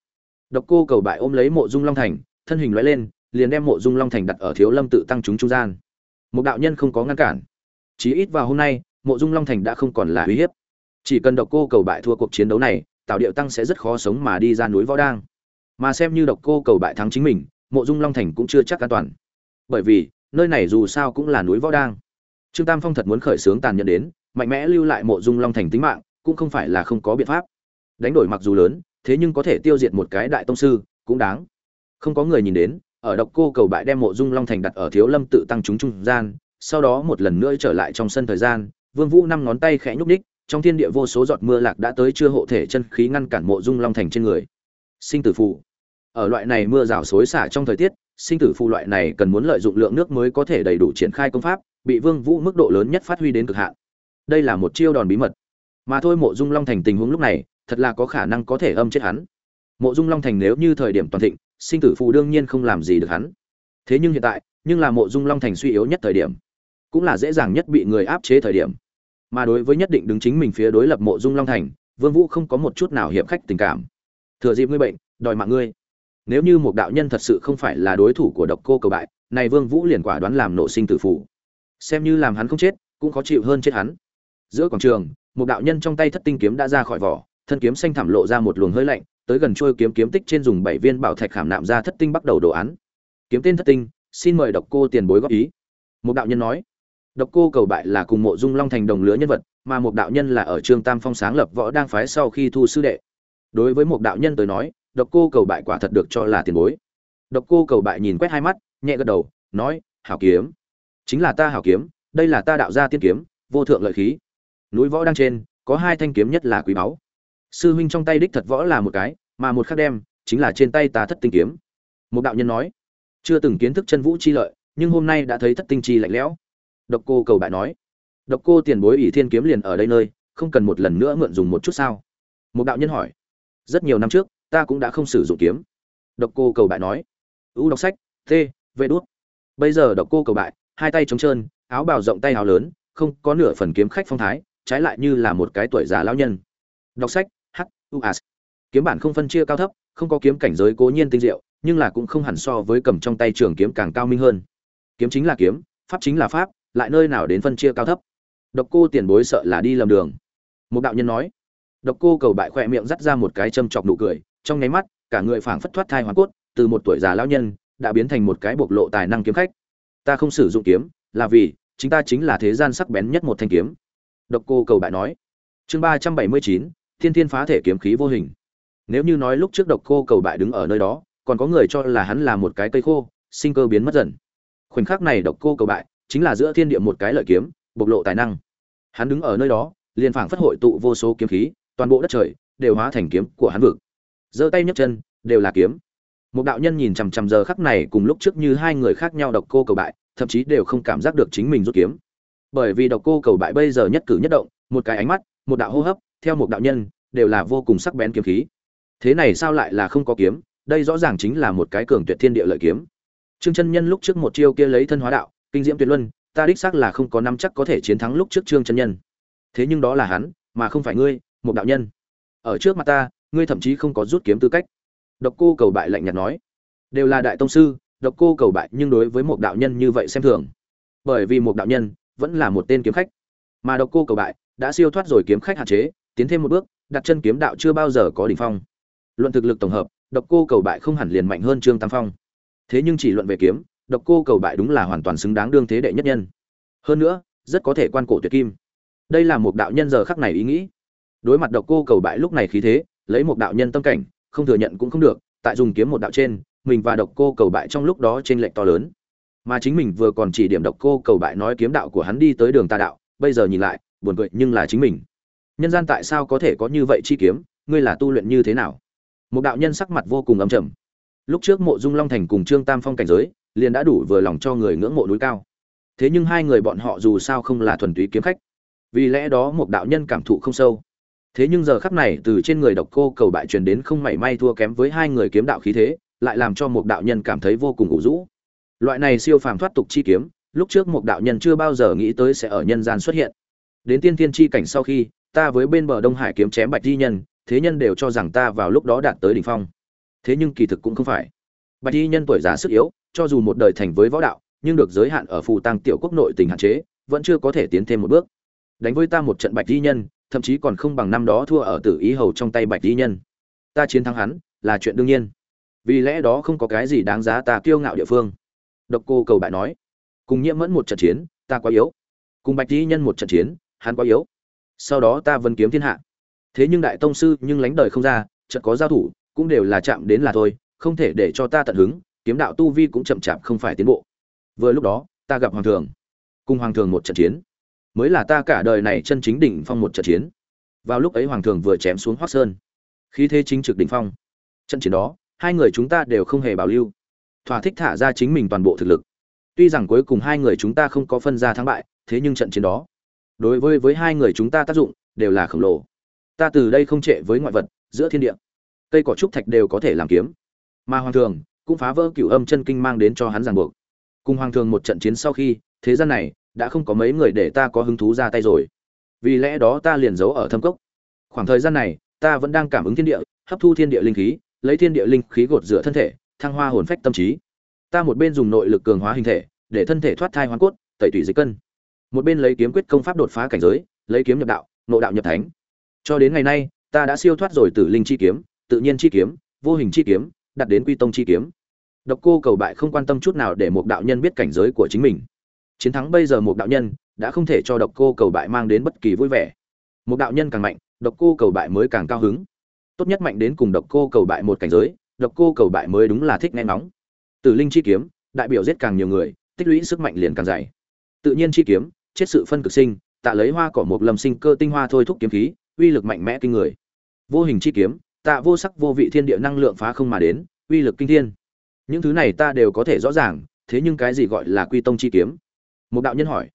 Độc cô cầu bại ôm lấy mộ dung long thành, thân hình lóe lên, liền đem mộ dung long thành đặt ở thiếu lâm tự tăng chúng trung gian. Một đạo nhân không có ngăn cản. Chí ít vào hôm nay, mộ dung long thành đã không còn là uy hiếp. Chỉ cần độc cô cầu bại thua cuộc chiến đấu này tạo điệu tăng sẽ rất khó sống mà đi ra núi võ đang. Mà xem như độc cô cầu bại thắng chính mình, mộ dung long thành cũng chưa chắc an toàn bởi vì, nơi này dù sao cũng là núi võ đang. Trương tam phong thật muốn khởi xướng tàn nhẫn đến, mạnh mẽ lưu lại mộ dung long thành tính mạng, cũng không phải là không có biện pháp. Đánh đổi mặc dù lớn, thế nhưng có thể tiêu diệt một cái đại tông sư, cũng đáng. Không có người nhìn đến, ở độc cô cầu bại đem mộ dung long thành đặt ở thiếu lâm tự tăng chúng trung gian, sau đó một lần nữa trở lại trong sân thời gian, vương vũ năm ngón tay khẽ nhúc ních trong thiên địa vô số giọt mưa lạc đã tới chưa hộ thể chân khí ngăn cản mộ dung long thành trên người. Sinh tử phụ ở loại này mưa rào xối xả trong thời tiết sinh tử phù loại này cần muốn lợi dụng lượng nước mới có thể đầy đủ triển khai công pháp, bị vương vũ mức độ lớn nhất phát huy đến cực hạn. Đây là một chiêu đòn bí mật. Mà thôi mộ dung long thành tình huống lúc này, thật là có khả năng có thể âm chết hắn. Mộ dung long thành nếu như thời điểm toàn thịnh, sinh tử phù đương nhiên không làm gì được hắn. Thế nhưng hiện tại, nhưng là mộ dung long thành suy yếu nhất thời điểm, cũng là dễ dàng nhất bị người áp chế thời điểm. Mà đối với nhất định đứng chính mình phía đối lập mộ dung long thành, vương vũ không có một chút nào hiệp khách tình cảm. Thừa dịp ngươi bệnh, đòi mạng ngươi nếu như một đạo nhân thật sự không phải là đối thủ của độc cô cầu bại, này vương vũ liền quả đoán làm nổ sinh tử phủ xem như làm hắn không chết, cũng khó chịu hơn chết hắn. Giữa quảng trường, một đạo nhân trong tay thất tinh kiếm đã ra khỏi vỏ, thân kiếm xanh thảm lộ ra một luồng hơi lạnh, tới gần trôi kiếm kiếm tích trên dùng bảy viên bảo thạch khảm nạm ra thất tinh bắt đầu đồ án. Kiếm tên thất tinh, xin mời độc cô tiền bối góp ý. Một đạo nhân nói, độc cô cầu bại là cùng mộ dung long thành đồng lứa nhân vật, mà một đạo nhân là ở trương tam phong sáng lập võ đang phái sau khi thu sư đệ. Đối với một đạo nhân tới nói độc cô cầu bại quả thật được cho là tiền bối. Độc cô cầu bại nhìn quét hai mắt, nhẹ gật đầu, nói, hảo kiếm. Chính là ta hảo kiếm, đây là ta đạo gia tiên kiếm, vô thượng lợi khí. Núi võ đang trên, có hai thanh kiếm nhất là quý báu. Sư huynh trong tay đích thật võ là một cái, mà một khắc đem, chính là trên tay ta thất tinh kiếm. Một đạo nhân nói, chưa từng kiến thức chân vũ chi lợi, nhưng hôm nay đã thấy thất tinh chi lạnh lẽo. Độc cô cầu bại nói, độc cô tiền bối ỷ thiên kiếm liền ở đây nơi, không cần một lần nữa mượn dùng một chút sao? Một đạo nhân hỏi, rất nhiều năm trước ta cũng đã không sử dụng kiếm. Độc cô cầu bại nói. Ưu đọc sách, t vê đốt bây giờ độc cô cầu bại, hai tay trống trơn, áo bào rộng tay áo lớn, không có nửa phần kiếm khách phong thái, trái lại như là một cái tuổi già lão nhân. Đọc sách, h, u, a. Kiếm bản không phân chia cao thấp, không có kiếm cảnh giới cố nhiên tinh diệu, nhưng là cũng không hẳn so với cầm trong tay trường kiếm càng cao minh hơn. Kiếm chính là kiếm, pháp chính là pháp, lại nơi nào đến phân chia cao thấp. Độc cô tiền bối sợ là đi lầm đường. Một đạo nhân nói. Độc cô cầu bại khoe miệng dắt ra một cái châm chọc nụ cười trong nháy mắt, cả người phảng phất thoát thai hoàn cốt, từ một tuổi già lão nhân, đã biến thành một cái bộc lộ tài năng kiếm khách. Ta không sử dụng kiếm, là vì, chính ta chính là thế gian sắc bén nhất một thanh kiếm. Độc cô cầu bại nói. Chương ba trăm bảy mươi chín, thiên thiên phá thể kiếm khí vô hình. Nếu như nói lúc trước độc cô cầu bại đứng ở nơi đó, còn có người cho là hắn là một cái cây khô, sinh cơ biến mất dần. Khoảnh khắc này độc cô cầu bại, chính là giữa thiên địa một cái lợi kiếm, bộc lộ tài năng. Hắn đứng ở nơi đó, liền phảng phất hội tụ vô số kiếm khí, toàn bộ đất trời, đều hóa thành kiếm của hắn vực giơ tay nhấc chân, đều là kiếm. Một đạo nhân nhìn chằm chằm giờ khắc này cùng lúc trước như hai người khác nhau độc cô cầu bại, thậm chí đều không cảm giác được chính mình rút kiếm. Bởi vì độc cô cầu bại bây giờ nhất cử nhất động, một cái ánh mắt, một đạo hô hấp, theo một đạo nhân, đều là vô cùng sắc bén kiếm khí. Thế này sao lại là không có kiếm? Đây rõ ràng chính là một cái cường tuyệt thiên địa lợi kiếm. Trương chân nhân lúc trước một chiêu kia lấy thân hóa đạo, kinh diễm tuyệt luân, ta đích xác là không có năm chắc có thể chiến thắng lúc trước trương chân nhân. Thế nhưng đó là hắn, mà không phải ngươi, một đạo nhân. Ở trước mặt ta ngươi thậm chí không có rút kiếm tư cách. Độc cô cầu bại lạnh nhạt nói. Đều là đại tông sư, độc cô cầu bại nhưng đối với một đạo nhân như vậy xem thường. Bởi vì một đạo nhân vẫn là một tên kiếm khách. Mà độc cô cầu bại đã siêu thoát rồi kiếm khách hạn chế, tiến thêm một bước, đặt chân kiếm đạo chưa bao giờ có đỉnh phong. Luận thực lực tổng hợp, độc cô cầu bại không hẳn liền mạnh hơn trương tam phong. Thế nhưng chỉ luận về kiếm, độc cô cầu bại đúng là hoàn toàn xứng đáng đương thế đệ nhất nhân. Hơn nữa, rất có thể quan cổ tuyệt kim. Đây là một đạo nhân giờ khắc này ý nghĩ. Đối mặt độc cô cầu bại lúc này khí thế lấy một đạo nhân tâm cảnh, không thừa nhận cũng không được, tại dùng kiếm một đạo trên, mình và độc cô cầu bại trong lúc đó trên lệch to lớn. Mà chính mình vừa còn chỉ điểm độc cô cầu bại nói kiếm đạo của hắn đi tới đường tà đạo, bây giờ nhìn lại, buồn cười nhưng là chính mình. Nhân gian tại sao có thể có như vậy chi kiếm, ngươi là tu luyện như thế nào? Một đạo nhân sắc mặt vô cùng ấm trầm. Lúc trước mộ dung long thành cùng trương tam phong cảnh giới, liền đã đủ vừa lòng cho người ngưỡng mộ núi cao. Thế nhưng hai người bọn họ dù sao không là thuần túy kiếm khách. Vì lẽ đó một đạo nhân cảm thụ không sâu thế nhưng giờ khắc này từ trên người độc cô cầu bại truyền đến không mảy may thua kém với hai người kiếm đạo khí thế, lại làm cho một đạo nhân cảm thấy vô cùng ủ rũ. Loại này siêu phàm thoát tục chi kiếm, lúc trước một đạo nhân chưa bao giờ nghĩ tới sẽ ở nhân gian xuất hiện. Đến tiên thiên chi cảnh sau khi, ta với bên bờ đông hải kiếm chém bạch di nhân, thế nhân đều cho rằng ta vào lúc đó đạt tới đỉnh phong. Thế nhưng kỳ thực cũng không phải. Bạch di nhân tuổi già sức yếu, cho dù một đời thành với võ đạo, nhưng được giới hạn ở phù tăng tiểu quốc nội tình hạn chế, vẫn chưa có thể tiến thêm một bước. Đánh với ta một trận bạch di nhân thậm chí còn không bằng năm đó thua ở tử ý hầu trong tay bạch lý nhân. Ta chiến thắng hắn, là chuyện đương nhiên. Vì lẽ đó không có cái gì đáng giá ta kiêu ngạo địa phương. Độc cô cầu bại nói. Cùng nhiễm mẫn một trận chiến, ta quá yếu. Cùng bạch lý nhân một trận chiến, hắn quá yếu. Sau đó ta vân kiếm thiên hạ. Thế nhưng đại tông sư nhưng lánh đời không ra trận có giao thủ, cũng đều là chạm đến là thôi, không thể để cho ta tận hứng, kiếm đạo tu vi cũng chậm chạp không phải tiến bộ. Vừa lúc đó, ta gặp hoàng thường. Cùng hoàng thường một trận chiến mới là ta cả đời này chân chính đỉnh phong một trận chiến. Vào lúc ấy hoàng thường vừa chém xuống hoác sơn. Khí thế chính trực đỉnh phong. Trận chiến đó, hai người chúng ta đều không hề bảo lưu. Thỏa thích thả ra chính mình toàn bộ thực lực. Tuy rằng cuối cùng hai người chúng ta không có phân ra thắng bại, thế nhưng trận chiến đó, đối với với hai người chúng ta tác dụng, đều là khổng lồ. Ta từ đây không trệ với ngoại vật, giữa thiên địa. Cây cỏ trúc thạch đều có thể làm kiếm. Mà hoàng thường cũng phá vỡ cửu âm chân kinh mang đến cho hắn ràng buộc. Cùng hoàng thường một trận chiến sau khi, thế gian này đã không có mấy người để ta có hứng thú ra tay rồi. Vì lẽ đó ta liền giấu ở thâm cốc. Khoảng thời gian này, ta vẫn đang cảm ứng thiên địa, hấp thu thiên địa linh khí, lấy thiên địa linh khí gột rửa thân thể, thăng hoa hồn phách tâm trí. Ta một bên dùng nội lực cường hóa hình thể, để thân thể thoát thai hoàn cốt, tẩy tủy dịch cân. Một bên lấy kiếm quyết công pháp đột phá cảnh giới, lấy kiếm nhập đạo nộ đạo nhập thánh. Cho đến ngày nay, ta đã siêu thoát rồi từ linh chi kiếm, tự nhiên chi kiếm, vô hình chi kiếm đặt đến quy tông chi kiếm. Độc cô cầu bại không quan tâm chút nào để một đạo nhân biết cảnh giới của chính mình chiến thắng bây giờ một đạo nhân đã không thể cho độc cô cầu bại mang đến bất kỳ vui vẻ. Một đạo nhân càng mạnh, độc cô cầu bại mới càng cao hứng. Tốt nhất mạnh đến cùng độc cô cầu bại một cảnh giới, độc cô cầu bại mới đúng là thích nghe nóng tử linh chi kiếm, đại biểu giết càng nhiều người, tích lũy sức mạnh liền càng dày. Tự nhiên chi kiếm, chết sự phân cực sinh, tạ lấy hoa cỏ một lầm sinh cơ tinh hoa thôi thúc kiếm khí, uy lực mạnh mẽ kinh người. Vô hình chi kiếm, tạ vô sắc vô vị thiên địa năng lượng phá không mà đến, uy lực kinh thiên. Những thứ này ta đều có thể rõ ràng, thế nhưng cái gì gọi là quy tông chi kiếm một đạo nhân hỏi.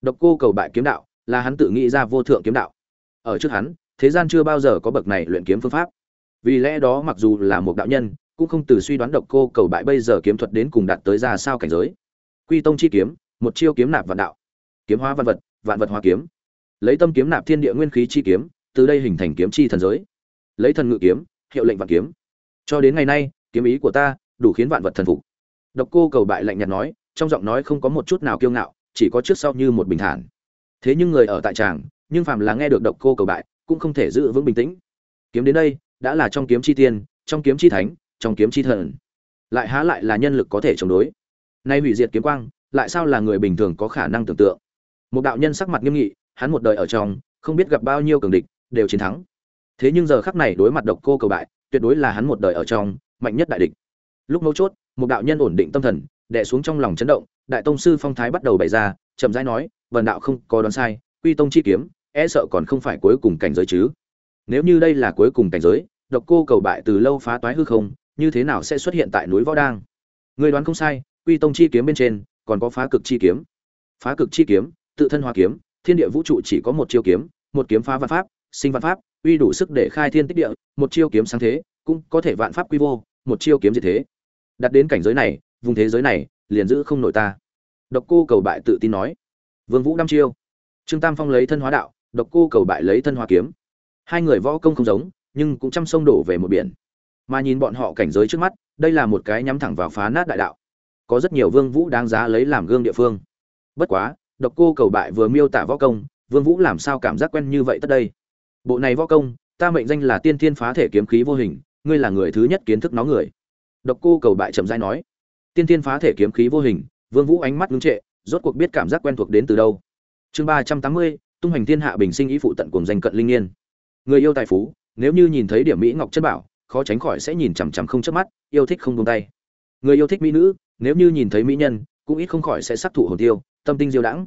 Độc cô cầu bại kiếm đạo, là hắn tự nghĩ ra vô thượng kiếm đạo. Ở trước hắn, thế gian chưa bao giờ có bậc này luyện kiếm phương pháp. Vì lẽ đó mặc dù là một đạo nhân, cũng không từ suy đoán độc cô cầu bại bây giờ kiếm thuật đến cùng đạt tới ra sao cảnh giới. Quy tông chi kiếm, một chiêu kiếm nạp vạn đạo. Kiếm hóa văn vật, vạn vật hóa kiếm. Lấy tâm kiếm nạp thiên địa nguyên khí chi kiếm, từ đây hình thành kiếm chi thần giới. Lấy thần ngự kiếm, hiệu lệnh vạn kiếm. Cho đến ngày nay, kiếm ý của ta đủ khiến vạn vật thần phục. Độc cô cầu bại lạnh nhạt nói, trong giọng nói không có một chút nào kiêu ngạo chỉ có trước sau như một bình thản. Thế nhưng người ở tại tràng, nhưng phàm là nghe được độc cô cầu bại, cũng không thể giữ vững bình tĩnh. Kiếm đến đây, đã là trong kiếm chi tiên, trong kiếm chi thánh, trong kiếm chi thần. Lại há lại là nhân lực có thể chống đối. Nay hủy diệt kiếm quang, lại sao là người bình thường có khả năng tưởng tượng? Một đạo nhân sắc mặt nghiêm nghị, hắn một đời ở trong, không biết gặp bao nhiêu cường địch, đều chiến thắng. Thế nhưng giờ khắc này đối mặt độc cô cầu bại, tuyệt đối là hắn một đời ở trong, mạnh nhất đại địch. Lúc mấu chốt, một đạo nhân ổn định tâm thần, đè xuống trong lòng chấn động đại tông sư phong thái bắt đầu bày ra, chậm rãi nói vần đạo không có đoán sai, quy tông chi kiếm e sợ còn không phải cuối cùng cảnh giới chứ. Nếu như đây là cuối cùng cảnh giới, độc cô cầu bại từ lâu phá toái hư không, như thế nào sẽ xuất hiện tại núi võ đang? Người đoán không sai, quy tông chi kiếm bên trên, còn có phá cực chi kiếm. Phá cực chi kiếm, tự thân hóa kiếm, thiên địa vũ trụ chỉ có một chiêu kiếm, một kiếm phá văn pháp, sinh văn pháp, uy đủ sức để khai thiên tích địa, một chiêu kiếm sáng thế, cũng có thể vạn pháp quy vô, một chiêu kiếm gì thế. Đặt đến cảnh giới này, vùng thế giới này liền giữ không nổi ta. Độc cô cầu bại tự tin nói. Vương vũ đăm chiêu. Trương tam phong lấy thân hóa đạo, độc cô cầu bại lấy thân hóa kiếm. Hai người võ công không giống, nhưng cũng chăm sông đổ về một biển. Mà nhìn bọn họ cảnh giới trước mắt, đây là một cái nhắm thẳng vào phá nát đại đạo. Có rất nhiều vương vũ đáng giá lấy làm gương địa phương. Bất quá, độc cô cầu bại vừa miêu tả võ công, vương vũ làm sao cảm giác quen như vậy tất đây? Bộ này võ công, ta mệnh danh là tiên thiên phá thể kiếm khí vô hình, ngươi là người thứ nhất kiến thức nó người. Độc cô cầu bại chậm rãi nói tiên thiên phá thể kiếm khí vô hình, vương vũ ánh mắt ngưng trệ, rốt cuộc biết cảm giác quen thuộc đến từ đâu. Chương ba trăm tám mươi, tung hành thiên hạ bình sinh ý phụ tận cùng danh cận linh niên người yêu tài phú, nếu như nhìn thấy điểm mỹ ngọc chất bảo, khó tránh khỏi sẽ nhìn chằm chằm không chớp mắt, yêu thích không buông tay. Người yêu thích mỹ nữ, nếu như nhìn thấy mỹ nhân, cũng ít không khỏi sẽ sắc thụ hồn tiêu, tâm tinh diêu đãng.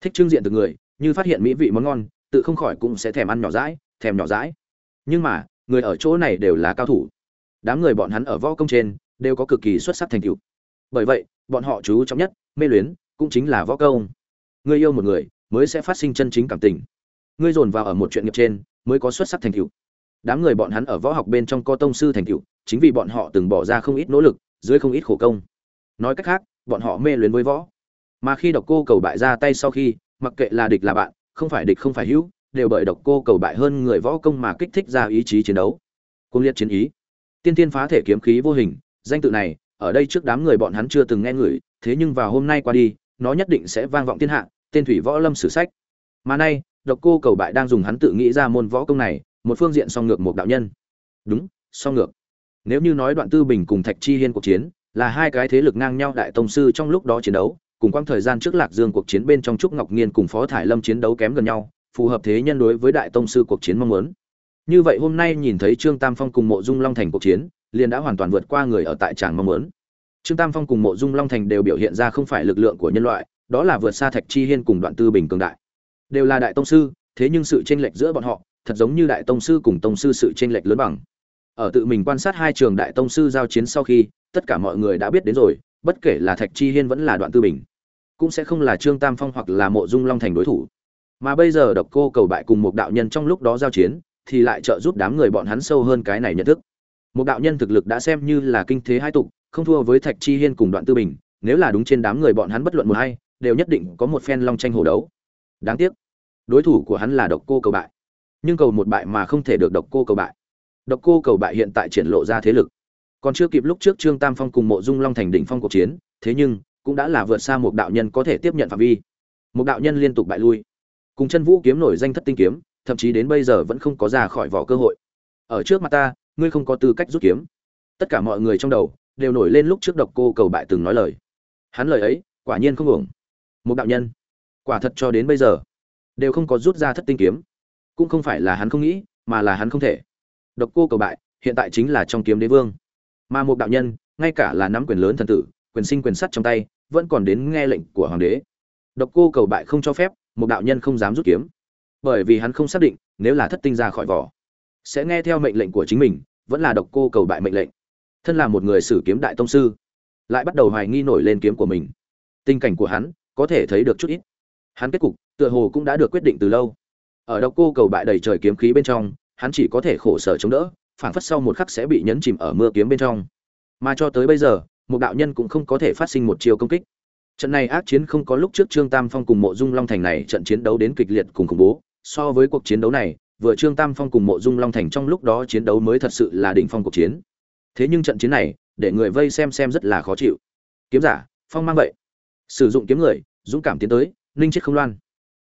Thích trưng diện từ người, như phát hiện mỹ vị món ngon, tự không khỏi cũng sẽ thèm ăn nhỏ dãi, thèm nhỏ dãi. Nhưng mà, người ở chỗ này đều là cao thủ. Đám người bọn hắn ở võ công trên, đều có cực kỳ xuất sắc thành tựu bởi vậy, bọn họ chú trọng nhất, mê luyến, cũng chính là võ công. Người yêu một người, mới sẽ phát sinh chân chính cảm tình. Ngươi dồn vào ở một chuyện nghiệp trên, mới có xuất sắc thành tựu. Đám người bọn hắn ở võ học bên trong có tông sư thành tựu, chính vì bọn họ từng bỏ ra không ít nỗ lực, dưới không ít khổ công. Nói cách khác, bọn họ mê luyến với võ. Mà khi độc cô cầu bại ra tay sau khi, mặc kệ là địch là bạn, không phải địch không phải hữu, đều bởi độc cô cầu bại hơn người võ công mà kích thích ra ý chí chiến đấu. Cung liệt chiến ý. Tiên tiên phá thể kiếm khí vô hình, danh tự này ở đây trước đám người bọn hắn chưa từng nghe ngửi thế nhưng vào hôm nay qua đi, nó nhất định sẽ vang vọng thiên hạ, tên thủy võ lâm sử sách. Mà nay, độc cô cầu bại đang dùng hắn tự nghĩ ra môn võ công này, một phương diện song ngược một đạo nhân. Đúng, song ngược. Nếu như nói đoạn tư bình cùng thạch chi hiên cuộc chiến, là hai cái thế lực ngang nhau đại tông sư trong lúc đó chiến đấu, cùng quang thời gian trước lạc dương cuộc chiến bên trong trúc ngọc nghiên cùng phó thải lâm chiến đấu kém gần nhau, phù hợp thế nhân đối với đại tông sư cuộc chiến mong muốn. Như vậy hôm nay nhìn thấy trương tam phong cùng mộ dung long thành cuộc chiến liền đã hoàn toàn vượt qua người ở tại tràng mong muốn. Trương tam phong cùng mộ dung long thành đều biểu hiện ra không phải lực lượng của nhân loại, đó là vượt xa thạch chi hiên cùng đoạn tư bình cường đại. Đều là đại tông sư, thế nhưng sự chênh lệch giữa bọn họ, thật giống như đại tông sư cùng tông sư sự chênh lệch lớn bằng. Ở tự mình quan sát hai trường đại tông sư giao chiến sau khi, tất cả mọi người đã biết đến rồi, bất kể là thạch chi hiên vẫn là đoạn tư bình, cũng sẽ không là trương tam phong hoặc là mộ dung long thành đối thủ. Mà bây giờ độc cô cầu bại cùng một đạo nhân trong lúc đó giao chiến, thì lại trợ giúp đám người bọn hắn sâu hơn cái này nhận thức một đạo nhân thực lực đã xem như là kinh thế hai tục, không thua với thạch chi hiên cùng đoạn tư bình, nếu là đúng trên đám người bọn hắn bất luận một hay đều nhất định có một phen long tranh hổ đấu. Đáng tiếc, đối thủ của hắn là độc cô cầu bại. Nhưng cầu một bại mà không thể được độc cô cầu bại. Độc cô cầu bại hiện tại triển lộ ra thế lực. Còn chưa kịp lúc trước trương tam phong cùng mộ dung long thành đỉnh phong cuộc chiến, thế nhưng, cũng đã là vượt xa một đạo nhân có thể tiếp nhận phạm vi. Một đạo nhân liên tục bại lui. Cùng chân vũ kiếm nổi danh thất tinh kiếm, thậm chí đến bây giờ vẫn không có ra khỏi vỏ cơ hội. Ở trước mặt ta ngươi không có tư cách rút kiếm. Tất cả mọi người trong đầu đều nổi lên lúc trước độc cô cầu bại từng nói lời. Hắn lời ấy, quả nhiên không ổng một đạo nhân, quả thật cho đến bây giờ, đều không có rút ra thất tinh kiếm. Cũng không phải là hắn không nghĩ, mà là hắn không thể. Độc cô cầu bại, hiện tại chính là trong kiếm đế vương. Mà một đạo nhân, ngay cả là nắm quyền lớn thần tử, quyền sinh quyền sắt trong tay, vẫn còn đến nghe lệnh của hoàng đế. Độc cô cầu bại không cho phép, một đạo nhân không dám rút kiếm. Bởi vì hắn không xác định, nếu là thất tinh ra khỏi vỏ, sẽ nghe theo mệnh lệnh của chính mình vẫn là độc cô cầu bại mệnh lệnh. Thân là một người sử kiếm đại tông sư, lại bắt đầu hoài nghi nổi lên kiếm của mình. Tình cảnh của hắn có thể thấy được chút ít. Hắn kết cục tựa hồ cũng đã được quyết định từ lâu. Ở độc cô cầu bại đầy trời kiếm khí bên trong, hắn chỉ có thể khổ sở chống đỡ, phảng phất sau một khắc sẽ bị nhấn chìm ở mưa kiếm bên trong. Mà cho tới bây giờ, một đạo nhân cũng không có thể phát sinh một chiều công kích. Trận này ác chiến không có lúc trước trương tam phong cùng mộ dung long thành này trận chiến đấu đến kịch liệt cùng khủng bố, so với cuộc chiến đấu này vừa trương tam phong cùng mộ dung long thành trong lúc đó chiến đấu mới thật sự là đỉnh phong cuộc chiến. Thế nhưng trận chiến này, để người vây xem xem rất là khó chịu. Kiếm giả, phong mang vậy. Sử dụng kiếm người, dũng cảm tiến tới, ninh chết không loan.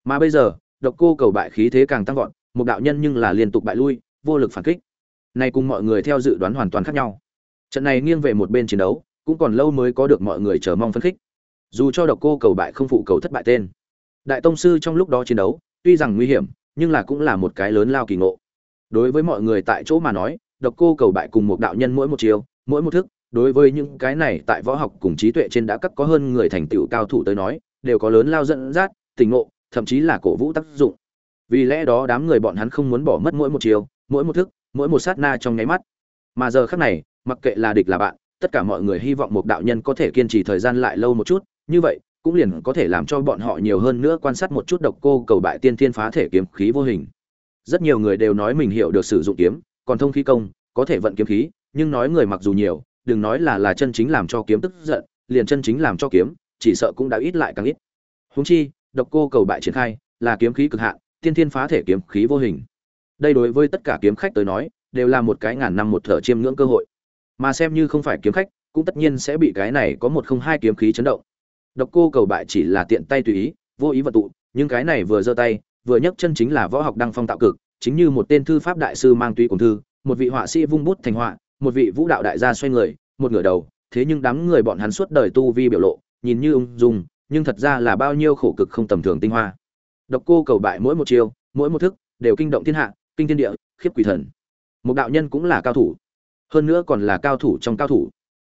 Mà bây giờ, độc cô cầu bại khí thế càng tăng vọt, một đạo nhân nhưng là liên tục bại lui, vô lực phản kích. Này cùng mọi người theo dự đoán hoàn toàn khác nhau. Trận này nghiêng về một bên chiến đấu, cũng còn lâu mới có được mọi người chờ mong phấn khích. Dù cho độc cô cầu bại không phụ cầu thất bại tên. Đại tông sư trong lúc đó chiến đấu, tuy rằng nguy hiểm nhưng là cũng là một cái lớn lao kỳ ngộ. Đối với mọi người tại chỗ mà nói, độc cô cầu bại cùng một đạo nhân mỗi một chiều mỗi một thức, đối với những cái này tại võ học cùng trí tuệ trên đã cắt có hơn người thành tựu cao thủ tới nói, đều có lớn lao dẫn dắt, tình ngộ, thậm chí là cổ vũ tác dụng. Vì lẽ đó đám người bọn hắn không muốn bỏ mất mỗi một chiều mỗi một thức, mỗi một sát na trong nháy mắt. Mà giờ khắc này, mặc kệ là địch là bạn, tất cả mọi người hy vọng một đạo nhân có thể kiên trì thời gian lại lâu một chút, như vậy cũng liền có thể làm cho bọn họ nhiều hơn nữa quan sát một chút độc cô cầu bại tiên thiên phá thể kiếm khí vô hình. Rất nhiều người đều nói mình hiểu được sử dụng kiếm, còn thông khí công, có thể vận kiếm khí, nhưng nói người mặc dù nhiều, đừng nói là là chân chính làm cho kiếm tức giận, liền chân chính làm cho kiếm, chỉ sợ cũng đã ít lại càng ít. Huống chi, độc cô cầu bại triển khai, là kiếm khí cực hạn, tiên thiên phá thể kiếm khí vô hình. Đây đối với tất cả kiếm khách tới nói, đều là một cái ngàn năm một thở chiêm ngưỡng cơ hội. Mà xem như không phải kiếm khách, cũng tất nhiên sẽ bị cái này có một không hai kiếm khí chấn động độc cô cầu bại chỉ là tiện tay tùy ý, vô ý vận tụ, nhưng cái này vừa giơ tay, vừa nhấc chân chính là võ học đăng phong tạo cực, chính như một tên thư pháp đại sư mang tùy cùng thư, một vị họa sĩ vung bút thành họa, một vị vũ đạo đại gia xoay người, một ngửa đầu, thế nhưng đám người bọn hắn suốt đời tu vi biểu lộ, nhìn như ung dung, nhưng thật ra là bao nhiêu khổ cực không tầm thường tinh hoa. Độc cô cầu bại mỗi một chiêu, mỗi một thức, đều kinh động thiên hạ, kinh thiên địa, khiếp quỷ thần. Một đạo nhân cũng là cao thủ, hơn nữa còn là cao thủ trong cao thủ.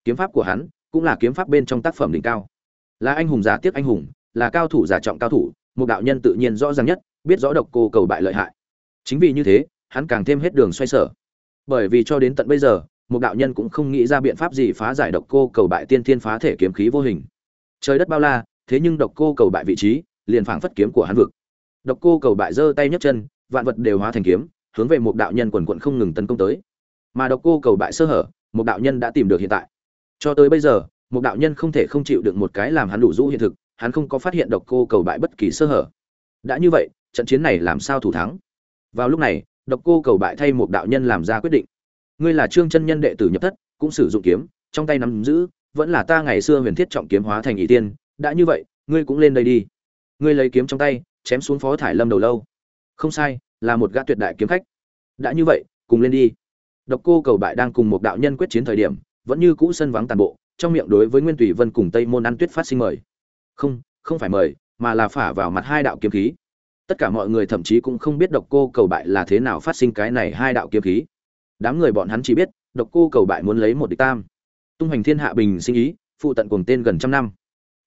Kiếm pháp của hắn cũng là kiếm pháp bên trong tác phẩm đỉnh cao là anh hùng giả tiếp anh hùng, là cao thủ giả trọng cao thủ, một đạo nhân tự nhiên rõ ràng nhất, biết rõ độc cô cầu bại lợi hại. Chính vì như thế, hắn càng thêm hết đường xoay sở. Bởi vì cho đến tận bây giờ, một đạo nhân cũng không nghĩ ra biện pháp gì phá giải độc cô cầu bại tiên thiên phá thể kiếm khí vô hình. Trời đất bao la, thế nhưng độc cô cầu bại vị trí, liền phảng phất kiếm của hắn vực. Độc cô cầu bại giơ tay nhấc chân, vạn vật đều hóa thành kiếm, hướng về một đạo nhân quần quận không ngừng tấn công tới. Mà độc cô cầu bại sơ hở, một đạo nhân đã tìm được hiện tại. Cho tới bây giờ một đạo nhân không thể không chịu được một cái làm hắn đủ rũ hiện thực, hắn không có phát hiện độc cô cầu bại bất kỳ sơ hở. Đã như vậy, trận chiến này làm sao thủ thắng? Vào lúc này, độc cô cầu bại thay một đạo nhân làm ra quyết định. Ngươi là trương chân nhân đệ tử nhập thất, cũng sử dụng kiếm, trong tay nắm giữ, vẫn là ta ngày xưa huyền thiết trọng kiếm hóa thành ý tiên, đã như vậy, ngươi cũng lên đây đi. Ngươi lấy kiếm trong tay, chém xuống phó thải lâm đầu lâu. Không sai, là một gã tuyệt đại kiếm khách. Đã như vậy, cùng lên đi. Độc cô cầu bại đang cùng một đạo nhân quyết chiến thời điểm, vẫn như cũ sân vắng tàn bộ trong miệng đối với nguyên tùy vân cùng tây môn ăn tuyết phát sinh mời. Không không phải mời, mà là phả vào mặt hai đạo kiếm khí. Tất cả mọi người thậm chí cũng không biết độc cô cầu bại là thế nào phát sinh cái này hai đạo kiếm khí. Đám người bọn hắn chỉ biết, độc cô cầu bại muốn lấy một địch tam. Tung hoành thiên hạ bình sinh ý, phụ tận cùng tên gần trăm năm.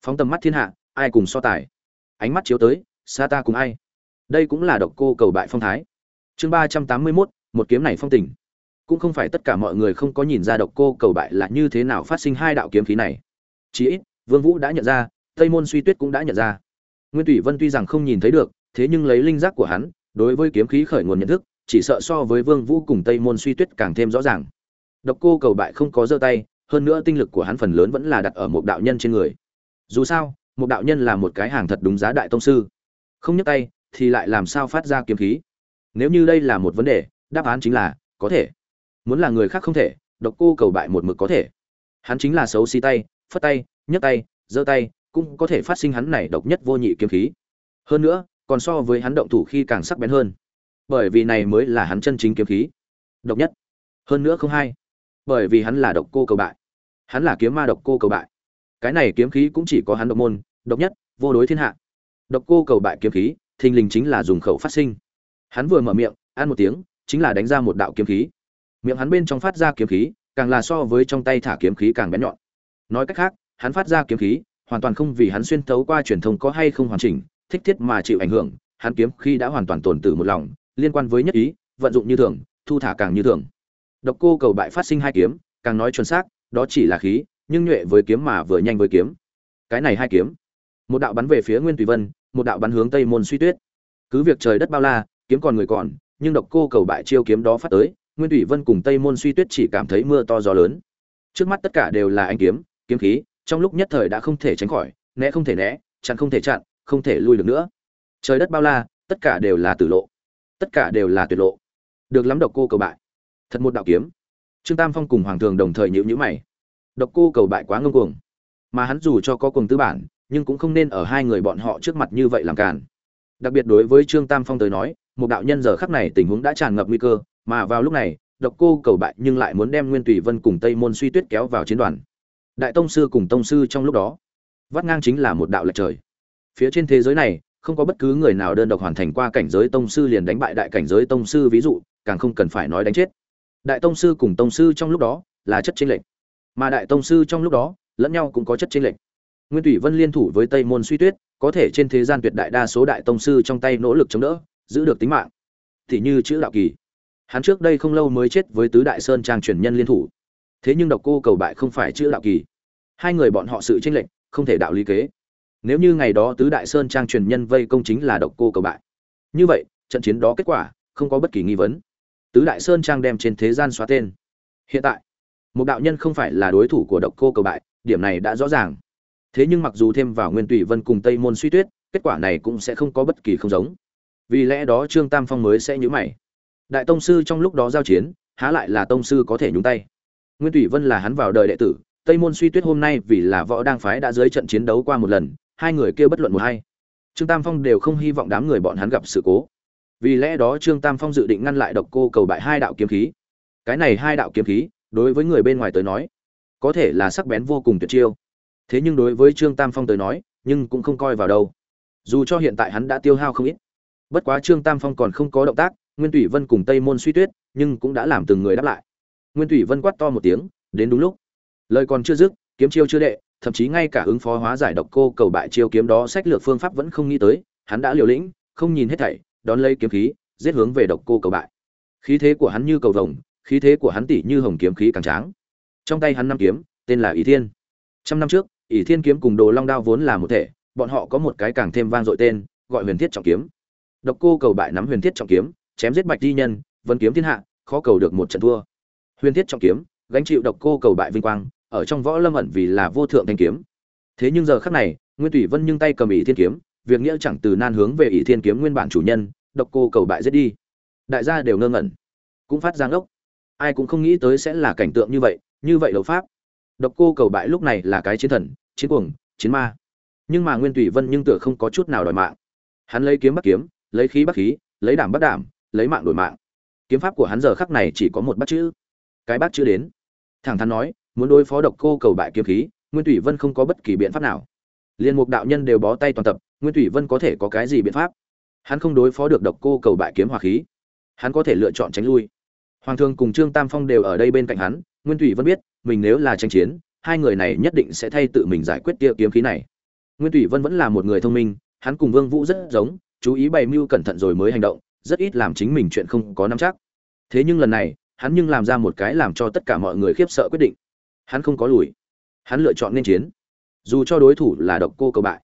Phóng tầm mắt thiên hạ, ai cùng so tài? Ánh mắt chiếu tới, xa ta cùng ai? Đây cũng là độc cô cầu bại phong thái. Chương ba trăm tám mươi mốt, một kiếm này phong tình cũng không phải tất cả mọi người không có nhìn ra độc cô cầu bại là như thế nào phát sinh hai đạo kiếm khí này. Chí ít, vương vũ đã nhận ra, tây môn suy tuyết cũng đã nhận ra. Nguyên thủy vân tuy rằng không nhìn thấy được, thế nhưng lấy linh giác của hắn, đối với kiếm khí khởi nguồn nhận thức, chỉ sợ so với vương vũ cùng tây môn suy tuyết càng thêm rõ ràng. Độc cô cầu bại không có giơ tay, hơn nữa tinh lực của hắn phần lớn vẫn là đặt ở một đạo nhân trên người. Dù sao, một đạo nhân là một cái hàng thật đúng giá đại tông sư. Không nhấc tay, thì lại làm sao phát ra kiếm khí? Nếu như đây là một vấn đề, đáp án chính là có thể muốn là người khác không thể, độc cô cầu bại một mực có thể. Hắn chính là xấu xí tay, phất tay, nhấc tay, giơ tay, cũng có thể phát sinh hắn này độc nhất vô nhị kiếm khí. Hơn nữa, còn so với hắn động thủ khi càng sắc bén hơn. Bởi vì này mới là hắn chân chính kiếm khí. Độc nhất. Hơn nữa không hay. Bởi vì hắn là độc cô cầu bại. Hắn là kiếm ma độc cô cầu bại. Cái này kiếm khí cũng chỉ có hắn độc môn, độc nhất, vô đối thiên hạ. Độc cô cầu bại kiếm khí, thình lình chính là dùng khẩu phát sinh. Hắn vừa mở miệng, ăn một tiếng, chính là đánh ra một đạo kiếm khí miệng hắn bên trong phát ra kiếm khí, càng là so với trong tay thả kiếm khí càng bén nhọn. Nói cách khác, hắn phát ra kiếm khí, hoàn toàn không vì hắn xuyên thấu qua truyền thông có hay không hoàn chỉnh, thích thiết mà chịu ảnh hưởng, hắn kiếm khí đã hoàn toàn tồn từ một lòng, liên quan với nhất ý, vận dụng như thường, thu thả càng như thường. Độc cô cầu bại phát sinh hai kiếm, càng nói chuẩn xác, đó chỉ là khí, nhưng nhuệ với kiếm mà vừa nhanh với kiếm. Cái này hai kiếm. Một đạo bắn về phía nguyên tùy vân, một đạo bắn hướng tây môn suy tuyết. Cứ việc trời đất bao la, kiếm còn người còn, nhưng độc cô cầu bại chiêu kiếm đó phát tới nguyên thủy vân cùng tây môn suy tuyết chỉ cảm thấy mưa to gió lớn. Trước mắt tất cả đều là ánh kiếm kiếm khí, trong lúc nhất thời đã không thể tránh khỏi, né không thể né, chặn không thể chặn, không thể lui được nữa. Trời đất bao la, tất cả đều là tử lộ. Tất cả đều là tuyệt lộ. Được lắm độc cô cầu bại. Thật một đạo kiếm. Trương tam phong cùng hoàng thường đồng thời nhíu nhíu mày. Độc cô cầu bại quá ngông cuồng. Mà hắn dù cho có cùng tư bản, nhưng cũng không nên ở hai người bọn họ trước mặt như vậy làm càn. Đặc biệt đối với trương tam phong tới nói một đạo nhân giờ khắc này tình huống đã tràn ngập nguy cơ, mà vào lúc này, độc cô cầu bại nhưng lại muốn đem nguyên tùy vân cùng tây môn suy tuyết kéo vào chiến đoàn. Đại tông sư cùng tông sư trong lúc đó, vắt ngang chính là một đạo lệch trời. Phía trên thế giới này, không có bất cứ người nào đơn độc hoàn thành qua cảnh giới tông sư liền đánh bại đại cảnh giới tông sư ví dụ, càng không cần phải nói đánh chết. Đại tông sư cùng tông sư trong lúc đó là chất chênh lệch, mà đại tông sư trong lúc đó lẫn nhau cũng có chất chênh lệch. Nguyên thủy vân liên thủ với tây môn suy tuyết, có thể trên thế gian tuyệt đại đa số đại tông sư trong tay nỗ lực chống đỡ giữ được tính mạng. Thì như chữ đạo kỳ. Hắn trước đây không lâu mới chết với tứ đại sơn trang truyền nhân liên thủ. Thế nhưng độc cô cầu bại không phải chữ đạo kỳ. Hai người bọn họ sự tranh lệch, không thể đạo lý kế. Nếu như ngày đó tứ đại sơn trang truyền nhân vây công chính là độc cô cầu bại. Như vậy, trận chiến đó kết quả, không có bất kỳ nghi vấn. Tứ đại sơn trang đem trên thế gian xóa tên. Hiện tại, một đạo nhân không phải là đối thủ của độc cô cầu bại, điểm này đã rõ ràng. Thế nhưng mặc dù thêm vào nguyên tùy vân cùng tây môn suy tuyết, kết quả này cũng sẽ không có bất kỳ không giống vì lẽ đó trương tam phong mới sẽ nhữ mày. Đại tông sư trong lúc đó giao chiến, há lại là tông sư có thể nhúng tay. Nguyên thủy vân là hắn vào đời đệ tử, tây môn suy tuyết hôm nay vì là võ đang phái đã dưới trận chiến đấu qua một lần, hai người kia bất luận một hay trương tam phong đều không hy vọng đám người bọn hắn gặp sự cố. Vì lẽ đó trương tam phong dự định ngăn lại độc cô cầu bại hai đạo kiếm khí. Cái này hai đạo kiếm khí, đối với người bên ngoài tới nói, có thể là sắc bén vô cùng tuyệt chiêu. Thế nhưng đối với trương tam phong tới nói, nhưng cũng không coi vào đâu. Dù cho hiện tại hắn đã tiêu hao không ít bất quá trương tam phong còn không có động tác, nguyên thủy vân cùng tây môn suy tuyết nhưng cũng đã làm từng người đáp lại. Nguyên thủy vân quát to một tiếng, đến đúng lúc. Lời còn chưa dứt, kiếm chiêu chưa đệ, thậm chí ngay cả ứng phó hóa giải độc cô cầu bại chiêu kiếm đó sách lược phương pháp vẫn không nghĩ tới, hắn đã liều lĩnh, không nhìn hết thảy, đón lấy kiếm khí, giết hướng về độc cô cầu bại. Khí thế của hắn như cầu vồng, khí thế của hắn tỷ như hồng kiếm khí càng tráng. Trong tay hắn năm kiếm, tên là ỷ thiên. Trăm năm trước, ỷ thiên kiếm cùng đồ long đao vốn là một thể, bọn họ có một cái càng thêm vang dội tên, gọi huyền thiết trọng kiếm độc cô cầu bại nắm huyền thiết trọng kiếm, chém giết bạch di nhân, vân kiếm thiên hạ, khó cầu được một trận thua. Huyền thiết trọng kiếm, gánh chịu độc cô cầu bại vinh quang, ở trong võ lâm ẩn vì là vô thượng thanh kiếm. Thế nhưng giờ khắc này, nguyên thủy vân nhưng tay cầm ỷ thiên kiếm, việc nghĩa chẳng từ nan hướng về ỷ thiên kiếm nguyên bản chủ nhân, độc cô cầu bại giết đi. Đại gia đều ngơ ngẩn, cũng phát giang ốc ai cũng không nghĩ tới sẽ là cảnh tượng như vậy như vậy đấu pháp. Độc cô cầu bại lúc này là cái chiến thần, chiến cuồng, chiến ma. Nhưng mà nguyên thủy vân nhưng tựa không có chút nào đòi mạng. Hắn lấy kiếm bắt kiếm lấy khí bắt khí, lấy đảm bắt đảm, lấy mạng đổi mạng. Kiếm pháp của hắn giờ khắc này chỉ có một bắt chữ. Cái bắt chữ đến. Thẳng thắn nói, muốn đối phó độc cô cầu bại kiếm khí, nguyên thủy vân không có bất kỳ biện pháp nào. Liên mục đạo nhân đều bó tay toàn tập, nguyên thủy vân có thể có cái gì biện pháp? Hắn không đối phó được độc cô cầu bại kiếm hòa khí. Hắn có thể lựa chọn tránh lui. Hoàng thương cùng trương tam phong đều ở đây bên cạnh hắn, nguyên thủy vân biết, mình nếu là tranh chiến, hai người này nhất định sẽ thay tự mình giải quyết tia kiếm khí này. Nguyên thủy vân vẫn là một người thông minh, hắn cùng vương vũ rất giống chú ý bày mưu cẩn thận rồi mới hành động, rất ít làm chính mình chuyện không có nắm chắc. Thế nhưng lần này, hắn nhưng làm ra một cái làm cho tất cả mọi người khiếp sợ quyết định. Hắn không có lùi. Hắn lựa chọn nên chiến. Dù cho đối thủ là độc cô cầu bại,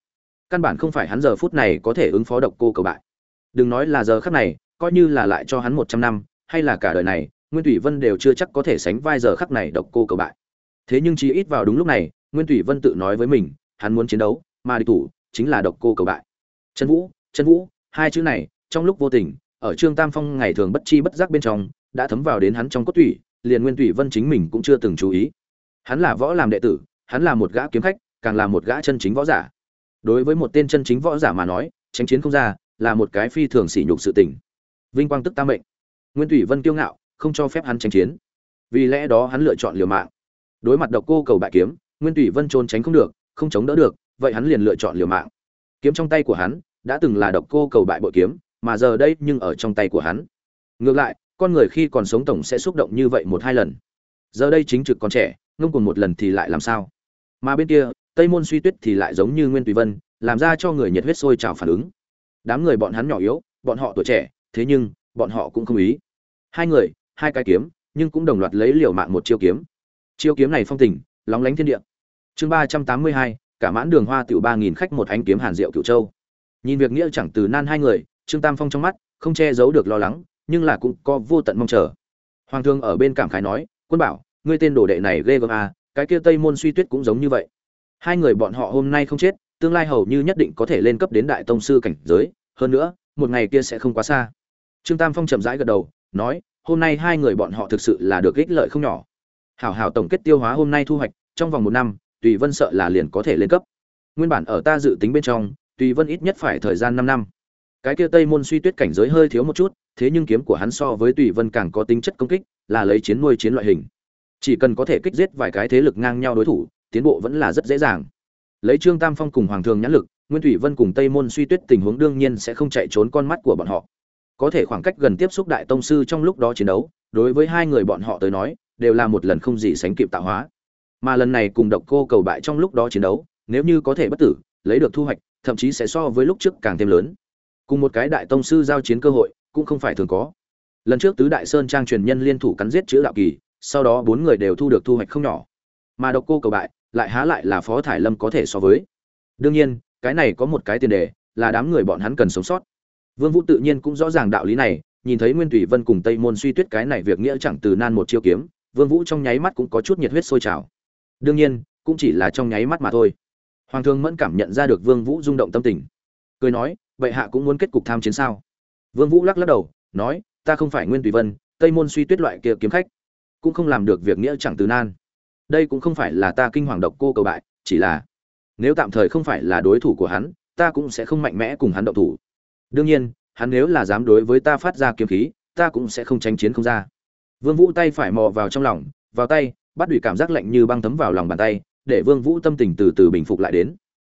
căn bản không phải hắn giờ phút này có thể ứng phó độc cô cầu bại. Đừng nói là giờ khắc này, coi như là lại cho hắn một trăm năm, hay là cả đời này, nguyên thủy vân đều chưa chắc có thể sánh vai giờ khắc này độc cô cầu bại. Thế nhưng chỉ ít vào đúng lúc này, nguyên thủy vân tự nói với mình, hắn muốn chiến đấu, mà địch thủ chính là độc cô cầu bại. Trần vũ chân vũ, hai chữ này, trong lúc vô tình, ở trương tam phong ngày thường bất chi bất giác bên trong, đã thấm vào đến hắn trong cốt tủy, liền nguyên thủy vân chính mình cũng chưa từng chú ý. Hắn là võ làm đệ tử, hắn là một gã kiếm khách, càng là một gã chân chính võ giả. Đối với một tên chân chính võ giả mà nói tranh chiến không ra, là một cái phi thường sỉ nhục sự tình. Vinh quang tức tam mệnh. Nguyên thủy vân kiêu ngạo, không cho phép hắn tranh chiến. Vì lẽ đó hắn lựa chọn liều mạng. Đối mặt độc cô cầu bại kiếm, nguyên thủy vân trốn tránh không được, không chống đỡ được, vậy hắn liền lựa chọn liều mạng. Kiếm trong tay của hắn đã từng là độc cô cầu bại bội kiếm, mà giờ đây nhưng ở trong tay của hắn. Ngược lại, con người khi còn sống tổng sẽ xúc động như vậy một hai lần. Giờ đây chính trực còn trẻ, ngông cùng một lần thì lại làm sao? Mà bên kia, tây môn suy tuyết thì lại giống như nguyên tùy vân, làm ra cho người nhiệt huyết sôi trào phản ứng. Đám người bọn hắn nhỏ yếu, bọn họ tuổi trẻ, thế nhưng, bọn họ cũng không ý. Hai người, hai cái kiếm, nhưng cũng đồng loạt lấy liều mạng một chiêu kiếm. Chiêu kiếm này phong tình, lóng lánh thiên địa. Chương ba trăm tám mươi hai, cả mãn đường hoa tiểu ba nghìn khách một ánh kiếm hàn diệu cửu châu nhìn việc nghĩa chẳng từ nan hai người trương tam phong trong mắt không che giấu được lo lắng nhưng là cũng có vô tận mong chờ. Hoàng thương ở bên cảm khái nói quân bảo ngươi tên đồ đệ này ghê gớm à, cái kia tây môn suy tuyết cũng giống như vậy. Hai người bọn họ hôm nay không chết tương lai hầu như nhất định có thể lên cấp đến đại tông sư cảnh giới hơn nữa một ngày kia sẽ không quá xa. Trương tam phong chậm rãi gật đầu nói hôm nay hai người bọn họ thực sự là được ích lợi không nhỏ. Hảo hảo tổng kết tiêu hóa hôm nay thu hoạch trong vòng một năm tùy vân sợ là liền có thể lên cấp. Nguyên bản ở ta dự tính bên trong tùy vân ít nhất phải thời gian năm năm. Cái kia tây môn suy tuyết cảnh giới hơi thiếu một chút, thế nhưng kiếm của hắn so với tùy vân càng có tính chất công kích, là lấy chiến nuôi chiến loại hình. Chỉ cần có thể kích giết vài cái thế lực ngang nhau đối thủ, tiến bộ vẫn là rất dễ dàng. Lấy trương tam phong cùng hoàng thường nhãn lực, nguyên thủy vân cùng tây môn suy tuyết tình huống đương nhiên sẽ không chạy trốn con mắt của bọn họ. Có thể khoảng cách gần tiếp xúc đại tông sư trong lúc đó chiến đấu, đối với hai người bọn họ tới nói, đều là một lần không gì sánh kịp tạo hóa. Mà lần này cùng độc cô cầu bại trong lúc đó chiến đấu, nếu như có thể bất tử, lấy được thu hoạch thậm chí sẽ so với lúc trước càng thêm lớn. Cùng một cái đại tông sư giao chiến cơ hội, cũng không phải thường có. Lần trước tứ đại sơn trang truyền nhân liên thủ cắn giết chữ đạo kỳ, sau đó bốn người đều thu được thu hoạch không nhỏ. Mà độc cô cầu bại, lại há lại là phó thải lâm có thể so với. Đương nhiên, cái này có một cái tiền đề, là đám người bọn hắn cần sống sót. Vương vũ tự nhiên cũng rõ ràng đạo lý này, nhìn thấy nguyên thủy vân cùng tây môn suy tuyết cái này việc nghĩa chẳng từ nan một chiêu kiếm, vương vũ trong nháy mắt cũng có chút nhiệt huyết sôi trào. Đương nhiên, cũng chỉ là trong nháy mắt mà thôi hoàng thương mẫn cảm nhận ra được vương vũ rung động tâm tình. Cười nói vậy hạ cũng muốn kết cục tham chiến sao? Vương vũ lắc lắc đầu, nói, ta không phải nguyên tùy vân, tây môn suy tuyết loại kia kiếm khách, cũng không làm được việc nghĩa chẳng từ nan. Đây cũng không phải là ta kinh hoàng độc cô cầu bại, chỉ là nếu tạm thời không phải là đối thủ của hắn, ta cũng sẽ không mạnh mẽ cùng hắn động thủ. Đương nhiên, hắn nếu là dám đối với ta phát ra kiếm khí, ta cũng sẽ không tranh chiến không ra. Vương vũ tay phải mò vào trong lòng, vào tay, bắt đùi cảm giác lạnh như băng thấm vào lòng bàn tay để vương vũ tâm tình từ từ bình phục lại đến.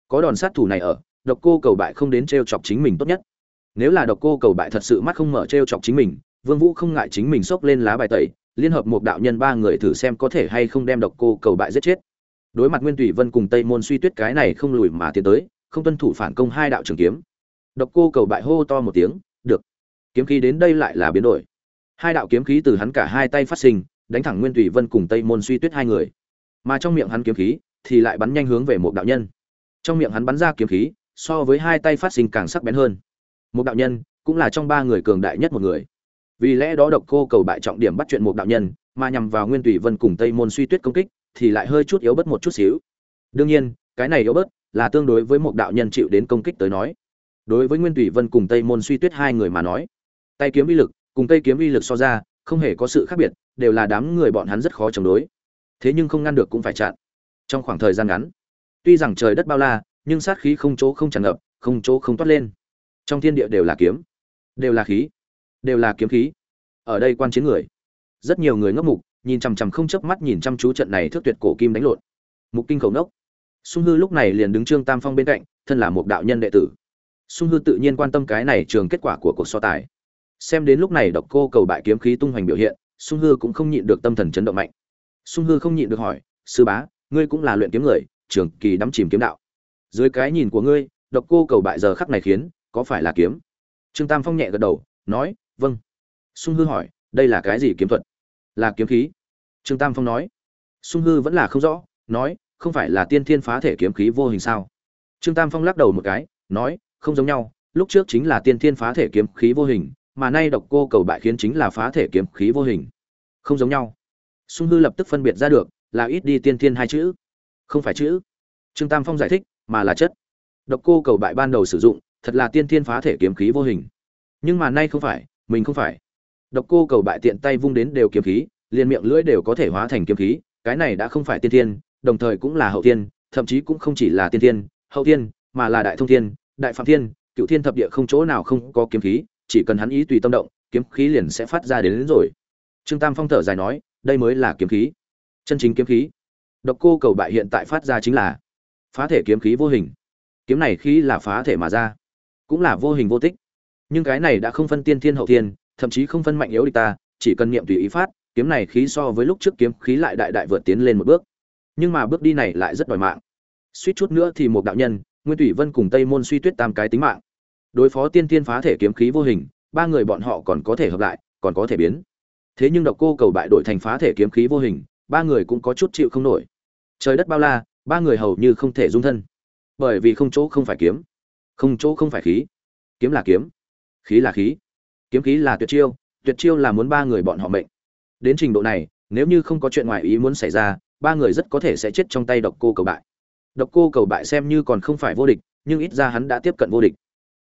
Có đòn sát thủ này ở, độc cô cầu bại không đến treo chọc chính mình tốt nhất. Nếu là độc cô cầu bại thật sự mắt không mở treo chọc chính mình, vương vũ không ngại chính mình xốc lên lá bài tẩy, liên hợp một đạo nhân ba người thử xem có thể hay không đem độc cô cầu bại giết chết. Đối mặt nguyên tùy vân cùng tây môn suy tuyết cái này không lùi mà tiến tới, không tuân thủ phản công hai đạo trường kiếm. Độc cô cầu bại hô to một tiếng, được. Kiếm khí đến đây lại là biến đổi. Hai đạo kiếm khí từ hắn cả hai tay phát sinh, đánh thẳng nguyên tùy vân cùng tây môn suy tuyết hai người mà trong miệng hắn kiếm khí thì lại bắn nhanh hướng về một đạo nhân. Trong miệng hắn bắn ra kiếm khí, so với hai tay phát sinh càng sắc bén hơn. Một đạo nhân cũng là trong ba người cường đại nhất một người. Vì lẽ đó độc cô cầu bại trọng điểm bắt chuyện một đạo nhân, mà nhằm vào nguyên tùy vân cùng tây môn suy tuyết công kích thì lại hơi chút yếu bớt một chút xíu. Đương nhiên, cái này yếu bớt là tương đối với một đạo nhân chịu đến công kích tới nói. Đối với nguyên tùy vân cùng tây môn suy tuyết hai người mà nói, tay kiếm uy lực cùng tây kiếm uy lực so ra, không hề có sự khác biệt, đều là đám người bọn hắn rất khó chống đối thế nhưng không ngăn được cũng phải chặn. Trong khoảng thời gian ngắn, tuy rằng trời đất bao la, nhưng sát khí không chỗ không tràn ngập, không chỗ không toát lên. Trong thiên địa đều là kiếm, đều là khí, đều là kiếm khí. Ở đây quan chiến người, rất nhiều người ngốc mục, nhìn chằm chằm không chớp mắt nhìn chăm chú trận này thước tuyệt cổ kim đánh lộn. Mục kinh khẩu nốc. Sung hư lúc này liền đứng trương tam phong bên cạnh, thân là một đạo nhân đệ tử. Sung hư tự nhiên quan tâm cái này trường kết quả của cuộc so tài. Xem đến lúc này độc cô cầu bại kiếm khí tung hoành biểu hiện, sung hư cũng không nhịn được tâm thần chấn động mạnh sung hư không nhịn được hỏi, sư bá, ngươi cũng là luyện kiếm người, trường kỳ đắm chìm kiếm đạo. Dưới cái nhìn của ngươi, độc cô cầu bại giờ khắc này khiến, có phải là kiếm? Trương tam phong nhẹ gật đầu, nói vâng. Sung hư hỏi, đây là cái gì kiếm thuật? Là kiếm khí. Trương tam phong nói. Sung hư vẫn là không rõ, nói, không phải là tiên thiên phá thể kiếm khí vô hình sao? Trương tam phong lắc đầu một cái, nói, không giống nhau, lúc trước chính là tiên thiên phá thể kiếm khí vô hình, mà nay độc cô cầu bại khiến chính là phá thể kiếm khí vô hình. Không giống nhau sung hư lập tức phân biệt ra được là ít đi tiên thiên hai chữ. Không phải chữ. Trương tam phong giải thích mà là chất. Độc cô cầu bại ban đầu sử dụng thật là tiên thiên phá thể kiếm khí vô hình. Nhưng mà nay không phải mình không phải. Độc cô cầu bại tiện tay vung đến đều kiếm khí liền miệng lưỡi đều có thể hóa thành kiếm khí cái này đã không phải tiên thiên đồng thời cũng là hậu thiên thậm chí cũng không chỉ là tiên thiên hậu thiên mà là đại thông thiên đại phạm thiên cựu thiên thập địa không chỗ nào không có kiếm khí chỉ cần hắn ý tùy tâm động kiếm khí liền sẽ phát ra đến, đến rồi. Trương tam phong thở dài nói đây mới là kiếm khí. Chân chính kiếm khí. Độc cô cầu bại hiện tại phát ra chính là phá thể kiếm khí vô hình. Kiếm này khí là phá thể mà ra, cũng là vô hình vô tích. Nhưng cái này đã không phân tiên thiên hậu thiên, thậm chí không phân mạnh yếu địch ta, chỉ cần niệm tùy ý phát, kiếm này khí so với lúc trước kiếm khí lại đại đại vượt tiến lên một bước. Nhưng mà bước đi này lại rất đòi mạng. Suýt chút nữa thì một đạo nhân, nguyên thủy vân cùng tây môn suy tuyết tam cái tính mạng. Đối phó tiên tiên phá thể kiếm khí vô hình, ba người bọn họ còn có thể hợp lại, còn có thể biến thế nhưng độc cô cầu bại đổi thành phá thể kiếm khí vô hình, ba người cũng có chút chịu không nổi. Trời đất bao la, ba người hầu như không thể dung thân. Bởi vì không chỗ không phải kiếm. Không chỗ không phải khí. Kiếm là kiếm. Khí là khí. Kiếm khí là tuyệt chiêu tuyệt chiêu là muốn ba người bọn họ mệnh. Đến trình độ này, nếu như không có chuyện ngoài ý muốn xảy ra, ba người rất có thể sẽ chết trong tay độc cô cầu bại. Độc cô cầu bại xem như còn không phải vô địch, nhưng ít ra hắn đã tiếp cận vô địch.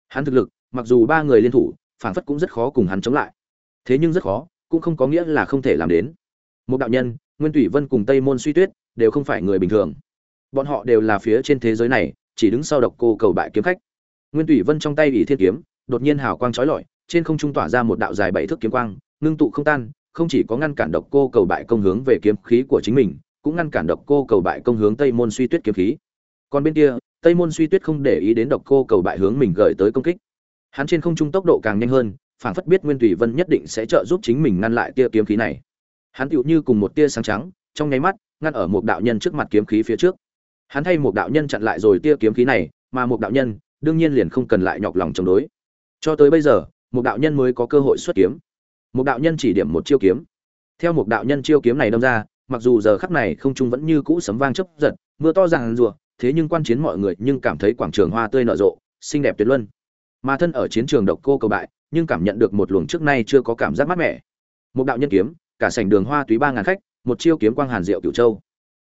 Hắn thực lực, mặc dù ba người liên thủ phản phất cũng rất khó cùng hắn chống lại. Thế nhưng rất khó cũng không có nghĩa là không thể làm đến. Một đạo nhân, nguyên thủy vân cùng tây môn suy tuyết đều không phải người bình thường. Bọn họ đều là phía trên thế giới này, chỉ đứng sau độc cô cầu bại kiếm khách. Nguyên thủy vân trong tay ủy thiên kiếm, đột nhiên hào quang chói lọi, trên không trung tỏa ra một đạo dài bảy thước kiếm quang, ngưng tụ không tan, không chỉ có ngăn cản độc cô cầu bại công hướng về kiếm khí của chính mình, cũng ngăn cản độc cô cầu bại công hướng tây môn suy tuyết kiếm khí. Còn bên kia, tây môn suy tuyết không để ý đến độc cô cầu bại hướng mình gửi tới công kích. Hắn trên không trung tốc độ càng nhanh hơn phảng phất biết nguyên thủy vân nhất định sẽ trợ giúp chính mình ngăn lại tia kiếm khí này. Hắn tựu như cùng một tia sáng trắng, trong nháy mắt, ngăn ở một đạo nhân trước mặt kiếm khí phía trước. Hắn thay một đạo nhân chặn lại rồi tia kiếm khí này, mà một đạo nhân, đương nhiên liền không cần lại nhọc lòng chống đối. Cho tới bây giờ, một đạo nhân mới có cơ hội xuất kiếm. Một đạo nhân chỉ điểm một chiêu kiếm. Theo một đạo nhân chiêu kiếm này đâm ra, mặc dù giờ khắc này không trung vẫn như cũ sấm vang chấp giật, mưa to ràng rùa thế nhưng quan chiến mọi người nhưng cảm thấy quảng trường hoa tươi nở rộ, xinh đẹp tuyệt luân. Mà thân ở chiến trường độc cô cầu bại nhưng cảm nhận được một luồng trước nay chưa có cảm giác mát mẻ. Một đạo nhân kiếm, cả sảnh đường hoa túy ba ngàn khách, một chiêu kiếm quang hàn diệu cửu châu.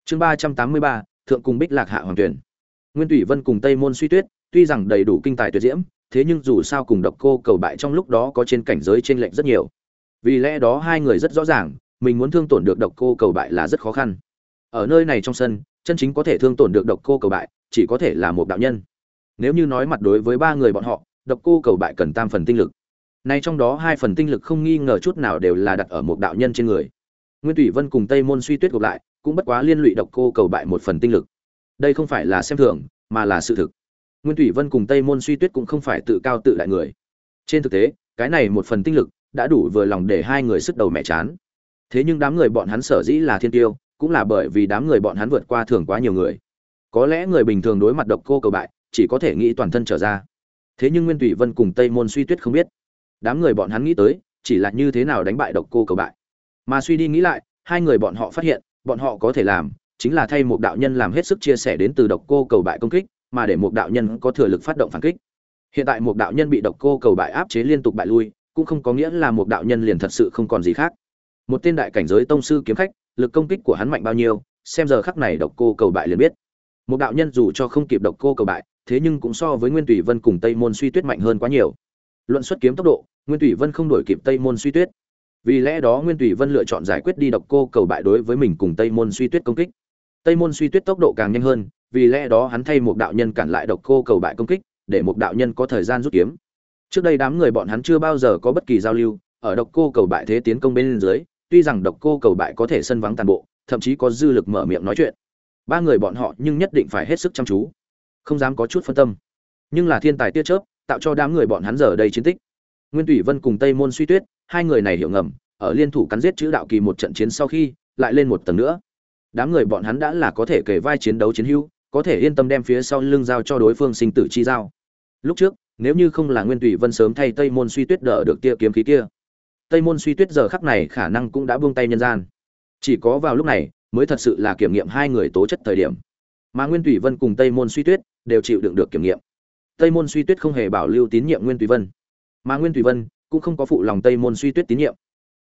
Chương ba trăm tám mươi ba, thượng cung bích lạc hạ hoàng tuyển. Nguyên thủy vân cùng tây môn suy tuyết, tuy rằng đầy đủ kinh tài tuyệt diễm, thế nhưng dù sao cùng độc cô cầu bại trong lúc đó có trên cảnh giới trên lệnh rất nhiều. Vì lẽ đó hai người rất rõ ràng, mình muốn thương tổn được độc cô cầu bại là rất khó khăn. Ở nơi này trong sân, chân chính có thể thương tổn được độc cô cầu bại, chỉ có thể là một đạo nhân. Nếu như nói mặt đối với ba người bọn họ, độc cô cầu bại cần tam phần tinh lực nay trong đó hai phần tinh lực không nghi ngờ chút nào đều là đặt ở một đạo nhân trên người. Nguyên thủy vân cùng tây môn suy tuyết gộp lại, cũng bất quá liên lụy độc cô cầu bại một phần tinh lực. Đây không phải là xem thường, mà là sự thực. Nguyên thủy vân cùng tây môn suy tuyết cũng không phải tự cao tự đại người. Trên thực tế, cái này một phần tinh lực đã đủ vừa lòng để hai người sức đầu mẹ chán. Thế nhưng đám người bọn hắn sở dĩ là thiên tiêu, cũng là bởi vì đám người bọn hắn vượt qua thường quá nhiều người. Có lẽ người bình thường đối mặt độc cô cầu bại, chỉ có thể nghĩ toàn thân trở ra. Thế nhưng nguyên thủy vân cùng tây môn suy tuyết không biết đám người bọn hắn nghĩ tới, chỉ là như thế nào đánh bại độc cô cầu bại. Mà suy đi nghĩ lại, hai người bọn họ phát hiện, bọn họ có thể làm, chính là thay một đạo nhân làm hết sức chia sẻ đến từ độc cô cầu bại công kích, mà để một đạo nhân có thừa lực phát động phản kích. Hiện tại một đạo nhân bị độc cô cầu bại áp chế liên tục bại lui, cũng không có nghĩa là một đạo nhân liền thật sự không còn gì khác. Một tên đại cảnh giới tông sư kiếm khách, lực công kích của hắn mạnh bao nhiêu, xem giờ khắc này độc cô cầu bại liền biết. Một đạo nhân dù cho không kịp độc cô cầu bại, thế nhưng cũng so với nguyên tùy vân cùng tây môn suy tuyết mạnh hơn quá nhiều. Luận xuất kiếm tốc độ nguyên Tủy vân không đổi kịp tây môn suy tuyết. Vì lẽ đó nguyên Tủy vân lựa chọn giải quyết đi độc cô cầu bại đối với mình cùng tây môn suy tuyết công kích. Tây môn suy tuyết tốc độ càng nhanh hơn, vì lẽ đó hắn thay một đạo nhân cản lại độc cô cầu bại công kích, để một đạo nhân có thời gian rút kiếm. Trước đây đám người bọn hắn chưa bao giờ có bất kỳ giao lưu, ở độc cô cầu bại thế tiến công bên dưới, tuy rằng độc cô cầu bại có thể sân vắng toàn bộ, thậm chí có dư lực mở miệng nói chuyện. Ba người bọn họ nhưng nhất định phải hết sức chăm chú, không dám có chút phân tâm. Nhưng là thiên tài tia chớp, tạo cho đám người bọn hắn giờ đây chiến tích nguyên Tủy vân cùng tây môn suy tuyết, hai người này hiểu ngầm, ở liên thủ cắn giết chữ đạo kỳ một trận chiến sau khi, lại lên một tầng nữa. Đám người bọn hắn đã là có thể kể vai chiến đấu chiến hữu, có thể yên tâm đem phía sau lưng giao cho đối phương sinh tử chi giao. Lúc trước, nếu như không là nguyên Tủy vân sớm thay tây môn suy tuyết đỡ được tia kiếm khí kia, tây môn suy tuyết giờ khắc này khả năng cũng đã buông tay nhân gian. Chỉ có vào lúc này, mới thật sự là kiểm nghiệm hai người tố chất thời điểm. Mà nguyên Tủy vân cùng tây môn suy tuyết đều chịu đựng được kiểm nghiệm. Tây môn suy tuyết không hề bảo lưu tín nhiệm nguyên tùy vân mà nguyên tùy vân cũng không có phụ lòng tây môn suy tuyết tín nhiệm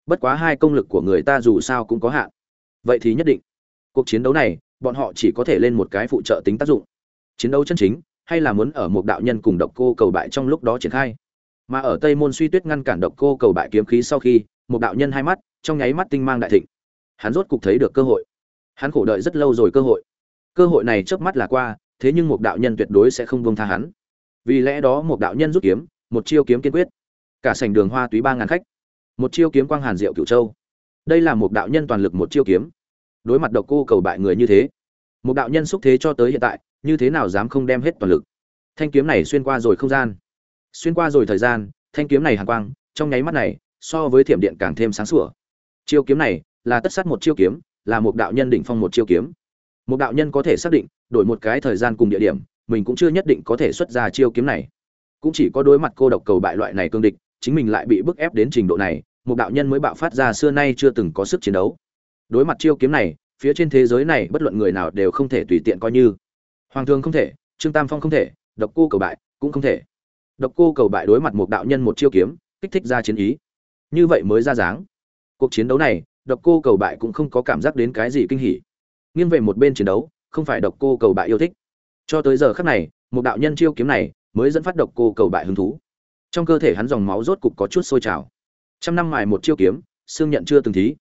bất quá hai công lực của người ta dù sao cũng có hạn vậy thì nhất định cuộc chiến đấu này bọn họ chỉ có thể lên một cái phụ trợ tính tác dụng chiến đấu chân chính hay là muốn ở một đạo nhân cùng độc cô cầu bại trong lúc đó triển khai mà ở tây môn suy tuyết ngăn cản độc cô cầu bại kiếm khí sau khi một đạo nhân hai mắt trong nháy mắt tinh mang đại thịnh hắn rốt cục thấy được cơ hội hắn khổ đợi rất lâu rồi cơ hội cơ hội này chớp mắt là qua thế nhưng một đạo nhân tuyệt đối sẽ không buông tha hắn vì lẽ đó một đạo nhân rút kiếm một chiêu kiếm kiên quyết cả sảnh đường hoa túy ba ngàn khách. Một chiêu kiếm quang hàn diệu cửu châu. Đây là một đạo nhân toàn lực một chiêu kiếm. Đối mặt độc cô cầu bại người như thế, một đạo nhân xúc thế cho tới hiện tại, như thế nào dám không đem hết toàn lực? Thanh kiếm này xuyên qua rồi không gian. Xuyên qua rồi thời gian, thanh kiếm này hàn quang, trong nháy mắt này, so với thiểm điện càng thêm sáng sủa. Chiêu kiếm này là tất sát một chiêu kiếm, là một đạo nhân đỉnh phong một chiêu kiếm. Một đạo nhân có thể xác định, đổi một cái thời gian cùng địa điểm, mình cũng chưa nhất định có thể xuất ra chiêu kiếm này. Cũng chỉ có đối mặt cô độc cầu bại loại này cương địch chính mình lại bị bức ép đến trình độ này, một đạo nhân mới bạo phát ra xưa nay chưa từng có sức chiến đấu. Đối mặt chiêu kiếm này, phía trên thế giới này bất luận người nào đều không thể tùy tiện coi như. Hoàng thương không thể, trương tam phong không thể, độc cô cầu bại cũng không thể. Độc cô cầu bại đối mặt một đạo nhân một chiêu kiếm, kích thích ra chiến ý. Như vậy mới ra dáng. Cuộc chiến đấu này, độc cô cầu bại cũng không có cảm giác đến cái gì kinh hỉ. Nghiêng về một bên chiến đấu, không phải độc cô cầu bại yêu thích. Cho tới giờ khắc này, một đạo nhân chiêu kiếm này mới dẫn phát độc cô cầu bại hứng thú trong cơ thể hắn dòng máu rốt cục có chút sôi trào. Trăm năm mài một chiêu kiếm, xương nhận chưa từng thí.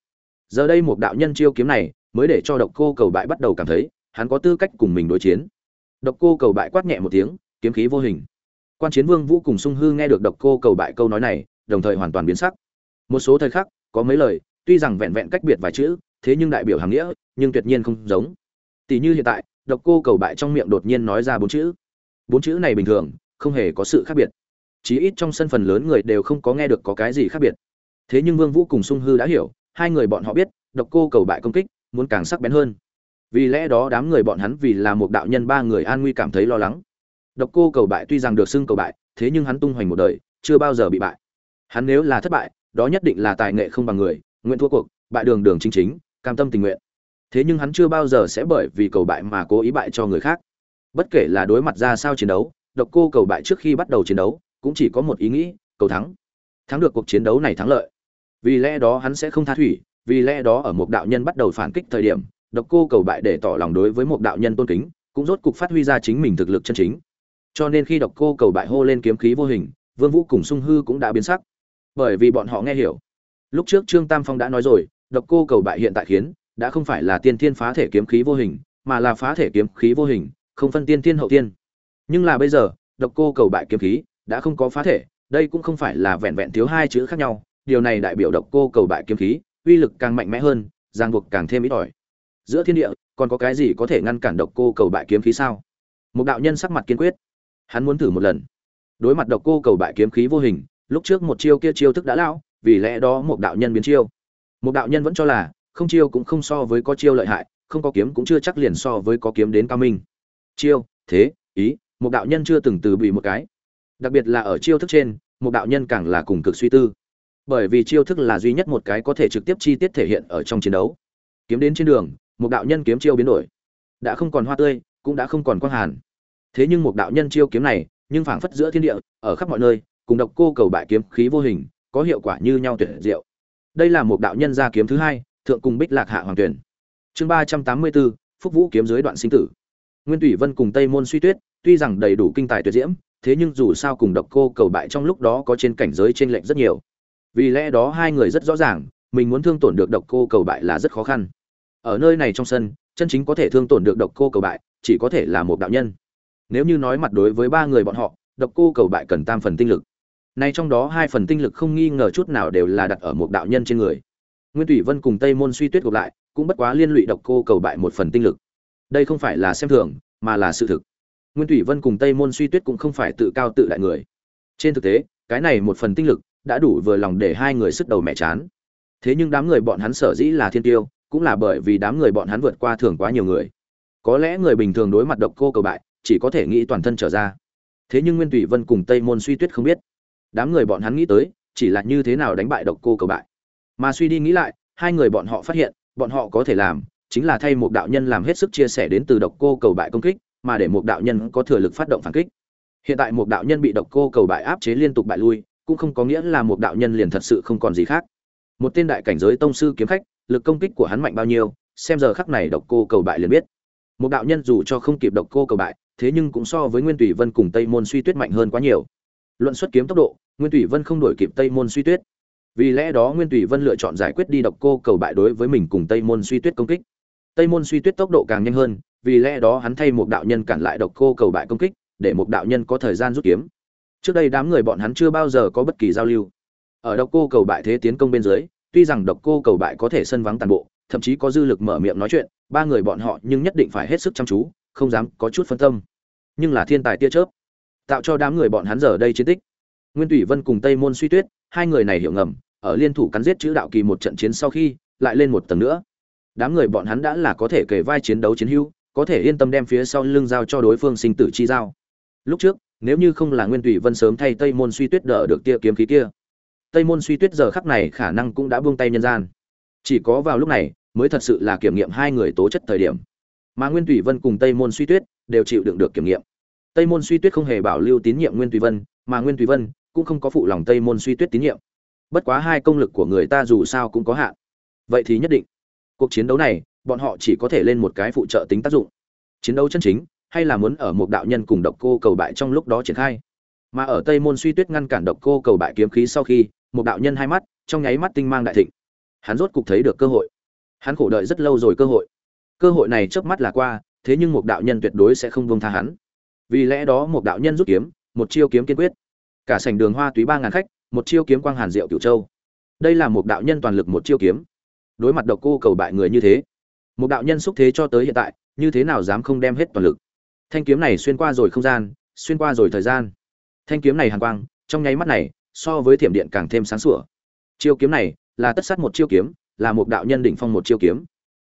Giờ đây một đạo nhân chiêu kiếm này mới để cho độc cô cầu bại bắt đầu cảm thấy hắn có tư cách cùng mình đối chiến. Độc cô cầu bại quát nhẹ một tiếng, kiếm khí vô hình. Quan chiến vương vũ cùng sung hư nghe được độc cô cầu bại câu nói này, đồng thời hoàn toàn biến sắc. Một số thời khắc, có mấy lời, tuy rằng vẹn vẹn cách biệt vài chữ, thế nhưng đại biểu hàng nghĩa, nhưng tuyệt nhiên không giống. Tỷ như hiện tại, độc cô cầu bại trong miệng đột nhiên nói ra bốn chữ. Bốn chữ này bình thường, không hề có sự khác biệt chí ít trong sân phần lớn người đều không có nghe được có cái gì khác biệt. Thế nhưng vương vũ cùng sung hư đã hiểu, hai người bọn họ biết, độc cô cầu bại công kích, muốn càng sắc bén hơn. Vì lẽ đó đám người bọn hắn vì là một đạo nhân ba người an nguy cảm thấy lo lắng. Độc cô cầu bại tuy rằng được xưng cầu bại, thế nhưng hắn tung hoành một đời, chưa bao giờ bị bại. Hắn nếu là thất bại, đó nhất định là tài nghệ không bằng người, nguyện thua cuộc, bại đường đường chính chính, cam tâm tình nguyện. Thế nhưng hắn chưa bao giờ sẽ bởi vì cầu bại mà cố ý bại cho người khác. Bất kể là đối mặt ra sao chiến đấu, độc cô cầu bại trước khi bắt đầu chiến đấu cũng chỉ có một ý nghĩ, cầu thắng. Thắng được cuộc chiến đấu này thắng lợi. Vì lẽ đó hắn sẽ không tha thủy, vì lẽ đó ở một đạo nhân bắt đầu phản kích thời điểm, độc cô cầu bại để tỏ lòng đối với một đạo nhân tôn kính, cũng rốt cục phát huy ra chính mình thực lực chân chính. Cho nên khi độc cô cầu bại hô lên kiếm khí vô hình, vương vũ cùng sung hư cũng đã biến sắc. Bởi vì bọn họ nghe hiểu. Lúc trước trương tam phong đã nói rồi, độc cô cầu bại hiện tại khiến, đã không phải là tiên thiên phá thể kiếm khí vô hình, mà là phá thể kiếm khí vô hình, không phân tiên thiên hậu tiên nhưng là bây giờ, độc cô cầu bại kiếm khí đã không có phá thể, đây cũng không phải là vẹn vẹn thiếu hai chữ khác nhau, điều này đại biểu độc cô cầu bại kiếm khí, uy lực càng mạnh mẽ hơn, ràng buộc càng thêm ít ỏi. Giữa thiên địa, còn có cái gì có thể ngăn cản độc cô cầu bại kiếm khí sao? Một đạo nhân sắc mặt kiên quyết. Hắn muốn thử một lần. Đối mặt độc cô cầu bại kiếm khí vô hình, lúc trước một chiêu kia chiêu thức đã lão, vì lẽ đó một đạo nhân biến chiêu. Một đạo nhân vẫn cho là, không chiêu cũng không so với có chiêu lợi hại, không có kiếm cũng chưa chắc liền so với có kiếm đến cao minh. Chiêu, thế, ý, một đạo nhân chưa từng từ bị một cái đặc biệt là ở chiêu thức trên, một đạo nhân càng là cùng cực suy tư. Bởi vì chiêu thức là duy nhất một cái có thể trực tiếp chi tiết thể hiện ở trong chiến đấu. Kiếm đến trên đường, một đạo nhân kiếm chiêu biến đổi. Đã không còn hoa tươi, cũng đã không còn quang hàn. Thế nhưng một đạo nhân chiêu kiếm này, nhưng phảng phất giữa thiên địa, ở khắp mọi nơi, cùng độc cô cầu bại kiếm khí vô hình, có hiệu quả như nhau tuyệt diệu. Đây là một đạo nhân gia kiếm thứ hai, thượng cùng bích lạc hạ hoàng tuyển. Chương ba trăm tám mươi bốn, phúc vũ kiếm dưới đoạn sinh tử. Nguyên thủy vân cùng tây môn suy tuyết, tuy rằng đầy đủ kinh tài tuyệt diễm thế nhưng dù sao cùng độc cô cầu bại trong lúc đó có trên cảnh giới trên lệnh rất nhiều. Vì lẽ đó hai người rất rõ ràng, mình muốn thương tổn được độc cô cầu bại là rất khó khăn. Ở nơi này trong sân, chân chính có thể thương tổn được độc cô cầu bại, chỉ có thể là một đạo nhân. Nếu như nói mặt đối với ba người bọn họ, độc cô cầu bại cần tam phần tinh lực. Nay trong đó hai phần tinh lực không nghi ngờ chút nào đều là đặt ở một đạo nhân trên người. Nguyên thủy vân cùng tây môn suy tuyết gộp lại, cũng bất quá liên lụy độc cô cầu bại một phần tinh lực. Đây không phải là xem thường, mà là sự thực nguyên thủy vân cùng tây môn suy tuyết cũng không phải tự cao tự đại người. Trên thực tế, cái này một phần tinh lực đã đủ vừa lòng để hai người sức đầu mẹ chán. Thế nhưng đám người bọn hắn sở dĩ là thiên tiêu, cũng là bởi vì đám người bọn hắn vượt qua thường quá nhiều người. Có lẽ người bình thường đối mặt độc cô cầu bại, chỉ có thể nghĩ toàn thân trở ra. Thế nhưng nguyên Thủy vân cùng tây môn suy tuyết không biết. Đám người bọn hắn nghĩ tới, chỉ là như thế nào đánh bại độc cô cầu bại. Mà suy đi nghĩ lại, hai người bọn họ phát hiện, bọn họ có thể làm, chính là thay một đạo nhân làm hết sức chia sẻ đến từ độc cô cầu bại công kích mà để một đạo nhân có thừa lực phát động phản kích. Hiện tại một đạo nhân bị độc cô cầu bại áp chế liên tục bại lui, cũng không có nghĩa là một đạo nhân liền thật sự không còn gì khác. Một tên đại cảnh giới tông sư kiếm khách, lực công kích của hắn mạnh bao nhiêu, xem giờ khắc này độc cô cầu bại liền biết. Một đạo nhân dù cho không kịp độc cô cầu bại, thế nhưng cũng so với nguyên tùy vân cùng tây môn suy tuyết mạnh hơn quá nhiều. Luận xuất kiếm tốc độ, nguyên tùy vân không đổi kịp tây môn suy tuyết. Vì lẽ đó nguyên tùy vân lựa chọn giải quyết đi độc cô cầu bại đối với mình cùng tây môn suy tuyết công kích. Tây môn suy tuyết tốc độ càng nhanh hơn vì lẽ đó hắn thay một đạo nhân cản lại độc cô cầu bại công kích, để một đạo nhân có thời gian rút kiếm. Trước đây đám người bọn hắn chưa bao giờ có bất kỳ giao lưu. Ở độc cô cầu bại thế tiến công bên dưới, tuy rằng độc cô cầu bại có thể sân vắng toàn bộ, thậm chí có dư lực mở miệng nói chuyện, ba người bọn họ nhưng nhất định phải hết sức chăm chú, không dám có chút phân tâm. Nhưng là thiên tài tia chớp, tạo cho đám người bọn hắn giờ đây chiến tích. Nguyên thủy vân cùng tây môn suy tuyết, hai người này hiểu ngầm, ở liên thủ cắn giết chữ đạo kỳ một trận chiến sau khi, lại lên một tầng nữa. Đám người bọn hắn đã là có thể kể vai chiến đấu chiến hữu có thể yên tâm đem phía sau lưng giao cho đối phương sinh tử chi giao. Lúc trước, nếu như không là nguyên tùy vân sớm thay tây môn suy tuyết đỡ được tia kiếm khí kia, tây môn suy tuyết giờ khắc này khả năng cũng đã buông tay nhân gian. Chỉ có vào lúc này, mới thật sự là kiểm nghiệm hai người tố chất thời điểm. Mà nguyên tùy vân cùng tây môn suy tuyết đều chịu đựng được kiểm nghiệm. Tây môn suy tuyết không hề bảo lưu tín nhiệm nguyên tùy vân, mà nguyên tùy vân cũng không có phụ lòng tây môn suy tuyết tín nhiệm. Bất quá hai công lực của người ta dù sao cũng có hạn. Vậy thì nhất định, cuộc chiến đấu này bọn họ chỉ có thể lên một cái phụ trợ tính tác dụng. Chiến đấu chân chính, hay là muốn ở một đạo nhân cùng độc cô cầu bại trong lúc đó triển khai. Mà ở tây môn suy tuyết ngăn cản độc cô cầu bại kiếm khí sau khi, một đạo nhân hai mắt, trong nháy mắt tinh mang đại thịnh. Hắn rốt cục thấy được cơ hội. Hắn khổ đợi rất lâu rồi cơ hội. Cơ hội này chớp mắt là qua, thế nhưng một đạo nhân tuyệt đối sẽ không buông tha hắn. Vì lẽ đó một đạo nhân rút kiếm, một chiêu kiếm kiên quyết. Cả sảnh đường hoa túy ba ngàn khách, một chiêu kiếm quang hàn diệu cửu châu. Đây là một đạo nhân toàn lực một chiêu kiếm. Đối mặt độc cô cầu bại người như thế một đạo nhân xúc thế cho tới hiện tại, như thế nào dám không đem hết toàn lực? Thanh kiếm này xuyên qua rồi không gian, xuyên qua rồi thời gian. Thanh kiếm này hàn quang, trong nháy mắt này, so với thiểm điện càng thêm sáng sủa. Chiêu kiếm này là tất sát một chiêu kiếm, là một đạo nhân đỉnh phong một chiêu kiếm.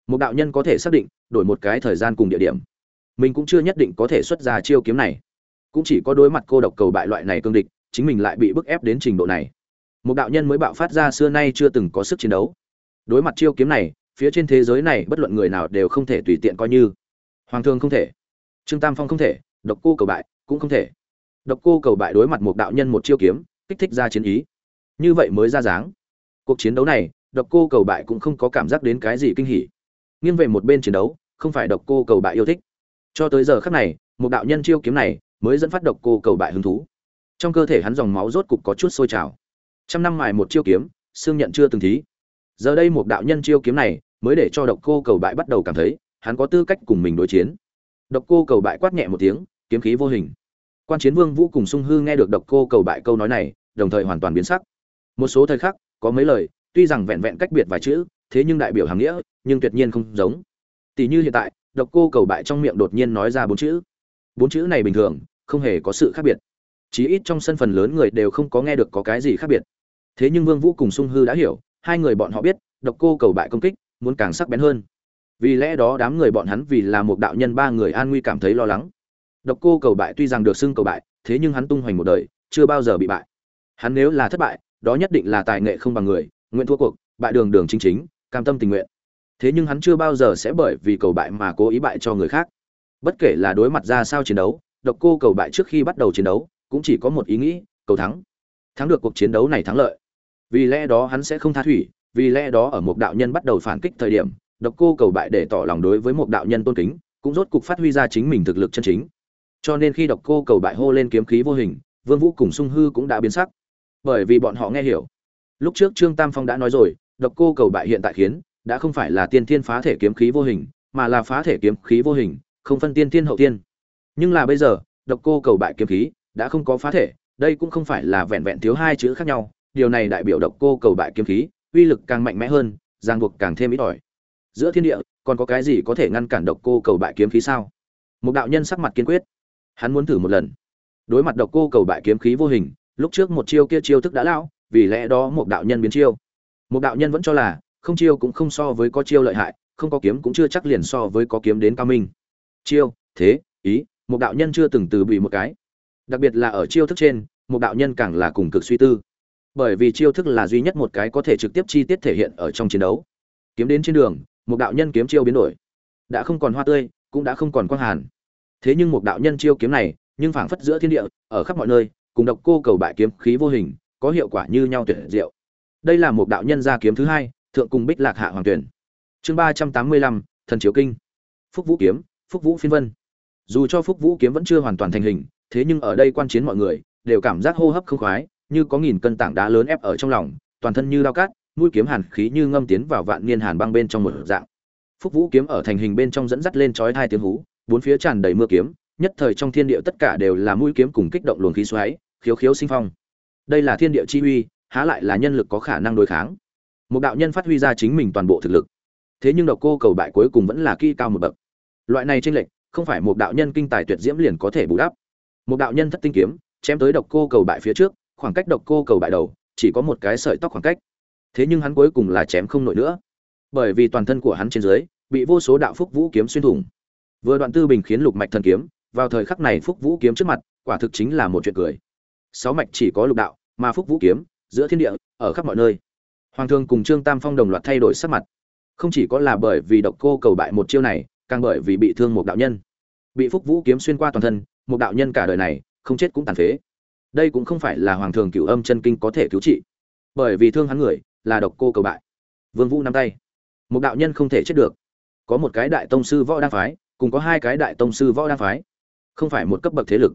Một đạo nhân có thể xác định, đổi một cái thời gian cùng địa điểm. Mình cũng chưa nhất định có thể xuất ra chiêu kiếm này. Cũng chỉ có đối mặt cô độc cầu bại loại này cương địch, chính mình lại bị bức ép đến trình độ này. Một đạo nhân mới bạo phát ra xưa nay chưa từng có sức chiến đấu. Đối mặt chiêu kiếm này phía trên thế giới này bất luận người nào đều không thể tùy tiện coi như. Hoàng thương không thể. Trương tam phong không thể. Độc cô cầu bại cũng không thể. Độc cô cầu bại đối mặt một đạo nhân một chiêu kiếm, kích thích ra chiến ý. Như vậy mới ra dáng. Cuộc chiến đấu này, độc cô cầu bại cũng không có cảm giác đến cái gì kinh hỉ. Nghiêng về một bên chiến đấu, không phải độc cô cầu bại yêu thích. Cho tới giờ khắc này, một đạo nhân chiêu kiếm này mới dẫn phát độc cô cầu bại hứng thú. Trong cơ thể hắn dòng máu rốt cục có chút sôi trào. Trăm năm mài một chiêu kiếm, xương nhận chưa từng thí giờ đây một đạo nhân chiêu kiếm này mới để cho độc cô cầu bại bắt đầu cảm thấy hắn có tư cách cùng mình đối chiến. Độc cô cầu bại quát nhẹ một tiếng, kiếm khí vô hình. Quan chiến vương vũ cùng sung hư nghe được độc cô cầu bại câu nói này, đồng thời hoàn toàn biến sắc. Một số thời khắc, có mấy lời, tuy rằng vẹn vẹn cách biệt vài chữ, thế nhưng đại biểu hàng nghĩa, nhưng tuyệt nhiên không giống. Tỷ như hiện tại, độc cô cầu bại trong miệng đột nhiên nói ra bốn chữ. Bốn chữ này bình thường, không hề có sự khác biệt. Chí ít trong sân phần lớn người đều không có nghe được có cái gì khác biệt. Thế nhưng vương vũ cùng sung hư đã hiểu hai người bọn họ biết, độc cô cầu bại công kích, muốn càng sắc bén hơn. Vì lẽ đó đám người bọn hắn vì là một đạo nhân ba người an nguy cảm thấy lo lắng. Độc cô cầu bại tuy rằng được xưng cầu bại, thế nhưng hắn tung hoành một đời, chưa bao giờ bị bại. Hắn nếu là thất bại, đó nhất định là tài nghệ không bằng người, nguyện thua cuộc, bại đường đường chính chính, cam tâm tình nguyện. Thế nhưng hắn chưa bao giờ sẽ bởi vì cầu bại mà cố ý bại cho người khác. Bất kể là đối mặt ra sao chiến đấu, độc cô cầu bại trước khi bắt đầu chiến đấu, cũng chỉ có một ý nghĩ, cầu thắng. Thắng được cuộc chiến đấu này thắng lợi vì lẽ đó hắn sẽ không tha thủy, vì lẽ đó ở một đạo nhân bắt đầu phản kích thời điểm, độc cô cầu bại để tỏ lòng đối với một đạo nhân tôn kính, cũng rốt cục phát huy ra chính mình thực lực chân chính. Cho nên khi độc cô cầu bại hô lên kiếm khí vô hình, vương vũ cùng sung hư cũng đã biến sắc. Bởi vì bọn họ nghe hiểu. Lúc trước trương tam phong đã nói rồi, độc cô cầu bại hiện tại khiến, đã không phải là tiên thiên phá thể kiếm khí vô hình, mà là phá thể kiếm khí vô hình, không phân tiên thiên hậu tiên nhưng là bây giờ, độc cô cầu bại kiếm khí, đã không có phá thể, đây cũng không phải là vẹn vẹn thiếu hai chữ khác nhau điều này đại biểu độc cô cầu bại kiếm khí, uy lực càng mạnh mẽ hơn, ràng buộc càng thêm ít ỏi. Giữa thiên địa, còn có cái gì có thể ngăn cản độc cô cầu bại kiếm khí sao? Một đạo nhân sắc mặt kiên quyết. Hắn muốn thử một lần. Đối mặt độc cô cầu bại kiếm khí vô hình, lúc trước một chiêu kia chiêu thức đã lão, vì lẽ đó một đạo nhân biến chiêu. Một đạo nhân vẫn cho là, không chiêu cũng không so với có chiêu lợi hại, không có kiếm cũng chưa chắc liền so với có kiếm đến cao minh. Chiêu, thế, ý, một đạo nhân chưa từng từ bị một cái. Đặc biệt là ở chiêu thức trên, một đạo nhân càng là cùng cực suy tư bởi vì chiêu thức là duy nhất một cái có thể trực tiếp chi tiết thể hiện ở trong chiến đấu. Kiếm đến trên đường, một đạo nhân kiếm chiêu biến đổi. Đã không còn hoa tươi, cũng đã không còn quang hàn. Thế nhưng một đạo nhân chiêu kiếm này, nhưng phảng phất giữa thiên địa, ở khắp mọi nơi, cùng độc cô cầu bại kiếm khí vô hình, có hiệu quả như nhau tuyệt diệu. Đây là một đạo nhân gia kiếm thứ hai, thượng cùng bích lạc hạ hoàng tuyển. Chương ba trăm tám mươi lăm, thần chiếu kinh. Phúc vũ kiếm, phúc vũ phiên vân. Dù cho phúc vũ kiếm vẫn chưa hoàn toàn thành hình, thế nhưng ở đây quan chiến mọi người, đều cảm giác hô hấp không khoái như có nghìn cân tảng đá lớn ép ở trong lòng, toàn thân như lao cát, mũi kiếm hàn khí như ngâm tiến vào vạn niên hàn băng bên trong một dạng. Phúc vũ kiếm ở thành hình bên trong dẫn dắt lên chói hai tiếng hú, bốn phía tràn đầy mưa kiếm, nhất thời trong thiên địa tất cả đều là mũi kiếm cùng kích động luồng khí xoáy, khiếu khiếu sinh phong. Đây là thiên địa chi uy, há lại là nhân lực có khả năng đối kháng. Một đạo nhân phát huy ra chính mình toàn bộ thực lực. Thế nhưng độc cô cầu bại cuối cùng vẫn là kỹ cao một bậc. Loại này tranh lệch, không phải một đạo nhân kinh tài tuyệt diễm liền có thể bù đắp. Một đạo nhân thất tinh kiếm, chém tới độc cô cầu bại phía trước khoảng cách độc cô cầu bại đầu, chỉ có một cái sợi tóc khoảng cách. Thế nhưng hắn cuối cùng là chém không nổi nữa. Bởi vì toàn thân của hắn trên dưới, bị vô số đạo phúc vũ kiếm xuyên thủng. Vừa đoạn tư bình khiến lục mạch thần kiếm, vào thời khắc này phúc vũ kiếm trước mặt, quả thực chính là một chuyện cười. Sáu mạch chỉ có lục đạo, mà phúc vũ kiếm, giữa thiên địa, ở khắp mọi nơi. Hoàng thương cùng trương tam phong đồng loạt thay đổi sắc mặt. Không chỉ có là bởi vì độc cô cầu bại một chiêu này, càng bởi vì bị thương một đạo nhân. Bị phúc vũ kiếm xuyên qua toàn thân, một đạo nhân cả đời này, không chết cũng tàn phế đây cũng không phải là hoàng thường cửu âm chân kinh có thể cứu trị. Bởi vì thương hắn người là độc cô cầu bại. Vương vũ nắm tay. Một đạo nhân không thể chết được. Có một cái đại tông sư võ đa phái, cùng có hai cái đại tông sư võ đa phái. Không phải một cấp bậc thế lực,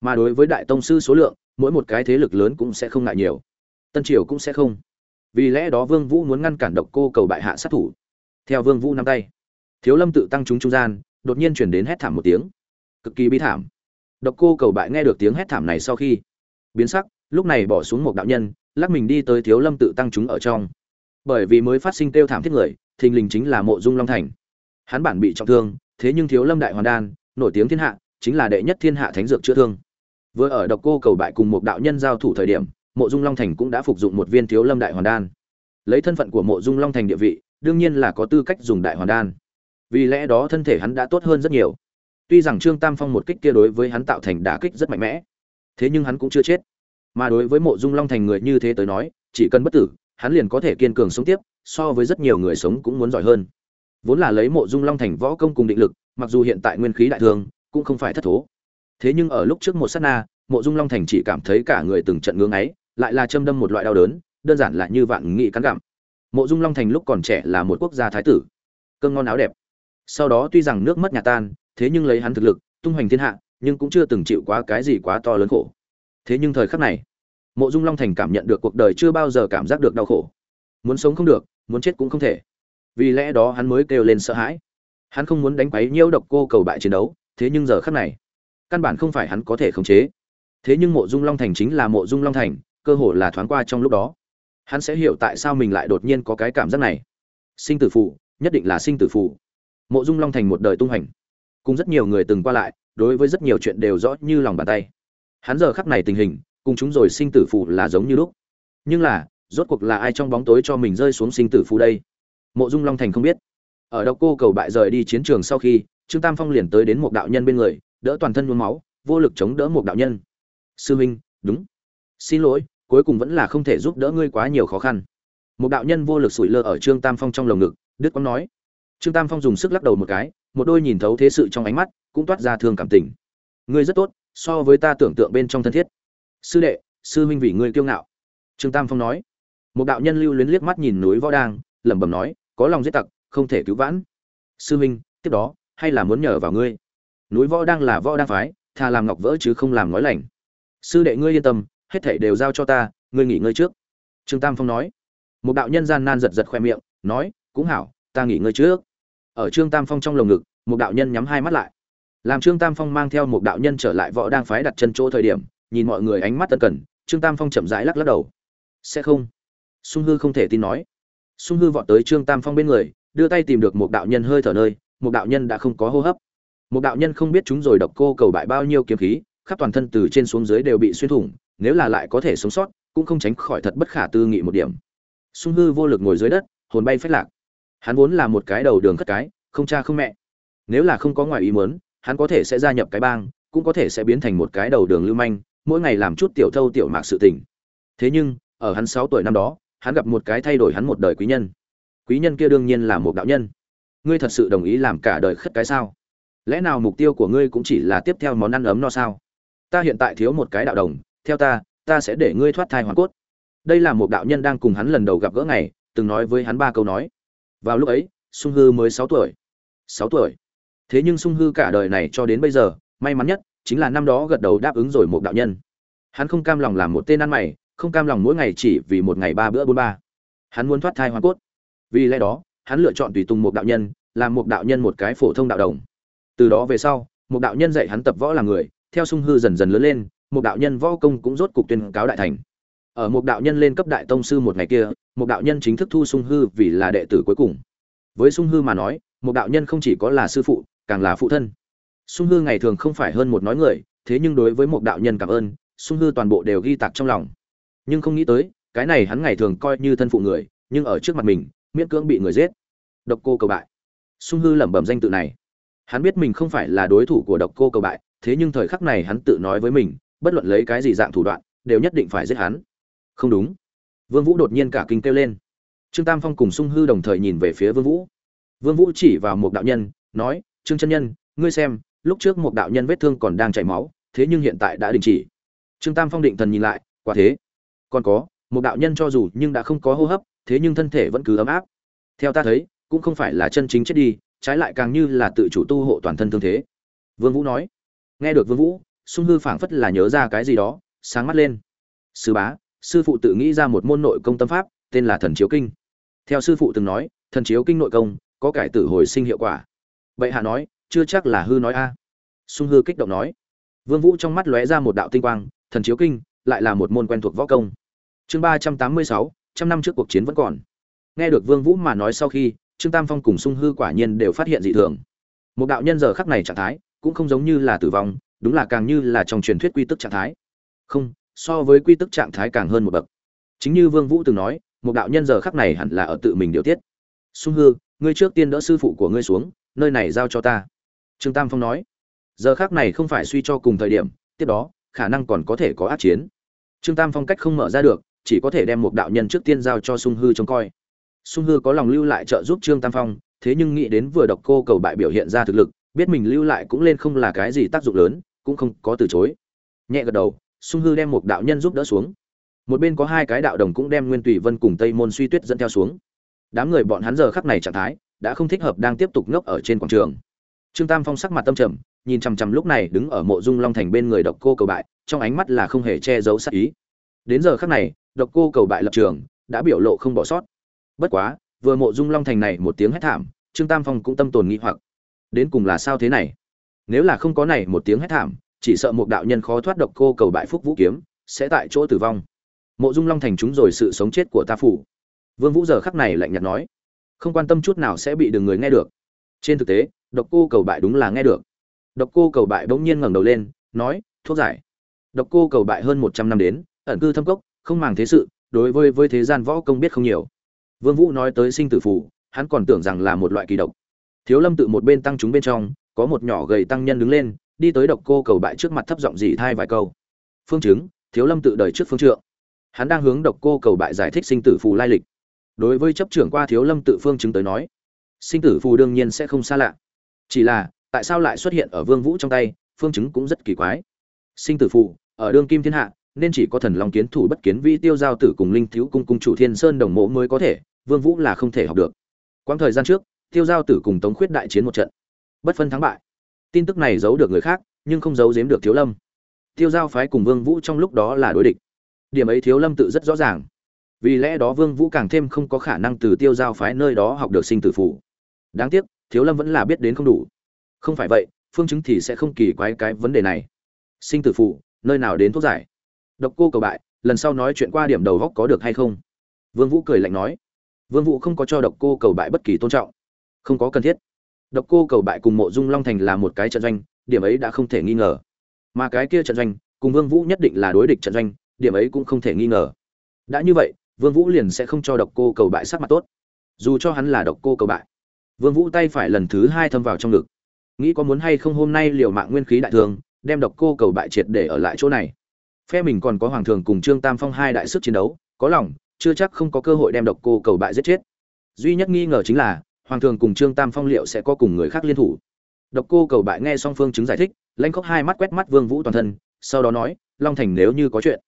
mà đối với đại tông sư số lượng, mỗi một cái thế lực lớn cũng sẽ không ngại nhiều. Tân triều cũng sẽ không. Vì lẽ đó vương vũ muốn ngăn cản độc cô cầu bại hạ sát thủ. Theo vương vũ nắm tay, thiếu lâm tự tăng chúng trung gian, đột nhiên chuyển đến hét thảm một tiếng. Cực kỳ bi thảm. Độc cô cầu bại nghe được tiếng hét thảm này sau khi biến sắc, lúc này bỏ xuống một đạo nhân, lắc mình đi tới thiếu lâm tự tăng chúng ở trong. Bởi vì mới phát sinh tiêu thảm thiết người, thình lình chính là mộ dung long thành. Hắn bản bị trọng thương, thế nhưng thiếu lâm đại hoàn đan, nổi tiếng thiên hạ, chính là đệ nhất thiên hạ thánh dược chữa thương. Vừa ở độc cô cầu bại cùng một đạo nhân giao thủ thời điểm, mộ dung long thành cũng đã phục dụng một viên thiếu lâm đại hoàn đan. Lấy thân phận của mộ dung long thành địa vị, đương nhiên là có tư cách dùng đại hoàn đan. Vì lẽ đó thân thể hắn đã tốt hơn rất nhiều. Tuy rằng trương tam phong một kích kia đối với hắn tạo thành đả kích rất mạnh mẽ thế nhưng hắn cũng chưa chết. Mà đối với mộ dung long thành người như thế tới nói, chỉ cần bất tử, hắn liền có thể kiên cường sống tiếp, so với rất nhiều người sống cũng muốn giỏi hơn. Vốn là lấy mộ dung long thành võ công cùng định lực, mặc dù hiện tại nguyên khí đại thương, cũng không phải thất thố. Thế nhưng ở lúc trước một sát na, mộ dung long thành chỉ cảm thấy cả người từng trận ngưỡng ấy lại là châm đâm một loại đau đớn, đơn giản là như vạn nghị cắn gặm. Mộ dung long thành lúc còn trẻ là một quốc gia thái tử cơn ngon áo đẹp. Sau đó tuy rằng nước mất nhà tan, thế nhưng lấy hắn thực lực, tung hoành thiên hạ nhưng cũng chưa từng chịu quá cái gì quá to lớn khổ. Thế nhưng thời khắc này, mộ dung long thành cảm nhận được cuộc đời chưa bao giờ cảm giác được đau khổ. Muốn sống không được, muốn chết cũng không thể. Vì lẽ đó hắn mới kêu lên sợ hãi. Hắn không muốn đánh quấy nhiễu độc cô cầu bại chiến đấu, thế nhưng giờ khắc này, căn bản không phải hắn có thể khống chế. Thế nhưng mộ dung long thành chính là mộ dung long thành, cơ hồ là thoáng qua trong lúc đó. Hắn sẽ hiểu tại sao mình lại đột nhiên có cái cảm giác này. Sinh tử phụ nhất định là sinh tử phụ mộ dung long thành một đời tung hành cùng rất nhiều người từng qua lại đối với rất nhiều chuyện đều rõ như lòng bàn tay. Hắn giờ khắc này tình hình, cùng chúng rồi sinh tử phù là giống như lúc. Nhưng là, rốt cuộc là ai trong bóng tối cho mình rơi xuống sinh tử phù đây? Mộ dung long thành không biết. Ở đâu cô cầu bại rời đi chiến trường sau khi, trương tam phong liền tới đến một đạo nhân bên người, đỡ toàn thân nhuốm máu, vô lực chống đỡ một đạo nhân. Sư huynh, đúng. Xin lỗi, cuối cùng vẫn là không thể giúp đỡ ngươi quá nhiều khó khăn. Một đạo nhân vô lực sủi lơ ở trương tam phong trong lồng ngực đức quang nói. Trương tam phong dùng sức lắc đầu một cái, một đôi nhìn thấu thế sự trong ánh mắt cũng toát ra thương cảm tình. Ngươi rất tốt, so với ta tưởng tượng bên trong thân thiết. Sư đệ, sư huynh vì ngươi kiêu ngạo. Trương tam phong nói. Một đạo nhân lưu luyến liếc mắt nhìn núi võ đang, lẩm bẩm nói, có lòng giết tặc, không thể cứu vãn. Sư huynh, tiếp đó, hay là muốn nhờ vào ngươi? Núi võ đang là võ đang phái thà làm ngọc vỡ chứ không làm nói lành. Sư đệ ngươi yên tâm, hết thảy đều giao cho ta, ngươi nghỉ ngơi trước. Trương tam phong nói. Một đạo nhân gian nan giật giật khoe miệng, nói, cũng hảo, ta nghỉ ngơi trước. Ở trương tam phong trong lồng ngực, một đạo nhân nhắm hai mắt lại làm trương tam phong mang theo một đạo nhân trở lại võ đang phái đặt chân chỗ thời điểm, nhìn mọi người ánh mắt tân cần, trương tam phong chậm rãi lắc lắc đầu. Sẽ không. Sung hư không thể tin nói. Sung hư vọt tới trương tam phong bên người, đưa tay tìm được một đạo nhân hơi thở nơi, một đạo nhân đã không có hô hấp. Một đạo nhân không biết chúng rồi độc cô cầu bại bao nhiêu kiếm khí, khắp toàn thân từ trên xuống dưới đều bị xuyên thủng, nếu là lại có thể sống sót, cũng không tránh khỏi thật bất khả tư nghị một điểm. Sung hư vô lực ngồi dưới đất, hồn bay phách lạc. Hắn vốn là một cái đầu đường cất cái, không cha không mẹ. Nếu là không có ngoài ý muốn hắn có thể sẽ gia nhập cái bang, cũng có thể sẽ biến thành một cái đầu đường lưu manh, mỗi ngày làm chút tiểu thâu tiểu mạc sự tình. Thế nhưng, ở hắn sáu tuổi năm đó, hắn gặp một cái thay đổi hắn một đời quý nhân. Quý nhân kia đương nhiên là một đạo nhân. Ngươi thật sự đồng ý làm cả đời khất cái sao? Lẽ nào mục tiêu của ngươi cũng chỉ là tiếp theo món ăn ấm no sao? Ta hiện tại thiếu một cái đạo đồng, theo ta ta sẽ để ngươi thoát thai hoàn cốt. Đây là một đạo nhân đang cùng hắn lần đầu gặp gỡ ngày, từng nói với hắn ba câu nói. Vào lúc ấy, sung hư mới sáu tuổi. Sáu tuổi? Thế nhưng sung hư cả đời này cho đến bây giờ, may mắn nhất chính là năm đó gật đầu đáp ứng rồi một đạo nhân. Hắn không cam lòng làm một tên ăn mày, không cam lòng mỗi ngày chỉ vì một ngày ba bữa bốn ba. Hắn muốn thoát thai hoàn cốt. Vì lẽ đó, hắn lựa chọn tùy tùng một đạo nhân, làm một đạo nhân một cái phổ thông đạo đồng. Từ đó về sau, một đạo nhân dạy hắn tập võ làm người, theo sung hư dần dần lớn lên, một đạo nhân võ công cũng rốt cục tuyên cáo đại thành. Ở một đạo nhân lên cấp đại tông sư một ngày kia, một đạo nhân chính thức thu sung hư vì là đệ tử cuối cùng. Với sung hư mà nói, một đạo nhân không chỉ có là sư phụ càng là phụ thân. Sung hư ngày thường không phải hơn một nói người, thế nhưng đối với một đạo nhân cảm ơn, sung hư toàn bộ đều ghi tạc trong lòng. Nhưng không nghĩ tới, cái này hắn ngày thường coi như thân phụ người, nhưng ở trước mặt mình, miễn cưỡng bị người giết. Độc cô cầu bại. Sung hư lẩm bẩm danh tự này. Hắn biết mình không phải là đối thủ của độc cô cầu bại, thế nhưng thời khắc này hắn tự nói với mình, bất luận lấy cái gì dạng thủ đoạn, đều nhất định phải giết hắn. Không đúng. Vương vũ đột nhiên cả kinh kêu lên. Trương tam phong cùng sung hư đồng thời nhìn về phía vương vũ. Vương vũ chỉ vào một đạo nhân, nói trương chân nhân, ngươi xem, lúc trước một đạo nhân vết thương còn đang chảy máu, thế nhưng hiện tại đã đình chỉ. Trương tam phong định thần nhìn lại, quả thế. Còn có, một đạo nhân cho dù nhưng đã không có hô hấp, thế nhưng thân thể vẫn cứ ấm áp. Theo ta thấy, cũng không phải là chân chính chết đi, trái lại càng như là tự chủ tu hộ toàn thân thương thế. Vương vũ nói. Nghe được vương vũ, sung hư phảng phất là nhớ ra cái gì đó, sáng mắt lên. Sư bá, sư phụ tự nghĩ ra một môn nội công tâm pháp, tên là thần chiếu kinh. Theo sư phụ từng nói, thần chiếu kinh nội công, có cải tử hồi sinh hiệu quả vậy hạ nói, chưa chắc là hư nói a. Sung hư kích động nói. Vương vũ trong mắt lóe ra một đạo tinh quang, thần chiếu kinh, lại là một môn quen thuộc võ công. Chương ba trăm tám mươi sáu, trăm năm trước cuộc chiến vẫn còn. Nghe được vương vũ mà nói sau khi, trương tam phong cùng sung hư quả nhiên đều phát hiện dị thường. Một đạo nhân giờ khắc này trạng thái, cũng không giống như là tử vong, đúng là càng như là trong truyền thuyết quy tức trạng thái. Không, so với quy tức trạng thái càng hơn một bậc. Chính như vương vũ từng nói, một đạo nhân giờ khắc này hẳn là ở tự mình điều tiết. Sung hư, ngươi trước tiên đỡ sư phụ của ngươi xuống nơi này giao cho ta. Trương tam phong nói. Giờ khắc này không phải suy cho cùng thời điểm, tiếp đó, khả năng còn có thể có át chiến. Trương tam phong cách không mở ra được, chỉ có thể đem một đạo nhân trước tiên giao cho sung hư trông coi. Sung hư có lòng lưu lại trợ giúp trương tam phong, thế nhưng nghĩ đến vừa đọc cô cầu bại biểu hiện ra thực lực, biết mình lưu lại cũng lên không là cái gì tác dụng lớn, cũng không có từ chối. Nhẹ gật đầu, sung hư đem một đạo nhân giúp đỡ xuống. Một bên có hai cái đạo đồng cũng đem nguyên tùy vân cùng tây môn suy tuyết dẫn theo xuống. Đám người bọn hắn giờ khắc này trạng thái đã không thích hợp đang tiếp tục ngốc ở trên quảng trường. Trương tam phong sắc mặt tâm trầm, nhìn chằm chằm lúc này đứng ở mộ dung long thành bên người độc cô cầu bại, trong ánh mắt là không hề che giấu sắc ý. Đến giờ khắc này, độc cô cầu bại lập trường, đã biểu lộ không bỏ sót. Bất quá, vừa mộ dung long thành này một tiếng hét thảm, trương tam phong cũng tâm tồn nghi hoặc. Đến cùng là sao thế này? Nếu là không có này một tiếng hét thảm, chỉ sợ một đạo nhân khó thoát độc cô cầu bại phúc vũ kiếm, sẽ tại chỗ tử vong. Mộ dung long thành chúng rồi sự sống chết của ta phủ. Vương vũ giờ khắc này lạnh nhạt nói không quan tâm chút nào sẽ bị đường người nghe được. Trên thực tế, độc cô cầu bại đúng là nghe được. Độc cô cầu bại bỗng nhiên ngẩng đầu lên, nói, thuốc giải. Độc cô cầu bại hơn một trăm năm đến, ẩn cư thâm cốc, không màng thế sự, đối với với thế gian võ công biết không nhiều. Vương vũ nói tới sinh tử phù, hắn còn tưởng rằng là một loại kỳ độc. Thiếu lâm tự một bên tăng chúng bên trong, có một nhỏ gầy tăng nhân đứng lên, đi tới độc cô cầu bại trước mặt thấp giọng dì thai vài câu. Phương chứng, thiếu lâm tự đời trước phương trượng. Hắn đang hướng độc cô cầu bại giải thích sinh tử phù lai lịch đối với chấp trưởng qua thiếu lâm tự phương chứng tới nói, sinh tử phù đương nhiên sẽ không xa lạ. Chỉ là, tại sao lại xuất hiện ở vương vũ trong tay, phương chứng cũng rất kỳ quái. Sinh tử phù, ở đương kim thiên hạ, nên chỉ có thần long kiến thủ bất kiến vi tiêu giao tử cùng linh thiếu cung cung chủ thiên sơn đồng mộ mới có thể, vương vũ là không thể học được. Quãng thời gian trước, tiêu giao tử cùng tống khuyết đại chiến một trận. Bất phân thắng bại. Tin tức này giấu được người khác, nhưng không giấu giếm được thiếu lâm. Tiêu giao phái cùng vương vũ trong lúc đó là đối địch. Điểm ấy thiếu lâm tự rất rõ ràng vì lẽ đó vương vũ càng thêm không có khả năng từ tiêu giao phái nơi đó học được sinh tử phủ đáng tiếc, thiếu lâm vẫn là biết đến không đủ. Không phải vậy, phương chứng thì sẽ không kỳ quái cái vấn đề này. Sinh tử phủ nơi nào đến thuốc giải? Độc cô cầu bại, lần sau nói chuyện qua điểm đầu góc có được hay không? Vương vũ cười lạnh nói. Vương vũ không có cho độc cô cầu bại bất kỳ tôn trọng. Không có cần thiết. Độc cô cầu bại cùng mộ dung long thành là một cái trận doanh, điểm ấy đã không thể nghi ngờ. Mà cái kia trận doanh, cùng vương vũ nhất định là đối địch trận doanh, điểm ấy cũng không thể nghi ngờ. Đã như vậy vương vũ liền sẽ không cho độc cô cầu bại sắc mặt tốt. Dù cho hắn là độc cô cầu bại, vương vũ tay phải lần thứ hai thâm vào trong ngực. Nghĩ có muốn hay không hôm nay liều mạng nguyên khí đại thường, đem độc cô cầu bại triệt để ở lại chỗ này. Phe mình còn có hoàng thường cùng trương tam phong hai đại sức chiến đấu, có lòng, chưa chắc không có cơ hội đem độc cô cầu bại giết chết. Duy nhất nghi ngờ chính là, hoàng thường cùng trương tam phong liệu sẽ có cùng người khác liên thủ. Độc cô cầu bại nghe song phương chứng giải thích lanh khóc hai mắt quét mắt vương vũ toàn thân, sau đó nói, long thành nếu như có chuyện,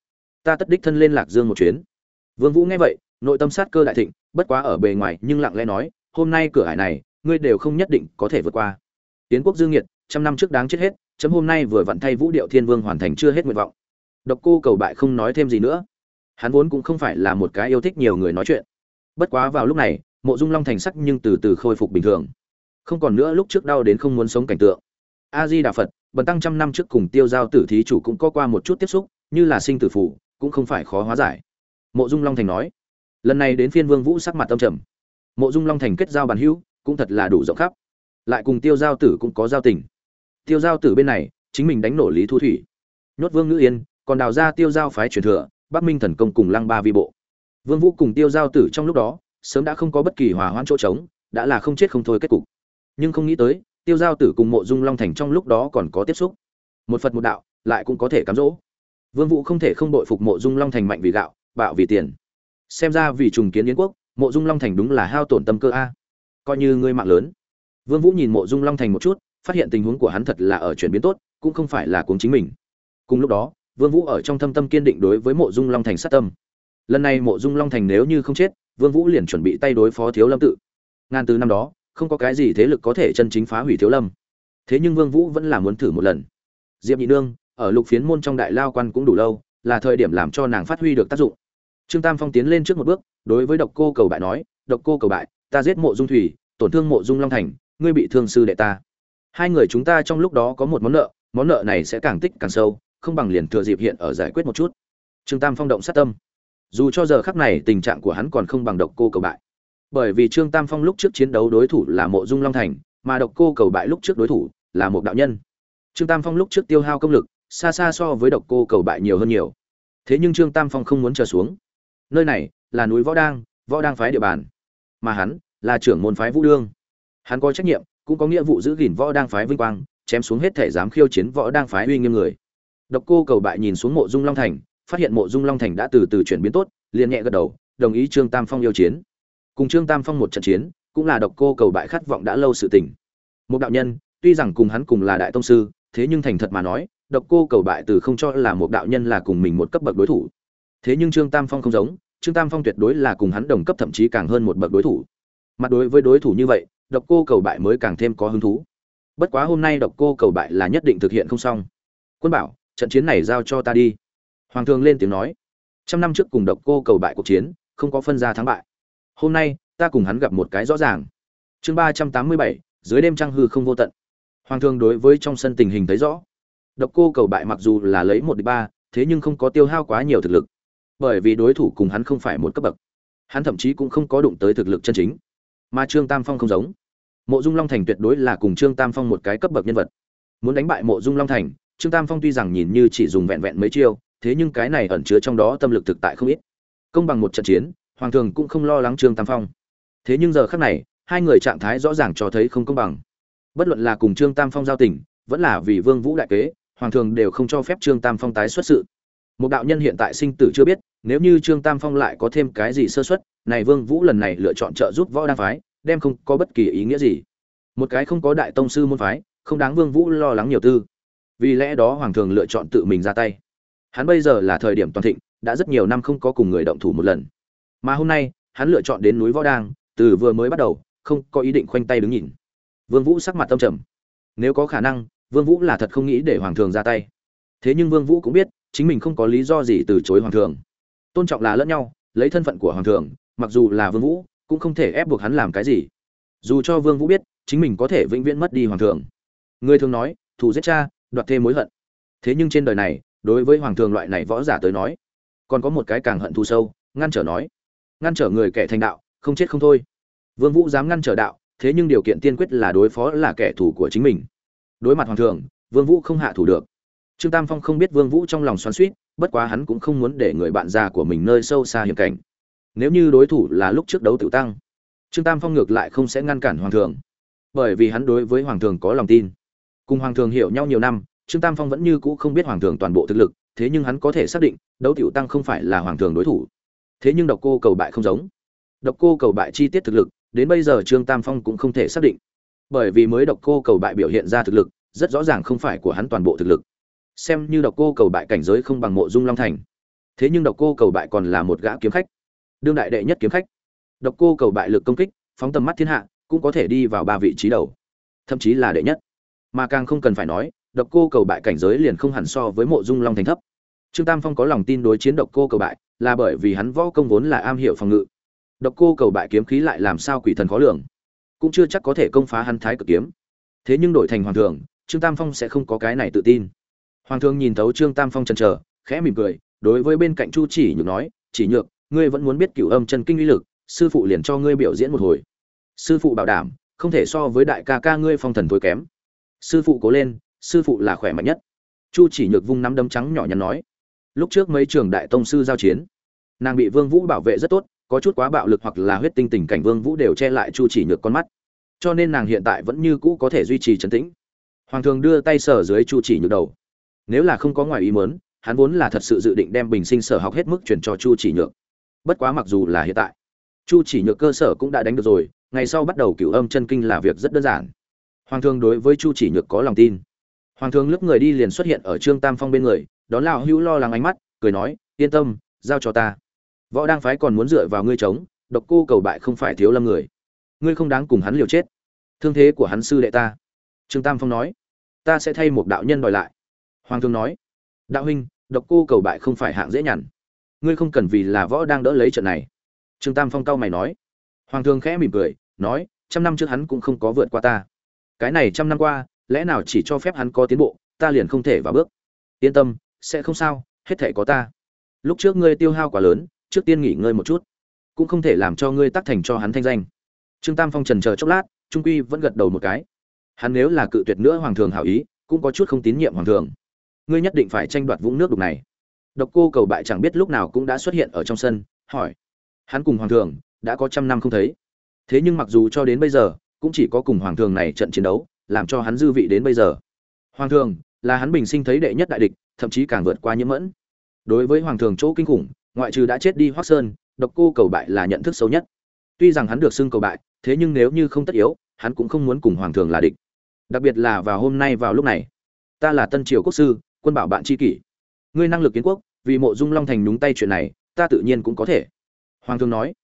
ta tất đích thân lên lạc dương một chuyến vương vũ nghe vậy nội tâm sát cơ đại thịnh bất quá ở bề ngoài nhưng lặng lẽ nói hôm nay cửa hải này ngươi đều không nhất định có thể vượt qua. Tiến quốc dương nhiệt trăm năm trước đáng chết hết chấm hôm nay vừa vặn thay vũ điệu thiên vương hoàn thành chưa hết nguyện vọng. Độc cô cầu bại không nói thêm gì nữa. Hắn vốn cũng không phải là một cái yêu thích nhiều người nói chuyện. Bất quá vào lúc này mộ dung long thành sắc nhưng từ từ khôi phục bình thường. Không còn nữa lúc trước đau đến không muốn sống cảnh tượng. A di đà phật bần tăng trăm năm trước cùng tiêu giao tử thí chủ cũng có qua một chút tiếp xúc như là sinh tử phụ, cũng không phải khó hóa giải mộ dung long thành nói, lần này đến phiên vương vũ sắc mặt tâm trầm, mộ dung long thành kết giao bàn hữu cũng thật là đủ rộng khắp, lại cùng tiêu giao tử cũng có giao tình, tiêu giao tử bên này chính mình đánh nổ lý thu thủy, nhốt vương ngữ yên, còn đào ra tiêu giao phái truyền thừa, bắc minh thần công cùng lăng ba vi bộ, vương vũ cùng tiêu giao tử trong lúc đó sớm đã không có bất kỳ hòa hoãn chỗ trống, đã là không chết không thôi kết cục, nhưng không nghĩ tới tiêu giao tử cùng mộ dung long thành trong lúc đó còn có tiếp xúc, một phật một đạo lại cũng có thể cám dỗ, vương vũ không thể không đội phục mộ dung long thành mạnh vì gạo bạo vì tiền. Xem ra vì trùng kiến yến quốc, mộ dung long thành đúng là hao tổn tâm cơ a. Coi như ngươi mạng lớn. Vương vũ nhìn mộ dung long thành một chút, phát hiện tình huống của hắn thật là ở chuyển biến tốt, cũng không phải là cuống chính mình. Cùng lúc đó, vương vũ ở trong thâm tâm kiên định đối với mộ dung long thành sát tâm. Lần này mộ dung long thành nếu như không chết, vương vũ liền chuẩn bị tay đối phó thiếu lâm tự. Ngàn từ năm đó, không có cái gì thế lực có thể chân chính phá hủy thiếu lâm. Thế nhưng vương vũ vẫn là muốn thử một lần. Diệp nhị nương, ở lục phiến môn trong đại lao quan cũng đủ lâu là thời điểm làm cho nàng phát huy được tác dụng. Trương tam phong tiến lên trước một bước, đối với độc cô cầu bại nói, độc cô cầu bại, ta giết mộ dung thủy, tổn thương mộ dung long thành, ngươi bị thương sư đệ ta. Hai người chúng ta trong lúc đó có một món nợ món nợ này sẽ càng tích càng sâu, không bằng liền thừa dịp hiện ở giải quyết một chút. Trương tam phong động sát tâm. Dù cho giờ khắc này tình trạng của hắn còn không bằng độc cô cầu bại. Bởi vì trương tam phong lúc trước chiến đấu đối thủ là mộ dung long thành, mà độc cô cầu bại lúc trước đối thủ là một đạo nhân. Trương tam phong lúc trước tiêu hao công lực xa xa so với độc cô cầu bại nhiều hơn nhiều. Thế nhưng trương tam phong không muốn trở xuống. Nơi này là núi võ đang võ đang phái địa bàn. Mà hắn là trưởng môn phái vũ đương. Hắn có trách nhiệm, cũng có nghĩa vụ giữ gìn võ đang phái vinh quang, chém xuống hết thể dám khiêu chiến võ đang phái uy nghiêm người. Độc cô cầu bại nhìn xuống mộ dung long thành, phát hiện mộ dung long thành đã từ từ chuyển biến tốt, liền nhẹ gật đầu, đồng ý trương tam phong yêu chiến. Cùng trương tam phong một trận chiến, cũng là độc cô cầu bại khát vọng đã lâu sự tình. Một đạo nhân, tuy rằng cùng hắn cùng là đại tông sư, thế nhưng thành thật mà nói độc cô cầu bại từ không cho là một đạo nhân là cùng mình một cấp bậc đối thủ. Thế nhưng trương tam phong không giống, trương tam phong tuyệt đối là cùng hắn đồng cấp thậm chí càng hơn một bậc đối thủ. Mặt đối với đối thủ như vậy, độc cô cầu bại mới càng thêm có hứng thú. Bất quá hôm nay độc cô cầu bại là nhất định thực hiện không xong. Quân bảo, trận chiến này giao cho ta đi. Hoàng thường lên tiếng nói, trăm năm trước cùng độc cô cầu bại cuộc chiến, không có phân ra thắng bại. Hôm nay, ta cùng hắn gặp một cái rõ ràng. Chương ba trăm tám mươi bảy, dưới đêm trăng hư không vô tận. Hoàng thường đối với trong sân tình hình thấy rõ độc cô cầu bại mặc dù là lấy một đi ba, thế nhưng không có tiêu hao quá nhiều thực lực. Bởi vì đối thủ cùng hắn không phải một cấp bậc. Hắn thậm chí cũng không có đụng tới thực lực chân chính. Mà trương tam phong không giống. Mộ dung long thành tuyệt đối là cùng trương tam phong một cái cấp bậc nhân vật. Muốn đánh bại mộ dung long thành, trương tam phong tuy rằng nhìn như chỉ dùng vẹn vẹn mấy chiêu, thế nhưng cái này ẩn chứa trong đó tâm lực thực tại không ít. Công bằng một trận chiến, hoàng thường cũng không lo lắng trương tam phong. Thế nhưng giờ khác này, hai người trạng thái rõ ràng cho thấy không công bằng. Bất luận là cùng trương tam phong giao tình, vẫn là vì vương vũ đại kế hoàng thường đều không cho phép trương tam phong tái xuất sự. Một đạo nhân hiện tại sinh tử chưa biết, nếu như trương tam phong lại có thêm cái gì sơ xuất này vương vũ lần này lựa chọn trợ giúp võ đan phái, đem không có bất kỳ ý nghĩa gì. Một cái không có đại tông sư môn phái, không đáng vương vũ lo lắng nhiều tư. Vì lẽ đó hoàng thường lựa chọn tự mình ra tay. Hắn bây giờ là thời điểm toàn thịnh, đã rất nhiều năm không có cùng người động thủ một lần. Mà hôm nay, hắn lựa chọn đến núi võ đang từ vừa mới bắt đầu, không có ý định khoanh tay đứng nhìn. Vương vũ sắc mặt tâm trầm. Nếu có khả năng vương vũ là thật không nghĩ để hoàng thường ra tay. Thế nhưng vương vũ cũng biết, chính mình không có lý do gì từ chối hoàng thường. Tôn trọng là lẫn nhau, lấy thân phận của hoàng thường, mặc dù là vương vũ, cũng không thể ép buộc hắn làm cái gì. Dù cho vương vũ biết, chính mình có thể vĩnh viễn mất đi hoàng thường. Người thường nói, thù giết cha, đoạt thêm mối hận. Thế nhưng trên đời này, đối với hoàng thường loại này võ giả tới nói, còn có một cái càng hận thù sâu, ngăn trở nói. Ngăn trở người kẻ thành đạo, không chết không thôi. Vương vũ dám ngăn trở đạo, thế nhưng điều kiện tiên quyết là đối phó là kẻ thù của chính mình đối mặt hoàng thường vương vũ không hạ thủ được. Trương tam phong không biết vương vũ trong lòng xoắn xuýt, bất quá hắn cũng không muốn để người bạn già của mình nơi sâu xa hiểm cảnh. Nếu như đối thủ là lúc trước đấu tự tăng, trương tam phong ngược lại không sẽ ngăn cản hoàng thường bởi vì hắn đối với hoàng thường có lòng tin. Cùng hoàng thường hiểu nhau nhiều năm, trương tam phong vẫn như cũ không biết hoàng thường toàn bộ thực lực, thế nhưng hắn có thể xác định, đấu tiểu tăng không phải là hoàng thường đối thủ. Thế nhưng độc cô cầu bại không giống. Độc cô cầu bại chi tiết thực lực, đến bây giờ trương tam phong cũng không thể xác định bởi vì mới độc cô cầu bại biểu hiện ra thực lực, rất rõ ràng không phải của hắn toàn bộ thực lực. Xem như độc cô cầu bại cảnh giới không bằng mộ dung long thành. Thế nhưng độc cô cầu bại còn là một gã kiếm khách. Đương đại đệ nhất kiếm khách. Độc cô cầu bại lực công kích, phóng tầm mắt thiên hạ, cũng có thể đi vào ba vị trí đầu. Thậm chí là đệ nhất. Mà càng không cần phải nói, độc cô cầu bại cảnh giới liền không hẳn so với mộ dung long thành thấp. Trương tam phong có lòng tin đối chiến độc cô cầu bại, là bởi vì hắn võ công vốn là am hiểu phòng ngự. Độc cô cầu bại kiếm khí lại làm sao quỷ thần khó lường cũng chưa chắc có thể công phá hắn thái cực kiếm. Thế nhưng đổi thành hoàng thường trương tam phong sẽ không có cái này tự tin. Hoàng thượng nhìn thấu trương tam phong chần chờ, khẽ mỉm cười, đối với bên cạnh chu chỉ nhược nói, chỉ nhược, ngươi vẫn muốn biết cửu âm chân kinh uy lực, sư phụ liền cho ngươi biểu diễn một hồi. Sư phụ bảo đảm, không thể so với đại ca ca ngươi phong thần thối kém. Sư phụ cố lên, sư phụ là khỏe mạnh nhất. Chu chỉ nhược vung nắm đấm trắng nhỏ nhắn nói. Lúc trước mấy trường đại tông sư giao chiến, nàng bị vương vũ bảo vệ rất tốt có chút quá bạo lực hoặc là huyết tinh tình cảnh vương vũ đều che lại chu chỉ nhược con mắt. Cho nên nàng hiện tại vẫn như cũ có thể duy trì trấn tĩnh. Hoàng thường đưa tay sờ dưới chu chỉ nhược đầu. Nếu là không có ngoài ý muốn, hắn vốn là thật sự dự định đem bình sinh sở học hết mức chuyển cho chu chỉ nhược. Bất quá mặc dù là hiện tại, chu chỉ nhược cơ sở cũng đã đánh được rồi, ngày sau bắt đầu cửu âm chân kinh là việc rất đơn giản. Hoàng thương đối với chu chỉ nhược có lòng tin. Hoàng thương lướt người đi liền xuất hiện ở trương tam phong bên người, đón lão hữu lo lắng ánh mắt, cười nói, yên tâm, giao cho ta võ đang phái còn muốn dựa vào ngươi chống, độc cô cầu bại không phải thiếu lâm người. Ngươi không đáng cùng hắn liều chết. Thương thế của hắn sư đệ ta. Trương tam phong nói, ta sẽ thay một đạo nhân đòi lại. Hoàng thương nói, đạo huynh, độc cô cầu bại không phải hạng dễ nhằn. Ngươi không cần vì là võ đang đỡ lấy trận này. Trương tam phong cao mày nói. Hoàng thương khẽ mỉm cười, nói, trăm năm trước hắn cũng không có vượt qua ta. Cái này trăm năm qua, lẽ nào chỉ cho phép hắn có tiến bộ, ta liền không thể vào bước. Yên tâm, sẽ không sao, hết thể có ta. Lúc trước ngươi tiêu hao quá lớn trước tiên nghỉ ngơi một chút, cũng không thể làm cho ngươi tác thành cho hắn thanh danh. Trương tam phong trần chờ chốc lát, trung quy vẫn gật đầu một cái. Hắn nếu là cự tuyệt nữa hoàng thường hảo ý, cũng có chút không tín nhiệm hoàng thường. Ngươi nhất định phải tranh đoạt vũng nước đục này. Độc cô cầu bại chẳng biết lúc nào cũng đã xuất hiện ở trong sân, hỏi. Hắn cùng hoàng thường đã có trăm năm không thấy. Thế nhưng mặc dù cho đến bây giờ, cũng chỉ có cùng hoàng thường này trận chiến đấu, làm cho hắn dư vị đến bây giờ. Hoàng thường là hắn bình sinh thấy đệ nhất đại địch, thậm chí càng vượt qua nhiễm mẫn. Đối với hoàng thường chỗ kinh khủng ngoại trừ đã chết đi hoắc sơn, độc cô cầu bại là nhận thức xấu nhất. Tuy rằng hắn được xưng cầu bại, thế nhưng nếu như không tất yếu, hắn cũng không muốn cùng hoàng thường là địch. Đặc biệt là vào hôm nay vào lúc này. Ta là tân triều quốc sư, quân bảo bạn tri kỷ. Ngươi năng lực kiến quốc, vì mộ dung long thành nhúng tay chuyện này, ta tự nhiên cũng có thể. Hoàng thường nói.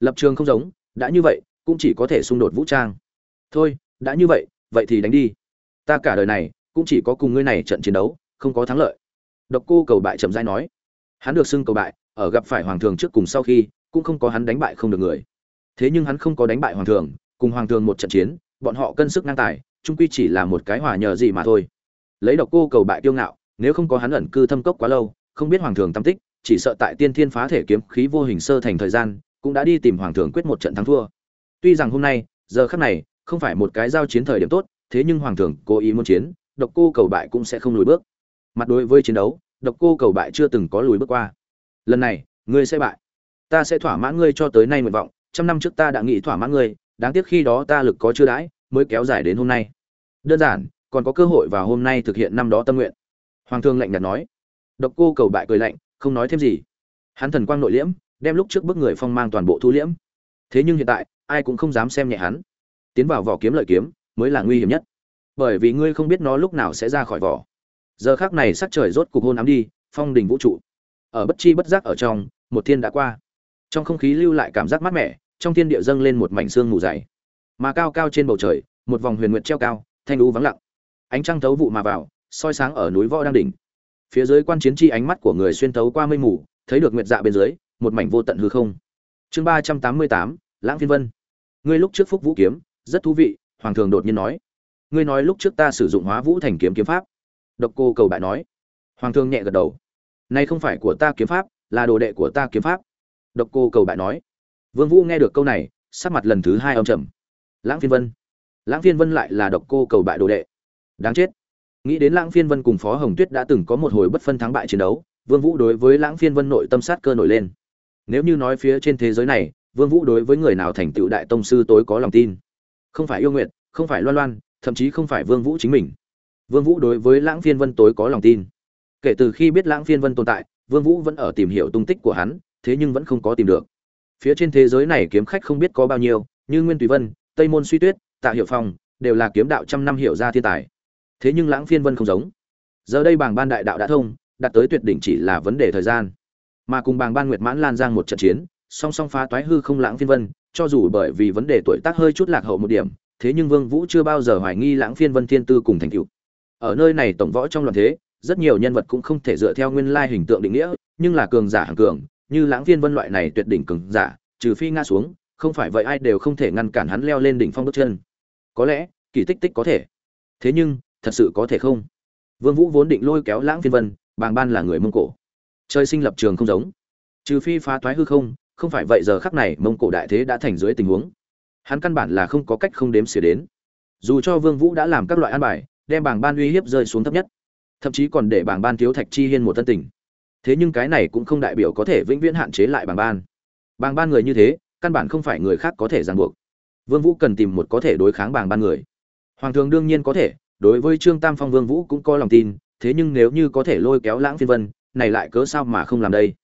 Lập trường không giống, đã như vậy, cũng chỉ có thể xung đột vũ trang. Thôi, đã như vậy vậy thì đánh đi. Ta cả đời này, cũng chỉ có cùng ngươi này trận chiến đấu, không có thắng lợi. Độc cô cầu bại trầm dai nói hắn được xưng cầu bại, ở gặp phải hoàng thường trước cùng sau khi, cũng không có hắn đánh bại không được người. Thế nhưng hắn không có đánh bại hoàng thường, cùng hoàng thường một trận chiến, bọn họ cân sức ngang tài trung quy chỉ là một cái hòa nhờ gì mà thôi. Lấy độc cô cầu bại tiêu ngạo, nếu không có hắn ẩn cư thâm cốc quá lâu, không biết hoàng thường tâm tích, chỉ sợ tại tiên thiên phá thể kiếm khí vô hình sơ thành thời gian, cũng đã đi tìm hoàng thường quyết một trận thắng thua. Tuy rằng hôm nay, giờ khắc này, không phải một cái giao chiến thời điểm tốt, thế nhưng hoàng thường cố ý muốn chiến, độc cô cầu bại cũng sẽ không lùi bước. Mặt đối với chiến đấu độc cô cầu bại chưa từng có lùi bước qua. Lần này, ngươi sẽ bại. Ta sẽ thỏa mãn ngươi cho tới nay nguyện vọng, trăm năm trước ta đã nghĩ thỏa mãn ngươi, đáng tiếc khi đó ta lực có chưa đãi, mới kéo dài đến hôm nay. Đơn giản, còn có cơ hội vào hôm nay thực hiện năm đó tâm nguyện. Hoàng thương lạnh nhạt nói. Độc cô cầu bại cười lạnh, không nói thêm gì. Hắn thần quang nội liễm, đem lúc trước bức người phong mang toàn bộ thu liễm. Thế nhưng hiện tại, ai cũng không dám xem nhẹ hắn. Tiến vào vỏ kiếm lợi kiếm, mới là nguy hiểm nhất. Bởi vì ngươi không biết nó lúc nào sẽ ra khỏi vỏ giờ khác này sắc trời rốt cục hôn ám đi, phong đình vũ trụ. Ở bất chi bất giác ở trong, một thiên đã qua. Trong không khí lưu lại cảm giác mát mẻ, trong thiên địa dâng lên một mảnh xương mù dày. Mà cao cao trên bầu trời, một vòng huyền nguyệt treo cao, thanh lũ vắng lặng. Ánh trăng thấu vụ mà vào, soi sáng ở núi võ đang đỉnh. Phía dưới quan chiến chi ánh mắt của người xuyên thấu qua mây mù, thấy được nguyệt dạ bên dưới, một mảnh vô tận hư không. Chương ba trăm tám mươi tám, lãng phiên vân. Ngươi lúc trước phúc vũ kiếm, rất thú vị, hoàng thường đột nhiên nói. Ngươi nói lúc trước ta sử dụng hóa vũ thành kiếm kiếm pháp độc cô cầu bại nói. Hoàng thương nhẹ gật đầu. Nay không phải của ta kiếm pháp, là đồ đệ của ta kiếm pháp. Độc cô cầu bại nói. Vương vũ nghe được câu này, sắc mặt lần thứ hai âm trầm. Lãng phiên vân. Lãng phiên vân lại là độc cô cầu bại đồ đệ. Đáng chết. Nghĩ đến lãng phiên vân cùng phó hồng tuyết đã từng có một hồi bất phân thắng bại chiến đấu, vương vũ đối với lãng phiên vân nội tâm sát cơ nổi lên. Nếu như nói phía trên thế giới này, vương vũ đối với người nào thành tựu đại tông sư tối có lòng tin? Không phải yêu nguyện, không phải loan loan, thậm chí không phải vương vũ chính mình vương vũ đối với lãng phiên vân tối có lòng tin. Kể từ khi biết lãng phiên vân tồn tại, vương vũ vẫn ở tìm hiểu tung tích của hắn, thế nhưng vẫn không có tìm được. Phía trên thế giới này kiếm khách không biết có bao nhiêu, như nguyên tùy vân, tây môn suy tuyết, tạ hiệu phong, đều là kiếm đạo trăm năm hiểu ra thiên tài. Thế nhưng lãng phiên vân không giống. Giờ đây bảng ban đại đạo đã thông, đạt tới tuyệt đỉnh chỉ là vấn đề thời gian. Mà cùng bảng ban nguyệt mãn lan giang một trận chiến, song song phá toái hư không lãng phiên vân, cho dù bởi vì vấn đề tuổi tác hơi chút lạc hậu một điểm, thế nhưng vương vũ chưa bao giờ hoài nghi lãng phiên vân thiên tư cùng thành tựu ở nơi này tổng võ trong loạn thế, rất nhiều nhân vật cũng không thể dựa theo nguyên lai hình tượng định nghĩa, nhưng là cường giả hàng cường, như lãng viên vân loại này tuyệt đỉnh cường giả, trừ phi ngã xuống, không phải vậy ai đều không thể ngăn cản hắn leo lên đỉnh phong bước chân. Có lẽ, kỳ tích tích có thể. Thế nhưng, thật sự có thể không? Vương vũ vốn định lôi kéo lãng viên vân, bàng ban là người mông cổ. Chơi sinh lập trường không giống. Trừ phi phá thoái hư không không phải vậy giờ khắc này mông cổ đại thế đã thành dưới tình huống. Hắn căn bản là không có cách không đếm xỉa đến. Dù cho vương vũ đã làm các loại an bài đem bảng ban uy hiếp rơi xuống thấp nhất. Thậm chí còn để bảng ban thiếu thạch chi hiên một thân tình. Thế nhưng cái này cũng không đại biểu có thể vĩnh viễn hạn chế lại bảng ban. Bảng ban người như thế, căn bản không phải người khác có thể ràng buộc. Vương vũ cần tìm một có thể đối kháng bảng ban người. Hoàng thường đương nhiên có thể, đối với trương tam phong vương vũ cũng có lòng tin, thế nhưng nếu như có thể lôi kéo lãng phiên vân, này lại cớ sao mà không làm đây?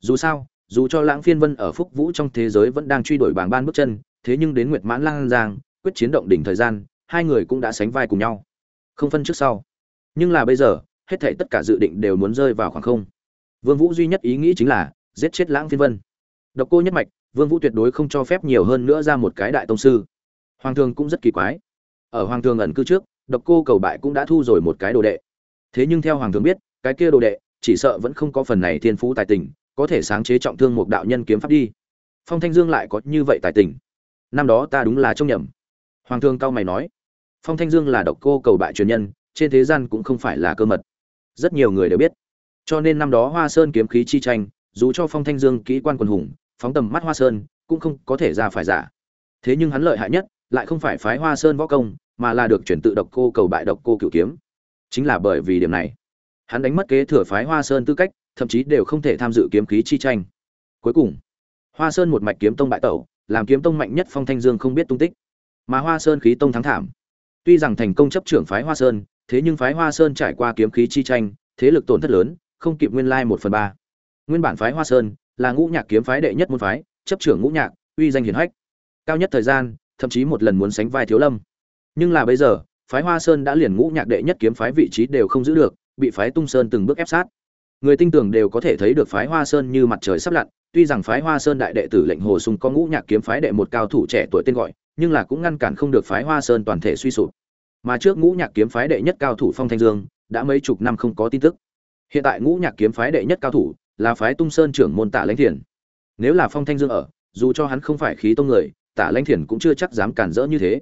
Dù sao, dù cho lãng phiên vân ở phúc vũ trong thế giới vẫn đang truy đuổi bảng ban bước chân, thế nhưng đến nguyệt mãn lang giang, quyết chiến động đỉnh thời gian, hai người cũng đã sánh vai cùng nhau không phân trước sau. Nhưng là bây giờ, hết thảy tất cả dự định đều muốn rơi vào khoảng không. Vương vũ duy nhất ý nghĩ chính là, giết chết lãng phiên vân. Độc cô nhất mạch, vương vũ tuyệt đối không cho phép nhiều hơn nữa ra một cái đại tông sư. Hoàng thường cũng rất kỳ quái. Ở hoàng thường ẩn cư trước, độc cô cầu bại cũng đã thu rồi một cái đồ đệ. Thế nhưng theo hoàng thường biết, cái kia đồ đệ, chỉ sợ vẫn không có phần này thiên phú tài tình, có thể sáng chế trọng thương một đạo nhân kiếm pháp đi. Phong thanh dương lại có như vậy tài tình. Năm đó ta đúng là trông nhầm. Hoàng thương cao mày nói phong thanh dương là độc cô cầu bại truyền nhân, trên thế gian cũng không phải là cơ mật. Rất nhiều người đều biết. Cho nên năm đó hoa sơn kiếm khí chi tranh, dù cho phong thanh dương kỹ quan quần hùng, phóng tầm mắt hoa sơn, cũng không có thể ra phải giả. Thế nhưng hắn lợi hại nhất, lại không phải phái hoa sơn võ công, mà là được chuyển tự độc cô cầu bại độc cô cửu kiếm. Chính là bởi vì điểm này, hắn đánh mất kế thừa phái hoa sơn tư cách, thậm chí đều không thể tham dự kiếm khí chi tranh. Cuối cùng, hoa sơn một mạch kiếm tông bại tẩu, làm kiếm tông mạnh nhất phong thanh dương không biết tung tích. Mà hoa sơn khí tông thắng thảm tuy rằng thành công chấp trưởng phái hoa sơn, thế nhưng phái hoa sơn trải qua kiếm khí chi tranh, thế lực tổn thất lớn, không kịp nguyên lai một phần ba. Nguyên bản phái hoa sơn là ngũ nhạc kiếm phái đệ nhất môn phái, chấp trưởng ngũ nhạc, uy danh hiển hách. Cao nhất thời gian, thậm chí một lần muốn sánh vai thiếu lâm. Nhưng là bây giờ, phái hoa sơn đã liền ngũ nhạc đệ nhất kiếm phái vị trí đều không giữ được, bị phái tung sơn từng bước ép sát. Người tinh tường đều có thể thấy được phái hoa sơn như mặt trời sắp lặn, tuy rằng phái hoa sơn đại đệ tử lệnh hồ sung có ngũ nhạc kiếm phái đệ một cao thủ trẻ tuổi tên gọi nhưng là cũng ngăn cản không được phái hoa sơn toàn thể suy sụp. Mà trước ngũ nhạc kiếm phái đệ nhất cao thủ phong thanh dương, đã mấy chục năm không có tin tức. Hiện tại ngũ nhạc kiếm phái đệ nhất cao thủ là phái tung sơn trưởng môn tạ lãnh thiền. Nếu là phong thanh dương ở, dù cho hắn không phải khí tông người tạ lãnh thiền cũng chưa chắc dám cản rỡ như thế.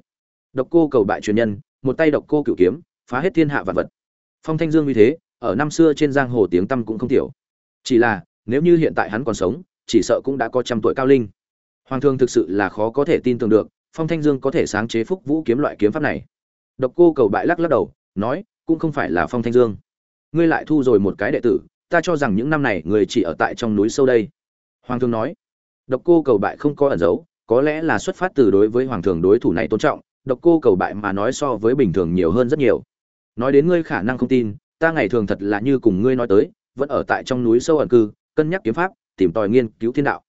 Độc cô cầu bại truyền nhân, một tay độc cô cửu kiếm, phá hết thiên hạ vạn vật. Phong thanh dương như thế, ở năm xưa trên giang hồ tiếng tăm cũng không tiểu. Chỉ là, nếu như hiện tại hắn còn sống, chỉ sợ cũng đã có trăm tuổi cao linh. Hoàng thương thực sự là khó có thể tin tưởng được phong thanh dương có thể sáng chế phúc vũ kiếm loại kiếm pháp này. Độc cô cầu bại lắc lắc đầu, nói, cũng không phải là phong thanh dương. Ngươi lại thu rồi một cái đệ tử, ta cho rằng những năm này người chỉ ở tại trong núi sâu đây. Hoàng thương nói, độc cô cầu bại không có ẩn giấu, có lẽ là xuất phát từ đối với hoàng thường đối thủ này tôn trọng, độc cô cầu bại mà nói so với bình thường nhiều hơn rất nhiều. Nói đến ngươi khả năng không tin, ta ngày thường thật là như cùng ngươi nói tới, vẫn ở tại trong núi sâu ẩn cư, cân nhắc kiếm pháp, tìm tòi nghiên cứu thiên đạo.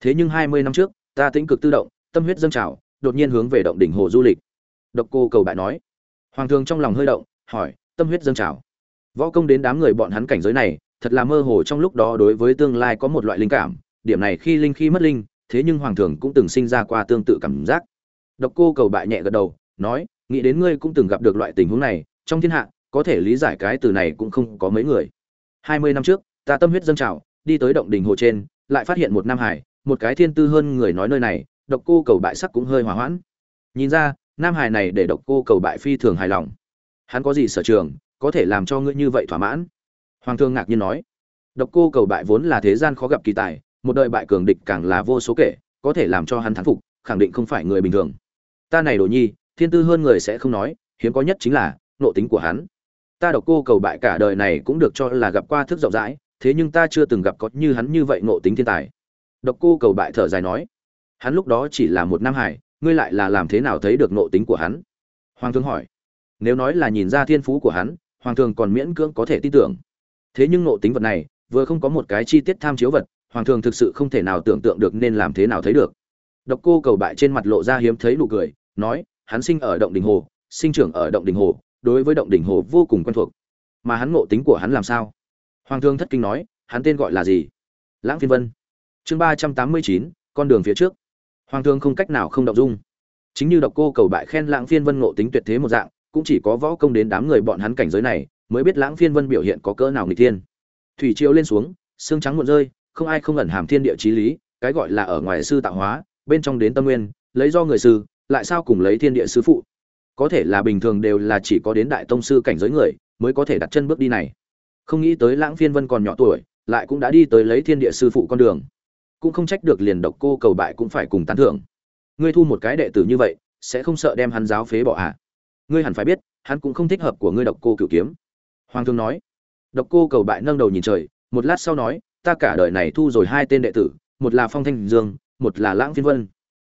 Thế nhưng hai mươi năm trước, ta tĩnh cực tự động, tâm huyết dâng trào đột nhiên hướng về động đỉnh hồ du lịch. Độc cô cầu bại nói. Hoàng thường trong lòng hơi động, hỏi, tâm huyết dâng trào. Võ công đến đám người bọn hắn cảnh giới này, thật là mơ hồ trong lúc đó đối với tương lai có một loại linh cảm. Điểm này khi linh khi mất linh, thế nhưng hoàng thường cũng từng sinh ra qua tương tự cảm giác. Độc cô cầu bại nhẹ gật đầu, nói, nghĩ đến ngươi cũng từng gặp được loại tình huống này, trong thiên hạ, có thể lý giải cái từ này cũng không có mấy người. Hai mươi năm trước, ta tâm huyết dâng trào, đi tới động đỉnh hồ trên, lại phát hiện một nam hải, một cái thiên tư hơn người nói nơi này độc cô cầu bại sắc cũng hơi hòa hoãn. Nhìn ra, nam hải này để độc cô cầu bại phi thường hài lòng. Hắn có gì sở trường, có thể làm cho ngươi như vậy thỏa mãn? Hoàng thương ngạc nhiên nói. Độc cô cầu bại vốn là thế gian khó gặp kỳ tài, một đời bại cường địch càng là vô số kể, có thể làm cho hắn thắng phục, khẳng định không phải người bình thường. Ta này đồ nhi, thiên tư hơn người sẽ không nói, hiếm có nhất chính là, nộ tính của hắn. Ta độc cô cầu bại cả đời này cũng được cho là gặp qua thức rộng rãi, thế nhưng ta chưa từng gặp có như hắn như vậy nộ tính thiên tài. Độc cô cầu bại thở dài nói hắn lúc đó chỉ là một nam hải, ngươi lại là làm thế nào thấy được nộ tính của hắn? Hoàng thương hỏi. Nếu nói là nhìn ra thiên phú của hắn, hoàng thường còn miễn cưỡng có thể tin tưởng. Thế nhưng nộ tính vật này, vừa không có một cái chi tiết tham chiếu vật, hoàng thường thực sự không thể nào tưởng tượng được nên làm thế nào thấy được. Độc cô cầu bại trên mặt lộ ra hiếm thấy nụ cười, nói, hắn sinh ở động đình hồ, sinh trưởng ở động đình hồ, đối với động đình hồ vô cùng quen thuộc. Mà hắn ngộ tính của hắn làm sao? Hoàng thương thất kinh nói, hắn tên gọi là gì? Lãng phiên vân. Chương ba trăm tám mươi chín, con đường phía trước hoàng thương không cách nào không động dung. Chính như độc cô cầu bại khen lãng phiên vân ngộ tính tuyệt thế một dạng, cũng chỉ có võ công đến đám người bọn hắn cảnh giới này, mới biết lãng phiên vân biểu hiện có cỡ nào nghịch thiên. Thủy triều lên xuống, xương trắng muộn rơi, không ai không ẩn hàm thiên địa chí lý, cái gọi là ở ngoài sư tạo hóa, bên trong đến tâm nguyên, lấy do người sư, lại sao cùng lấy thiên địa sư phụ. Có thể là bình thường đều là chỉ có đến đại tông sư cảnh giới người, mới có thể đặt chân bước đi này. Không nghĩ tới lãng phiên vân còn nhỏ tuổi, lại cũng đã đi tới lấy thiên địa sư phụ con đường cũng không trách được liền độc cô cầu bại cũng phải cùng tán thưởng. Ngươi thu một cái đệ tử như vậy, sẽ không sợ đem hắn giáo phế bỏ à? Ngươi hẳn phải biết, hắn cũng không thích hợp của ngươi độc cô cửu kiếm. Hoàng thương nói. Độc cô cầu bại nâng đầu nhìn trời, một lát sau nói, ta cả đời này thu rồi hai tên đệ tử, một là phong thanh dương, một là lãng phiên vân.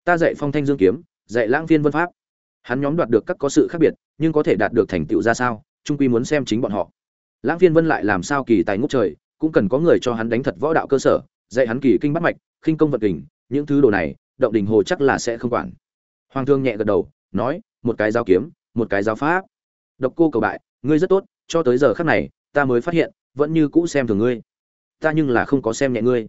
Ta dạy phong thanh dương kiếm, dạy lãng phiên vân pháp. Hắn nhóm đoạt được các có sự khác biệt, nhưng có thể đạt được thành tựu ra sao trung quy muốn xem chính bọn họ. Lãng phiên vân lại làm sao kỳ tài ngút trời, cũng cần có người cho hắn đánh thật võ đạo cơ sở dạy hắn kỳ kinh bắt mạch, khinh công vật kình, những thứ đồ này, động đình hồ chắc là sẽ không quản. Hoàng thương nhẹ gật đầu, nói, một cái giao kiếm, một cái giáo pháp. Độc cô cầu bại, ngươi rất tốt, cho tới giờ khắc này, ta mới phát hiện, vẫn như cũ xem thường ngươi. Ta nhưng là không có xem nhẹ ngươi.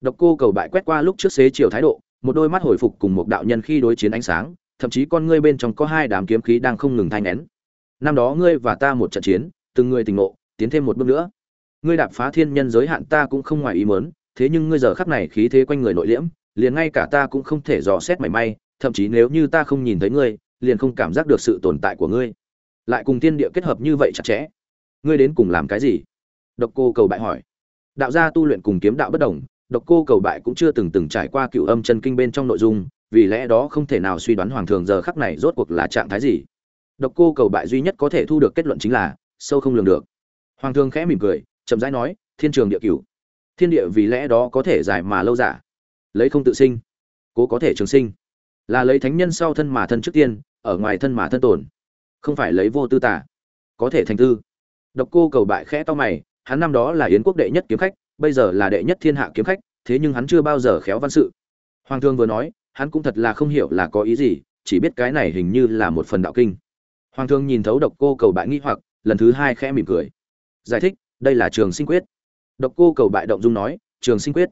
Độc cô cầu bại quét qua lúc trước xế chiều thái độ, một đôi mắt hồi phục cùng một đạo nhân khi đối chiến ánh sáng, thậm chí con ngươi bên trong có hai đám kiếm khí đang không ngừng thanh nén. Năm đó ngươi và ta một trận chiến, từng người tình ngộ, tiến thêm một bước nữa. Ngươi đạp phá thiên nhân giới hạn ta cũng không ngoài ý mớn thế nhưng ngươi giờ khắc này khí thế quanh người nội liễm, liền ngay cả ta cũng không thể dò xét mảy may, thậm chí nếu như ta không nhìn thấy ngươi, liền không cảm giác được sự tồn tại của ngươi. Lại cùng tiên địa kết hợp như vậy chặt chẽ, ngươi đến cùng làm cái gì? Độc cô cầu bại hỏi. Đạo gia tu luyện cùng kiếm đạo bất đồng, độc cô cầu bại cũng chưa từng từng trải qua cựu âm chân kinh bên trong nội dung, vì lẽ đó không thể nào suy đoán hoàng thường giờ khắc này rốt cuộc là trạng thái gì. Độc cô cầu bại duy nhất có thể thu được kết luận chính là, sâu không lường được. Hoàng thường khẽ mỉm cười, chậm rãi nói, thiên trường địa cửu thiên địa vì lẽ đó có thể dài mà lâu giả. Lấy không tự sinh, cố có thể trường sinh. Là lấy thánh nhân sau thân mà thân trước tiên, ở ngoài thân mà thân tồn. Không phải lấy vô tư tả có thể thành tư. Độc cô cầu bại khẽ to mày, hắn năm đó là yến quốc đệ nhất kiếm khách, bây giờ là đệ nhất thiên hạ kiếm khách, thế nhưng hắn chưa bao giờ khéo văn sự. Hoàng thương vừa nói, hắn cũng thật là không hiểu là có ý gì, chỉ biết cái này hình như là một phần đạo kinh. Hoàng thương nhìn thấu độc cô cầu bại nghi hoặc, lần thứ hai khẽ mỉm cười. Giải thích, đây là trường sinh quyết độc cô cầu bại động dung nói, trường sinh quyết.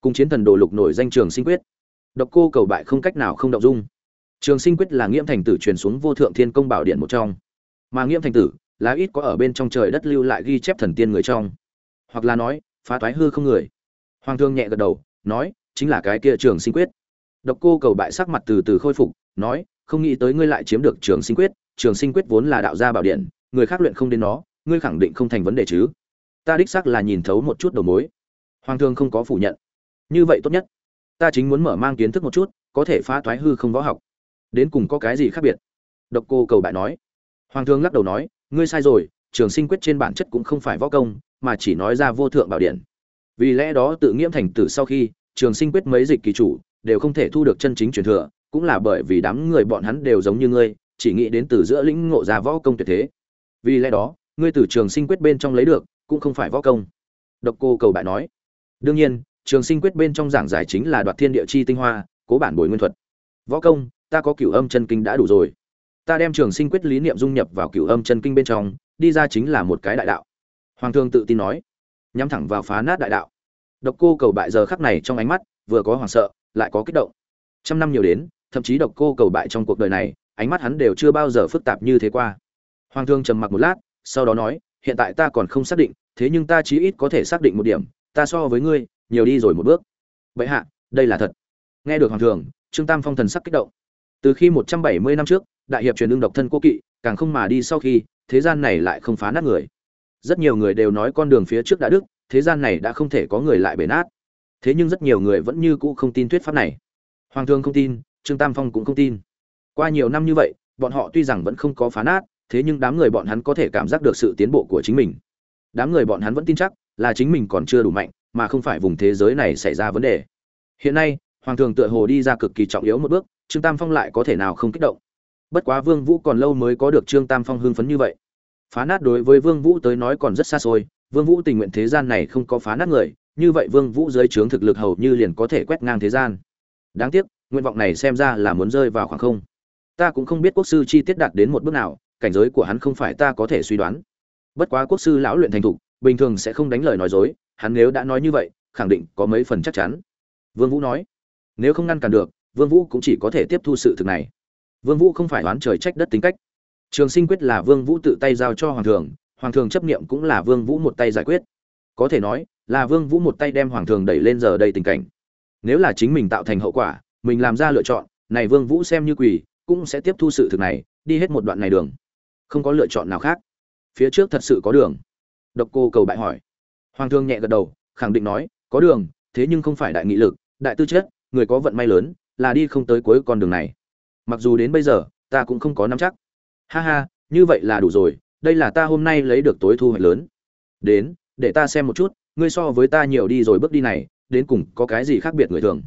Cùng chiến thần đồ lục nổi danh trường sinh quyết. Độc cô cầu bại không cách nào không động dung. Trường sinh quyết là nghiễm thành tử truyền xuống vô thượng thiên công bảo điện một trong. Mà nghiễm thành tử là ít có ở bên trong trời đất lưu lại ghi chép thần tiên người trong. Hoặc là nói, phá toái hư không người. Hoàng thương nhẹ gật đầu, nói, chính là cái kia trường sinh quyết. Độc cô cầu bại sắc mặt từ từ khôi phục, nói, không nghĩ tới ngươi lại chiếm được trường sinh quyết. Trường sinh quyết vốn là đạo gia bảo điện, người khác luyện không đến nó, ngươi khẳng định không thành vấn đề chứ? Ta đích xác là nhìn thấu một chút đầu mối. Hoàng thương không có phủ nhận. Như vậy tốt nhất. Ta chính muốn mở mang kiến thức một chút, có thể phá thoái hư không võ học. Đến cùng có cái gì khác biệt? Độc cô cầu bại nói. Hoàng thương lắc đầu nói, ngươi sai rồi, trường sinh quyết trên bản chất cũng không phải võ công, mà chỉ nói ra vô thượng bảo điện. Vì lẽ đó tự nghiễm thành tử sau khi, trường sinh quyết mấy dịch kỳ chủ, đều không thể thu được chân chính truyền thừa, cũng là bởi vì đám người bọn hắn đều giống như ngươi, chỉ nghĩ đến từ giữa lĩnh ngộ ra võ công tuyệt thế. Vì lẽ đó, ngươi từ trường sinh quyết bên trong lấy được cũng không phải võ công. Độc cô cầu bại nói. Đương nhiên, trường sinh quyết bên trong giảng giải chính là đoạt thiên địa chi tinh hoa, cố bản bồi nguyên thuật. Võ công, ta có cửu âm chân kinh đã đủ rồi. Ta đem trường sinh quyết lý niệm dung nhập vào cửu âm chân kinh bên trong, đi ra chính là một cái đại đạo. Hoàng thương tự tin nói. Nhắm thẳng vào phá nát đại đạo. Độc cô cầu bại giờ khắc này trong ánh mắt, vừa có hoảng sợ, lại có kích động. Trăm năm nhiều đến, thậm chí độc cô cầu bại trong cuộc đời này, ánh mắt hắn đều chưa bao giờ phức tạp như thế qua. Hoàng thương trầm mặc một lát, sau đó nói hiện tại ta còn không xác định, thế nhưng ta chí ít có thể xác định một điểm, ta so với ngươi, nhiều đi rồi một bước. Bệ hạ, đây là thật. Nghe được hoàng thường, trương tam phong thần sắc kích động. Từ khi một trăm bảy mươi năm trước, đại hiệp truyền đương độc thân cô kỵ, càng không mà đi sau khi, thế gian này lại không phá nát người. Rất nhiều người đều nói con đường phía trước đã đức thế gian này đã không thể có người lại bể nát. Thế nhưng rất nhiều người vẫn như cũ không tin thuyết pháp này. Hoàng thương không tin, trương tam phong cũng không tin. Qua nhiều năm như vậy, bọn họ tuy rằng vẫn không có phá nát thế nhưng đám người bọn hắn có thể cảm giác được sự tiến bộ của chính mình. Đám người bọn hắn vẫn tin chắc là chính mình còn chưa đủ mạnh, mà không phải vùng thế giới này xảy ra vấn đề. Hiện nay, hoàng thường tựa hồ đi ra cực kỳ trọng yếu một bước, trương tam phong lại có thể nào không kích động? Bất quá vương vũ còn lâu mới có được trương tam phong hưng phấn như vậy. Phá nát đối với vương vũ tới nói còn rất xa xôi, vương vũ tình nguyện thế gian này không có phá nát người, như vậy vương vũ dưới trướng thực lực hầu như liền có thể quét ngang thế gian. Đáng tiếc, nguyện vọng này xem ra là muốn rơi vào khoảng không. Ta cũng không biết quốc sư chi tiết đạt đến một bước nào cảnh giới của hắn không phải ta có thể suy đoán. Bất quá quốc sư lão luyện thành thục, bình thường sẽ không đánh lời nói dối, hắn nếu đã nói như vậy, khẳng định có mấy phần chắc chắn. Vương vũ nói, nếu không ngăn cản được, vương vũ cũng chỉ có thể tiếp thu sự thực này. Vương vũ không phải đoán trời trách đất tính cách. Trường sinh quyết là vương vũ tự tay giao cho hoàng thượng hoàng thượng chấp niệm cũng là vương vũ một tay giải quyết. Có thể nói, là vương vũ một tay đem hoàng thượng đẩy lên giờ đây tình cảnh. Nếu là chính mình tạo thành hậu quả, mình làm ra lựa chọn, này vương vũ xem như quỷ, cũng sẽ tiếp thu sự thực này, đi hết một đoạn này đường không có lựa chọn nào khác. Phía trước thật sự có đường. Độc cô cầu bại hỏi. Hoàng thương nhẹ gật đầu, khẳng định nói, có đường, thế nhưng không phải đại nghị lực, đại tư chất, người có vận may lớn, là đi không tới cuối con đường này. Mặc dù đến bây giờ, ta cũng không có nắm chắc. Ha ha, như vậy là đủ rồi, đây là ta hôm nay lấy được tối thu hoạch lớn. Đến, để ta xem một chút, ngươi so với ta nhiều đi rồi bước đi này, đến cùng có cái gì khác biệt người thường.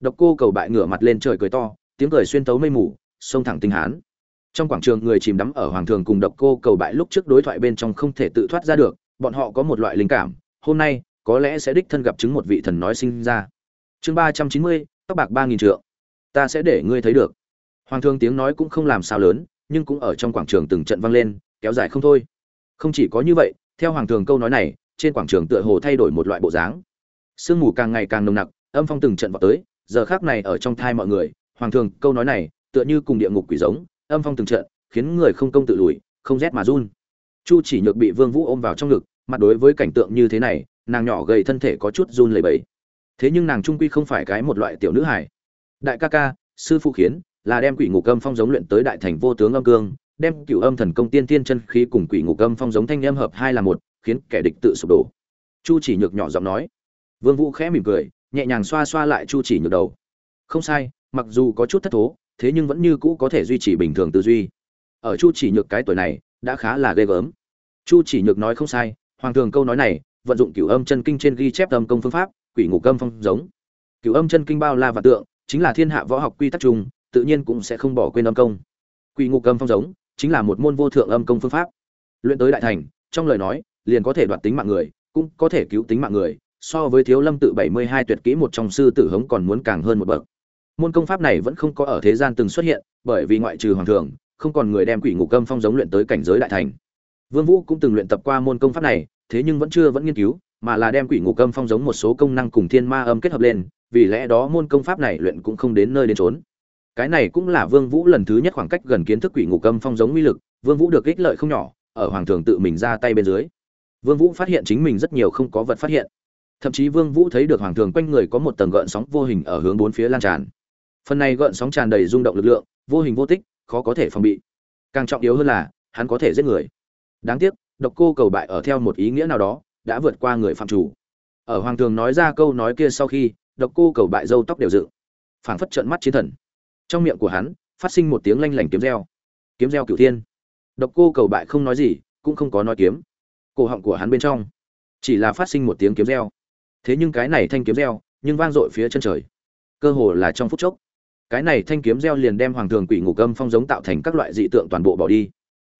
Độc cô cầu bại ngửa mặt lên trời cười to, tiếng cười xuyên tấu mây mù, xông thẳng tinh hán trong quảng trường người chìm đắm ở hoàng thường cùng độc cô cầu bại lúc trước đối thoại bên trong không thể tự thoát ra được, bọn họ có một loại linh cảm, hôm nay, có lẽ sẽ đích thân gặp chứng một vị thần nói sinh ra. Chương ba trăm chín mươi, tóc bạc ba nghìn trượng. Ta sẽ để ngươi thấy được. Hoàng thường tiếng nói cũng không làm sao lớn, nhưng cũng ở trong quảng trường từng trận vang lên, kéo dài không thôi. Không chỉ có như vậy, theo hoàng thường câu nói này, trên quảng trường tựa hồ thay đổi một loại bộ dáng. Sương mù càng ngày càng nồng nặc, âm phong từng trận vào tới, giờ khác này ở trong thai mọi người, hoàng thường câu nói này, tựa như cùng địa ngục quỷ giống âm phong từng trận, khiến người không công tự lùi, không rét mà run. Chu chỉ nhược bị vương vũ ôm vào trong ngực, mặt đối với cảnh tượng như thế này, nàng nhỏ gầy thân thể có chút run lẩy bẩy. Thế nhưng nàng trung quy không phải cái một loại tiểu nữ hài. Đại ca ca, sư phụ khiến, là đem quỷ ngục âm phong giống luyện tới đại thành vô tướng âm cương, đem cửu âm thần công tiên tiên chân khí cùng quỷ ngục âm phong giống thanh âm hợp hai là một, khiến kẻ địch tự sụp đổ. Chu chỉ nhược nhỏ giọng nói. Vương vũ khẽ mỉm cười, nhẹ nhàng xoa xoa lại chu chỉ nhược đầu. Không sai, mặc dù có chút thất thố thế nhưng vẫn như cũ có thể duy trì bình thường tư duy. Ở chu chỉ nhược cái tuổi này, đã khá là ghê gớm. Chu chỉ nhược nói không sai, hoàng thường câu nói này, vận dụng cửu âm chân kinh trên ghi chép âm công phương pháp, quỷ ngục âm phong giống. Cửu âm chân kinh bao la và tượng, chính là thiên hạ võ học quy tắc chung, tự nhiên cũng sẽ không bỏ quên âm công. Quỷ ngục âm phong giống, chính là một môn vô thượng âm công phương pháp. Luyện tới đại thành, trong lời nói, liền có thể đoạt tính mạng người, cũng có thể cứu tính mạng người, so với thiếu lâm tự bảy mươi hai tuyệt kỹ một trong sư tử hống còn muốn càng hơn một bậc môn công pháp này vẫn không có ở thế gian từng xuất hiện, bởi vì ngoại trừ hoàng thường, không còn người đem quỷ ngục âm phong giống luyện tới cảnh giới đại thành. Vương vũ cũng từng luyện tập qua môn công pháp này, thế nhưng vẫn chưa vẫn nghiên cứu, mà là đem quỷ ngục âm phong giống một số công năng cùng thiên ma âm kết hợp lên, vì lẽ đó môn công pháp này luyện cũng không đến nơi đến trốn cái này cũng là vương vũ lần thứ nhất khoảng cách gần kiến thức quỷ ngục âm phong giống uy lực, vương vũ được ích lợi không nhỏ, ở hoàng thường tự mình ra tay bên dưới. Vương vũ phát hiện chính mình rất nhiều không có vật phát hiện. Thậm chí vương vũ thấy được hoàng thường quanh người có một tầng gợn sóng vô hình ở hướng bốn phía lan tràn phần này gợn sóng tràn đầy rung động lực lượng, vô hình vô tích, khó có thể phòng bị. Càng trọng yếu hơn là, hắn có thể giết người. Đáng tiếc, độc cô cầu bại ở theo một ý nghĩa nào đó, đã vượt qua người phạm chủ. Ở hoàng thường nói ra câu nói kia sau khi, độc cô cầu bại râu tóc đều dựng. Phảng phất trợn mắt chiến thần. Trong miệng của hắn, phát sinh một tiếng lanh lảnh kiếm reo. Kiếm reo cửu thiên. Độc cô cầu bại không nói gì, cũng không có nói kiếm. Cổ họng của hắn bên trong, chỉ là phát sinh một tiếng kiếm reo. Thế nhưng cái này thanh kiếm reo, nhưng vang dội phía chân trời. Cơ hồ là trong phút chốc cái này thanh kiếm reo liền đem hoàng thường quỷ ngục âm phong giống tạo thành các loại dị tượng toàn bộ bỏ đi.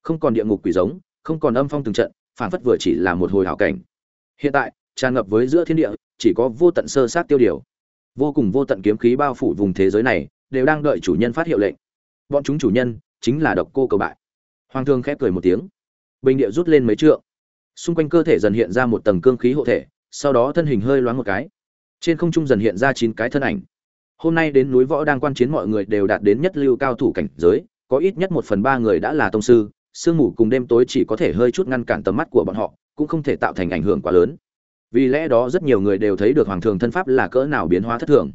Không còn địa ngục quỷ giống, không còn âm phong từng trận, phản phất vừa chỉ là một hồi hảo cảnh. Hiện tại, tràn ngập với giữa thiên địa, chỉ có vô tận sơ sát tiêu điều. Vô cùng vô tận kiếm khí bao phủ vùng thế giới này, đều đang đợi chủ nhân phát hiệu lệnh. Bọn chúng chủ nhân, chính là độc cô cầu bại. Hoàng thương khép cười một tiếng. Bình địa rút lên mấy trượng. Xung quanh cơ thể dần hiện ra một tầng cương khí hộ thể, sau đó thân hình hơi loáng một cái. Trên không trung dần hiện ra chín cái thân ảnh hôm nay đến núi võ đang quan chiến mọi người đều đạt đến nhất lưu cao thủ cảnh giới, có ít nhất một phần ba người đã là tông sư, sương mù cùng đêm tối chỉ có thể hơi chút ngăn cản tầm mắt của bọn họ, cũng không thể tạo thành ảnh hưởng quá lớn. Vì lẽ đó rất nhiều người đều thấy được hoàng thường thân pháp là cỡ nào biến hóa thất thường.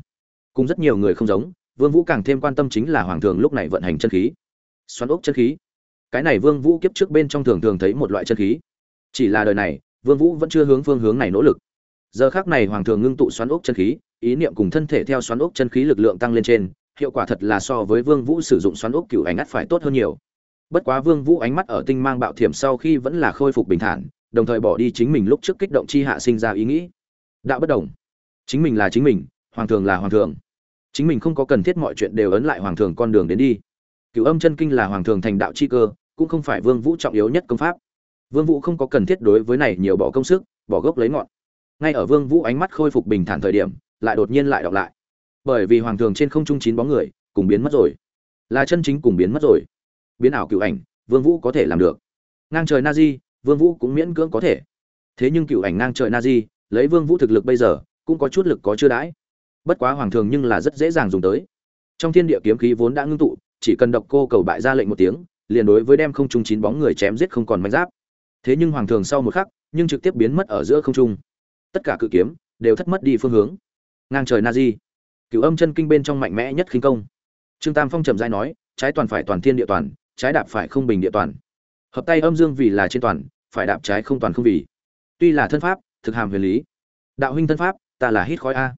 Cùng rất nhiều người không giống, vương vũ càng thêm quan tâm chính là hoàng thường lúc này vận hành chân khí. Xoắn ốc chân khí. Cái này vương vũ kiếp trước bên trong thường thường thấy một loại chân khí. Chỉ là đời này, vương vũ vẫn chưa hướng phương hướng này nỗ lực. Giờ khắc này hoàng thường ngưng tụ xoắn ốc chân khí ý niệm cùng thân thể theo xoắn ốc chân khí lực lượng tăng lên trên, hiệu quả thật là so với vương vũ sử dụng xoắn ốc cửu ánh ắt phải tốt hơn nhiều. Bất quá vương vũ ánh mắt ở tinh mang bạo thiểm sau khi vẫn là khôi phục bình thản, đồng thời bỏ đi chính mình lúc trước kích động chi hạ sinh ra ý nghĩ. Đạo bất đồng. Chính mình là chính mình, hoàng thường là hoàng thường. Chính mình không có cần thiết mọi chuyện đều ấn lại hoàng thường con đường đến đi. Cửu âm chân kinh là hoàng thường thành đạo chi cơ, cũng không phải vương vũ trọng yếu nhất công pháp. Vương vũ không có cần thiết đối với này nhiều bỏ công sức, bỏ gốc lấy ngọn. Ngay ở vương vũ ánh mắt khôi phục bình thản thời điểm lại đột nhiên lại đọc lại. Bởi vì hoàng thường trên không trung chín bóng người, cùng biến mất rồi. Là chân chính cùng biến mất rồi. Biến ảo cựu ảnh, vương vũ có thể làm được. Ngang trời na di vương vũ cũng miễn cưỡng có thể. Thế nhưng cựu ảnh ngang trời na di lấy vương vũ thực lực bây giờ, cũng có chút lực có chưa đãi. Bất quá hoàng thường nhưng là rất dễ dàng dùng tới. Trong thiên địa kiếm khí vốn đã ngưng tụ, chỉ cần độc cô cầu bại ra lệnh một tiếng, liền đối với đem không trung chín bóng người chém giết không còn manh giáp. Thế nhưng hoàng thường sau một khắc, nhưng trực tiếp biến mất ở giữa không trung. Tất cả cự kiếm đều thất mất đi phương hướng ngang trời na di cựu âm chân kinh bên trong mạnh mẽ nhất khinh công. Trương tam phong trầm dai nói, trái toàn phải toàn thiên địa toàn, trái đạp phải không bình địa toàn. Hợp tay âm dương vì là trên toàn, phải đạp trái không toàn không vì. Tuy là thân pháp, thực hàm huyền lý. Đạo huynh thân pháp, ta là hít khói a.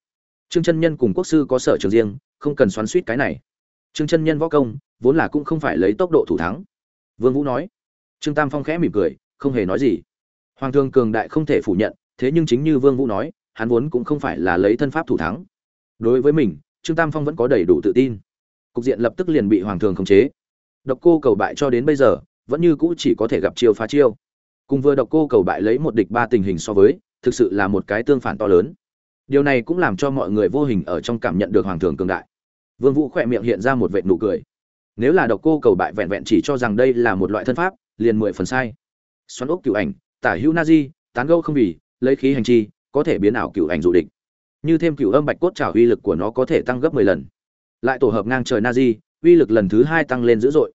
Trương chân nhân cùng quốc sư có sở trường riêng, không cần xoắn suýt cái này. Trương chân nhân võ công, vốn là cũng không phải lấy tốc độ thủ thắng. Vương vũ nói. Trương tam phong khẽ mỉm cười, không hề nói gì. Hoàng thương cường đại không thể phủ nhận, thế nhưng chính như vương vũ nói hắn vốn cũng không phải là lấy thân pháp thủ thắng. Đối với mình trương tam phong vẫn có đầy đủ tự tin. Cục diện lập tức liền bị hoàng thường khống chế. Độc cô cầu bại cho đến bây giờ vẫn như cũ chỉ có thể gặp chiêu phá chiêu. Cùng vừa độc cô cầu bại lấy một địch ba tình hình so với thực sự là một cái tương phản to lớn. Điều này cũng làm cho mọi người vô hình ở trong cảm nhận được hoàng thường cường đại. Vương vũ khỏe miệng hiện ra một vệt nụ cười. Nếu là độc cô cầu bại vẹn vẹn chỉ cho rằng đây là một loại thân pháp liền mười phần sai. Xoắn ốc cửu ảnh tả hữu nazi, tán gâu không vì lấy khí hành chi có thể biến ảo cựu ảnh dụ địch. Như thêm cựu âm bạch cốt trào uy lực của nó có thể tăng gấp mười lần. Lại tổ hợp ngang trời na di uy lực lần thứ hai tăng lên dữ dội.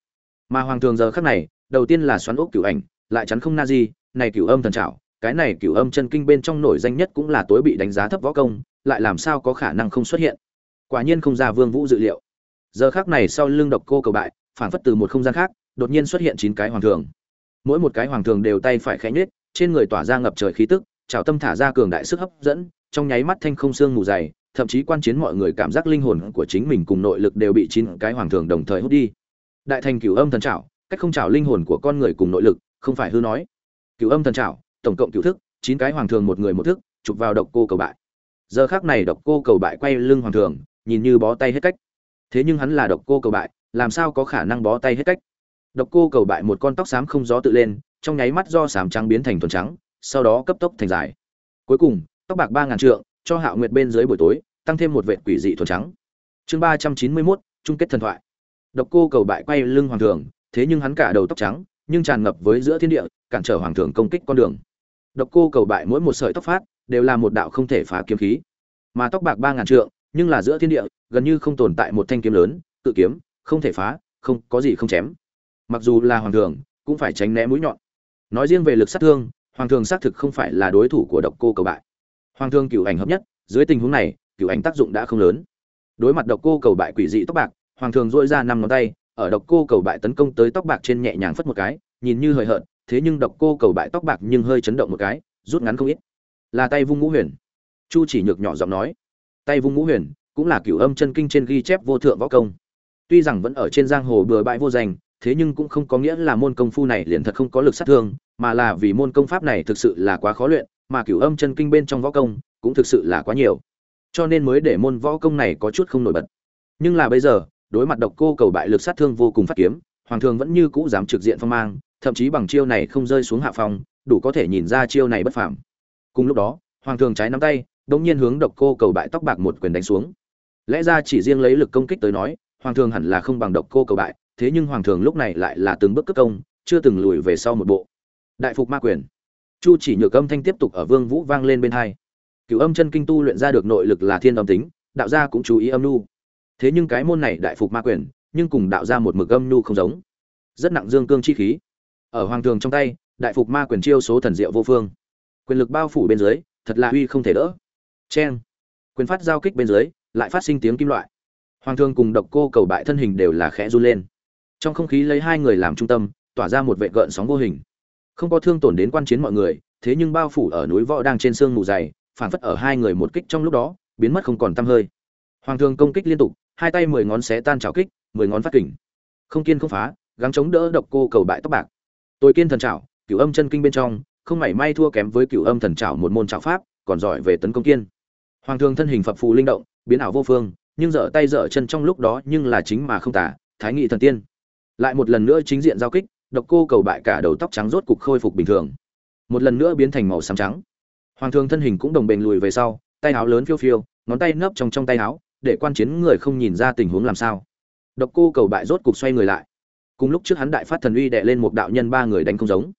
Mà hoàng thường giờ khắc này, đầu tiên là xoắn ốc cựu ảnh, lại chắn không na di này cựu âm thần trào cái này cựu âm chân kinh bên trong nổi danh nhất cũng là tối bị đánh giá thấp võ công, lại làm sao có khả năng không xuất hiện? Quả nhiên không ra vương vũ dự liệu. Giờ khắc này sau lưng độc cô cầu bại phản phất từ một không gian khác, đột nhiên xuất hiện chín cái hoàng thường. Mỗi một cái hoàng thường đều tay phải khẽ nhếch, trên người tỏa ra ngập trời khí tức trảo tâm thả ra cường đại sức hấp dẫn, trong nháy mắt thanh không xương mù dày, thậm chí quan chiến mọi người cảm giác linh hồn của chính mình cùng nội lực đều bị chín cái hoàng thường đồng thời hút đi. Đại thành cửu âm thần trảo cách không trảo linh hồn của con người cùng nội lực, không phải hư nói. Cửu âm thần trảo tổng cộng cửu thức, chín cái hoàng thường một người một thức, chụp vào độc cô cầu bại. Giờ khắc này độc cô cầu bại quay lưng hoàng thường nhìn như bó tay hết cách. Thế nhưng hắn là độc cô cầu bại, làm sao có khả năng bó tay hết cách? Độc cô cầu bại một con tóc xám không gió tự lên, trong nháy mắt do xám trắng biến thành thuần trắng sau đó cấp tốc thành dài cuối cùng, tóc bạc ba ngàn trượng, cho hạo nguyệt bên dưới buổi tối, tăng thêm một vệt quỷ dị thuần trắng. Chương ba trăm chín mươi mốt, chung kết thần thoại. Độc cô cầu bại quay lưng hoàng thường thế nhưng hắn cả đầu tóc trắng, nhưng tràn ngập với giữa thiên địa, cản trở hoàng thường công kích con đường. Độc cô cầu bại mỗi một sợi tóc phát, đều là một đạo không thể phá kiếm khí. Mà tóc bạc ba ngàn trượng, nhưng là giữa thiên địa, gần như không tồn tại một thanh kiếm lớn tự kiếm, không thể phá, không có gì không chém. Mặc dù là hoàng thường cũng phải tránh né mũi nhọn. Nói riêng về lực sát thương hoàng thường xác thực không phải là đối thủ của độc cô cầu bại. Hoàng thương cựu ảnh hợp nhất, dưới tình huống này, cựu ảnh tác dụng đã không lớn. Đối mặt độc cô cầu bại quỷ dị tóc bạc, hoàng thường dội ra năm ngón tay, ở độc cô cầu bại tấn công tới tóc bạc trên nhẹ nhàng phất một cái, nhìn như hời hợt, thế nhưng độc cô cầu bại tóc bạc nhưng hơi chấn động một cái, rút ngắn không ít. Là tay vung ngũ huyền. Chu chỉ nhược nhỏ giọng nói, tay vung ngũ huyền cũng là cửu âm chân kinh trên ghi chép vô thượng võ công. Tuy rằng vẫn ở trên giang hồ bừa bãi vô danh, thế nhưng cũng không có nghĩa là môn công phu này liền thật không có lực sát thương mà là vì môn công pháp này thực sự là quá khó luyện, mà cửu âm chân kinh bên trong võ công cũng thực sự là quá nhiều. Cho nên mới để môn võ công này có chút không nổi bật. Nhưng là bây giờ, đối mặt độc cô cầu bại lực sát thương vô cùng phát kiếm, hoàng thường vẫn như cũ dám trực diện phong mang, thậm chí bằng chiêu này không rơi xuống hạ phong, đủ có thể nhìn ra chiêu này bất phàm. Cùng lúc đó, hoàng thường trái nắm tay đột nhiên hướng độc cô cầu bại tóc bạc một quyền đánh xuống. Lẽ ra chỉ riêng lấy lực công kích tới nói, hoàng thường hẳn là không bằng độc cô cầu bại, thế nhưng hoàng thường lúc này lại là từng bước cấp công, chưa từng lùi về sau một bộ đại phục ma quyền. Chu chỉ nhược âm thanh tiếp tục ở vương vũ vang lên bên hai. Cửu âm chân kinh tu luyện ra được nội lực là thiên âm tính, đạo gia cũng chú ý âm nu. Thế nhưng cái môn này đại phục ma quyền, nhưng cùng đạo gia một mực âm nu không giống. Rất nặng dương cương chi khí. Ở hoàng thường trong tay, đại phục ma quyền chiêu số thần diệu vô phương. Quyền lực bao phủ bên dưới, thật là uy không thể đỡ. Chen quyền phát giao kích bên dưới, lại phát sinh tiếng kim loại. Hoàng thường cùng độc cô cầu bại thân hình đều là khẽ run lên. Trong không khí lấy hai người làm trung tâm, tỏa ra một vệ gợn sóng vô hình không có thương tổn đến quan chiến mọi người, thế nhưng bao phủ ở núi võ đang trên sương mù dày phản phất ở hai người một kích trong lúc đó, biến mất không còn tăm hơi. Hoàng thường công kích liên tục, hai tay mười ngón xé tan trào kích, mười ngón phát kỉnh không kiên không phá, gắng chống đỡ độc cô cầu bại tóc bạc. Tôi kiên thần trào cửu âm chân kinh bên trong, không mảy may thua kém với cửu âm thần trào một môn trào pháp, còn giỏi về tấn công kiên. Hoàng thường thân hình phập phù linh động, biến ảo vô phương, nhưng dở tay dở chân trong lúc đó nhưng là chính mà không tả, thái nghị thần tiên. Lại một lần nữa chính diện giao kích độc cô cầu bại cả đầu tóc trắng rốt cục khôi phục bình thường. Một lần nữa biến thành màu xám trắng. Hoàng thường thân hình cũng đồng bền lùi về sau, tay áo lớn phiêu phiêu, ngón tay nấp trong trong tay áo, để quan chiến người không nhìn ra tình huống làm sao. Độc cô cầu bại rốt cục xoay người lại. Cùng lúc trước hắn đại phát thần uy đệ lên một đạo nhân ba người đánh không giống.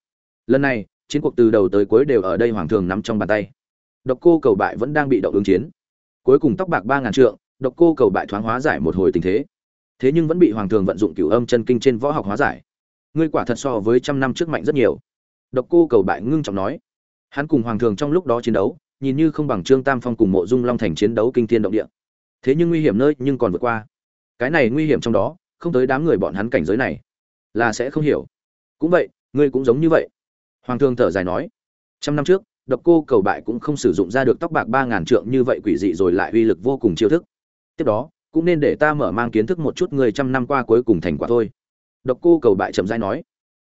Lần này, chiến cuộc từ đầu tới cuối đều ở đây hoàng thường nắm trong bàn tay. Độc cô cầu bại vẫn đang bị động ứng chiến. Cuối cùng tóc bạc ba ngàn trượng, độc cô cầu bại thoáng hóa giải một hồi tình thế. Thế nhưng vẫn bị hoàng thường vận dụng cửu âm chân kinh trên võ học hóa giải ngươi quả thật so với trăm năm trước mạnh rất nhiều. Độc cô cầu bại ngưng trọng nói. Hắn cùng hoàng thường trong lúc đó chiến đấu, nhìn như không bằng trương tam phong cùng mộ dung long thành chiến đấu kinh thiên động địa. Thế nhưng nguy hiểm nơi nhưng còn vượt qua. Cái này nguy hiểm trong đó, không tới đám người bọn hắn cảnh giới này, là sẽ không hiểu. Cũng vậy, ngươi cũng giống như vậy. Hoàng thường thở dài nói. Trăm năm trước, độc cô cầu bại cũng không sử dụng ra được tóc bạc ba ngàn trượng như vậy quỷ dị rồi lại uy lực vô cùng chiêu thức. Tiếp đó, cũng nên để ta mở mang kiến thức một chút người trăm năm qua cuối cùng thành quả thôi độc cô cầu bại chậm rãi nói,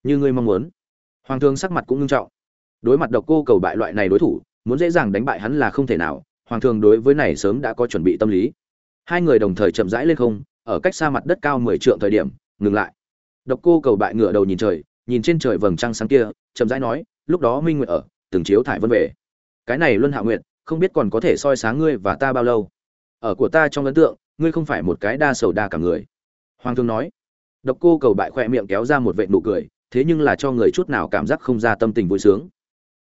như ngươi mong muốn. Hoàng Thượng sắc mặt cũng nghiêm trọng. Đối mặt độc cô cầu bại loại này đối thủ, muốn dễ dàng đánh bại hắn là không thể nào, hoàng Thượng đối với này sớm đã có chuẩn bị tâm lý. Hai người đồng thời chậm rãi lên không, ở cách xa mặt đất cao mười trượng thời điểm, ngừng lại. Độc cô cầu bại ngửa đầu nhìn trời, nhìn trên trời vầng trăng sáng kia, chậm rãi nói, lúc đó minh nguyệt ở, từng chiếu thải vân về. Cái này luân hạ nguyệt, không biết còn có thể soi sáng ngươi và ta bao lâu. Ở của ta trong ấn tượng, ngươi không phải một cái đa sầu đa cả người. Hoàng Thượng nói độc cô cầu bại khỏe miệng kéo ra một vệt nụ cười, thế nhưng là cho người chút nào cảm giác không ra tâm tình vui sướng.